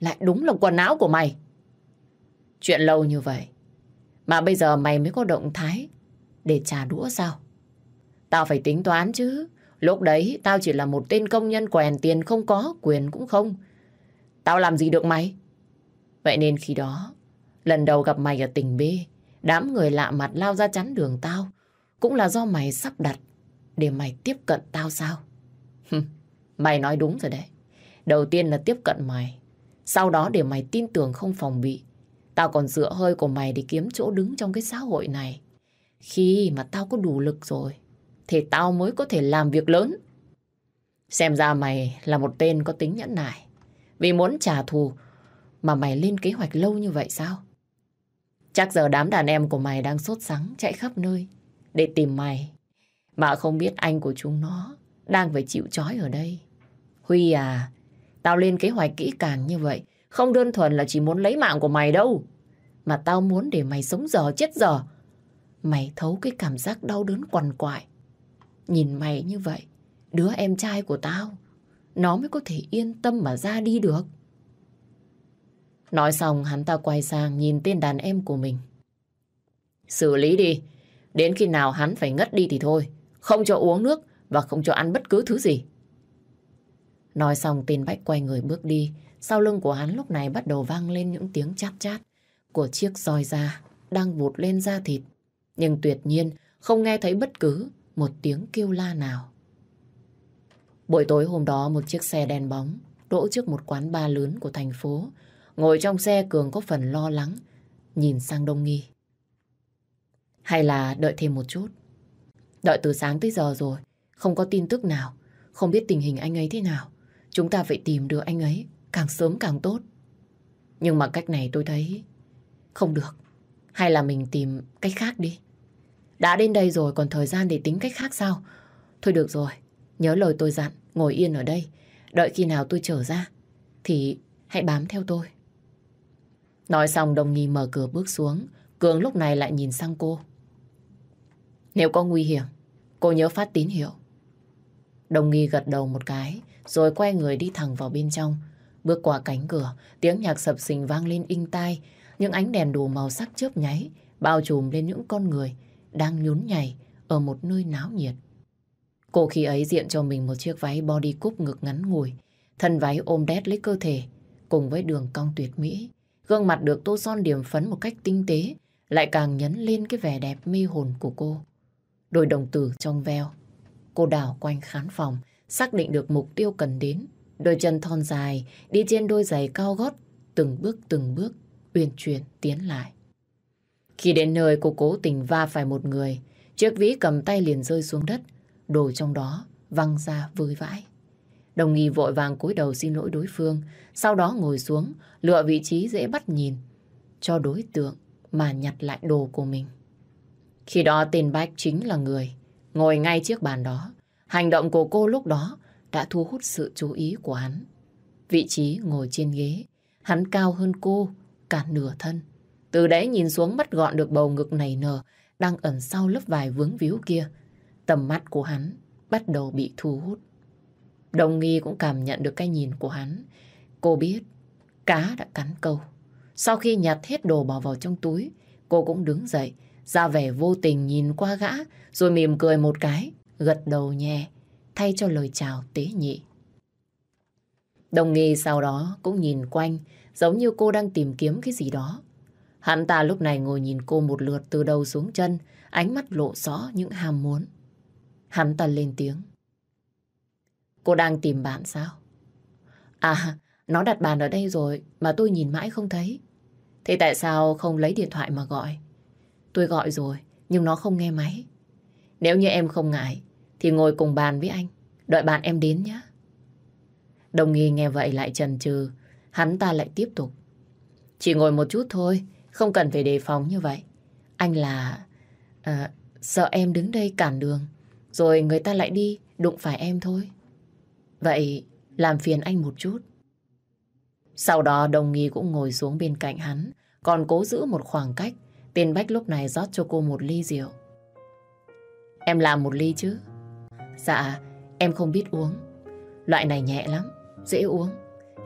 lại đúng là quần áo của mày. Chuyện lâu như vậy mà bây giờ mày mới có động thái để trả đũa sao? Tao phải tính toán chứ. Lúc đấy tao chỉ là một tên công nhân quèn tiền không có, quyền cũng không. Tao làm gì được mày? Vậy nên khi đó, lần đầu gặp mày ở tỉnh B, đám người lạ mặt lao ra chắn đường tao. Cũng là do mày sắp đặt để mày tiếp cận tao sao? mày nói đúng rồi đấy. Đầu tiên là tiếp cận mày. Sau đó để mày tin tưởng không phòng bị. Tao còn dựa hơi của mày để kiếm chỗ đứng trong cái xã hội này. Khi mà tao có đủ lực rồi, thì tao mới có thể làm việc lớn. Xem ra mày là một tên có tính nhẫn nại. Vì muốn trả thù mà mày lên kế hoạch lâu như vậy sao? Chắc giờ đám đàn em của mày đang sốt sắng chạy khắp nơi để tìm mày. Mà không biết anh của chúng nó đang phải chịu trói ở đây. Huy à, tao lên kế hoạch kỹ càng như vậy không đơn thuần là chỉ muốn lấy mạng của mày đâu. Mà tao muốn để mày sống giờ chết giờ. Mày thấu cái cảm giác đau đớn quằn quại. Nhìn mày như vậy, đứa em trai của tao, nó mới có thể yên tâm mà ra đi được. Nói xong hắn ta quay sang nhìn tên đàn em của mình. Xử lý đi, đến khi nào hắn phải ngất đi thì thôi. Không cho uống nước và không cho ăn bất cứ thứ gì. Nói xong tên Bách quay người bước đi, sau lưng của hắn lúc này bắt đầu vang lên những tiếng chát chát của chiếc roi da đang vụt lên da thịt. Nhưng tuyệt nhiên không nghe thấy bất cứ một tiếng kêu la nào. Buổi tối hôm đó một chiếc xe đèn bóng đỗ trước một quán bar lớn của thành phố. Ngồi trong xe Cường có phần lo lắng, nhìn sang Đông Nghi. Hay là đợi thêm một chút? Đợi từ sáng tới giờ rồi, không có tin tức nào, không biết tình hình anh ấy thế nào. Chúng ta phải tìm được anh ấy Càng sớm càng tốt. Nhưng mà cách này tôi thấy không được. Hay là mình tìm cách khác đi. Đã đến đây rồi còn thời gian để tính cách khác sao? Thôi được rồi, nhớ lời tôi dặn, ngồi yên ở đây. Đợi khi nào tôi trở ra, thì hãy bám theo tôi. Nói xong đồng nghi mở cửa bước xuống, Cường lúc này lại nhìn sang cô. Nếu có nguy hiểm, cô nhớ phát tín hiệu. Đồng nghi gật đầu một cái, rồi quay người đi thẳng vào bên trong. Bước qua cánh cửa, tiếng nhạc sập sình vang lên inh tai, những ánh đèn đủ màu sắc chớp nháy, bao trùm lên những con người đang nhún nhảy ở một nơi náo nhiệt. Cô khi ấy diện cho mình một chiếc váy body cúp ngực ngắn ngủi, thân váy ôm đét lấy cơ thể, cùng với đường cong tuyệt mỹ. Gương mặt được tô son điểm phấn một cách tinh tế, lại càng nhấn lên cái vẻ đẹp mê hồn của cô. Đôi đồng tử trong veo, cô đảo quanh khán phòng, xác định được mục tiêu cần đến Đôi chân thon dài đi trên đôi giày cao gót, từng bước từng bước, uyển chuyển tiến lại. Khi đến nơi cô cố tình va phải một người, chiếc ví cầm tay liền rơi xuống đất, đồ trong đó văng ra vơi vãi. Đồng nghi vội vàng cúi đầu xin lỗi đối phương, sau đó ngồi xuống, lựa vị trí dễ bắt nhìn, cho đối tượng mà nhặt lại đồ của mình. Khi đó tên Bách chính là người ngồi ngay chiếc bàn đó. Hành động của cô lúc đó đã thu hút sự chú ý của hắn. Vị trí ngồi trên ghế, hắn cao hơn cô cả nửa thân. Từ đấy nhìn xuống bắt gọn được bầu ngực này nở đang ẩn sau lớp vải vướng víu kia. Tầm mắt của hắn bắt đầu bị thu hút. Đồng nghi cũng cảm nhận được cái nhìn của hắn. Cô biết cá đã cắn câu. Sau khi nhặt hết đồ bỏ vào trong túi, cô cũng đứng dậy, ra vẻ vô tình nhìn qua gã, rồi mỉm cười một cái, gật đầu nhẹ, thay cho lời chào tế nhị. Đồng nghi sau đó cũng nhìn quanh, giống như cô đang tìm kiếm cái gì đó. Hắn ta lúc này ngồi nhìn cô một lượt từ đầu xuống chân, ánh mắt lộ rõ những ham muốn. Hắn ta lên tiếng. Cô đang tìm bạn sao? À, nó đặt bàn ở đây rồi mà tôi nhìn mãi không thấy. Thế tại sao không lấy điện thoại mà gọi? Tôi gọi rồi, nhưng nó không nghe máy. Nếu như em không ngại, thì ngồi cùng bàn với anh. Đợi bạn em đến nhé. Đồng nghi nghe vậy lại chần chừ, hắn ta lại tiếp tục. Chỉ ngồi một chút thôi, không cần phải đề phòng như vậy. Anh là... À, sợ em đứng đây cản đường, rồi người ta lại đi, đụng phải em thôi. Vậy làm phiền anh một chút. Sau đó đồng nghi cũng ngồi xuống bên cạnh hắn, còn cố giữ một khoảng cách. Tên Bách lúc này rót cho cô một ly rượu. Em làm một ly chứ? Dạ, em không biết uống. Loại này nhẹ lắm, dễ uống.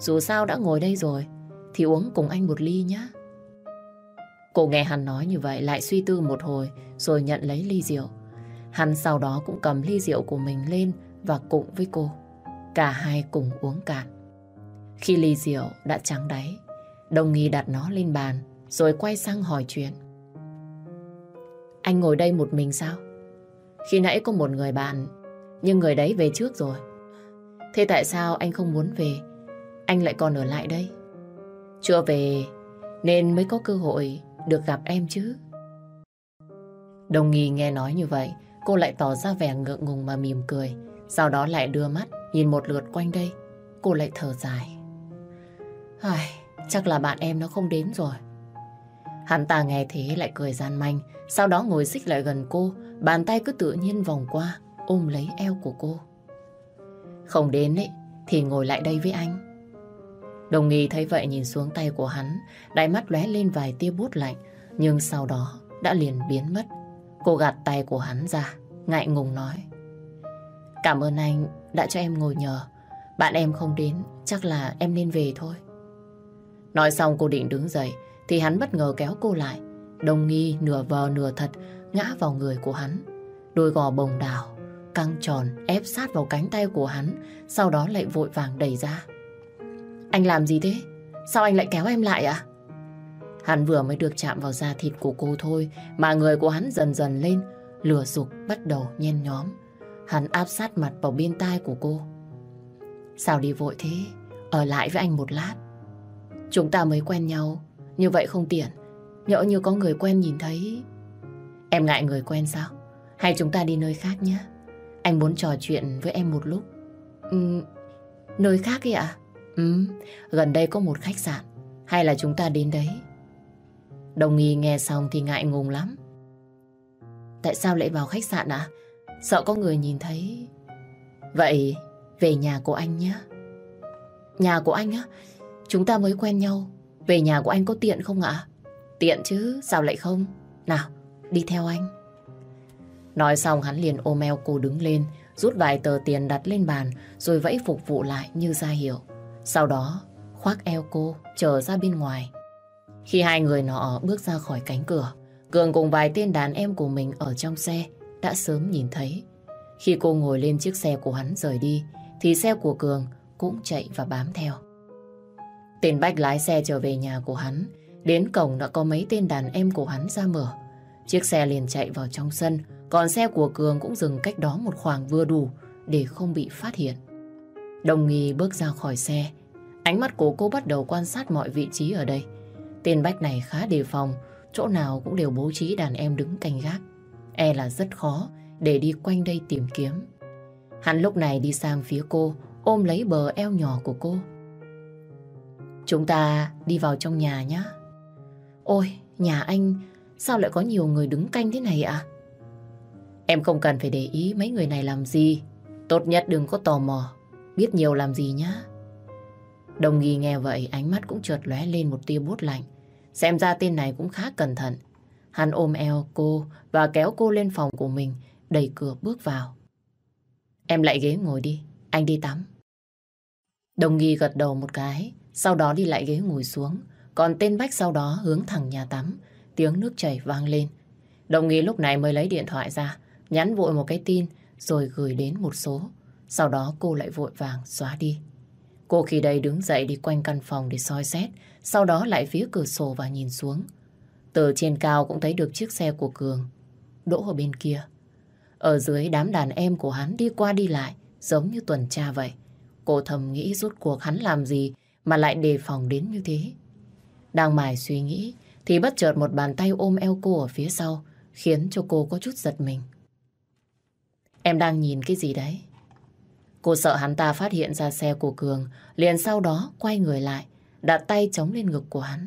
Dù sao đã ngồi đây rồi, thì uống cùng anh một ly nhé. Cô nghe hắn nói như vậy lại suy tư một hồi rồi nhận lấy ly rượu. Hắn sau đó cũng cầm ly rượu của mình lên và cùng với cô. Cả hai cùng uống cạn. Khi ly rượu đã trắng đáy, đồng nghi đặt nó lên bàn rồi quay sang hỏi chuyện. Anh ngồi đây một mình sao? Khi nãy có một người bạn, nhưng người đấy về trước rồi. Thế tại sao anh không muốn về? Anh lại còn ở lại đây. Chưa về nên mới có cơ hội được gặp em chứ. Đồng nghi nghe nói như vậy, cô lại tỏ ra vẻ ngượng ngùng mà mỉm cười. Sau đó lại đưa mắt, nhìn một lượt quanh đây. Cô lại thở dài. Ai, chắc là bạn em nó không đến rồi. Hắn ta nghe thế lại cười gian manh, sau đó ngồi xích lại gần cô, bàn tay cứ tự nhiên vòng qua, ôm lấy eo của cô. Không đến ấy, thì ngồi lại đây với anh. Đồng nghi thấy vậy nhìn xuống tay của hắn, đáy mắt lóe lên vài tia bút lạnh, nhưng sau đó đã liền biến mất. Cô gạt tay của hắn ra, ngại ngùng nói. Cảm ơn anh đã cho em ngồi nhờ. Bạn em không đến, chắc là em nên về thôi. Nói xong cô định đứng dậy, thì hắn bất ngờ kéo cô lại. Đồng nghi nửa vờ nửa thật ngã vào người của hắn. Đôi gò bồng đào, căng tròn ép sát vào cánh tay của hắn, sau đó lại vội vàng đẩy ra. Anh làm gì thế? Sao anh lại kéo em lại à? Hắn vừa mới được chạm vào da thịt của cô thôi mà người của hắn dần dần lên, lửa dục bắt đầu nhen nhóm. Hắn áp sát mặt vào bên tai của cô. Sao đi vội thế? Ở lại với anh một lát. Chúng ta mới quen nhau, như vậy không tiện. Nhỡ như có người quen nhìn thấy... Em ngại người quen sao? Hay chúng ta đi nơi khác nhé? Anh muốn trò chuyện với em một lúc. Ừ, nơi khác ấy ạ? À? Ừ, gần đây có một khách sạn. Hay là chúng ta đến đấy? Đồng nghi nghe xong thì ngại ngùng lắm. Tại sao lại vào khách sạn ạ? Sợ có người nhìn thấy. Vậy về nhà của anh nhé. Nhà của anh á? Chúng ta mới quen nhau. Về nhà của anh có tiện không ạ? Tiện chứ, sao lại không? Nào, đi theo anh. Nói xong hắn liền ôm eo cô đứng lên, rút vài tờ tiền đặt lên bàn rồi vẫy phục vụ lại như ra hiệu. Sau đó khoác eo cô chờ ra bên ngoài. Khi hai người nọ bước ra khỏi cánh cửa, Cường cùng vài tên đàn em của mình ở trong xe đã sớm nhìn thấy. Khi cô ngồi lên chiếc xe của hắn rời đi, thì xe của Cường cũng chạy và bám theo. Tên Bách lái xe trở về nhà của hắn, đến cổng đã có mấy tên đàn em của hắn ra mở. Chiếc xe liền chạy vào trong sân, còn xe của Cường cũng dừng cách đó một khoảng vừa đủ để không bị phát hiện. Đồng nghi bước ra khỏi xe, ánh mắt của cô bắt đầu quan sát mọi vị trí ở đây. Tên Bách này khá đề phòng, chỗ nào cũng đều bố trí đàn em đứng canh gác. E là rất khó để đi quanh đây tìm kiếm. Hắn lúc này đi sang phía cô, ôm lấy bờ eo nhỏ của cô. Chúng ta đi vào trong nhà nhé. Ôi, nhà anh sao lại có nhiều người đứng canh thế này ạ? Em không cần phải để ý mấy người này làm gì. Tốt nhất đừng có tò mò, biết nhiều làm gì nhá. Đồng nghi nghe vậy, ánh mắt cũng chợt lóe lên một tia bút lạnh. Xem ra tên này cũng khá cẩn thận. Hắn ôm eo cô và kéo cô lên phòng của mình, đẩy cửa bước vào. Em lại ghế ngồi đi, anh đi tắm. Đồng nghi gật đầu một cái, sau đó đi lại ghế ngồi xuống. Còn tên Bách sau đó hướng thẳng nhà tắm, tiếng nước chảy vang lên. Đồng nghi lúc này mới lấy điện thoại ra, nhắn vội một cái tin rồi gửi đến một số. Sau đó cô lại vội vàng xóa đi. Cô khi đây đứng dậy đi quanh căn phòng để soi xét, sau đó lại phía cửa sổ và nhìn xuống. Từ trên cao cũng thấy được chiếc xe của Cường đỗ ở bên kia. Ở dưới đám đàn em của hắn đi qua đi lại, giống như tuần tra vậy. Cô thầm nghĩ rút cuộc hắn làm gì mà lại đề phòng đến như thế. Đang mải suy nghĩ, thì bất chợt một bàn tay ôm eo cô ở phía sau, khiến cho cô có chút giật mình. Em đang nhìn cái gì đấy? Cô sợ hắn ta phát hiện ra xe của Cường, liền sau đó quay người lại, đặt tay chống lên ngực của hắn.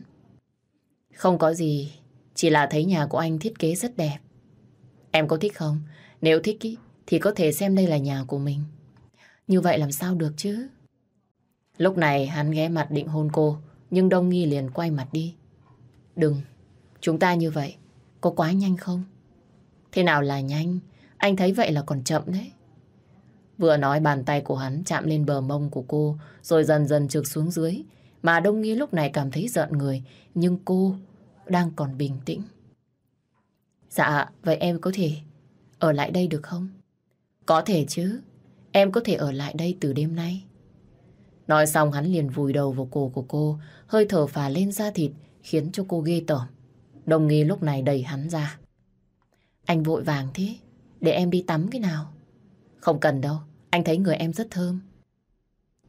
Không có gì, chỉ là thấy nhà của anh thiết kế rất đẹp. Em có thích không? Nếu thích ý, thì có thể xem đây là nhà của mình. Như vậy làm sao được chứ? Lúc này hắn ghé mặt định hôn cô, nhưng Đông Nghi liền quay mặt đi. Đừng, chúng ta như vậy, có quá nhanh không? Thế nào là nhanh? Anh thấy vậy là còn chậm đấy. Vừa nói bàn tay của hắn chạm lên bờ mông của cô, rồi dần dần trượt xuống dưới. Mà Đông Nghi lúc này cảm thấy giận người, nhưng cô đang còn bình tĩnh. Dạ, vậy em có thể ở lại đây được không? Có thể chứ, em có thể ở lại đây từ đêm nay. Nói xong hắn liền vùi đầu vào cổ của cô, hơi thở phà lên da thịt, khiến cho cô ghê tởm. Đồng nghi lúc này đẩy hắn ra. Anh vội vàng thế, để em đi tắm cái nào? Không cần đâu, anh thấy người em rất thơm.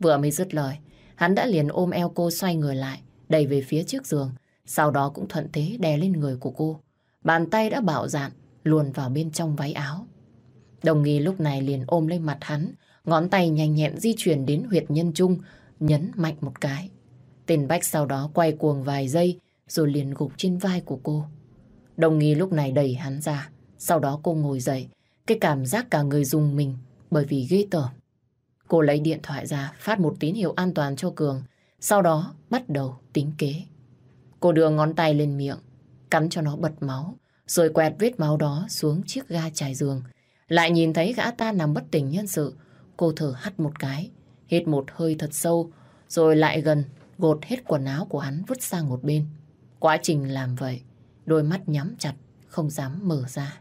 Vừa mới dứt lời, hắn đã liền ôm eo cô xoay người lại, đẩy về phía trước giường, sau đó cũng thuận thế đè lên người của cô. Bàn tay đã bạo dạn, luồn vào bên trong váy áo. Đồng nghi lúc này liền ôm lên mặt hắn, ngón tay nhanh nhẹn di chuyển đến huyệt nhân trung, nhấn mạnh một cái. Tên Bách sau đó quay cuồng vài giây, rồi liền gục trên vai của cô. Đồng nghi lúc này đẩy hắn ra, sau đó cô ngồi dậy, cái cảm giác cả người dùng mình bởi vì ghê tởm. Cô lấy điện thoại ra, phát một tín hiệu an toàn cho Cường, sau đó bắt đầu tính kế. Cô đưa ngón tay lên miệng, cắn cho nó bật máu, rồi quẹt vết máu đó xuống chiếc ga trải giường. Lại nhìn thấy gã ta nằm bất tỉnh nhân sự, cô thở hắt một cái, hít một hơi thật sâu, rồi lại gần gột hết quần áo của hắn vứt sang một bên. Quá trình làm vậy, đôi mắt nhắm chặt, không dám mở ra.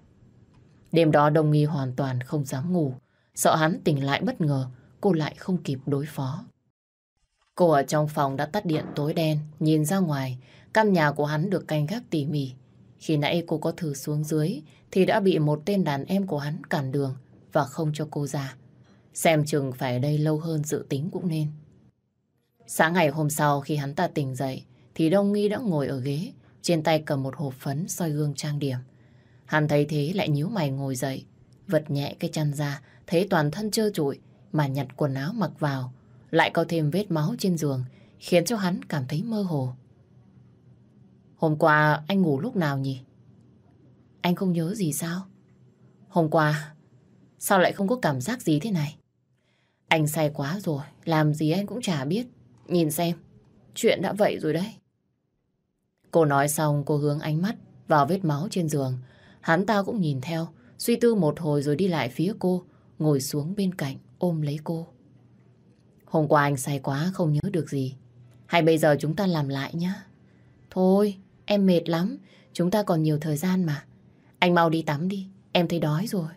Đêm đó Đông Nghi hoàn toàn không dám ngủ, sợ hắn tỉnh lại bất ngờ, cô lại không kịp đối phó. Cô ở trong phòng đã tắt điện tối đen, nhìn ra ngoài, căn nhà của hắn được canh gác tỉ mỉ. Khi nãy cô có thử xuống dưới thì đã bị một tên đàn em của hắn cản đường và không cho cô ra. Xem chừng phải ở đây lâu hơn dự tính cũng nên. Sáng ngày hôm sau khi hắn ta tỉnh dậy thì Đông Nghi đã ngồi ở ghế trên tay cầm một hộp phấn soi gương trang điểm. Hắn thấy thế lại nhíu mày ngồi dậy vật nhẹ cái chăn ra thấy toàn thân trơ trụi mà nhặt quần áo mặc vào lại có thêm vết máu trên giường khiến cho hắn cảm thấy mơ hồ. Hôm qua anh ngủ lúc nào nhỉ? Anh không nhớ gì sao? Hôm qua, sao lại không có cảm giác gì thế này? Anh say quá rồi, làm gì anh cũng chả biết. Nhìn xem, chuyện đã vậy rồi đấy. Cô nói xong cô hướng ánh mắt vào vết máu trên giường. Hắn ta cũng nhìn theo, suy tư một hồi rồi đi lại phía cô, ngồi xuống bên cạnh ôm lấy cô. Hôm qua anh say quá không nhớ được gì. Hay bây giờ chúng ta làm lại nhá. Thôi, em mệt lắm. Chúng ta còn nhiều thời gian mà. Anh mau đi tắm đi. Em thấy đói rồi.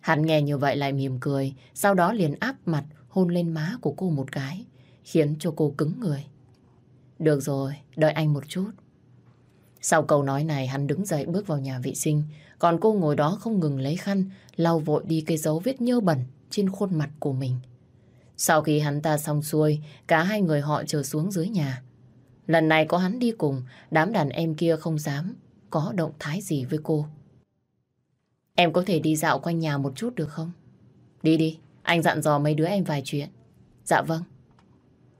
Hắn nghe như vậy lại mỉm cười. Sau đó liền áp mặt hôn lên má của cô một cái. Khiến cho cô cứng người. Được rồi, đợi anh một chút. Sau câu nói này hắn đứng dậy bước vào nhà vệ sinh. Còn cô ngồi đó không ngừng lấy khăn lau vội đi cái dấu vết nhơ bẩn trên khuôn mặt của mình. Sau khi hắn ta xong xuôi, cả hai người họ trở xuống dưới nhà. Lần này có hắn đi cùng, đám đàn em kia không dám có động thái gì với cô. Em có thể đi dạo quanh nhà một chút được không? Đi đi, anh dặn dò mấy đứa em vài chuyện. Dạ vâng.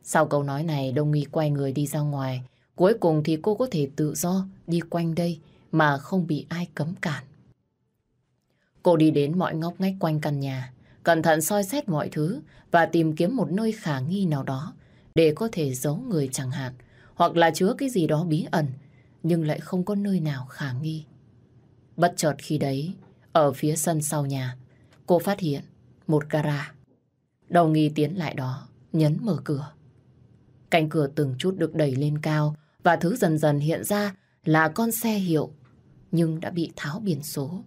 Sau câu nói này, Đông Nghi quay người đi ra ngoài. Cuối cùng thì cô có thể tự do đi quanh đây mà không bị ai cấm cản. Cô đi đến mọi ngóc ngách quanh căn nhà, cẩn thận soi xét mọi thứ và tìm kiếm một nơi khả nghi nào đó để có thể giấu người chẳng hạn, hoặc là chứa cái gì đó bí ẩn, nhưng lại không có nơi nào khả nghi. Bất chợt khi đấy, ở phía sân sau nhà, cô phát hiện một gara. Đầu nghi tiến lại đó, nhấn mở cửa. Cánh cửa từng chút được đẩy lên cao và thứ dần dần hiện ra là con xe hiệu, nhưng đã bị tháo biển số.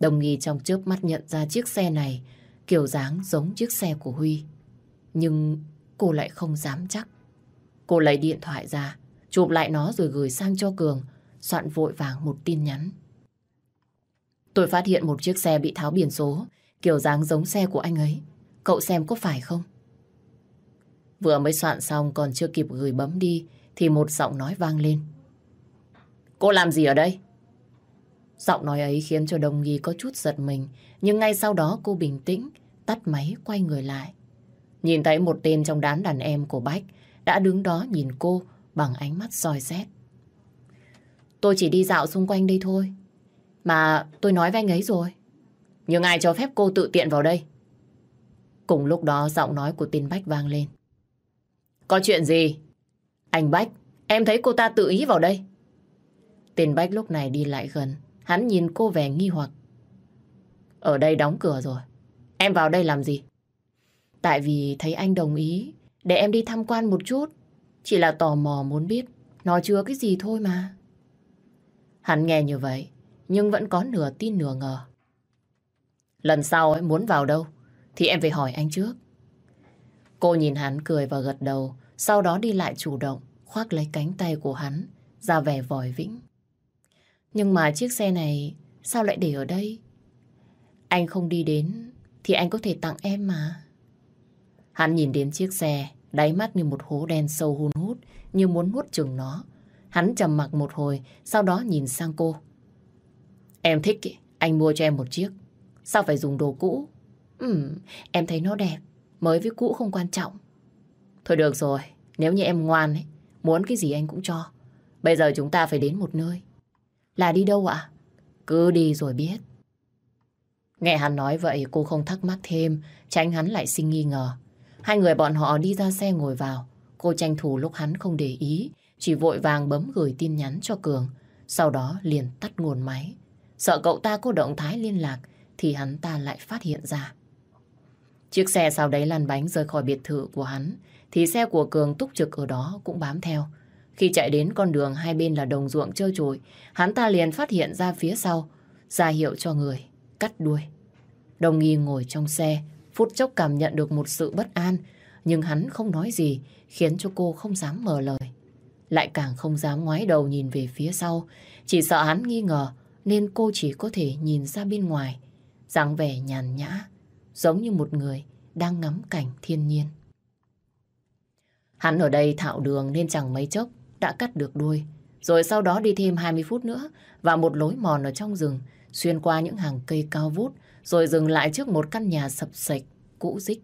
Đồng nghi trong chớp mắt nhận ra chiếc xe này kiểu dáng giống chiếc xe của Huy. Nhưng cô lại không dám chắc. Cô lấy điện thoại ra, chụp lại nó rồi gửi sang cho Cường, soạn vội vàng một tin nhắn. Tôi phát hiện một chiếc xe bị tháo biển số, kiểu dáng giống xe của anh ấy. Cậu xem có phải không? Vừa mới soạn xong còn chưa kịp gửi bấm đi thì một giọng nói vang lên. Cô làm gì ở đây? Giọng nói ấy khiến cho đồng nghi có chút giật mình, nhưng ngay sau đó cô bình tĩnh, tắt máy quay người lại. Nhìn thấy một tên trong đám đàn em của Bách đã đứng đó nhìn cô bằng ánh mắt soi xét. Tôi chỉ đi dạo xung quanh đây thôi. Mà tôi nói với anh ấy rồi. Nhưng ai cho phép cô tự tiện vào đây? Cùng lúc đó giọng nói của tên Bách vang lên. Có chuyện gì? Anh Bách, em thấy cô ta tự ý vào đây. Tiền Bách lúc này đi lại gần. Hắn nhìn cô vẻ nghi hoặc. Ở đây đóng cửa rồi. Em vào đây làm gì? Tại vì thấy anh đồng ý để em đi tham quan một chút. Chỉ là tò mò muốn biết nó chứa cái gì thôi mà. Hắn nghe như vậy, nhưng vẫn có nửa tin nửa ngờ. Lần sau ấy muốn vào đâu, thì em phải hỏi anh trước. Cô nhìn hắn cười và gật đầu, sau đó đi lại chủ động, khoác lấy cánh tay của hắn, ra vẻ vòi vĩnh. Nhưng mà chiếc xe này sao lại để ở đây? Anh không đi đến thì anh có thể tặng em mà. Hắn nhìn đến chiếc xe, đáy mắt như một hố đen sâu hun hút, như muốn nuốt chừng nó. Hắn trầm mặc một hồi, sau đó nhìn sang cô. Em thích, anh mua cho em một chiếc. Sao phải dùng đồ cũ? Ừ, em thấy nó đẹp, mới với cũ không quan trọng. Thôi được rồi, nếu như em ngoan ấy, muốn cái gì anh cũng cho. Bây giờ chúng ta phải đến một nơi. Là đi đâu ạ? Cứ đi rồi biết. Nghe hắn nói vậy cô không thắc mắc thêm, tránh hắn lại sinh nghi ngờ. Hai người bọn họ đi ra xe ngồi vào. Cô tranh thủ lúc hắn không để ý, chỉ vội vàng bấm gửi tin nhắn cho Cường. Sau đó liền tắt nguồn máy. Sợ cậu ta có động thái liên lạc thì hắn ta lại phát hiện ra. Chiếc xe sau đấy lăn bánh rời khỏi biệt thự của hắn thì xe của Cường túc trực ở đó cũng bám theo. Khi chạy đến con đường hai bên là đồng ruộng trơ trụi, hắn ta liền phát hiện ra phía sau, ra hiệu cho người, cắt đuôi. Đồng nghi ngồi trong xe, phút chốc cảm nhận được một sự bất an, nhưng hắn không nói gì, khiến cho cô không dám mở lời. Lại càng không dám ngoái đầu nhìn về phía sau, chỉ sợ hắn nghi ngờ, nên cô chỉ có thể nhìn ra bên ngoài, dáng vẻ nhàn nhã, giống như một người đang ngắm cảnh thiên nhiên. Hắn ở đây thạo đường nên chẳng mấy chốc đã cắt được đuôi. Rồi sau đó đi thêm 20 phút nữa và một lối mòn ở trong rừng, xuyên qua những hàng cây cao vút, rồi dừng lại trước một căn nhà sập sạch, cũ rích.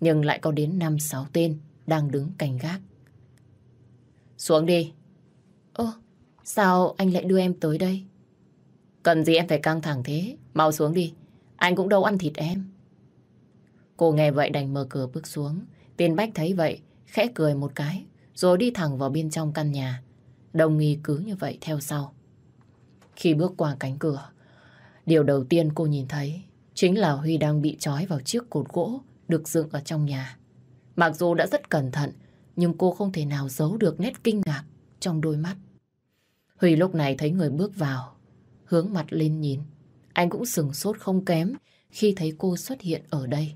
Nhưng lại có đến 5-6 tên đang đứng canh gác. Xuống đi. Ơ, sao anh lại đưa em tới đây? Cần gì em phải căng thẳng thế? Mau xuống đi. Anh cũng đâu ăn thịt em. Cô nghe vậy đành mở cửa bước xuống. Tiên Bách thấy vậy, khẽ cười một cái, rồi đi thẳng vào bên trong căn nhà. Đồng nghi cứ như vậy theo sau. Khi bước qua cánh cửa, điều đầu tiên cô nhìn thấy chính là Huy đang bị trói vào chiếc cột gỗ được dựng ở trong nhà. Mặc dù đã rất cẩn thận, nhưng cô không thể nào giấu được nét kinh ngạc trong đôi mắt. Huy lúc này thấy người bước vào, hướng mặt lên nhìn. Anh cũng sừng sốt không kém khi thấy cô xuất hiện ở đây.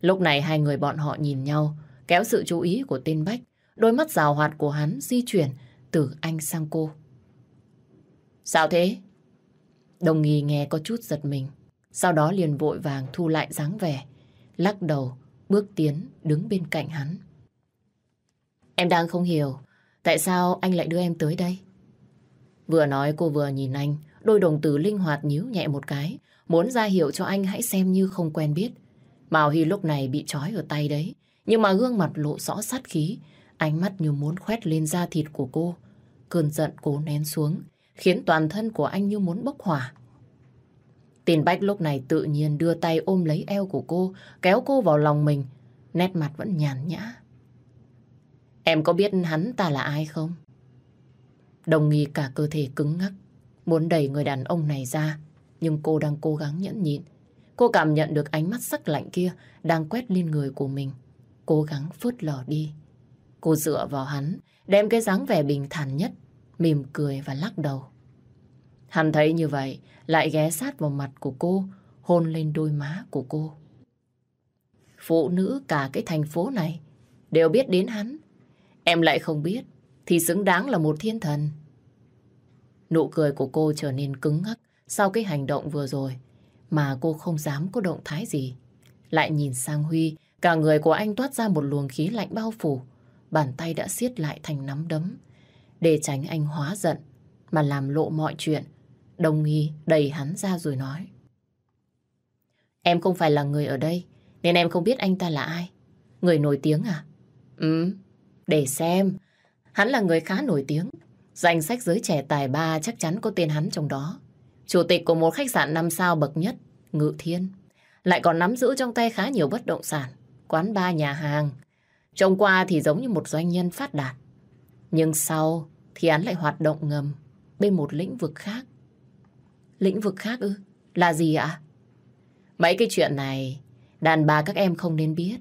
Lúc này hai người bọn họ nhìn nhau, kéo sự chú ý của tên Bách Đôi mắt rào hoạt của hắn di chuyển từ anh sang cô. Sao thế? Đồng nghi nghe có chút giật mình. Sau đó liền vội vàng thu lại dáng vẻ. Lắc đầu, bước tiến, đứng bên cạnh hắn. Em đang không hiểu tại sao anh lại đưa em tới đây. Vừa nói cô vừa nhìn anh, đôi đồng tử linh hoạt nhíu nhẹ một cái, muốn ra hiệu cho anh hãy xem như không quen biết. Mào Hy lúc này bị trói ở tay đấy, nhưng mà gương mặt lộ rõ sát khí, Ánh mắt như muốn khoét lên da thịt của cô. Cơn giận cố nén xuống, khiến toàn thân của anh như muốn bốc hỏa. Tiền Bách lúc này tự nhiên đưa tay ôm lấy eo của cô, kéo cô vào lòng mình, nét mặt vẫn nhàn nhã. Em có biết hắn ta là ai không? Đồng nghi cả cơ thể cứng ngắc, muốn đẩy người đàn ông này ra, nhưng cô đang cố gắng nhẫn nhịn. Cô cảm nhận được ánh mắt sắc lạnh kia đang quét lên người của mình, cố gắng phớt lờ đi. Cô dựa vào hắn, đem cái dáng vẻ bình thản nhất, mỉm cười và lắc đầu. Hắn thấy như vậy, lại ghé sát vào mặt của cô, hôn lên đôi má của cô. Phụ nữ cả cái thành phố này đều biết đến hắn. Em lại không biết, thì xứng đáng là một thiên thần. Nụ cười của cô trở nên cứng ngắc sau cái hành động vừa rồi, mà cô không dám có động thái gì. Lại nhìn sang Huy, cả người của anh toát ra một luồng khí lạnh bao phủ, bàn tay đã siết lại thành nắm đấm. Để tránh anh hóa giận, mà làm lộ mọi chuyện, Đồng nghi đẩy hắn ra rồi nói. Em không phải là người ở đây, nên em không biết anh ta là ai. Người nổi tiếng à? Ừ, để xem. Hắn là người khá nổi tiếng. Danh sách giới trẻ tài ba chắc chắn có tên hắn trong đó. Chủ tịch của một khách sạn năm sao bậc nhất, Ngự Thiên. Lại còn nắm giữ trong tay khá nhiều bất động sản, quán bar nhà hàng. Trông qua thì giống như một doanh nhân phát đạt. Nhưng sau thì hắn lại hoạt động ngầm bên một lĩnh vực khác. Lĩnh vực khác ư? Là gì ạ? Mấy cái chuyện này đàn bà các em không nên biết.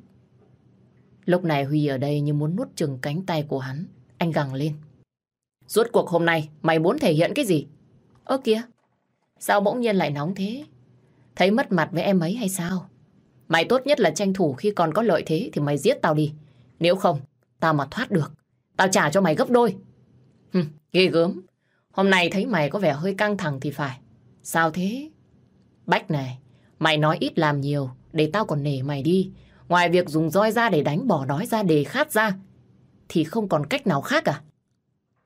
Lúc này Huy ở đây như muốn nuốt chừng cánh tay của hắn. Anh gằng lên. Rốt cuộc hôm nay mày muốn thể hiện cái gì? Ơ kìa, sao bỗng nhiên lại nóng thế? Thấy mất mặt với em ấy hay sao? Mày tốt nhất là tranh thủ khi còn có lợi thế thì mày giết tao đi. Nếu không, tao mà thoát được, tao trả cho mày gấp đôi. Hừm, ghê gớm. Hôm nay thấy mày có vẻ hơi căng thẳng thì phải. Sao thế? Bách này, mày nói ít làm nhiều để tao còn nể mày đi. Ngoài việc dùng roi ra để đánh bỏ đói ra để khát ra thì không còn cách nào khác à?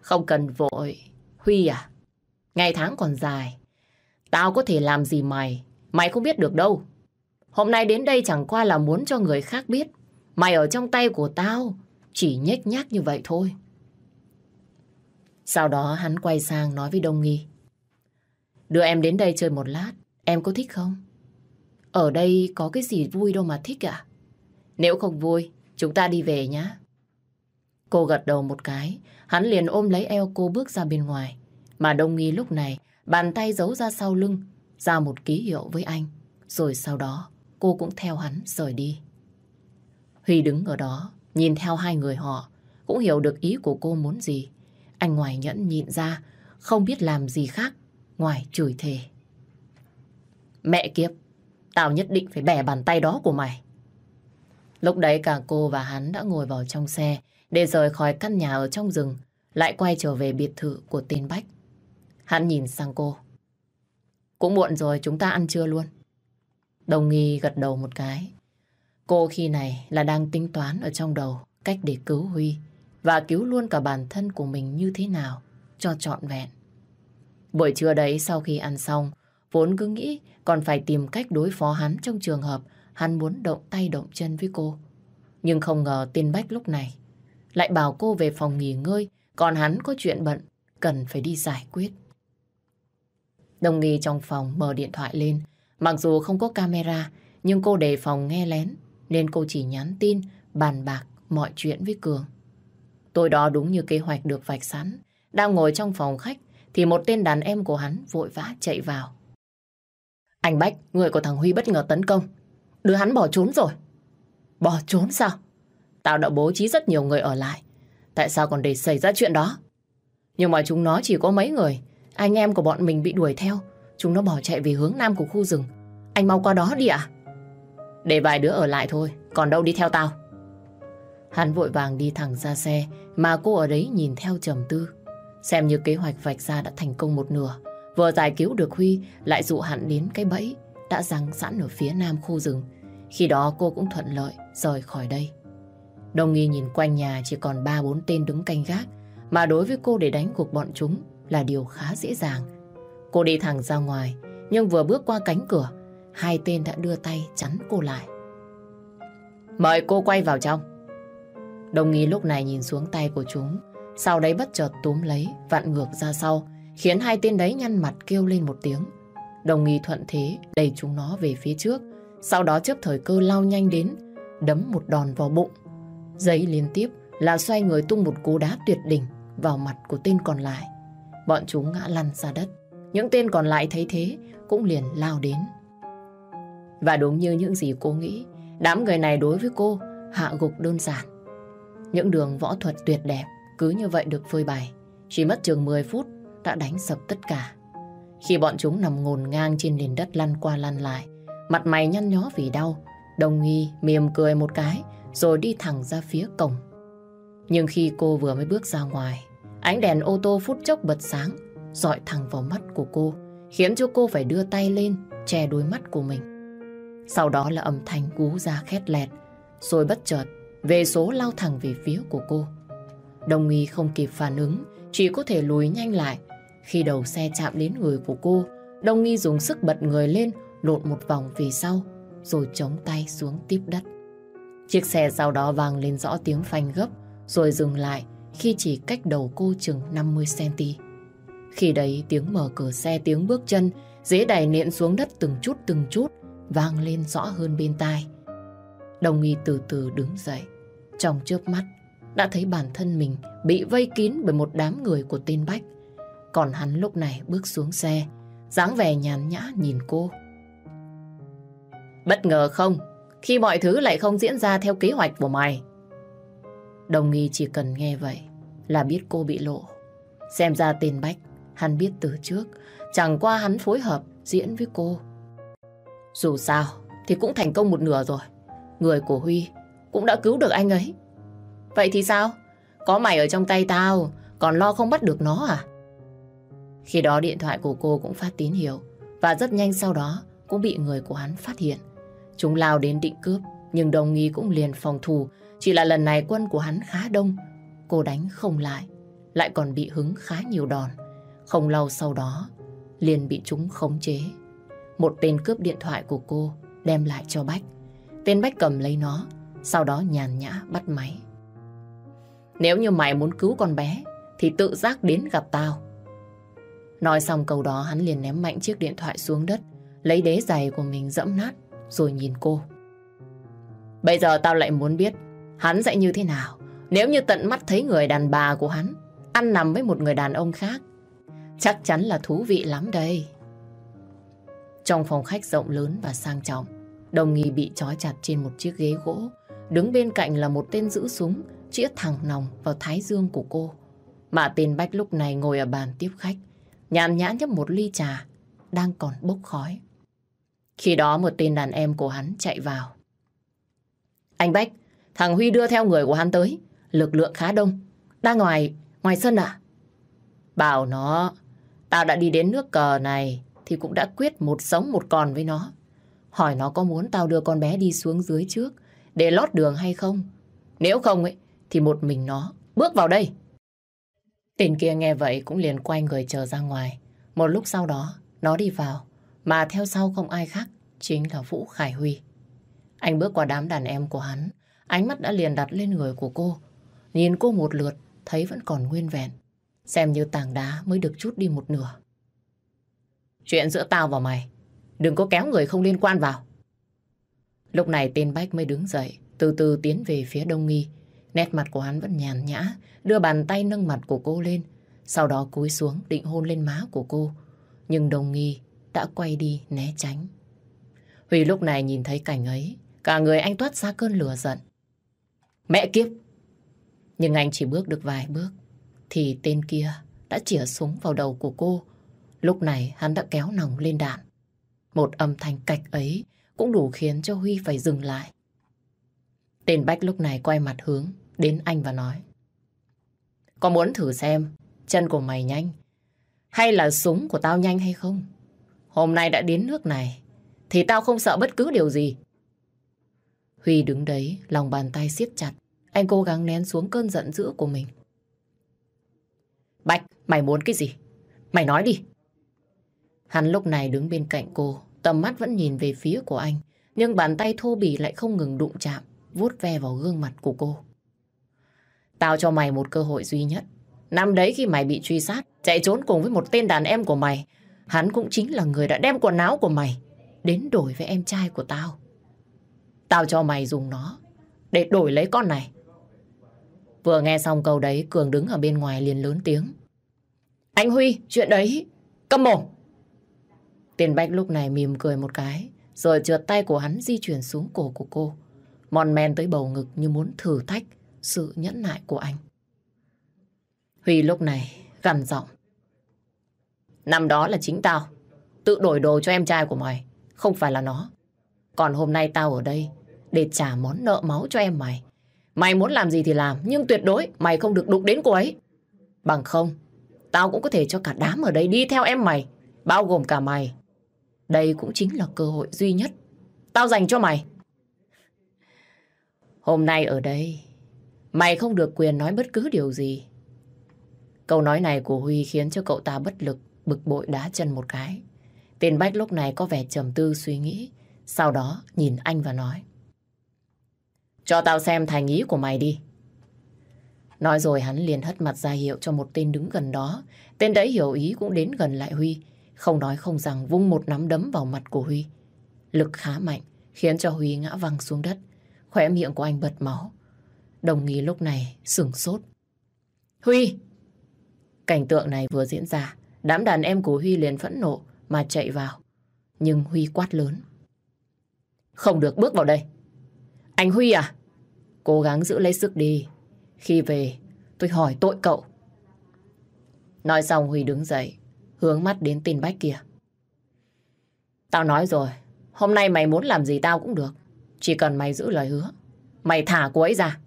Không cần vội. Huy à, ngày tháng còn dài. Tao có thể làm gì mày, mày không biết được đâu. Hôm nay đến đây chẳng qua là muốn cho người khác biết. Mày ở trong tay của tao, chỉ nhếch nhác như vậy thôi. Sau đó hắn quay sang nói với Đông Nghi. Đưa em đến đây chơi một lát, em có thích không? Ở đây có cái gì vui đâu mà thích à? Nếu không vui, chúng ta đi về nhá. Cô gật đầu một cái, hắn liền ôm lấy eo cô bước ra bên ngoài. Mà Đông Nghi lúc này, bàn tay giấu ra sau lưng, ra một ký hiệu với anh. Rồi sau đó, cô cũng theo hắn rời đi. Huy đứng ở đó, nhìn theo hai người họ, cũng hiểu được ý của cô muốn gì. Anh ngoài nhẫn nhịn ra, không biết làm gì khác ngoài chửi thề. Mẹ kiếp, tao nhất định phải bẻ bàn tay đó của mày. Lúc đấy cả cô và hắn đã ngồi vào trong xe để rời khỏi căn nhà ở trong rừng, lại quay trở về biệt thự của tên Bách. Hắn nhìn sang cô. Cũng muộn rồi, chúng ta ăn trưa luôn. Đồng nghi gật đầu một cái. Cô khi này là đang tính toán ở trong đầu cách để cứu Huy và cứu luôn cả bản thân của mình như thế nào cho trọn vẹn. Buổi trưa đấy sau khi ăn xong, vốn cứ nghĩ còn phải tìm cách đối phó hắn trong trường hợp hắn muốn động tay động chân với cô. Nhưng không ngờ tên Bách lúc này lại bảo cô về phòng nghỉ ngơi, còn hắn có chuyện bận, cần phải đi giải quyết. Đồng nghi trong phòng mở điện thoại lên, mặc dù không có camera, nhưng cô đề phòng nghe lén, nên cô chỉ nhắn tin, bàn bạc mọi chuyện với Cường. tối đó đúng như kế hoạch được vạch sẵn, đang ngồi trong phòng khách, thì một tên đàn em của hắn vội vã chạy vào. Anh Bách, người của thằng Huy bất ngờ tấn công. Đưa hắn bỏ trốn rồi. Bỏ trốn sao? Tao đã bố trí rất nhiều người ở lại. Tại sao còn để xảy ra chuyện đó? Nhưng mà chúng nó chỉ có mấy người. Anh em của bọn mình bị đuổi theo. Chúng nó bỏ chạy về hướng nam của khu rừng. Anh mau qua đó đi ạ. Để vài đứa ở lại thôi. Còn đâu đi theo tao. Hắn vội vàng đi thẳng ra xe mà cô ở đấy nhìn theo trầm tư. Xem như kế hoạch vạch ra đã thành công một nửa. Vừa giải cứu được Huy, lại dụ hắn đến cái bẫy đã răng sẵn ở phía nam khu rừng. Khi đó cô cũng thuận lợi rời khỏi đây. Đồng nghi nhìn quanh nhà chỉ còn 3-4 tên đứng canh gác, mà đối với cô để đánh cuộc bọn chúng là điều khá dễ dàng. Cô đi thẳng ra ngoài, nhưng vừa bước qua cánh cửa, hai tên đã đưa tay chắn cô lại. Mời cô quay vào trong. Đồng nghi lúc này nhìn xuống tay của chúng, sau đấy bất chợt túm lấy, vặn ngược ra sau, khiến hai tên đấy nhăn mặt kêu lên một tiếng. Đồng nghi thuận thế đẩy chúng nó về phía trước, sau đó chấp thời cơ lao nhanh đến, đấm một đòn vào bụng. Giấy liên tiếp là xoay người tung một cú đá tuyệt đỉnh vào mặt của tên còn lại. Bọn chúng ngã lăn ra đất. Những tên còn lại thấy thế cũng liền lao đến. Và đúng như những gì cô nghĩ, đám người này đối với cô hạ gục đơn giản. Những đường võ thuật tuyệt đẹp cứ như vậy được phơi bày. Chỉ mất chừng 10 phút đã đánh sập tất cả. Khi bọn chúng nằm ngồn ngang trên nền đất lăn qua lăn lại, mặt mày nhăn nhó vì đau, đồng nghi mỉm cười một cái rồi đi thẳng ra phía cổng. Nhưng khi cô vừa mới bước ra ngoài, ánh đèn ô tô phút chốc bật sáng, dọi thẳng vào mắt của cô, khiến cho cô phải đưa tay lên che đôi mắt của mình. Sau đó là âm thanh cú ra khét lẹt, rồi bất chợt về số lao thẳng về phía của cô. Đồng nghi không kịp phản ứng, chỉ có thể lùi nhanh lại. Khi đầu xe chạm đến người của cô, Đồng nghi dùng sức bật người lên, lộn một vòng về sau, rồi chống tay xuống tiếp đất. Chiếc xe sau đó vang lên rõ tiếng phanh gấp, rồi dừng lại khi chỉ cách đầu cô chừng 50cm. Khi đấy tiếng mở cửa xe, tiếng bước chân, dễ đẩy nện xuống đất từng chút từng chút, vang lên rõ hơn bên tai. Đồng nghi từ từ đứng dậy. Trong chớp mắt, đã thấy bản thân mình bị vây kín bởi một đám người của tên Bách. Còn hắn lúc này bước xuống xe, dáng vẻ nhàn nhã nhìn cô. Bất ngờ không, khi mọi thứ lại không diễn ra theo kế hoạch của mày. Đồng nghi chỉ cần nghe vậy là biết cô bị lộ. Xem ra tên Bách, hắn biết từ trước, chẳng qua hắn phối hợp diễn với cô. Dù sao, thì cũng thành công một nửa rồi. Người của Huy cũng đã cứu được anh ấy. Vậy thì sao? Có mày ở trong tay tao, còn lo không bắt được nó à? Khi đó điện thoại của cô cũng phát tín hiệu và rất nhanh sau đó cũng bị người của hắn phát hiện. Chúng lao đến định cướp nhưng đồng nghi cũng liền phòng thủ chỉ là lần này quân của hắn khá đông cô đánh không lại lại còn bị hứng khá nhiều đòn. Không lâu sau đó liền bị chúng khống chế. Một tên cướp điện thoại của cô đem lại cho Bách. Tên Bách cầm lấy nó, sau đó nhàn nhã bắt máy. Nếu như mày muốn cứu con bé, thì tự giác đến gặp tao. Nói xong câu đó, hắn liền ném mạnh chiếc điện thoại xuống đất, lấy đế giày của mình dẫm nát, rồi nhìn cô. Bây giờ tao lại muốn biết, hắn sẽ như thế nào nếu như tận mắt thấy người đàn bà của hắn, ăn nằm với một người đàn ông khác. Chắc chắn là thú vị lắm đây. Trong phòng khách rộng lớn và sang trọng, đồng nghi bị trói chặt trên một chiếc ghế gỗ. Đứng bên cạnh là một tên giữ súng chĩa thẳng nòng vào thái dương của cô. Mà tên Bách lúc này ngồi ở bàn tiếp khách, nhàn nhã nhấp một ly trà, đang còn bốc khói. Khi đó một tên đàn em của hắn chạy vào. Anh Bách, thằng Huy đưa theo người của hắn tới. Lực lượng khá đông. Đang ngoài, ngoài sân à? Bảo nó, tao đã đi đến nước cờ này thì cũng đã quyết một sống một còn với nó. Hỏi nó có muốn tao đưa con bé đi xuống dưới trước để lót đường hay không? Nếu không ấy, thì một mình nó bước vào đây. Tên kia nghe vậy cũng liền quay người chờ ra ngoài. Một lúc sau đó, nó đi vào, mà theo sau không ai khác, chính là Vũ Khải Huy. Anh bước qua đám đàn em của hắn, ánh mắt đã liền đặt lên người của cô. Nhìn cô một lượt, thấy vẫn còn nguyên vẹn. Xem như tảng đá mới được chút đi một nửa. Chuyện giữa tao và mày, đừng có kéo người không liên quan vào. Lúc này tên Bách mới đứng dậy, từ từ tiến về phía Đông Nghi. Nét mặt của hắn vẫn nhàn nhã, đưa bàn tay nâng mặt của cô lên, sau đó cúi xuống định hôn lên má của cô. Nhưng Đông Nghi đã quay đi né tránh. Huy lúc này nhìn thấy cảnh ấy, cả người anh toát ra cơn lửa giận. Mẹ kiếp! Nhưng anh chỉ bước được vài bước, thì tên kia đã chỉa súng vào đầu của cô. Lúc này hắn đã kéo nòng lên đạn. Một âm thanh cạch ấy cũng đủ khiến cho Huy phải dừng lại. Tên Bách lúc này quay mặt hướng đến anh và nói. Có muốn thử xem chân của mày nhanh hay là súng của tao nhanh hay không? Hôm nay đã đến nước này thì tao không sợ bất cứ điều gì. Huy đứng đấy, lòng bàn tay siết chặt. Anh cố gắng nén xuống cơn giận dữ của mình. Bạch, mày muốn cái gì? Mày nói đi. Hắn lúc này đứng bên cạnh cô, tầm mắt vẫn nhìn về phía của anh, nhưng bàn tay thô bỉ lại không ngừng đụng chạm, vuốt ve vào gương mặt của cô. Tao cho mày một cơ hội duy nhất. Năm đấy khi mày bị truy sát, chạy trốn cùng với một tên đàn em của mày, hắn cũng chính là người đã đem quần áo của mày đến đổi với em trai của tao. Tao cho mày dùng nó để đổi lấy con này. Vừa nghe xong câu đấy, Cường đứng ở bên ngoài liền lớn tiếng. Anh Huy, chuyện đấy, câm mồm. Tiền Bách lúc này mỉm cười một cái, rồi trượt tay của hắn di chuyển xuống cổ của cô. Mòn men tới bầu ngực như muốn thử thách sự nhẫn nại của anh. Huy lúc này gằn giọng. Năm đó là chính tao, tự đổi đồ cho em trai của mày, không phải là nó. Còn hôm nay tao ở đây để trả món nợ máu cho em mày. Mày muốn làm gì thì làm, nhưng tuyệt đối mày không được đụng đến cô ấy. Bằng không, tao cũng có thể cho cả đám ở đây đi theo em mày, bao gồm cả mày. Đây cũng chính là cơ hội duy nhất tao dành cho mày. Hôm nay ở đây, mày không được quyền nói bất cứ điều gì. Câu nói này của Huy khiến cho cậu ta bất lực, bực bội đá chân một cái. Tên Bách lúc này có vẻ trầm tư suy nghĩ, sau đó nhìn anh và nói. Cho tao xem thành ý của mày đi. Nói rồi hắn liền hất mặt ra hiệu cho một tên đứng gần đó. Tên đấy hiểu ý cũng đến gần lại Huy. Không nói không rằng vung một nắm đấm vào mặt của Huy. Lực khá mạnh, khiến cho Huy ngã văng xuống đất. Khỏe miệng của anh bật máu. Đồng nghi lúc này sửng sốt. Huy! Cảnh tượng này vừa diễn ra, đám đàn em của Huy liền phẫn nộ mà chạy vào. Nhưng Huy quát lớn. Không được bước vào đây. Anh Huy à? Cố gắng giữ lấy sức đi. Khi về, tôi hỏi tội cậu. Nói xong Huy đứng dậy, hướng mắt đến tin bách kia. Tao nói rồi, hôm nay mày muốn làm gì tao cũng được. Chỉ cần mày giữ lời hứa. Mày thả cô ấy ra.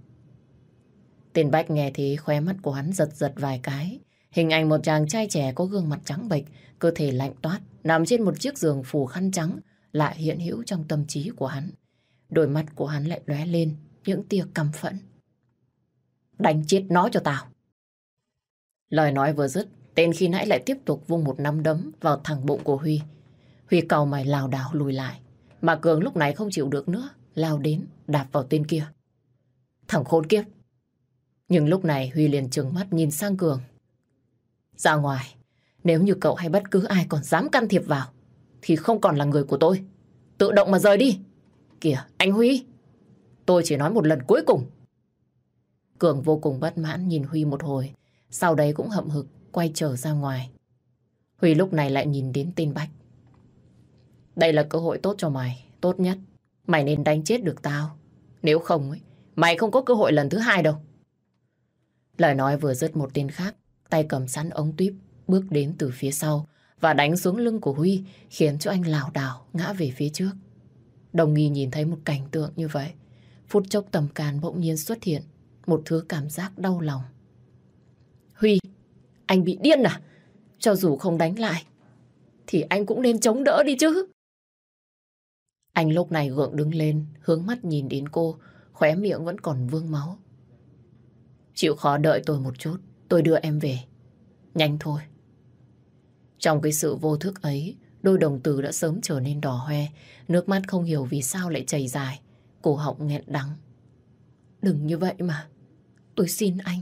Tên Bách nghe thì khóe mắt của hắn giật giật vài cái. Hình ảnh một chàng trai trẻ có gương mặt trắng bệch, cơ thể lạnh toát, nằm trên một chiếc giường phủ khăn trắng, lại hiện hữu trong tâm trí của hắn. Đôi mắt của hắn lại lóe lên những tia căm phẫn. Đánh chết nó cho tao. Lời nói vừa dứt, tên khi nãy lại tiếp tục vung một nắm đấm vào thẳng bụng của Huy. Huy cầu mày lào đảo lùi lại. Mà Cường lúc này không chịu được nữa, lao đến, đạp vào tên kia. Thằng khốn kiếp. Nhưng lúc này Huy liền trừng mắt nhìn sang Cường. Ra ngoài, nếu như cậu hay bất cứ ai còn dám can thiệp vào, thì không còn là người của tôi. Tự động mà rời đi. Kìa, anh Huy, tôi chỉ nói một lần cuối cùng. Cường vô cùng bất mãn nhìn Huy một hồi, sau đấy cũng hậm hực quay trở ra ngoài. Huy lúc này lại nhìn đến tên Bách. Đây là cơ hội tốt cho mày, tốt nhất. Mày nên đánh chết được tao. Nếu không, ấy, mày không có cơ hội lần thứ hai đâu. Lời nói vừa dứt một tên khác, tay cầm sẵn ống tuyếp, bước đến từ phía sau và đánh xuống lưng của Huy, khiến cho anh lảo đảo ngã về phía trước. Đồng nghi nhìn thấy một cảnh tượng như vậy. Phút chốc tầm càn bỗng nhiên xuất hiện một thứ cảm giác đau lòng. Huy, anh bị điên à? Cho dù không đánh lại, thì anh cũng nên chống đỡ đi chứ. Anh lúc này gượng đứng lên, hướng mắt nhìn đến cô, khóe miệng vẫn còn vương máu. Chịu khó đợi tôi một chút, tôi đưa em về. Nhanh thôi. Trong cái sự vô thức ấy, đôi đồng tử đã sớm trở nên đỏ hoe, nước mắt không hiểu vì sao lại chảy dài, cổ họng nghẹn đắng. Đừng như vậy mà, tôi xin anh.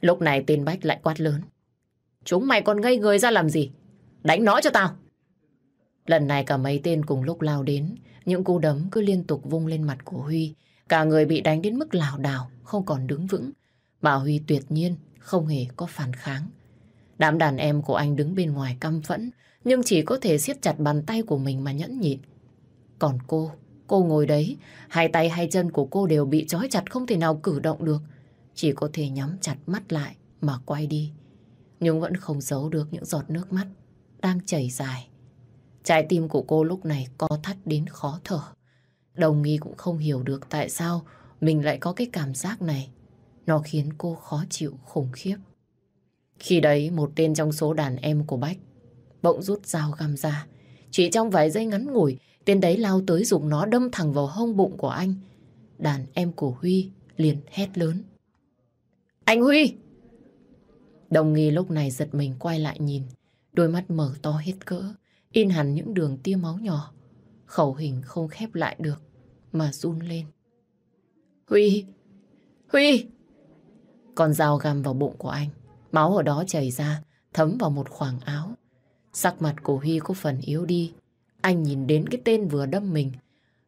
Lúc này tên Bách lại quát lớn. Chúng mày còn ngây người ra làm gì? Đánh nó cho tao. Lần này cả mấy tên cùng lúc lao đến, những cú đấm cứ liên tục vung lên mặt của Huy. Cả người bị đánh đến mức lảo đảo, không còn đứng vững. Mà Huy tuyệt nhiên không hề có phản kháng. Đám đàn em của anh đứng bên ngoài căm phẫn, nhưng chỉ có thể siết chặt bàn tay của mình mà nhẫn nhịn. Còn cô, cô ngồi đấy, hai tay hai chân của cô đều bị trói chặt không thể nào cử động được. Chỉ có thể nhắm chặt mắt lại mà quay đi. Nhưng vẫn không giấu được những giọt nước mắt đang chảy dài. Trái tim của cô lúc này co thắt đến khó thở. Đồng nghi cũng không hiểu được tại sao mình lại có cái cảm giác này. Nó khiến cô khó chịu khủng khiếp. Khi đấy một tên trong số đàn em của Bách bỗng rút dao găm ra. Chỉ trong vài giây ngắn ngủi, tên đấy lao tới dùng nó đâm thẳng vào hông bụng của anh. Đàn em của Huy liền hét lớn. Anh Huy! Đồng nghi lúc này giật mình quay lại nhìn. Đôi mắt mở to hết cỡ, in hẳn những đường tia máu nhỏ. Khẩu hình không khép lại được, mà run lên. Huy! Huy! Con dao găm vào bụng của anh. Máu ở đó chảy ra, thấm vào một khoảng áo. Sắc mặt của Huy có phần yếu đi. Anh nhìn đến cái tên vừa đâm mình.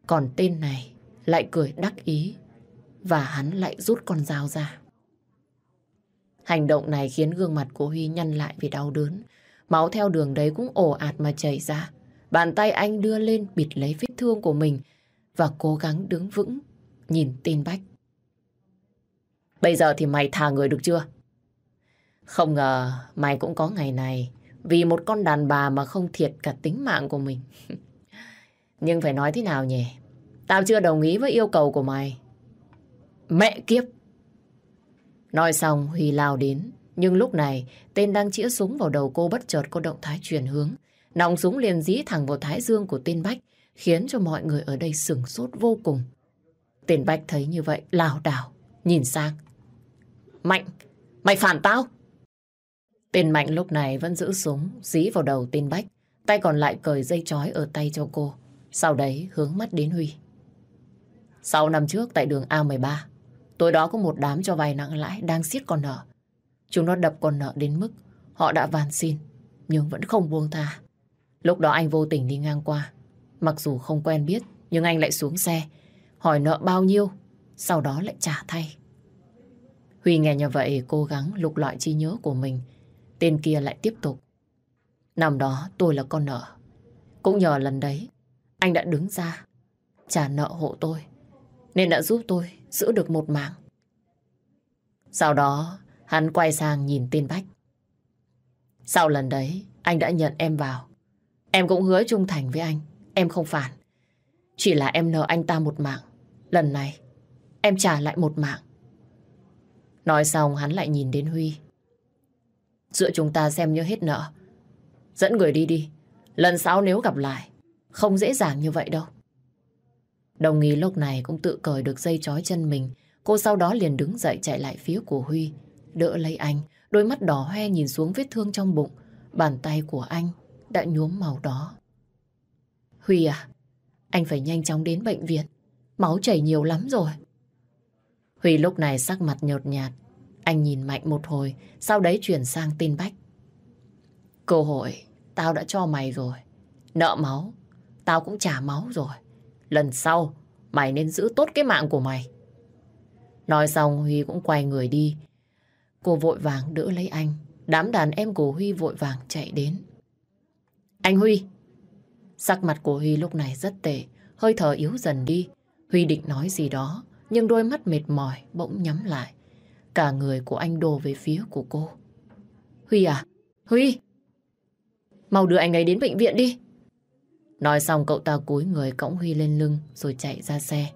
Còn tên này lại cười đắc ý. Và hắn lại rút con dao ra. Hành động này khiến gương mặt của Huy nhăn lại vì đau đớn. Máu theo đường đấy cũng ồ ạt mà chảy ra. Bàn tay anh đưa lên bịt lấy vết thương của mình và cố gắng đứng vững, nhìn tên Bách. Bây giờ thì mày thả người được chưa? Không ngờ mày cũng có ngày này vì một con đàn bà mà không thiệt cả tính mạng của mình. <laughs> Nhưng phải nói thế nào nhỉ? Tao chưa đồng ý với yêu cầu của mày. Mẹ kiếp! Nói xong, Huy lao đến. Nhưng lúc này, tên đang chĩa súng vào đầu cô bất chợt có động thái chuyển hướng. Nòng súng liền dí thẳng vào thái dương của tên Bách, khiến cho mọi người ở đây sửng sốt vô cùng. Tên Bách thấy như vậy, lảo đảo, nhìn sang. Mạnh! Mày phản tao! Tên Mạnh lúc này vẫn giữ súng dí vào đầu tên Bách. Tay còn lại cởi dây chói ở tay cho cô. Sau đấy hướng mắt đến Huy. Sau năm trước tại đường A13, tối đó có một đám cho vay nặng lãi đang siết con nợ. Chúng nó đập con nợ đến mức họ đã van xin, nhưng vẫn không buông tha. Lúc đó anh vô tình đi ngang qua. Mặc dù không quen biết, nhưng anh lại xuống xe, hỏi nợ bao nhiêu, sau đó lại trả thay. Huy nghe như vậy cố gắng lục loại trí nhớ của mình. Tên kia lại tiếp tục. Năm đó tôi là con nợ. Cũng nhờ lần đấy, anh đã đứng ra trả nợ hộ tôi. Nên đã giúp tôi giữ được một mạng. Sau đó, hắn quay sang nhìn tên Bách. Sau lần đấy, anh đã nhận em vào. Em cũng hứa trung thành với anh. Em không phản. Chỉ là em nợ anh ta một mạng. Lần này, em trả lại một mạng. Nói xong hắn lại nhìn đến Huy. Giữa chúng ta xem như hết nợ. Dẫn người đi đi. Lần sau nếu gặp lại, không dễ dàng như vậy đâu. Đồng nghi lúc này cũng tự cởi được dây chói chân mình. Cô sau đó liền đứng dậy chạy lại phía của Huy. Đỡ lấy anh, đôi mắt đỏ hoe nhìn xuống vết thương trong bụng. Bàn tay của anh đã nhuốm màu đó. Huy à, anh phải nhanh chóng đến bệnh viện. Máu chảy nhiều lắm rồi. Huy lúc này sắc mặt nhợt nhạt. Anh nhìn Mạnh một hồi, sau đấy chuyển sang tin Bách. Cơ hội, tao đã cho mày rồi. Nợ máu, tao cũng trả máu rồi. Lần sau, mày nên giữ tốt cái mạng của mày. Nói xong Huy cũng quay người đi. Cô vội vàng đỡ lấy anh. Đám đàn em của Huy vội vàng chạy đến. Anh Huy! Sắc mặt của Huy lúc này rất tệ, hơi thở yếu dần đi. Huy định nói gì đó, nhưng đôi mắt mệt mỏi bỗng nhắm lại. Cả người của anh đổ về phía của cô. Huy à? Huy! Mau đưa anh ấy đến bệnh viện đi. Nói xong cậu ta cúi người cõng Huy lên lưng rồi chạy ra xe.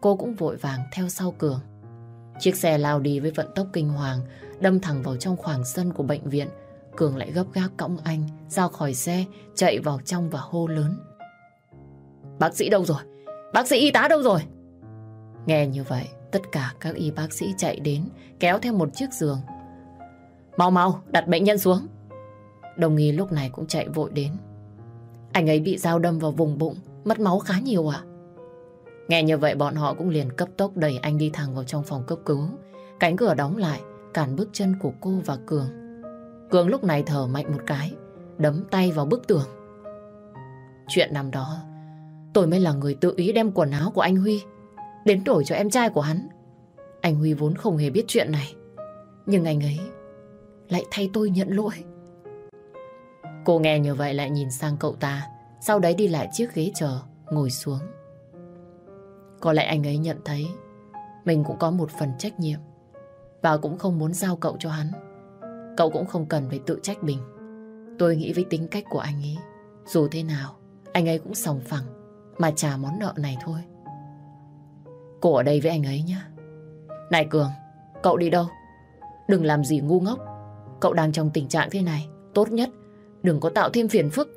Cô cũng vội vàng theo sau Cường. Chiếc xe lao đi với vận tốc kinh hoàng, đâm thẳng vào trong khoảng sân của bệnh viện. Cường lại gấp gáp cõng anh ra khỏi xe, chạy vào trong và hô lớn. Bác sĩ đâu rồi? Bác sĩ y tá đâu rồi? Nghe như vậy, tất cả các y bác sĩ chạy đến, kéo theo một chiếc giường. Mau mau, đặt bệnh nhân xuống. Đồng nghi lúc này cũng chạy vội đến. Anh ấy bị dao đâm vào vùng bụng, mất máu khá nhiều à? Nghe như vậy bọn họ cũng liền cấp tốc đẩy anh đi thẳng vào trong phòng cấp cứu. Cánh cửa đóng lại, cản bước chân của cô và Cường. Cường lúc này thở mạnh một cái, đấm tay vào bức tường. Chuyện năm đó, tôi mới là người tự ý đem quần áo của anh Huy đến đổi cho em trai của hắn. Anh Huy vốn không hề biết chuyện này, nhưng anh ấy lại thay tôi nhận lỗi. Cô nghe như vậy lại nhìn sang cậu ta, sau đấy đi lại chiếc ghế chờ, ngồi xuống. Có lẽ anh ấy nhận thấy mình cũng có một phần trách nhiệm và cũng không muốn giao cậu cho hắn. Cậu cũng không cần phải tự trách mình. Tôi nghĩ với tính cách của anh ấy, dù thế nào, anh ấy cũng sòng phẳng mà trả món nợ này thôi. Cô ở đây với anh ấy nhé. Này Cường, cậu đi đâu? Đừng làm gì ngu ngốc. Cậu đang trong tình trạng thế này, tốt nhất đừng có tạo thêm phiền phức.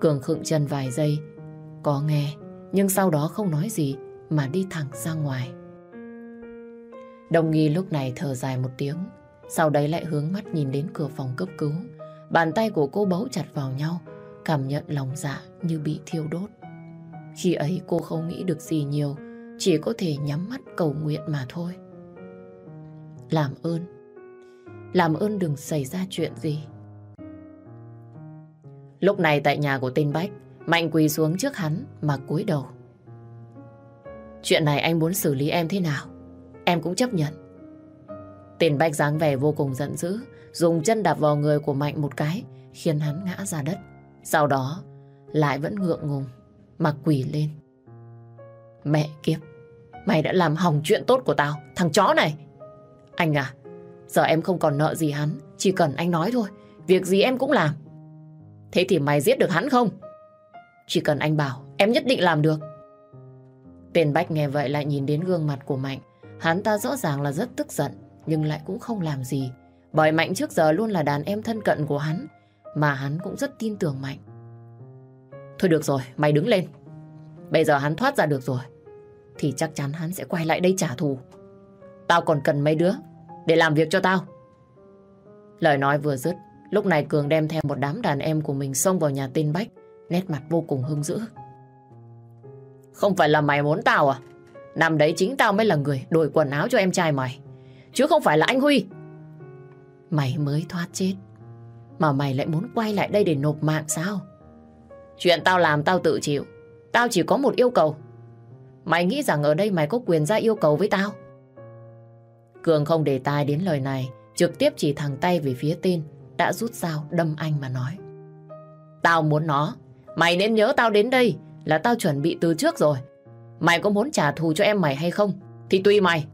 Cường khựng chân vài giây, có nghe, nhưng sau đó không nói gì mà đi thẳng ra ngoài. Đồng nghi lúc này thở dài một tiếng, sau đấy lại hướng mắt nhìn đến cửa phòng cấp cứu. Bàn tay của cô bấu chặt vào nhau, cảm nhận lòng dạ như bị thiêu đốt. Khi ấy cô không nghĩ được gì nhiều, chỉ có thể nhắm mắt cầu nguyện mà thôi. làm ơn. Làm ơn đừng xảy ra chuyện gì. Lúc này tại nhà của tên Bách, Mạnh quỳ xuống trước hắn mà cúi đầu. Chuyện này anh muốn xử lý em thế nào? Em cũng chấp nhận. Tên Bách dáng vẻ vô cùng giận dữ, dùng chân đạp vào người của Mạnh một cái, khiến hắn ngã ra đất. Sau đó, lại vẫn ngượng ngùng, mà quỳ lên. Mẹ kiếp, mày đã làm hỏng chuyện tốt của tao, thằng chó này. Anh à, giờ em không còn nợ gì hắn, chỉ cần anh nói thôi, việc gì em cũng làm. Thế thì mày giết được hắn không? Chỉ cần anh bảo, em nhất định làm được. Tên Bách nghe vậy lại nhìn đến gương mặt của Mạnh. Hắn ta rõ ràng là rất tức giận, nhưng lại cũng không làm gì. Bởi Mạnh trước giờ luôn là đàn em thân cận của hắn, mà hắn cũng rất tin tưởng Mạnh. Thôi được rồi, mày đứng lên. Bây giờ hắn thoát ra được rồi, thì chắc chắn hắn sẽ quay lại đây trả thù. Tao còn cần mấy đứa để làm việc cho tao. Lời nói vừa dứt, lúc này Cường đem theo một đám đàn em của mình xông vào nhà tên Bách, nét mặt vô cùng hưng dữ. Không phải là mày muốn tao à? Năm đấy chính tao mới là người đổi quần áo cho em trai mày. Chứ không phải là anh Huy. Mày mới thoát chết. Mà mày lại muốn quay lại đây để nộp mạng sao? Chuyện tao làm tao tự chịu. Tao chỉ có một yêu cầu. Mày nghĩ rằng ở đây mày có quyền ra yêu cầu với tao? Cường không để tai đến lời này, trực tiếp chỉ thẳng tay về phía tên, đã rút dao đâm anh mà nói. Tao muốn nó, mày nên nhớ tao đến đây là tao chuẩn bị từ trước rồi. Mày có muốn trả thù cho em mày hay không? Thì tùy mày.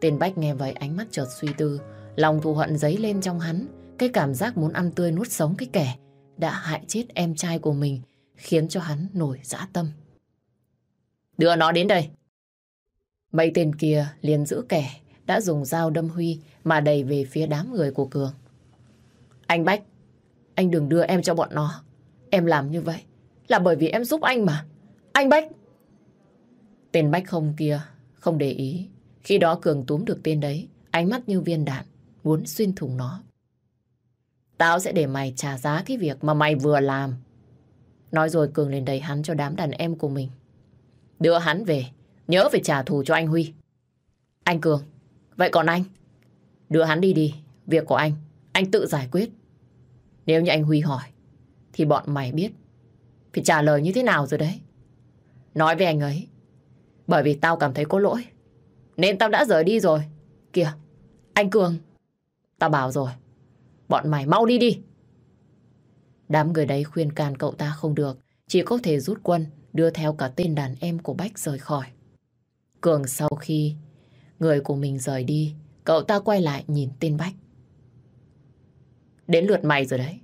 Tên Bách nghe vậy ánh mắt chợt suy tư, lòng thù hận dấy lên trong hắn, cái cảm giác muốn ăn tươi nuốt sống cái kẻ đã hại chết em trai của mình, khiến cho hắn nổi dã tâm. Đưa nó đến đây. Mấy tên kia liền giữ kẻ, đã dùng dao đâm Huy mà đẩy về phía đám người của Cường. Anh Bách, anh đừng đưa em cho bọn nó. Em làm như vậy là bởi vì em giúp anh mà. Anh Bách! Tên Bách không kia, không để ý. Khi đó Cường túm được tên đấy, ánh mắt như viên đạn, muốn xuyên thủng nó. Tao sẽ để mày trả giá cái việc mà mày vừa làm. Nói rồi Cường lên đẩy hắn cho đám đàn em của mình. Đưa hắn về, nhớ phải trả thù cho anh Huy. Anh Cường, vậy còn anh? Đưa hắn đi đi, việc của anh, anh tự giải quyết. Nếu như anh Huy hỏi, thì bọn mày biết phải trả lời như thế nào rồi đấy. Nói với anh ấy, bởi vì tao cảm thấy có lỗi, nên tao đã rời đi rồi. Kìa, anh Cường, tao bảo rồi, bọn mày mau đi đi. Đám người đấy khuyên can cậu ta không được, chỉ có thể rút quân, đưa theo cả tên đàn em của Bách rời khỏi. Cường sau khi người của mình rời đi, cậu ta quay lại nhìn tên Bách. Đến lượt mày rồi đấy.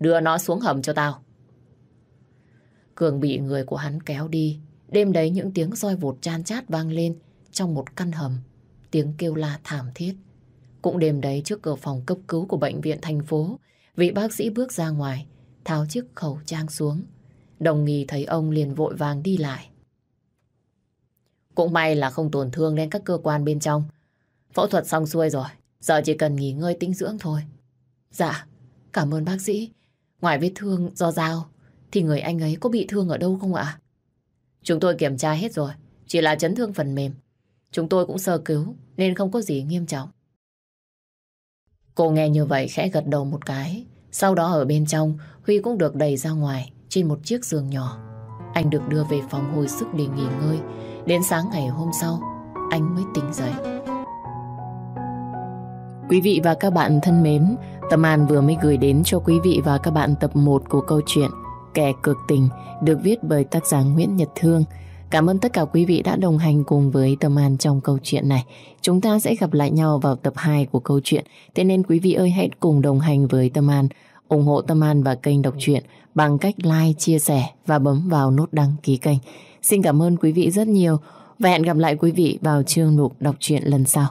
Đưa nó xuống hầm cho tao. Cường bị người của hắn kéo đi. Đêm đấy những tiếng roi vụt chan chát vang lên trong một căn hầm. Tiếng kêu la thảm thiết. Cũng đêm đấy trước cửa phòng cấp cứu của bệnh viện thành phố, vị bác sĩ bước ra ngoài, tháo chiếc khẩu trang xuống. Đồng nghi thấy ông liền vội vàng đi lại. Cũng may là không tổn thương đến các cơ quan bên trong. Phẫu thuật xong xuôi rồi, giờ chỉ cần nghỉ ngơi tĩnh dưỡng thôi. Dạ, cảm ơn bác sĩ. Ngoài vết thương do dao, thì người anh ấy có bị thương ở đâu không ạ? Chúng tôi kiểm tra hết rồi, chỉ là chấn thương phần mềm. Chúng tôi cũng sơ cứu nên không có gì nghiêm trọng. Cô nghe như vậy khẽ gật đầu một cái. Sau đó ở bên trong, Huy cũng được đẩy ra ngoài trên một chiếc giường nhỏ. Anh được đưa về phòng hồi sức để nghỉ ngơi. Đến sáng ngày hôm sau, anh mới tỉnh dậy. Quý vị và các bạn thân mến, Tâm An vừa mới gửi đến cho quý vị và các bạn tập 1 của câu chuyện Kẻ cực tình được viết bởi tác giả Nguyễn Nhật Thương. Cảm ơn tất cả quý vị đã đồng hành cùng với Tâm An trong câu chuyện này. Chúng ta sẽ gặp lại nhau vào tập 2 của câu chuyện. Thế nên quý vị ơi hãy cùng đồng hành với Tâm An, ủng hộ Tâm An và kênh đọc truyện bằng cách like, chia sẻ và bấm vào nút đăng ký kênh. Xin cảm ơn quý vị rất nhiều và hẹn gặp lại quý vị vào chương mục đọc truyện lần sau.